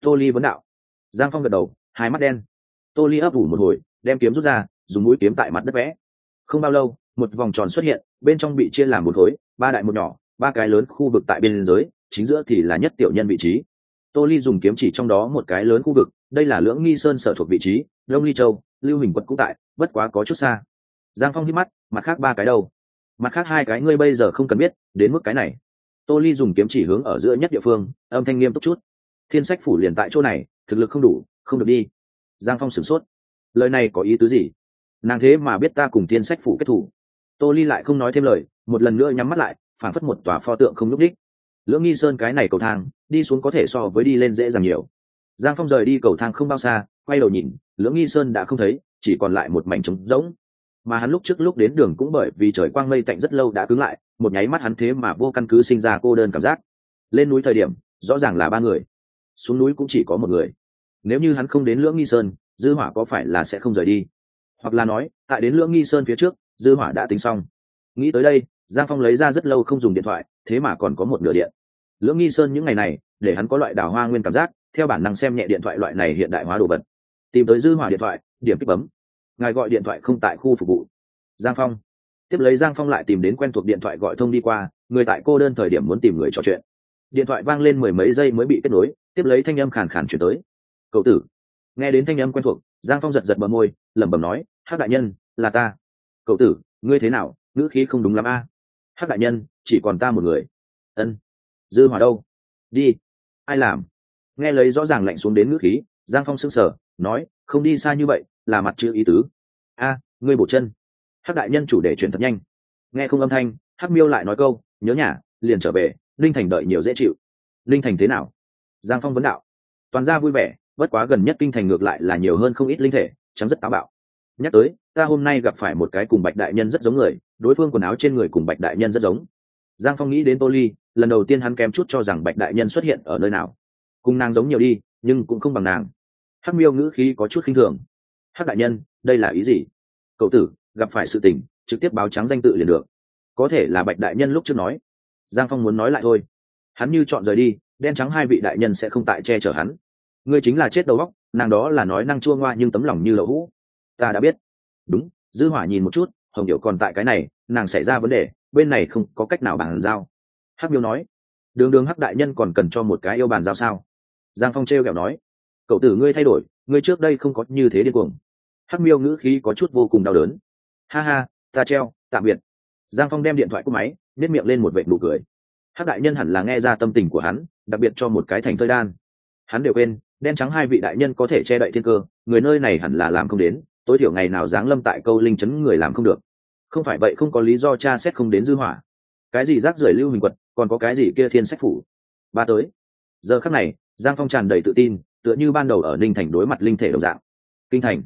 Speaker 1: Tô ly vấn đạo. Giang phong gật đầu, hai mắt đen. Tô ly ấp ủ một hồi, đem kiếm rút ra, dùng mũi kiếm tại mặt đất vẽ. Không bao lâu, một vòng tròn xuất hiện bên trong bị chia làm một khối, ba đại một nhỏ, ba cái lớn khu vực tại biên giới chính giữa thì là nhất tiểu nhân vị trí. Tô ly dùng kiếm chỉ trong đó một cái lớn khu vực, đây là lưỡng nghi sơn sở thuộc vị trí, đông ly châu, lưu hình quật cũng tại, bất quá có chút xa. Giang phong hít mắt, mặt khác ba cái đâu? Mặt khác hai cái ngươi bây giờ không cần biết, đến mức cái này. Tô ly dùng kiếm chỉ hướng ở giữa nhất địa phương, âm thanh nghiêm túc chút. Thiên sách phủ liền tại chỗ này, thực lực không đủ, không được đi. Giang phong sửng sốt. Lời này có ý tứ gì? Nàng thế mà biết ta cùng thiên sách phủ kết thủ tô ly lại không nói thêm lời, một lần nữa nhắm mắt lại phản phất một tòa pho tượng không nhúc đích lưỡng nghi sơn cái này cầu thang, đi xuống có thể so với đi lên dễ dàng nhiều. Giang phong rời đi cầu thang không bao xa, quay đầu nhìn, lưỡng nghi sơn đã không thấy, chỉ còn lại một mảnh trống rỗng. Mà hắn lúc trước lúc đến đường cũng bởi vì trời quang mây tạnh rất lâu đã cứng lại, một nháy mắt hắn thế mà vô căn cứ sinh ra cô đơn cảm giác. Lên núi thời điểm, rõ ràng là ba người, xuống núi cũng chỉ có một người. Nếu như hắn không đến lưỡng nghi sơn, dư hỏa có phải là sẽ không rời đi? Hoặc là nói, tại đến lưỡng nghi sơn phía trước dư hỏa đã tính xong. Nghĩ tới đây, giang phong lấy ra rất lâu không dùng điện thoại, thế mà còn có một nửa điện. Lưỡng nghi sơn những ngày này, để hắn có loại đào hoa nguyên cảm giác, theo bản năng xem nhẹ điện thoại loại này hiện đại hóa đồ vật. Tìm tới dư hỏa điện thoại, điểm kích bấm. Ngài gọi điện thoại không tại khu phục vụ. Giang phong. Tiếp lấy giang phong lại tìm đến quen thuộc điện thoại gọi thông đi qua, người tại cô đơn thời điểm muốn tìm người trò chuyện. Điện thoại vang lên mười mấy giây mới bị kết nối, tiếp lấy thanh âm khàn khàn chuyển tới. Cậu tử. Nghe đến thanh âm quen thuộc, giang phong giật giật bờ môi, lẩm bẩm nói hát đại nhân, là ta cậu tử, ngươi thế nào? Ngữ khí không đúng lắm a. Hắc đại nhân, chỉ còn ta một người. Ân. Dư hỏa đâu? Đi. Ai làm? Nghe lấy rõ ràng lạnh xuống đến ngữ khí, giang phong sững sờ, nói, không đi xa như vậy, là mặt chữ ý tứ. A, ngươi bổ chân. Hắc đại nhân chủ đề chuyển thật nhanh. Nghe không âm thanh, hắc miêu lại nói câu, nhớ nhà, liền trở về, linh thành đợi nhiều dễ chịu. Linh thành thế nào? Giang phong vấn đạo. Toàn ra vui vẻ, bất quá gần nhất kinh thành ngược lại là nhiều hơn không ít linh thể, chấm rất táo bạo nhắc tới, ta hôm nay gặp phải một cái cùng bạch đại nhân rất giống người, đối phương quần áo trên người cùng bạch đại nhân rất giống. Giang phong nghĩ đến tô ly, lần đầu tiên hắn kém chút cho rằng bạch đại nhân xuất hiện ở nơi nào. Cùng nàng giống nhiều đi, nhưng cũng không bằng nàng. Hắc miêu ngữ khí có chút khinh thường. Hắc đại nhân, đây là ý gì? Cậu tử, gặp phải sự tình, trực tiếp báo trắng danh tự liền được. Có thể là bạch đại nhân lúc trước nói. Giang phong muốn nói lại thôi. Hắn như chọn rời đi, đen trắng hai vị đại nhân sẽ không tại che chở hắn. Ngươi chính là chết đầu góc nàng đó là nói năng chua ngoa nhưng tấm lòng như lậu hũ ta đã biết. Đúng, dư hỏa nhìn một chút, hồng điệu còn tại cái này, nàng xảy ra vấn đề, bên này không có cách nào bàn giao. Hắc miêu nói, đường đường hắc đại nhân còn cần cho một cái yêu bàn giao sao? Giang phong treo kẹo nói, cậu tử ngươi thay đổi, ngươi trước đây không có như thế điên cuồng. Hắc miêu ngữ khí có chút vô cùng đau đớn. Ha ha, ta treo, tạm biệt. Giang phong đem điện thoại của máy nếp miệng lên một vệ nụ cười. Hắc đại nhân hẳn là nghe ra tâm tình của hắn, đặc biệt cho một cái thành thơi đan. Hắn đều quên, đen trắng hai vị đại nhân có thể che đậy thiên cơ, người nơi này hẳn là làm không đến tối thiểu ngày nào giáng lâm tại câu linh chấn người làm không được. Không phải vậy không có lý do cha xét không đến dư hỏa. Cái gì rác rưởi lưu hình quật, còn có cái gì kia thiên sách phủ? Ba tới. Giờ khắc này, giang phong tràn đầy tự tin, tựa như ban đầu ở ninh thành đối mặt linh thể đồng dạng. Kinh thành.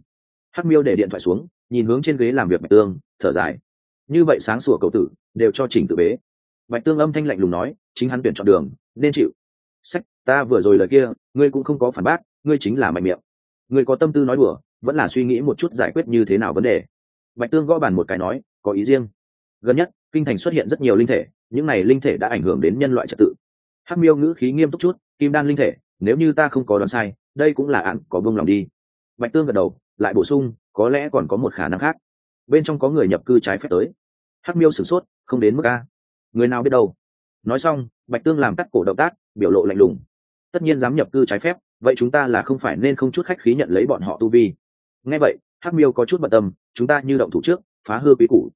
Speaker 1: Hắc miêu để điện thoại xuống, nhìn hướng trên ghế làm việc bạch tương, thở dài. Như vậy sáng sủa cậu tử, đều cho chỉnh tự bế. Bạch tương âm thanh lạnh lùng nói, chính hắn tuyển chọn đường, nên chịu. Sách, ta vừa rồi lời kia, ngươi cũng không có phản bác, ngươi chính là mạnh miệng. Ngươi có tâm tư nói đùa vẫn là suy nghĩ một chút giải quyết như thế nào vấn đề. Bạch tương gõ bàn một cái nói, có ý riêng. Gần nhất, kinh thành xuất hiện rất nhiều linh thể, những này linh thể đã ảnh hưởng đến nhân loại trật tự. Hắc miêu ngữ khí nghiêm túc chút, kim đan linh thể, nếu như ta không có đoán sai, đây cũng là án, có bông lòng đi. Bạch tương gật đầu, lại bổ sung, có lẽ còn có một khả năng khác. Bên trong có người nhập cư trái phép tới. Hắc miêu sửng sốt, không đến mức a. Người nào biết đâu? Nói xong, bạch tương làm cắt cổ động tác, biểu lộ lạnh lùng. Tất nhiên dám nhập cư trái phép, vậy chúng ta là không phải nên không chút khách khí nhận lấy bọn họ tu vi nghe vậy, hắc miêu có chút bận tâm, chúng ta như động thủ trước, phá hư quý củ.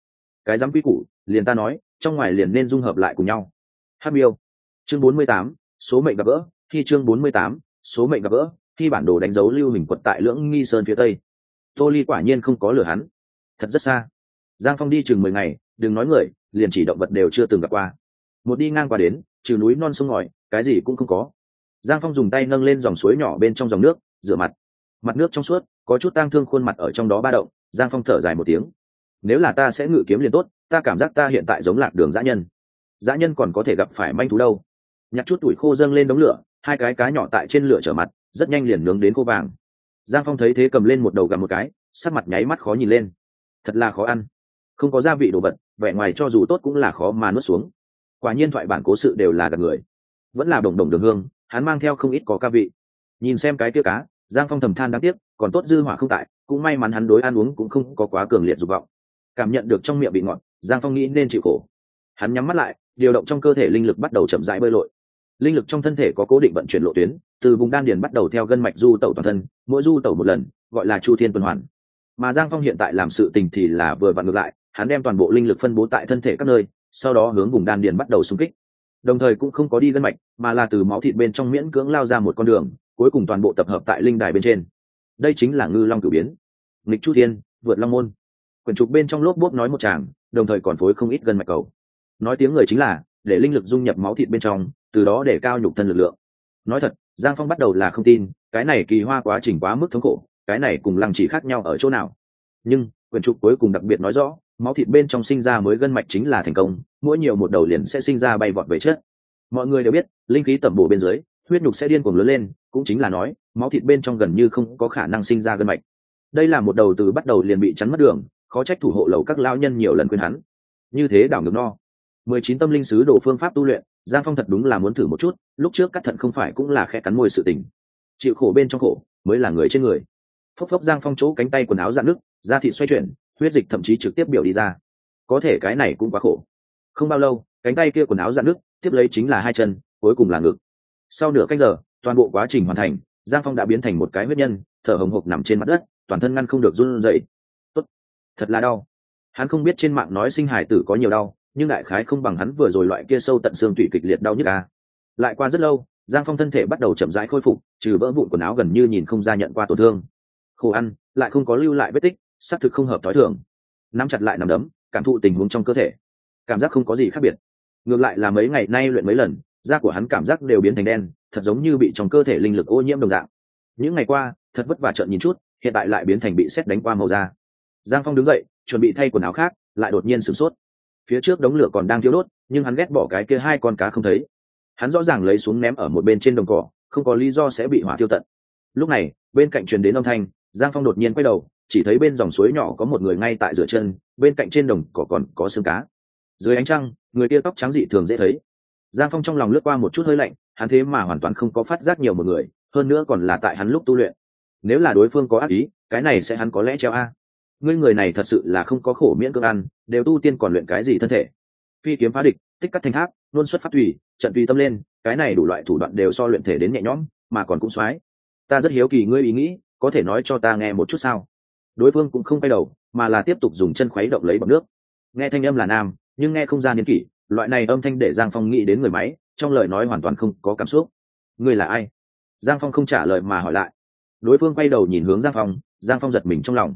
Speaker 1: Cái dám quý củ, liền ta nói, trong ngoài liền nên dung hợp lại cùng nhau. Hắc miêu. Chương bốn mươi tám, số mệnh gặp gỡ khi chương bốn mươi tám, số mệnh gặp gỡ khi bản đồ đánh dấu lưu hình quật tại lưỡng nghi sơn phía tây. Tô ly quả nhiên không có lửa hắn. Thật rất xa. Giang phong đi chừng mười ngày, đừng nói người, liền chỉ động vật đều chưa từng gặp qua. Một đi ngang qua đến, trừ núi non sông ngòi, cái gì cũng không có. Giang phong dùng tay nâng lên dòng suối nhỏ bên trong dòng nước, rửa mặt mặt nước trong suốt, có chút tang thương khuôn mặt ở trong đó ba động, giang phong thở dài một tiếng. Nếu là ta sẽ ngự kiếm liền tốt, ta cảm giác ta hiện tại giống lạc đường dã nhân. Dã nhân còn có thể gặp phải manh thú đâu. Nhặt chút tuổi khô dâng lên đống lửa, hai cái cá nhỏ tại trên lửa trở mặt, rất nhanh liền nướng đến khô vàng. Giang phong thấy thế cầm lên một đầu gặm một cái, sắc mặt nháy mắt khó nhìn lên. Thật là khó ăn. Không có gia vị đồ vật, vẻ ngoài cho dù tốt cũng là khó mà nuốt xuống. Quả nhiên thoại bản cố sự đều là gặp người. Vẫn là đồng đồng đường hương, hắn mang theo không ít có ca vị. Nhìn xem cái tia cá giang phong thầm than đáng tiếc, còn tốt dư hỏa không tại, cũng may mắn hắn đối ăn uống cũng không có quá cường liệt dục vọng. Cảm nhận được trong miệng bị ngọt, giang phong nghĩ nên chịu khổ. Hắn nhắm mắt lại, điều động trong cơ thể linh lực bắt đầu chậm rãi bơi lội. Linh lực trong thân thể có cố định vận chuyển lộ tuyến, từ vùng đan điền bắt đầu theo gân mạch du tẩu toàn thân, mỗi du tẩu một lần, gọi là chu thiên tuần hoàn. Mà giang phong hiện tại làm sự tình thì là vừa vặn ngược lại, hắn đem toàn bộ linh lực phân bố tại thân thể các nơi, sau đó hướng vùng đan điền bắt đầu xung kích. Đồng thời cũng không có đi gân mạch, mà là từ máu thịt bên trong miễn cưỡng lao ra một con đường cuối cùng toàn bộ tập hợp tại linh đài bên trên. Đây chính là ngư long cử biến. Nghịch chu thiên, vượt long môn. Quyển trục bên trong lốp bốp nói một chàng đồng thời còn phối không ít gân mạch cầu. Nói tiếng người chính là, để linh lực dung nhập máu thịt bên trong, từ đó để cao nhục thân lực lượng. Nói thật, giang phong bắt đầu là không tin, cái này kỳ hoa quá trình quá mức thống khổ, cái này cùng lăng chỉ khác nhau ở chỗ nào. Nhưng, quyển trục cuối cùng đặc biệt nói rõ, máu thịt bên trong sinh ra mới gân mạch chính là thành công, mỗi nhiều một đầu liền sẽ sinh ra bay vọt về chết mọi người đều biết, linh khí tẩm bổ bên dưới huyết nhục sẽ điên cuồng lớn lên, cũng chính là nói, máu thịt bên trong gần như không có khả năng sinh ra gân mạch. Đây là một đầu từ bắt đầu liền bị chắn mất đường, khó trách thủ hộ lầu các lao nhân nhiều lần khuyên hắn. Như thế đảo ngược no. Mười chín tâm linh sứ đồ phương pháp tu luyện, giang phong thật đúng là muốn thử một chút, lúc trước cắt thận không phải cũng là khe cắn môi sự tình. Chịu khổ bên trong khổ, mới là người trên người. Phốc phốc giang phong chỗ cánh tay quần áo dạn nước da thịt xoay chuyển, huyết dịch thậm chí trực tiếp biểu đi ra. Có thể cái này cũng quá khổ. Không bao lâu, cánh tay kia quần áo dạn nước tiếp lấy chính là hai chân, cuối cùng là ngực sau nửa canh giờ, toàn bộ quá trình hoàn thành, giang phong đã biến thành một cái huyết nhân, thở hồng hộc nằm trên mặt đất, toàn thân ngăn không được run rẩy. Tốt, thật là đau. Hắn không biết trên mạng nói sinh hải tử có nhiều đau, nhưng đại khái không bằng hắn vừa rồi loại kia sâu tận xương tủy kịch liệt đau nhức a. Lại qua rất lâu, giang phong thân thể bắt đầu chậm rãi khôi phục, trừ vỡ vụn quần áo gần như nhìn không ra nhận qua tổn thương. Khổ ăn, lại không có lưu lại vết tích, xác thực không hợp t h ó i thường. Nắm chặt lại nằm đấm, cảm thụ tình huống trong cơ thể. Cảm giác không có gì khác biệt. Ngược lại là mấy ngày nay luyện mấy lần da của hắn cảm giác đều biến thành đen, thật giống như bị trong cơ thể linh lực ô nhiễm đồng dạng. Những ngày qua, thật vất vả trợn nhìn chút, hiện tại lại biến thành bị xét đánh qua màu da. Giang phong đứng dậy, chuẩn bị thay quần áo khác, lại đột nhiên sửng sốt. Phía trước đống lửa còn đang thiếu đốt, nhưng hắn ghét bỏ cái kia hai con cá không thấy. Hắn rõ ràng lấy xuống ném ở một bên trên đồng cỏ, không có lý do sẽ bị hỏa tiêu tận. Lúc này, bên cạnh truyền đến âm thanh, giang phong đột nhiên quay đầu, chỉ thấy bên dòng suối nhỏ có một người ngay tại giữa chân, bên cạnh trên đồng cỏ còn có xương cá. Dưới ánh trăng, người kia tóc trắng dị thường dễ thấy giang phong trong lòng lướt qua một chút hơi lạnh, hắn thế mà hoàn toàn không có phát giác nhiều một người, hơn nữa còn là tại hắn lúc tu luyện. Nếu là đối phương có ác ý, cái này sẽ hắn có lẽ treo a. Ngươi người này thật sự là không có khổ miễn cưỡng ăn, đều tu tiên còn luyện cái gì thân thể? Phi kiếm phá địch, tích cắt thanh tháp luôn xuất phát thủy, trận tùy tâm lên, cái này đủ loại thủ đoạn đều so luyện thể đến nhẹ nhõm, mà còn cũng soái ta rất hiếu kỳ ngươi ý nghĩ, có thể nói cho ta nghe một chút sao? Đối phương cũng không quay đầu, mà là tiếp tục dùng chân khuấy động lấy bọc nước. Nghe thanh âm là nam, nhưng nghe không ra niên kỷ loại này âm thanh để giang phong nghĩ đến người máy, trong lời nói hoàn toàn không có cảm xúc. Ngươi là ai? Giang phong không trả lời mà hỏi lại. Đối phương quay đầu nhìn hướng giang phong giang phong giật mình trong lòng.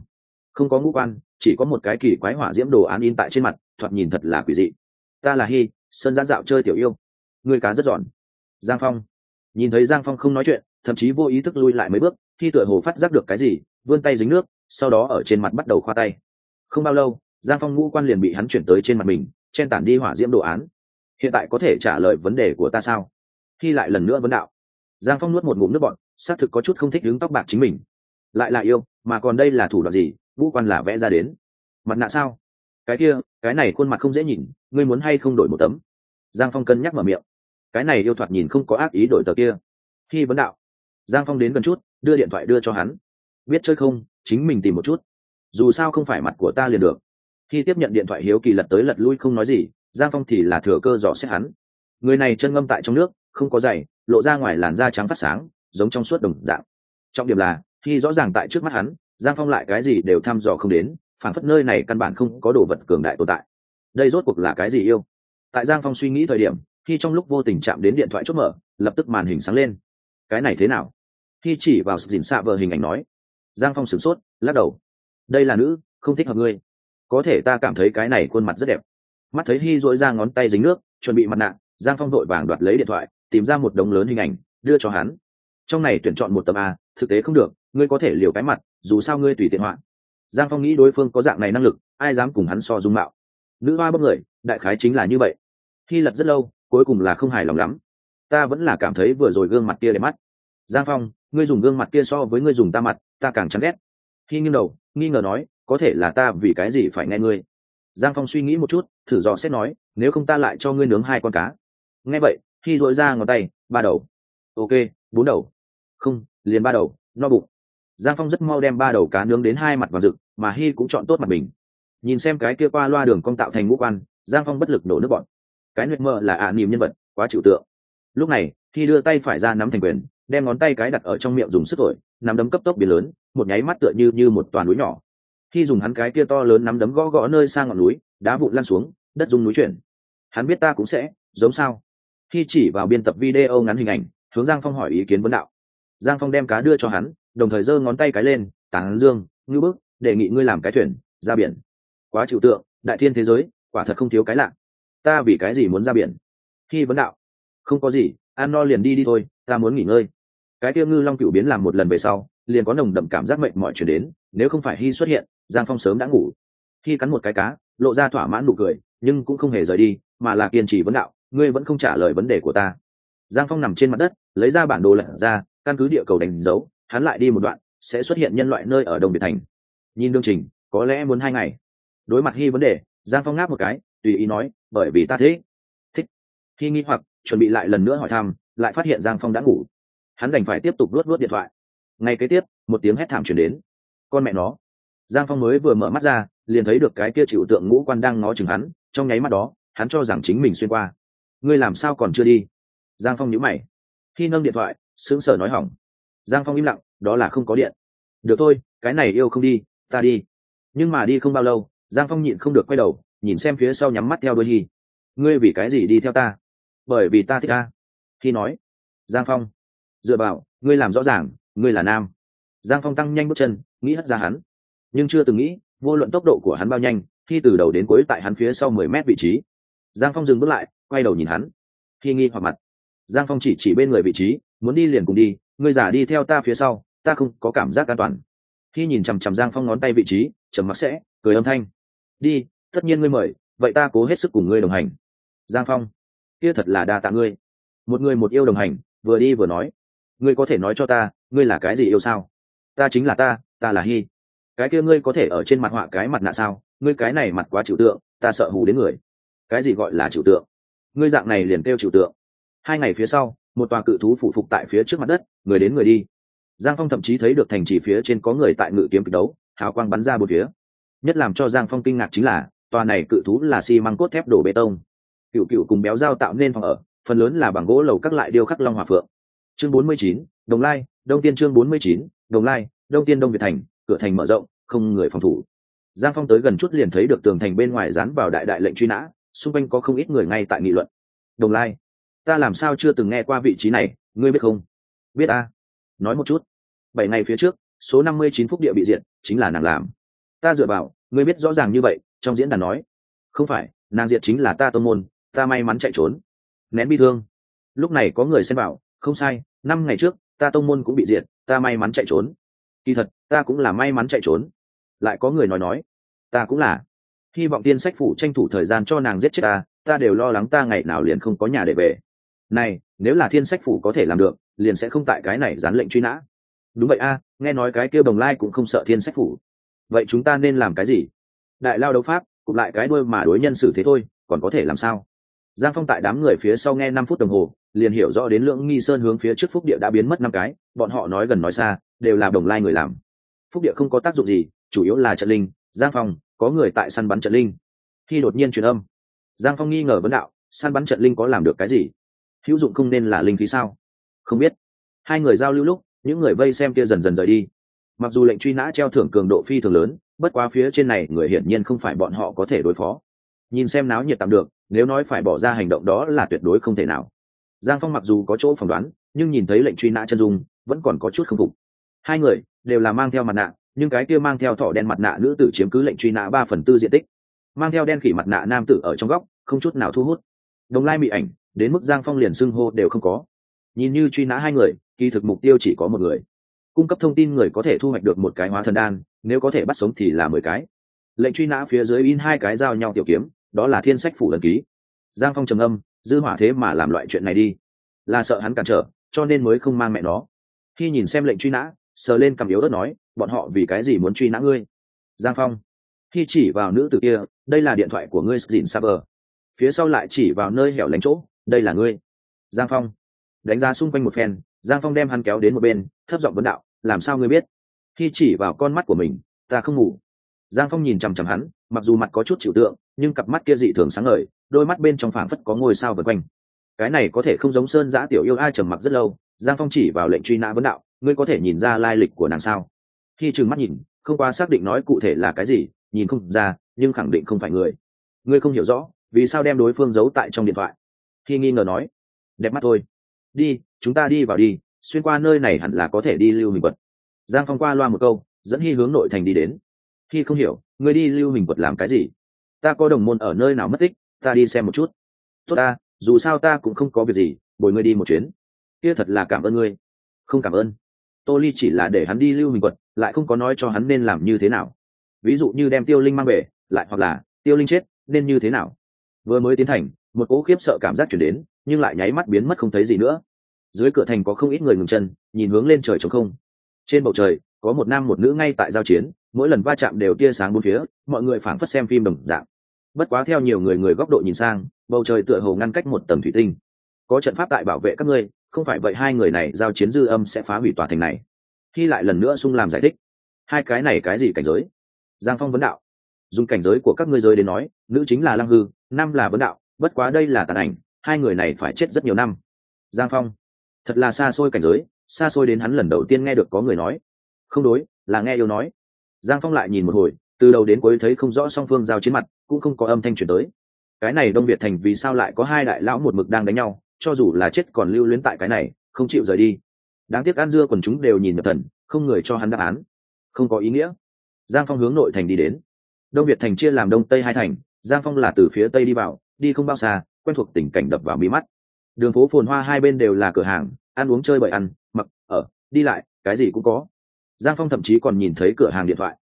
Speaker 1: Không có ngũ quan, chỉ có một cái kỳ quái hỏa diễm đồ án in tại trên mặt, thoạt nhìn thật là quỷ dị. Ta là hy sơn giã dạo chơi tiểu yêu. Người cá rất giòn. Giang phong. Nhìn thấy giang phong không nói chuyện, thậm chí vô ý thức lui lại mấy bước khi tựa hồ phát giác được cái gì, vươn tay dính nước, sau đó ở trên mặt bắt đầu khoa tay. Không bao lâu, giang phong ngũ quan liền bị hắn chuyển tới trên mặt mình chen tản đi hỏa diễm đồ án. Hiện tại có thể trả lời vấn đề của ta sao? Khi lại lần nữa vấn đạo. Giang phong nuốt một ngụm nước bọn xác thực có chút không thích đứng tóc bạc chính mình. Lại là yêu, mà còn đây là thủ đoạn gì? Vũ quan là vẽ ra đến. Mặt nạ sao? Cái kia, cái này khuôn mặt không dễ nhìn, ngươi muốn hay không đổi một tấm? Giang phong cân nhắc mở miệng. Cái này yêu thoạt nhìn không có ác ý đổi tờ kia. Khi vấn đạo, giang phong đến gần chút, đưa điện thoại đưa cho hắn. Biết chơi không, chính mình tìm một chút. Dù sao không phải mặt của ta liền được khi tiếp nhận điện thoại hiếu kỳ lật tới lật lui không nói gì, giang phong thì là thừa cơ dò xét hắn. Người này chân ngâm tại trong nước, không có giày, lộ ra ngoài làn da trắng phát sáng, giống trong suốt đồng dạng. Trọng điểm là, khi rõ ràng tại trước mắt hắn, giang phong lại cái gì đều thăm dò không đến, phản phất nơi này căn bản không có đồ vật cường đại tồn tại. Đây rốt cuộc là cái gì yêu? Tại giang phong suy nghĩ thời điểm, khi trong lúc vô tình chạm đến điện thoại chốt mở, lập tức màn hình sáng lên. Cái này thế nào? Khi chỉ vào dìn xạ vờ hình ảnh nói, giang phong sửng sốt, lắc đầu. Đây là nữ, không thích hợp ngươi có thể ta cảm thấy cái này khuôn mặt rất đẹp. Mắt thấy hy dỗi ra ngón tay dính nước, chuẩn bị mặt nạ, giang phong vội vàng đoạt lấy điện thoại, tìm ra một đống lớn hình ảnh, đưa cho hắn. Trong này tuyển chọn một tấm a, thực tế không được, ngươi có thể liều cái mặt, dù sao ngươi tùy tiện hoạn giang phong nghĩ đối phương có dạng này năng lực, ai dám cùng hắn so dung mạo. Nữ hoa bất người, đại khái chính là như vậy. Hy lật rất lâu, cuối cùng là không hài lòng lắm. Ta vẫn là cảm thấy vừa rồi gương mặt kia đẹp mắt. Giang phong, ngươi dùng gương mặt kia so với ngươi dùng ta mặt, ta càng chán ghét. Khi nghiêng đầu, nghi ngờ nói có thể là ta vì cái gì phải nghe ngươi? Giang phong suy nghĩ một chút, thử dò xét nói, nếu không ta lại cho ngươi nướng hai con cá. Nghe vậy, khi dội ra ngón tay, ba đầu. Ok, bốn đầu. Không, liền ba đầu, no bụng. Giang phong rất mau đem ba đầu cá nướng đến hai mặt vào rực, mà hy cũng chọn tốt mặt mình. Nhìn xem cái kia qua loa đường cong tạo thành ngũ quan, giang phong bất lực nổ nước bọn. Cái nguyệt mơ là ạ à niềm nhân vật, quá chịu tượng. Lúc này khi đưa tay phải ra nắm thành quyền, đem ngón tay cái đặt ở trong miệng dùng sức thổi, nắm đấm cấp tốc biến lớn, một nháy mắt tựa như như một toàn núi nhỏ khi dùng hắn cái kia to lớn nắm đấm gõ gõ nơi sang ngọn núi, đá vụn lan xuống, đất dùng núi chuyển. Hắn biết ta cũng sẽ, giống sao? Khi chỉ vào biên tập video ngắn hình ảnh, hướng giang phong hỏi ý kiến vấn đạo. Giang phong đem cá đưa cho hắn, đồng thời giơ ngón tay cái lên, tán dương ngư bức, đề nghị ngươi làm cái thuyền, ra biển. Quá trừu tượng, đại thiên thế giới, quả thật không thiếu cái lạ. Ta vì cái gì muốn ra biển? Khi vấn đạo, không có gì, ăn no liền đi đi thôi, ta muốn nghỉ ngơi. Cái tiêu ngư long cựu biến làm một lần về sau, liền có nồng đậm cảm giác mệnh mọi chuyển đến nếu không phải hy xuất hiện, giang phong sớm đã ngủ. Khi cắn một cái cá, lộ ra thỏa mãn nụ cười, nhưng cũng không hề rời đi, mà là kiên trì vấn đạo, ngươi vẫn không trả lời vấn đề của ta. Giang phong nằm trên mặt đất, lấy ra bản đồ lật ra, căn cứ địa cầu đánh dấu, hắn lại đi một đoạn, sẽ xuất hiện nhân loại nơi ở đồng biệt thành. Nhìn đương trình, có lẽ muốn hai ngày. Đối mặt hy vấn đề, giang phong ngáp một cái, tùy ý nói, bởi vì ta thế thích. Khi nghi hoặc, chuẩn bị lại lần nữa hỏi thăm, lại phát hiện giang phong đã ngủ. Hắn đành phải tiếp tục luốt luốt điện thoại. Ngay kế tiếp, một tiếng hét thảm chuyển đến con mẹ nó. Giang phong mới vừa mở mắt ra, liền thấy được cái kia chịu tượng ngũ quan đang ngó chừng hắn, trong nháy mắt đó, hắn cho rằng chính mình xuyên qua. Ngươi làm sao còn chưa đi? Giang phong nhíu mày. Khi nâng điện thoại, sững sờ nói hỏng. Giang phong im lặng, đó là không có điện. Được thôi, cái này yêu không đi, ta đi. Nhưng mà đi không bao lâu, giang phong nhịn không được quay đầu, nhìn xem phía sau nhắm mắt theo đôi hy ngươi vì cái gì đi theo ta? Bởi vì ta thích ta. Khi nói, giang phong, dựa vào, ngươi làm rõ ràng, ngươi là nam giang phong tăng nhanh bước chân, nghĩ hất ra hắn. Nhưng chưa từng nghĩ, vô luận tốc độ của hắn bao nhanh, khi từ đầu đến cuối tại hắn phía sau mười mét vị trí. Giang phong dừng bước lại, quay đầu nhìn hắn. Khi nghi hoặc mặt, giang phong chỉ chỉ bên người vị trí, muốn đi liền cùng đi ngươi giả đi theo ta phía sau, ta không có cảm giác an toàn. Khi nhìn chằm chằm giang phong ngón tay vị trí, trầm mặc sẽ, cười âm thanh. Đi, tất nhiên ngươi mời, vậy ta cố hết sức cùng ngươi đồng hành. Giang phong, kia thật là đa tạ ngươi. Một người một yêu đồng hành, vừa đi vừa nói. Ngươi có thể nói cho ta, ngươi là cái gì yêu sao? Ta chính là ta ta là hy cái kia ngươi có thể ở trên mặt họa cái mặt nạ sao? Ngươi cái này mặt quá trừu tượng, ta sợ hù đến người. Cái gì gọi là trừu tượng? Ngươi dạng này liền kêu trừu tượng. Hai ngày phía sau, một tòa cự thú phụ phục tại phía trước mặt đất, người đến người đi. Giang phong thậm chí thấy được thành trì phía trên có người tại ngự kiếm kịch đấu, hào quang bắn ra một phía. Nhất làm cho giang phong kinh ngạc chính là, tòa này cự thú là xi măng cốt thép đổ bê tông. Cựu cựu cùng béo dao tạo nên phòng ở, phần lớn là bằng gỗ lầu các lại điêu khắc long hòa phượng. Chương bốn mươi chín, đồng lai, đông tiên chương bốn mươi chín đồng lai, đông tiên đông việt thành, cửa thành mở rộng, không người phòng thủ. Giang phong tới gần chút liền thấy được tường thành bên ngoài dán vào đại đại lệnh truy nã, xung quanh có không ít người ngay tại nghị luận. Đồng lai, ta làm sao chưa từng nghe qua vị trí này, ngươi biết không? Biết a nói một chút. Bảy ngày phía trước, số năm mươi chín phúc địa bị diệt, chính là nàng làm. Ta dựa vào, ngươi biết rõ ràng như vậy, trong diễn đàn nói. Không phải, nàng diệt chính là ta tô môn, ta may mắn chạy trốn. Nén bi thương. Lúc này có người xem bảo, không sai, năm ngày trước, ta tông môn cũng bị diệt ta may mắn chạy trốn. Kỳ thật, ta cũng là may mắn chạy trốn. Lại có người nói nói, ta cũng là. Hy vọng tiên sách phủ tranh thủ thời gian cho nàng giết chết ta ta đều lo lắng ta ngày nào liền không có nhà để về. Này, nếu là thiên sách phủ có thể làm được, liền sẽ không tại cái này dán lệnh truy nã. Đúng vậy a, nghe nói cái kêu đồng lai cũng không sợ thiên sách phủ. Vậy chúng ta nên làm cái gì? Đại lao đấu pháp, cụp lại cái đuôi mà đối nhân xử thế thôi, còn có thể làm sao? Giang phong tại đám người phía sau nghe năm phút đồng hồ liền hiểu rõ đến lưỡng nghi sơn hướng phía trước phúc địa đã biến mất năm cái, bọn họ nói gần nói xa, đều là đồng lai người làm. Phúc địa không có tác dụng gì, chủ yếu là trận linh, giang phong, có người tại săn bắn trận linh. Khi đột nhiên truyền âm, giang phong nghi ngờ vấn đạo, săn bắn trận linh có làm được cái gì? Hữu dụng không nên là linh khí sao? Không biết. Hai người giao lưu lúc, những người vây xem kia dần dần rời đi. Mặc dù lệnh truy nã treo thưởng cường độ phi thường lớn, bất quá phía trên này người hiển nhiên không phải bọn họ có thể đối phó. Nhìn xem náo nhiệt tạm được, nếu nói phải bỏ ra hành động đó là tuyệt đối không thể nào giang phong mặc dù có chỗ phỏng đoán, nhưng nhìn thấy lệnh truy nã chân dung, vẫn còn có chút k phục. Hai người đều là mang theo mặt nạ, nhưng cái kia mang theo thỏ đen mặt nạ nữ tử chiếm cứ lệnh truy nã ba phần tư diện tích. Mang theo đen khỉ mặt nạ nam tử ở trong góc, không chút nào thu hút. Đồng lai bị ảnh, đến mức giang phong liền xưng hô đều không có. Nhìn như truy nã hai người, kỳ thực mục tiêu chỉ có một người. Cung cấp thông tin người có thể thu hoạch được một cái hóa thần đan, nếu có thể bắt sống thì là mười cái. Lệnh truy nã phía dưới in hai cái giao nhau tiểu kiếm, đó là thiên sách phủ lần ký. Giang phong trầm âm dư hỏa thế mà làm loại chuyện này đi. Là sợ hắn cản trở, cho nên mới không mang mẹ nó. Khi nhìn xem lệnh truy nã, sờ lên cầm yếu đất nói, bọn họ vì cái gì muốn truy nã ngươi? Giang phong. Khi chỉ vào nữ tử kia, đây là điện thoại của ngươi dìn saber. Phía sau lại chỉ vào nơi hẻo lánh chỗ, đây là ngươi. Giang phong. Đánh giá xung quanh một phen, giang phong đem hắn kéo đến một bên, thấp giọng vấn đạo, làm sao ngươi biết? Khi chỉ vào con mắt của mình, ta không ngủ. Giang phong nhìn chằm chằm hắn mặc dù mặt có chút chịu tượng, nhưng cặp mắt kia dị thường sáng ngời, đôi mắt bên trong phảng phất có ngôi sao vượt quanh. Cái này có thể không giống sơn giã tiểu yêu ai trầm mặc rất lâu, giang phong chỉ vào lệnh truy nã vấn đạo, ngươi có thể nhìn ra lai lịch của nàng sao? Khi trừng mắt nhìn, không qua xác định nói cụ thể là cái gì, nhìn không ra, nhưng khẳng định không phải người. Ngươi không hiểu rõ, vì sao đem đối phương giấu tại trong điện thoại? Khi nghi ngờ nói, đẹp mắt thôi. Đi, chúng ta đi vào đi, xuyên qua nơi này hẳn là có thể đi lưu hình vật giang phong qua loa một câu, dẫn hy hướng nội thành đi đến khi không hiểu, ngươi đi lưu hình vật làm cái gì? Ta có đồng môn ở nơi nào mất tích, ta đi xem một chút. Tốt ta, dù sao ta cũng không có việc gì, bồi ngươi đi một chuyến. Kia thật là cảm ơn ngươi. Không cảm ơn. Tô ly chỉ là để hắn đi lưu hình quật, lại không có nói cho hắn nên làm như thế nào. Ví dụ như đem tiêu linh mang về, lại hoặc là, tiêu linh chết, nên như thế nào? Vừa mới tiến thành, một cỗ khiếp sợ cảm giác chuyển đến, nhưng lại nháy mắt biến mất không thấy gì nữa. Dưới cửa thành có không ít người ngừng chân, nhìn hướng lên trời trống không. Trên bầu trời, có một nam một nữ ngay tại giao chiến mỗi lần va chạm đều tia sáng bốn phía, mọi người phảng phất xem phim đồng dạng. Bất quá theo nhiều người người góc độ nhìn sang, bầu trời tựa hồ ngăn cách một tầng thủy tinh. Có trận pháp tại bảo vệ các ngươi, không phải vậy hai người này giao chiến dư âm sẽ phá hủy tòa thành này. Khi lại lần nữa sung làm giải thích. Hai cái này cái gì cảnh giới? Giang phong vấn đạo. Dùng cảnh giới của các ngươi giới đến nói, nữ chính là lăng hư, nam là vấn đạo, bất quá đây là tàn ảnh, hai người này phải chết rất nhiều năm. Giang phong. Thật là xa xôi cảnh giới, xa xôi đến hắn lần đầu tiên nghe được có người nói. Không đối, là nghe yêu nói giang phong lại nhìn một hồi, từ đầu đến cuối thấy không rõ song phương giao chiến mặt, cũng không có âm thanh chuyển tới. Cái này đông việt thành vì sao lại có hai đại lão một mực đang đánh nhau, cho dù là chết còn lưu luyến tại cái này, không chịu rời đi. Đáng tiếc an dưa còn chúng đều nhìn nhập thần, không người cho hắn đáp án. Không có ý nghĩa. Giang phong hướng nội thành đi đến. Đông việt thành chia làm đông tây hai thành, giang phong là từ phía tây đi vào, đi không bao xa, quen thuộc tình cảnh đập vào mí mắt. Đường phố phồn hoa hai bên đều là cửa hàng, ăn uống chơi bời ăn, mặc, ở, đi lại, cái gì cũng có giang phong thậm chí còn nhìn thấy cửa hàng điện thoại.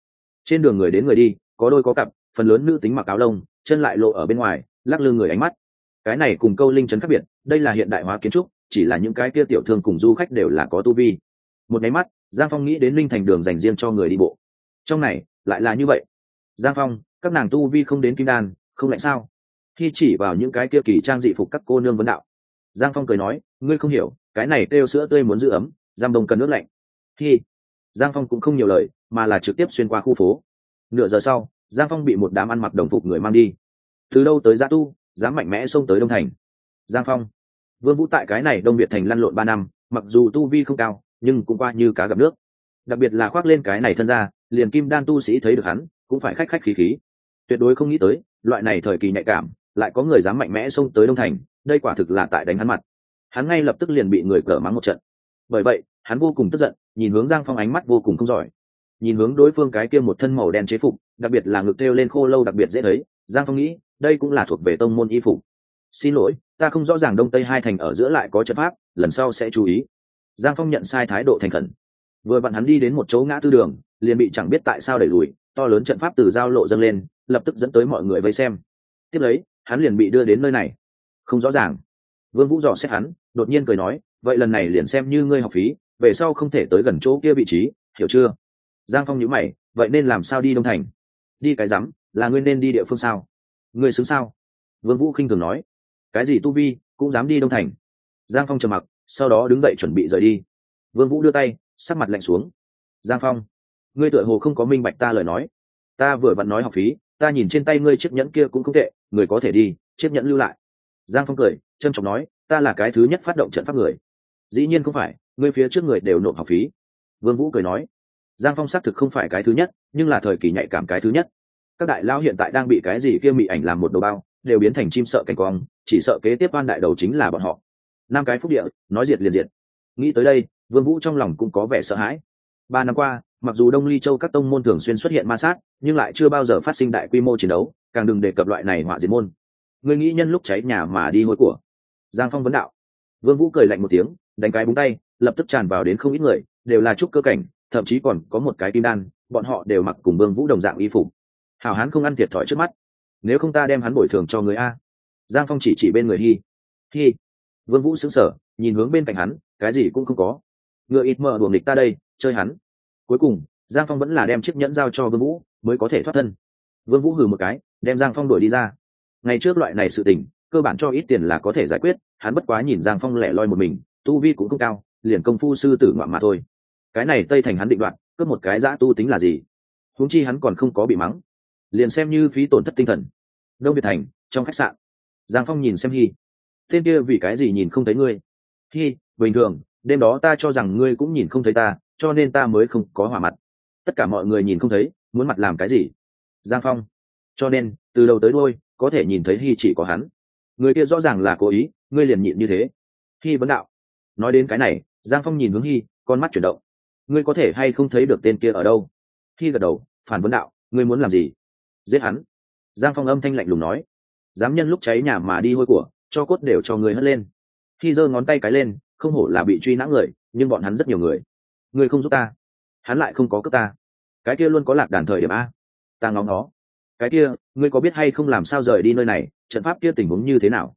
Speaker 1: Trên đường người đến người đi, có đôi có cặp, phần lớn nữ tính mặc áo lông, chân lại lộ ở bên ngoài, lắc lư người ánh mắt. Cái này cùng câu linh trấn khác biệt, đây là hiện đại hóa kiến trúc, chỉ là những cái kia tiểu thương cùng du khách đều là có tu vi. Một nháy mắt, giang phong nghĩ đến linh thành đường dành riêng cho người đi bộ. Trong này, lại là như vậy. Giang phong, các nàng tu vi không đến kim đan, không lạnh sao? Khi chỉ vào những cái kia kỳ trang dị phục các cô nương vấn đạo. Giang phong cười nói, ngươi không hiểu, cái này kêu sữa tươi muốn giữ ấm, giam đông cần nước lạnh. Khi giang phong cũng không nhiều lời, mà là trực tiếp xuyên qua khu phố. Nửa giờ sau, giang phong bị một đám ăn mặc đồng phục người mang đi. Từ đâu tới gia tu, dám mạnh mẽ xông tới đông thành? Giang phong. Vương vũ tại cái này đông việt thành lăn lộn ba năm, mặc dù tu vi không cao, nhưng cũng qua như cá gặp nước. Đặc biệt là khoác lên cái này thân ra, liền kim đan tu sĩ thấy được hắn, cũng phải khách khách khí khí. Tuyệt đối không nghĩ tới, loại này thời kỳ nhạy cảm, lại có người dám mạnh mẽ xông tới đông thành, đây quả thực là tại đánh hắn mặt. Hắn ngay lập tức liền bị người cờ mắng một trận. Bởi vậy, hắn vô cùng tức giận nhìn hướng giang phong ánh mắt vô cùng không giỏi. Nhìn hướng đối phương cái kia một thân màu đen chế phục, đặc biệt là ngực kêu lên khô lâu đặc biệt dễ thấy, giang phong nghĩ, đây cũng là thuộc về tông môn y phục. Xin lỗi, ta không rõ ràng đông tây hai thành ở giữa lại có trận pháp, lần sau sẽ chú ý. Giang phong nhận sai thái độ thành khẩn. Vừa vặn hắn đi đến một chỗ ngã tư đường, liền bị chẳng biết tại sao đẩy lùi, to lớn trận pháp từ giao lộ dâng lên, lập tức dẫn tới mọi người vây xem. Tiếp lấy, hắn liền bị đưa đến nơi này. Không rõ ràng. Vương vũ dò xét hắn, đột nhiên cười nói, vậy lần này liền xem như ngươi học phí về sau không thể tới gần chỗ kia vị trí, hiểu chưa? Giang phong nhữ mày, vậy nên làm sao đi đông thành? Đi cái rắm, là ngươi nên đi địa phương sao? Ngươi xứng sao? Vương vũ khinh thường nói. Cái gì tu vi, cũng dám đi đông thành? Giang phong trầm mặc, sau đó đứng dậy chuẩn bị rời đi. Vương vũ đưa tay, sắc mặt lạnh xuống. Giang phong, ngươi tựa hồ không có minh bạch ta lời nói. Ta vừa vặn nói học phí, ta nhìn trên tay ngươi chiếc nhẫn kia cũng không tệ, người có thể đi, chiếc nhẫn lưu lại. Giang phong cười, trân trọng nói, ta là cái thứ nhất phát động trận pháp người. Dĩ nhiên không phải ngươi phía trước người đều nộp học phí. Vương vũ cười nói, giang phong xác thực không phải cái thứ nhất, nhưng là thời kỳ nhạy cảm cái thứ nhất. Các đại lao hiện tại đang bị cái gì kia mị ảnh làm một đầu bao, đều biến thành chim sợ cảnh quang, chỉ sợ kế tiếp ban đại đầu chính là bọn họ. Năm cái phúc địa, nói diệt liền diệt. Nghĩ tới đây, vương vũ trong lòng cũng có vẻ sợ hãi. Ba năm qua, mặc dù đông ly châu các tông môn thường xuyên xuất hiện ma sát, nhưng lại chưa bao giờ phát sinh đại quy mô chiến đấu, càng đừng đề cập loại này họa diệt môn. Người nghĩ nhân lúc cháy nhà mà đi hôi của. Giang phong vấn đạo. Vương vũ cười lạnh một tiếng, đánh cái búng tay lập tức tràn vào đến không ít người, đều là trúc cơ cảnh, thậm chí còn có một cái kim đan, bọn họ đều mặc cùng vương vũ đồng dạng y phục. Hảo hán không ăn thiệt thòi trước mắt. Nếu không ta đem hắn bồi thường cho người a. Giang phong chỉ chỉ bên người hy hy vương vũ sững sờ, nhìn hướng bên cạnh hắn, cái gì cũng không có. Ngựa ít mờ đuồng địch ta đây, chơi hắn. Cuối cùng, giang phong vẫn là đem chiếc nhẫn giao cho vương vũ, mới có thể thoát thân. Vương vũ hừ một cái, đem giang phong đuổi đi ra. Ngày trước loại này sự tình, cơ bản cho ít tiền là có thể giải quyết, hắn bất quá nhìn giang phong lẻ loi một mình, tu vi cũng không cao liền công phu sư tử ngoạm mà thôi. Cái này tây thành hắn định đoạt, cướp một cái giã tu tính là gì? Huống chi hắn còn không có bị mắng. Liền xem như phí tổn thất tinh thần. Đông việt thành trong khách sạn. Giang phong nhìn xem hy tên kia vì cái gì nhìn không thấy ngươi? Hy bình thường đêm đó ta cho rằng ngươi cũng nhìn không thấy ta cho nên ta mới không có hỏa mặt. Tất cả mọi người nhìn không thấy muốn mặt làm cái gì? Giang phong. Cho nên từ đầu tới đôi có thể nhìn thấy hy chỉ có hắn. Người kia rõ ràng là cố ý ngươi liền nhịn như thế. Hy vấn đạo. Nói đến cái này giang phong nhìn hướng hy con mắt chuyển động. Ngươi có thể hay không thấy được tên kia ở đâu? Hy gật đầu, phản vấn đạo, ngươi muốn làm gì? Giết hắn. Giang phong âm thanh lạnh lùng nói. Dám nhân lúc cháy nhà mà đi hôi của, cho cốt đều cho người hất lên. Khi giơ ngón tay cái lên, không hổ là bị truy nã người, nhưng bọn hắn rất nhiều người. Người không giúp ta. Hắn lại không có cướp ta. Cái kia luôn có lạc đàn thời điểm a. Ta ngóng nó cái kia, ngươi có biết hay không làm sao rời đi nơi này, trận pháp kia tình huống như thế nào?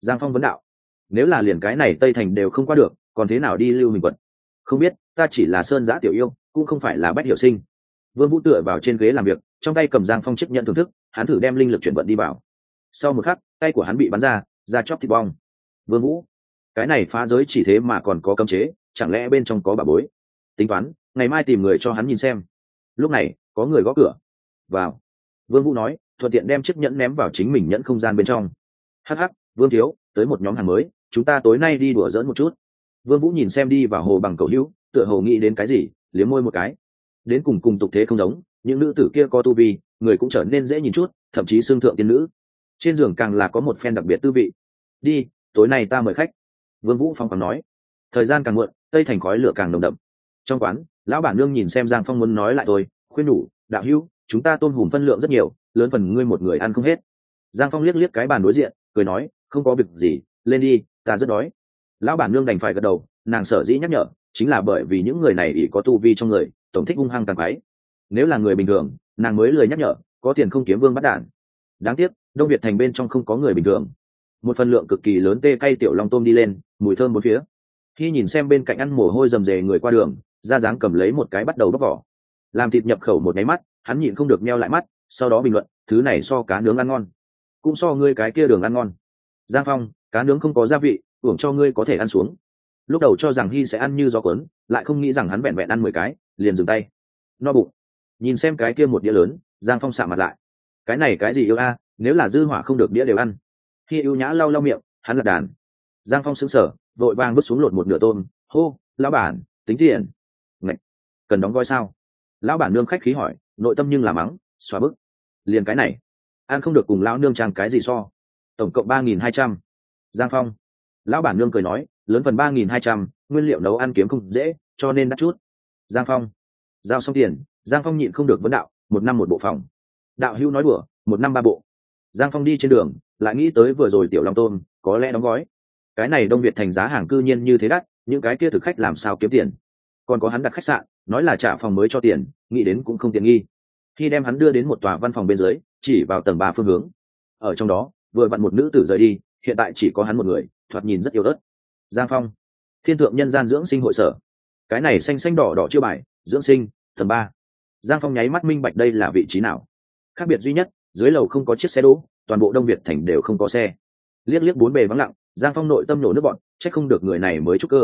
Speaker 1: Giang phong vấn đạo. Nếu là liền cái này tây thành đều không qua được còn thế nào đi lưu mình quận? Không biết, ta chỉ là sơn giã tiểu yêu, cũng không phải là bách hiểu sinh. Vương vũ tựa vào trên ghế làm việc, trong tay cầm giang phong chức nhận thưởng thức, hắn thử đem linh lực chuyển vận đi vào. Sau một khắc, tay của hắn bị bắn ra ra chóc thịt bong. Vương vũ, cái này phá giới chỉ thế mà còn có cấm chế, chẳng lẽ bên trong có bà bối? Tính toán, ngày mai tìm người cho hắn nhìn xem. Lúc này, có người gõ cửa. Vào. Vương vũ nói, thuận tiện đem chiếc nhẫn ném vào chính mình nhẫn không gian bên trong. Hắc hắc, vương thiếu, tới một nhóm hàng mới, chúng ta tối nay đi đùa dỡn một chút vương vũ nhìn xem đi vào hồ bằng cầu hữu, tựa hồ nghĩ đến cái gì, liếm môi một cái. Đến cùng cùng tục thế không giống, những nữ tử kia có tu vi, người cũng trở nên dễ nhìn chút, thậm chí xương thượng tiên nữ. Trên giường càng là có một phen đặc biệt tư vị. Đi, tối nay ta mời khách. Vương vũ phong còn nói. Thời gian càng muộn, tây thành khói lửa càng nồng đậm. Trong quán, lão bản nương nhìn xem giang phong muốn nói lại tôi khuyên nhủ, đạo hữu, chúng ta tôm hùm phân lượng rất nhiều, lớn phần ngươi một người ăn không hết. Giang phong liếc liếc cái bàn đối diện, cười nói, không có việc gì, lên đi, ta rất đói lão bản nương đành phải gật đầu, nàng sở dĩ nhắc nhở, chính là bởi vì những người này ỷ có tu vi trong người, tổng thích hung hăng càng quái. Nếu là người bình thường, nàng mới lời nhắc nhở, có tiền không kiếm vương bắt đản. Đáng tiếc, đông việt thành bên trong không có người bình thường. Một phần lượng cực kỳ lớn tê cay tiểu long tôm đi lên, mùi thơm bốn phía. Khi nhìn xem bên cạnh ăn mồ hôi rầm rề người qua đường, ra dáng cầm lấy một cái bắt đầu bóc vỏ. Làm thịt nhập khẩu một nháy mắt, hắn nhịn không được meo lại mắt, sau đó bình luận, thứ này so cá nướng ăn ngon, cũng so ngươi cái kia đường ăn ngon. Giang phong, cá nướng không có gia vị uổng cho ngươi có thể ăn xuống. Lúc đầu cho rằng hy sẽ ăn như gió cuốn, lại không nghĩ rằng hắn vẹn vẹn ăn mười cái, liền dừng tay. No bụng. Nhìn xem cái kia một đĩa lớn, giang phong xạ mặt lại. Cái này cái gì yêu a, nếu là dư hỏa không được đĩa đều ăn. Khi ưu nhã lau lau miệng, hắn lật đàn. Giang phong sững sờ, vội vàng bước xuống lột một nửa tôm. Hô, lão bản, tính tiền. Ngậy! cần đóng gói sao? Lão bản nương khách khí hỏi, nội tâm nhưng là mắng, xóa bức. Liền cái này. Ăn không được cùng lão nương trang cái gì so. Tổng cộng ba nghìn hai trăm. Giang phong lão bản nương cười nói lớn phần ba nghìn hai trăm nguyên liệu nấu ăn kiếm không dễ cho nên đắt chút. Giang phong. Giao xong tiền giang phong nhịn không được vấn đạo một năm một bộ phòng. Đạo hữu nói bừa, một năm ba bộ. Giang phong đi trên đường lại nghĩ tới vừa rồi tiểu long tôm có lẽ đóng gói. Cái này đông việt thành giá hàng cư nhiên như thế đắt những cái kia thực khách làm sao kiếm tiền? Còn có hắn đặt khách sạn nói là trả phòng mới cho tiền nghĩ đến cũng không tiện nghi. Khi đem hắn đưa đến một tòa văn phòng bên dưới chỉ vào tầng ba phương hướng. Ở trong đó vừa vặn một nữ tử rời đi hiện tại chỉ có hắn một người thoạt nhìn rất yếu ớt. Giang phong, thiên thượng nhân gian dưỡng sinh hội sở. Cái này xanh xanh đỏ đỏ chưa bài, dưỡng sinh tầng ba. Giang phong nháy mắt minh bạch đây là vị trí nào. Khác biệt duy nhất, dưới lầu không có chiếc xe đỗ, toàn bộ đông việt thành đều không có xe. Liếc liếc bốn bề vắng lặng, giang phong nội tâm nổ nước bọn c h ắ c không được người này mới trúc cơ.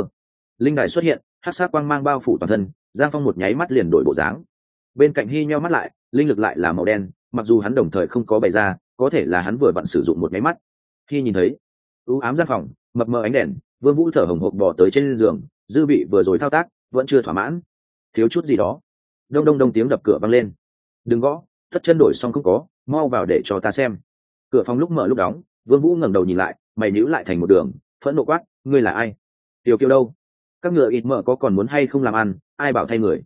Speaker 1: Linh đài xuất hiện hát sát quang mang bao phủ toàn thân, giang phong một nháy mắt liền đổi bộ dáng. Bên cạnh hy nheo mắt lại, linh lực lại là màu đen, mặc dù hắn đồng thời không có bày ra, có thể là hắn vừa vặn sử dụng một nháy mắt. Khi nhìn thấy ưu ám gian phòng, mập mờ ánh đèn, vương vũ thở hồng hộc bỏ tới trên giường, dư vị vừa rồi thao tác, vẫn chưa thỏa mãn. Thiếu chút gì đó. Đông đông đông tiếng đập cửa vang lên. Đừng gõ, thất chân đổi xong không có, mau vào để cho ta xem. Cửa phòng lúc mở lúc đóng, vương vũ ngẩng đầu nhìn lại, mày nhíu lại thành một đường, phẫn nộ quát, ngươi là ai? Tiểu kiều đâu? Các ngựa ít mở có còn muốn hay không làm ăn, ai bảo thay người?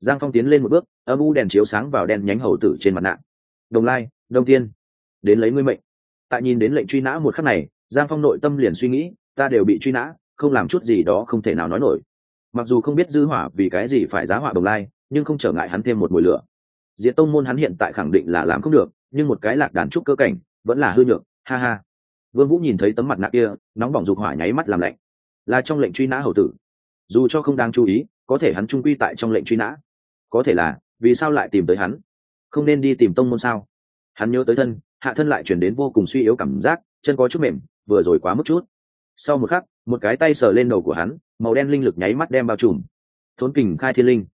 Speaker 1: Giang phong tiến lên một bước, âm u đèn chiếu sáng vào đèn nhánh hầu tử trên mặt nạ. Đồng lai đông tiên, đến lấy ngươi mệnh. Tại nhìn đến lệnh truy nã một khắc này giang phong nội tâm liền suy nghĩ, ta đều bị truy nã, không làm chút gì đó không thể nào nói nổi. Mặc dù không biết dư hỏa vì cái gì phải giá hỏa đồng lai, nhưng không trở ngại hắn thêm một mùi lửa. Diện tông môn hắn hiện tại khẳng định là làm không được, nhưng một cái lạc đàn trúc cơ cảnh, vẫn là hư nhược, ha ha. Vương vũ nhìn thấy tấm mặt nạ kia, nóng bỏng dục hỏa nháy mắt làm lạnh. Là trong lệnh truy nã hầu tử. Dù cho không đang chú ý, có thể hắn trung quy tại trong lệnh truy nã. Có thể là, vì sao lại tìm tới hắn? Không nên đi tìm tông môn sao? Hắn nhớ tới thân, hạ thân lại chuyển đến vô cùng suy yếu cảm giác, chân có chút mềm vừa rồi quá mức chút. Sau một khắc, một cái tay sờ lên đầu của hắn, màu đen linh lực nháy mắt đem bao trùm. Thốn kình khai thiên linh.